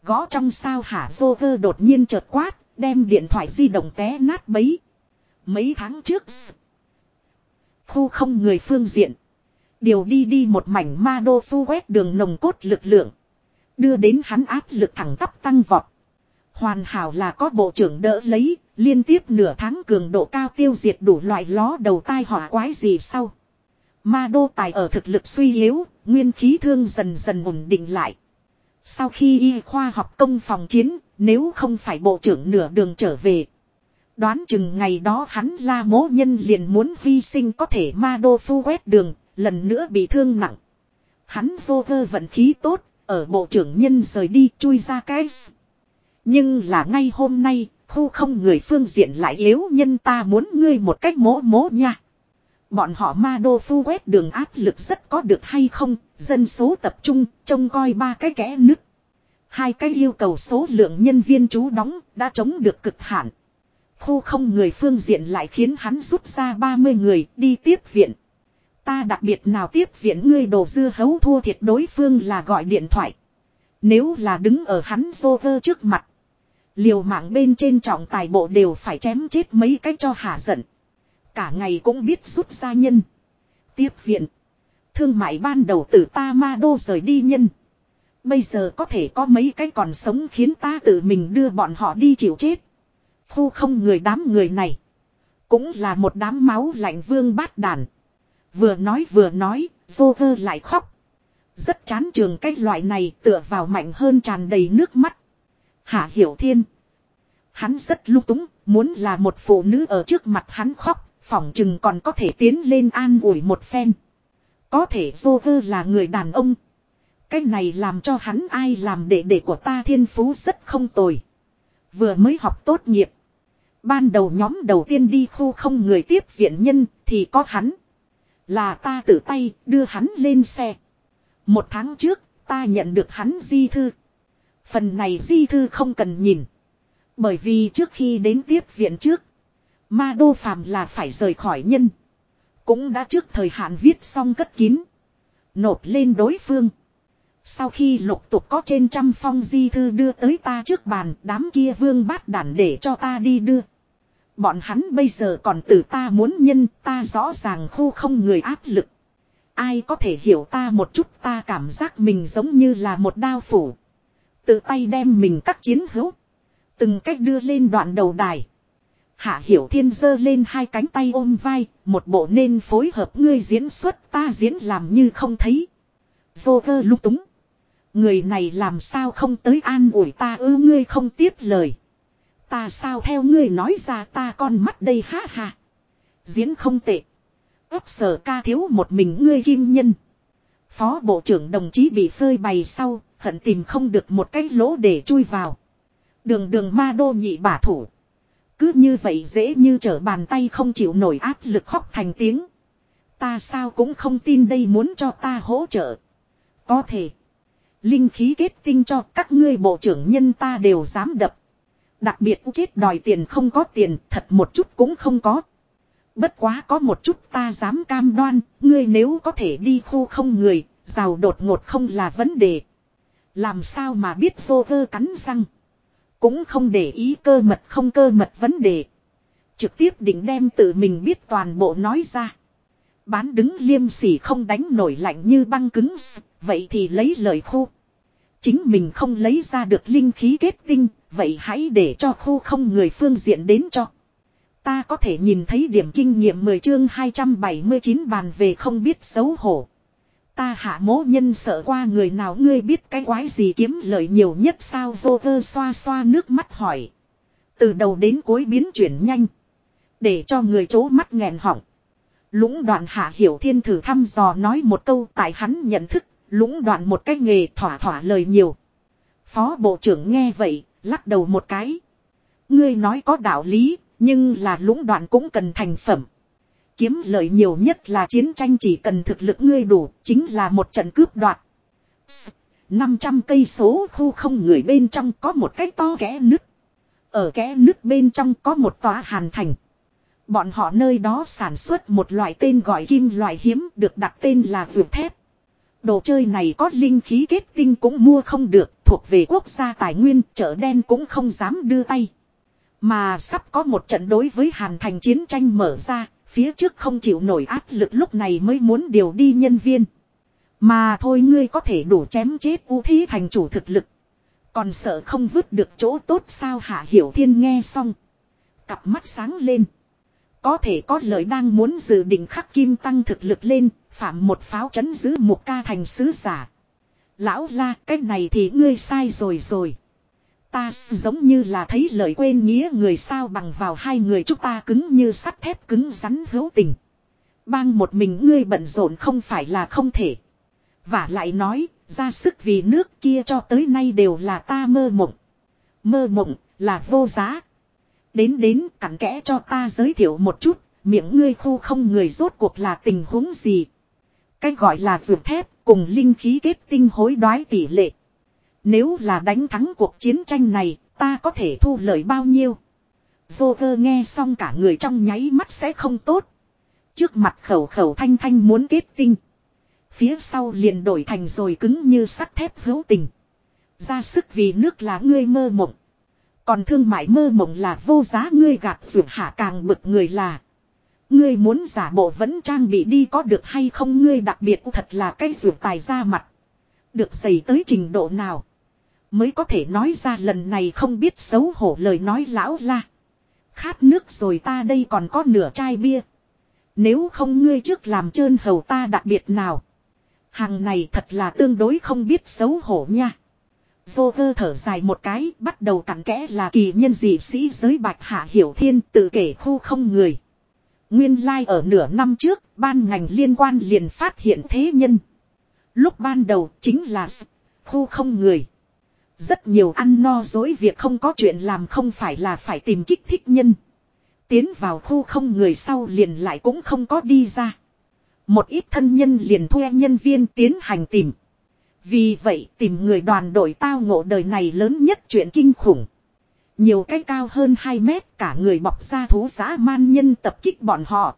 Gõ trong sao hả vô vơ đột nhiên chợt quát, đem điện thoại di động té nát bấy. Mấy tháng trước, khu không người phương diện. Điều đi đi một mảnh ma đô phu quét đường nồng cốt lực lượng. Đưa đến hắn áp lực thẳng tắp tăng vọt. Hoàn hảo là có bộ trưởng đỡ lấy, liên tiếp nửa tháng cường độ cao tiêu diệt đủ loại ló đầu tai họa quái gì sau. Ma đô tài ở thực lực suy yếu, nguyên khí thương dần dần ổn định lại. Sau khi y khoa học công phòng chiến, nếu không phải bộ trưởng nửa đường trở về. Đoán chừng ngày đó hắn la mố nhân liền muốn hy sinh có thể ma đô phu quét đường, lần nữa bị thương nặng. Hắn vô cơ vận khí tốt, ở bộ trưởng nhân rời đi chui ra cái nhưng là ngay hôm nay, khu không người phương diện lại yếu nhân ta muốn ngươi một cách mố mố nha. Bọn họ ma đô phu quét đường áp lực rất có được hay không, dân số tập trung, trông coi ba cái kẽ nứt. Hai cái yêu cầu số lượng nhân viên trú đóng đã chống được cực hạn. Khu không người phương diện lại khiến hắn rút ra 30 người đi tiếp viện. Ta đặc biệt nào tiếp viện ngươi đồ dưa hấu thua thiệt đối phương là gọi điện thoại. Nếu là đứng ở hắn dô vơ trước mặt. Liều mạng bên trên trọng tài bộ đều phải chém chết mấy cách cho hạ giận. Cả ngày cũng biết rút ra nhân. Tiếp viện. Thương mại ban đầu từ ta ma đô rời đi nhân. Bây giờ có thể có mấy cái còn sống khiến ta tự mình đưa bọn họ đi chịu chết. Khu không người đám người này. Cũng là một đám máu lạnh vương bát đàn. Vừa nói vừa nói, vô vơ lại khóc. Rất chán trường cái loại này tựa vào mạnh hơn tràn đầy nước mắt. Hạ Hiểu Thiên. Hắn rất lung túng, muốn là một phụ nữ ở trước mặt hắn khóc, phỏng chừng còn có thể tiến lên an ủi một phen. Có thể vô vơ là người đàn ông. Cái này làm cho hắn ai làm đệ đệ của ta thiên phú rất không tồi. Vừa mới học tốt nghiệp. Ban đầu nhóm đầu tiên đi khu không người tiếp viện nhân thì có hắn. Là ta tự tay đưa hắn lên xe. Một tháng trước ta nhận được hắn di thư. Phần này di thư không cần nhìn. Bởi vì trước khi đến tiếp viện trước. Ma đô phàm là phải rời khỏi nhân. Cũng đã trước thời hạn viết xong cất kín. Nộp lên đối phương. Sau khi lục tục có trên trăm phong di thư đưa tới ta trước bàn, đám kia vương bát đản để cho ta đi đưa. Bọn hắn bây giờ còn từ ta muốn nhân, ta rõ ràng khu không người áp lực. Ai có thể hiểu ta một chút, ta cảm giác mình giống như là một đao phủ. Tự tay đem mình các chiến hữu. Từng cách đưa lên đoạn đầu đài. Hạ Hiểu Thiên giơ lên hai cánh tay ôm vai, một bộ nên phối hợp ngươi diễn xuất ta diễn làm như không thấy. Vô cơ lúc túng. Người này làm sao không tới an ủi ta ư ngươi không tiếp lời. Ta sao theo ngươi nói ra ta con mắt đây ha ha. Diễn không tệ. ấp sở ca thiếu một mình ngươi kim nhân. Phó bộ trưởng đồng chí bị phơi bày sau, hận tìm không được một cái lỗ để chui vào. Đường đường ma đô nhị bả thủ. Cứ như vậy dễ như trở bàn tay không chịu nổi áp lực khóc thành tiếng. Ta sao cũng không tin đây muốn cho ta hỗ trợ. Có thể. Linh khí kết tinh cho các ngươi bộ trưởng nhân ta đều dám đập. Đặc biệt chết đòi tiền không có tiền thật một chút cũng không có. Bất quá có một chút ta dám cam đoan, ngươi nếu có thể đi khu không người, giàu đột ngột không là vấn đề. Làm sao mà biết vô cơ cắn răng. Cũng không để ý cơ mật không cơ mật vấn đề. Trực tiếp định đem tự mình biết toàn bộ nói ra. Bán đứng liêm sỉ không đánh nổi lạnh như băng cứng Vậy thì lấy lời khu. Chính mình không lấy ra được linh khí kết tinh. Vậy hãy để cho khu không người phương diện đến cho. Ta có thể nhìn thấy điểm kinh nghiệm 10 chương 279 bàn về không biết xấu hổ. Ta hạ mố nhân sợ qua người nào ngươi biết cái quái gì kiếm lợi nhiều nhất sao vô cơ xoa xoa nước mắt hỏi. Từ đầu đến cuối biến chuyển nhanh. Để cho người chố mắt nghẹn họng. Lũng đoạn hạ hiểu thiên thử thăm dò nói một câu tại hắn nhận thức, lũng đoạn một cái nghề thỏa thỏa lời nhiều. Phó bộ trưởng nghe vậy, lắc đầu một cái. Ngươi nói có đạo lý, nhưng là lũng đoạn cũng cần thành phẩm. Kiếm lợi nhiều nhất là chiến tranh chỉ cần thực lực ngươi đủ, chính là một trận cướp đoạt. 500 cây số khu không người bên trong có một cái to kẽ nứt. Ở kẽ nứt bên trong có một tòa hàn thành. Bọn họ nơi đó sản xuất một loại tên gọi kim loại hiếm được đặt tên là vượt thép. Đồ chơi này có linh khí kết tinh cũng mua không được, thuộc về quốc gia tài nguyên, chợ đen cũng không dám đưa tay. Mà sắp có một trận đối với Hàn Thành chiến tranh mở ra, phía trước không chịu nổi áp lực lúc này mới muốn điều đi nhân viên. Mà thôi ngươi có thể đủ chém chết u thí thành chủ thực lực. Còn sợ không vứt được chỗ tốt sao hạ hiểu thiên nghe xong. Cặp mắt sáng lên. Có thể có lời đang muốn dự định khắc kim tăng thực lực lên, phạm một pháo chấn giữ một ca thành sứ giả. Lão la, cái này thì ngươi sai rồi rồi. Ta giống như là thấy lời quên nghĩa người sao bằng vào hai người chúng ta cứng như sắt thép cứng rắn hữu tình. Bang một mình ngươi bận rộn không phải là không thể. Và lại nói, ra sức vì nước kia cho tới nay đều là ta mơ mộng. Mơ mộng, là vô giá. Đến đến cặn kẽ cho ta giới thiệu một chút, miệng ngươi khu không người rốt cuộc là tình huống gì. Cách gọi là ruột thép, cùng linh khí kết tinh hối đoái tỷ lệ. Nếu là đánh thắng cuộc chiến tranh này, ta có thể thu lợi bao nhiêu? Vô cơ nghe xong cả người trong nháy mắt sẽ không tốt. Trước mặt khẩu khẩu thanh thanh muốn kết tinh. Phía sau liền đổi thành rồi cứng như sắt thép hữu tình. Ra sức vì nước là ngươi mơ mộng. Còn thương mại mơ mộng là vô giá ngươi gạt vượt hạ càng bực người là. Ngươi muốn giả bộ vẫn trang bị đi có được hay không ngươi đặc biệt thật là cái vượt tài ra mặt. Được xảy tới trình độ nào. Mới có thể nói ra lần này không biết xấu hổ lời nói lão la. Khát nước rồi ta đây còn có nửa chai bia. Nếu không ngươi trước làm trơn hầu ta đặc biệt nào. Hàng này thật là tương đối không biết xấu hổ nha. Vô cơ thở dài một cái, bắt đầu cặn kẽ là kỳ nhân dị sĩ giới bạch hạ hiểu thiên tự kể khu không người. Nguyên lai like ở nửa năm trước, ban ngành liên quan liền phát hiện thế nhân. Lúc ban đầu chính là khu không người. Rất nhiều ăn no dối việc không có chuyện làm không phải là phải tìm kích thích nhân. Tiến vào khu không người sau liền lại cũng không có đi ra. Một ít thân nhân liền thuê nhân viên tiến hành tìm. Vì vậy tìm người đoàn đội tao ngộ đời này lớn nhất chuyện kinh khủng. Nhiều cái cao hơn 2 mét cả người bọc ra thú giã man nhân tập kích bọn họ.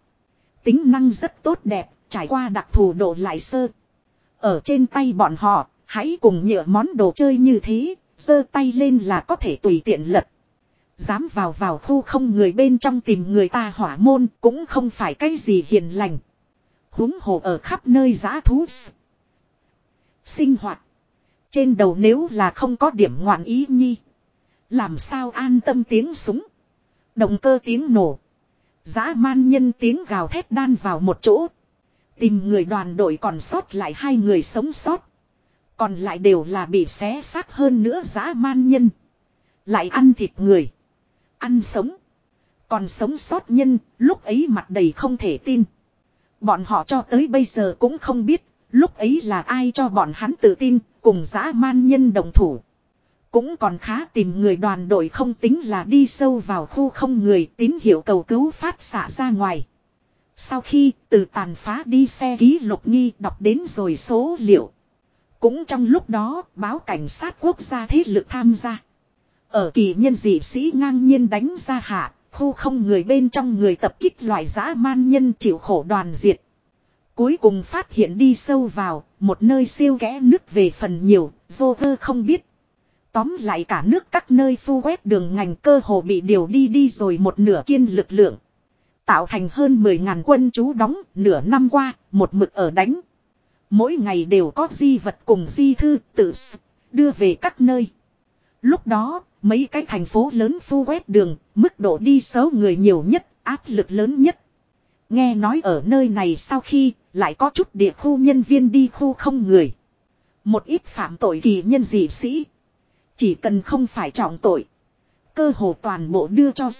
Tính năng rất tốt đẹp, trải qua đặc thù độ lại sơ. Ở trên tay bọn họ, hãy cùng nhựa món đồ chơi như thế, giơ tay lên là có thể tùy tiện lật. Dám vào vào khu không người bên trong tìm người ta hỏa môn cũng không phải cái gì hiền lành. Húng hồ ở khắp nơi giã thú. Sinh hoạt. Trên đầu nếu là không có điểm ngoạn ý nhi. Làm sao an tâm tiếng súng. Động cơ tiếng nổ. Dã man nhân tiếng gào thét đan vào một chỗ. Tìm người đoàn đội còn sót lại hai người sống sót. Còn lại đều là bị xé xác hơn nữa dã man nhân. Lại ăn thịt người. Ăn sống. Còn sống sót nhân, lúc ấy mặt đầy không thể tin. Bọn họ cho tới bây giờ cũng không biết, lúc ấy là ai cho bọn hắn tự tin, cùng dã man nhân đồng thủ. Cũng còn khá tìm người đoàn đội không tính là đi sâu vào khu không người tín hiệu cầu cứu phát xạ ra ngoài. Sau khi từ tàn phá đi xe ký lục nghi đọc đến rồi số liệu. Cũng trong lúc đó báo cảnh sát quốc gia thế lực tham gia. Ở kỳ nhân dị sĩ ngang nhiên đánh ra hạ, khu không người bên trong người tập kích loại dã man nhân chịu khổ đoàn diệt. Cuối cùng phát hiện đi sâu vào, một nơi siêu kẽ nước về phần nhiều, vô vơ không biết. Tóm lại cả nước các nơi phu quét đường ngành cơ hồ bị điều đi đi rồi một nửa kiên lực lượng. Tạo thành hơn 10.000 quân chú đóng nửa năm qua, một mực ở đánh. Mỗi ngày đều có di vật cùng di thư tự đưa về các nơi. Lúc đó, mấy cái thành phố lớn phu quét đường, mức độ đi xấu người nhiều nhất, áp lực lớn nhất. Nghe nói ở nơi này sau khi, lại có chút địa khu nhân viên đi khu không người. Một ít phạm tội kỳ nhân dị sĩ. Chỉ cần không phải trọng tội. Cơ hồ toàn bộ đưa cho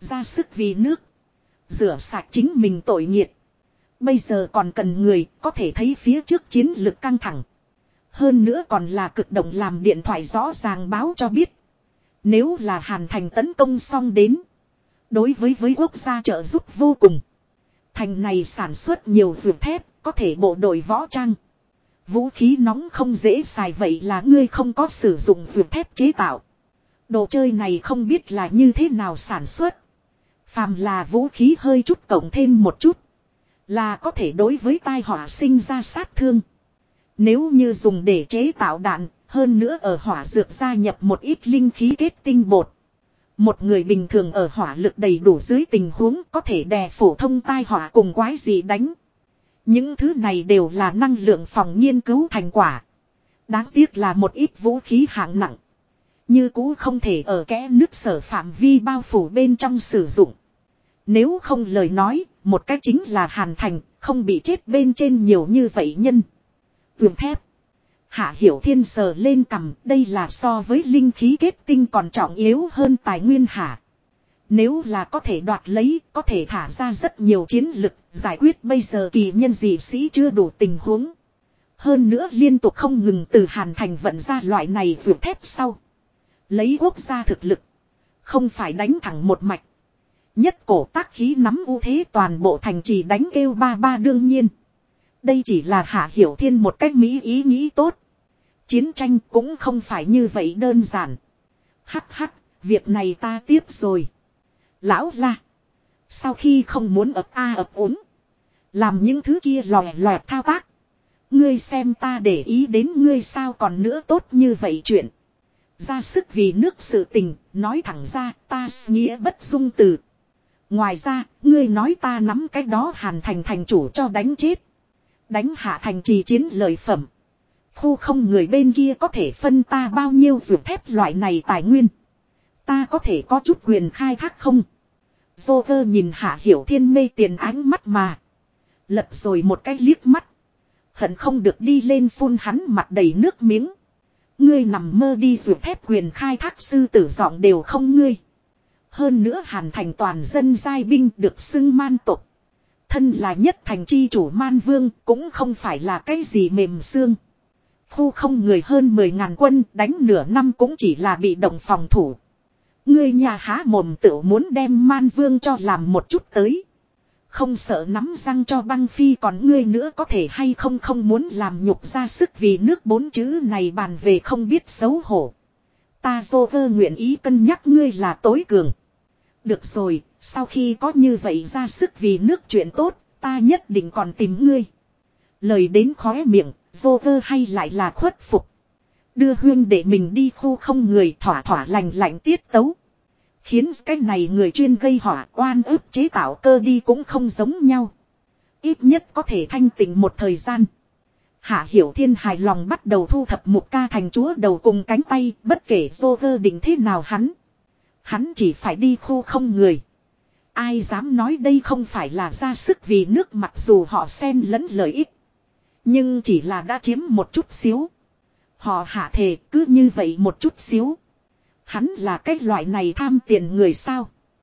ra sức vì nước. Rửa sạch chính mình tội nghiệt. Bây giờ còn cần người có thể thấy phía trước chiến lực căng thẳng. Hơn nữa còn là cực động làm điện thoại rõ ràng báo cho biết. Nếu là hàn thành tấn công xong đến. Đối với với quốc gia trợ giúp vô cùng. Thành này sản xuất nhiều vượt thép, có thể bộ đội võ trang. Vũ khí nóng không dễ xài vậy là ngươi không có sử dụng vượt thép chế tạo. Đồ chơi này không biết là như thế nào sản xuất. Phàm là vũ khí hơi chút cộng thêm một chút. Là có thể đối với tai họa sinh ra sát thương. Nếu như dùng để chế tạo đạn, hơn nữa ở hỏa dược gia nhập một ít linh khí kết tinh bột. Một người bình thường ở hỏa lực đầy đủ dưới tình huống có thể đè phổ thông tai họa cùng quái gì đánh. Những thứ này đều là năng lượng phòng nghiên cứu thành quả. Đáng tiếc là một ít vũ khí hạng nặng. Như cũ không thể ở kẽ nước sở phạm vi bao phủ bên trong sử dụng. Nếu không lời nói, một cách chính là hàn thành, không bị chết bên trên nhiều như vậy nhân. Vườn thép. Hạ Hiểu Thiên sờ lên cầm, đây là so với linh khí kết tinh còn trọng yếu hơn tài nguyên hạ. Nếu là có thể đoạt lấy, có thể thả ra rất nhiều chiến lực, giải quyết bây giờ kỳ nhân dị sĩ chưa đủ tình huống. Hơn nữa liên tục không ngừng từ Hàn Thành vận ra loại này vượt thép sau. Lấy quốc gia thực lực. Không phải đánh thẳng một mạch. Nhất cổ tác khí nắm ưu thế toàn bộ thành trì đánh kêu ba ba đương nhiên. Đây chỉ là hạ hiểu thiên một cách Mỹ ý nghĩ tốt. Chiến tranh cũng không phải như vậy đơn giản. Hắc hắc, việc này ta tiếp rồi. Lão la. Sau khi không muốn ập a ập ốm. Làm những thứ kia lòe lòe thao tác. Ngươi xem ta để ý đến ngươi sao còn nữa tốt như vậy chuyện. Ra sức vì nước sự tình, nói thẳng ra ta nghĩa bất dung từ. Ngoài ra, ngươi nói ta nắm cái đó hàn thành thành chủ cho đánh chết. Đánh hạ thành trì chiến lợi phẩm. Khu không người bên kia có thể phân ta bao nhiêu ruột thép loại này tài nguyên. Ta có thể có chút quyền khai thác không? Joker nhìn hạ hiểu thiên mê tiền ánh mắt mà. Lật rồi một cái liếc mắt. Hận không được đi lên phun hắn mặt đầy nước miếng. Ngươi nằm mơ đi ruột thép quyền khai thác sư tử giọng đều không ngươi. Hơn nữa hàn thành toàn dân giai binh được xưng man tục. Thân là nhất thành chi chủ man vương cũng không phải là cái gì mềm xương. Khu không người hơn 10.000 quân đánh nửa năm cũng chỉ là bị động phòng thủ. Ngươi nhà há mồm tự muốn đem man vương cho làm một chút tới. Không sợ nắm răng cho băng phi còn ngươi nữa có thể hay không không muốn làm nhục ra sức vì nước bốn chữ này bàn về không biết xấu hổ. Ta dô vơ nguyện ý cân nhắc ngươi là tối cường. Được rồi, sau khi có như vậy ra sức vì nước chuyện tốt, ta nhất định còn tìm ngươi. Lời đến khóe miệng, dô vơ hay lại là khuất phục. Đưa huyên để mình đi khu không người thỏa thỏa lành lạnh tiết tấu. Khiến cái này người chuyên gây hỏa oan ức chế tạo cơ đi cũng không giống nhau. Ít nhất có thể thanh tịnh một thời gian. Hạ Hiểu Thiên hài lòng bắt đầu thu thập một ca thành chúa đầu cùng cánh tay, bất kể Joker định thế nào hắn. Hắn chỉ phải đi khu không người. Ai dám nói đây không phải là ra sức vì nước mặc dù họ xen lẫn lợi ích. Nhưng chỉ là đã chiếm một chút xíu. Họ hạ thề cứ như vậy một chút xíu. Hắn là cái loại này tham tiền người sao.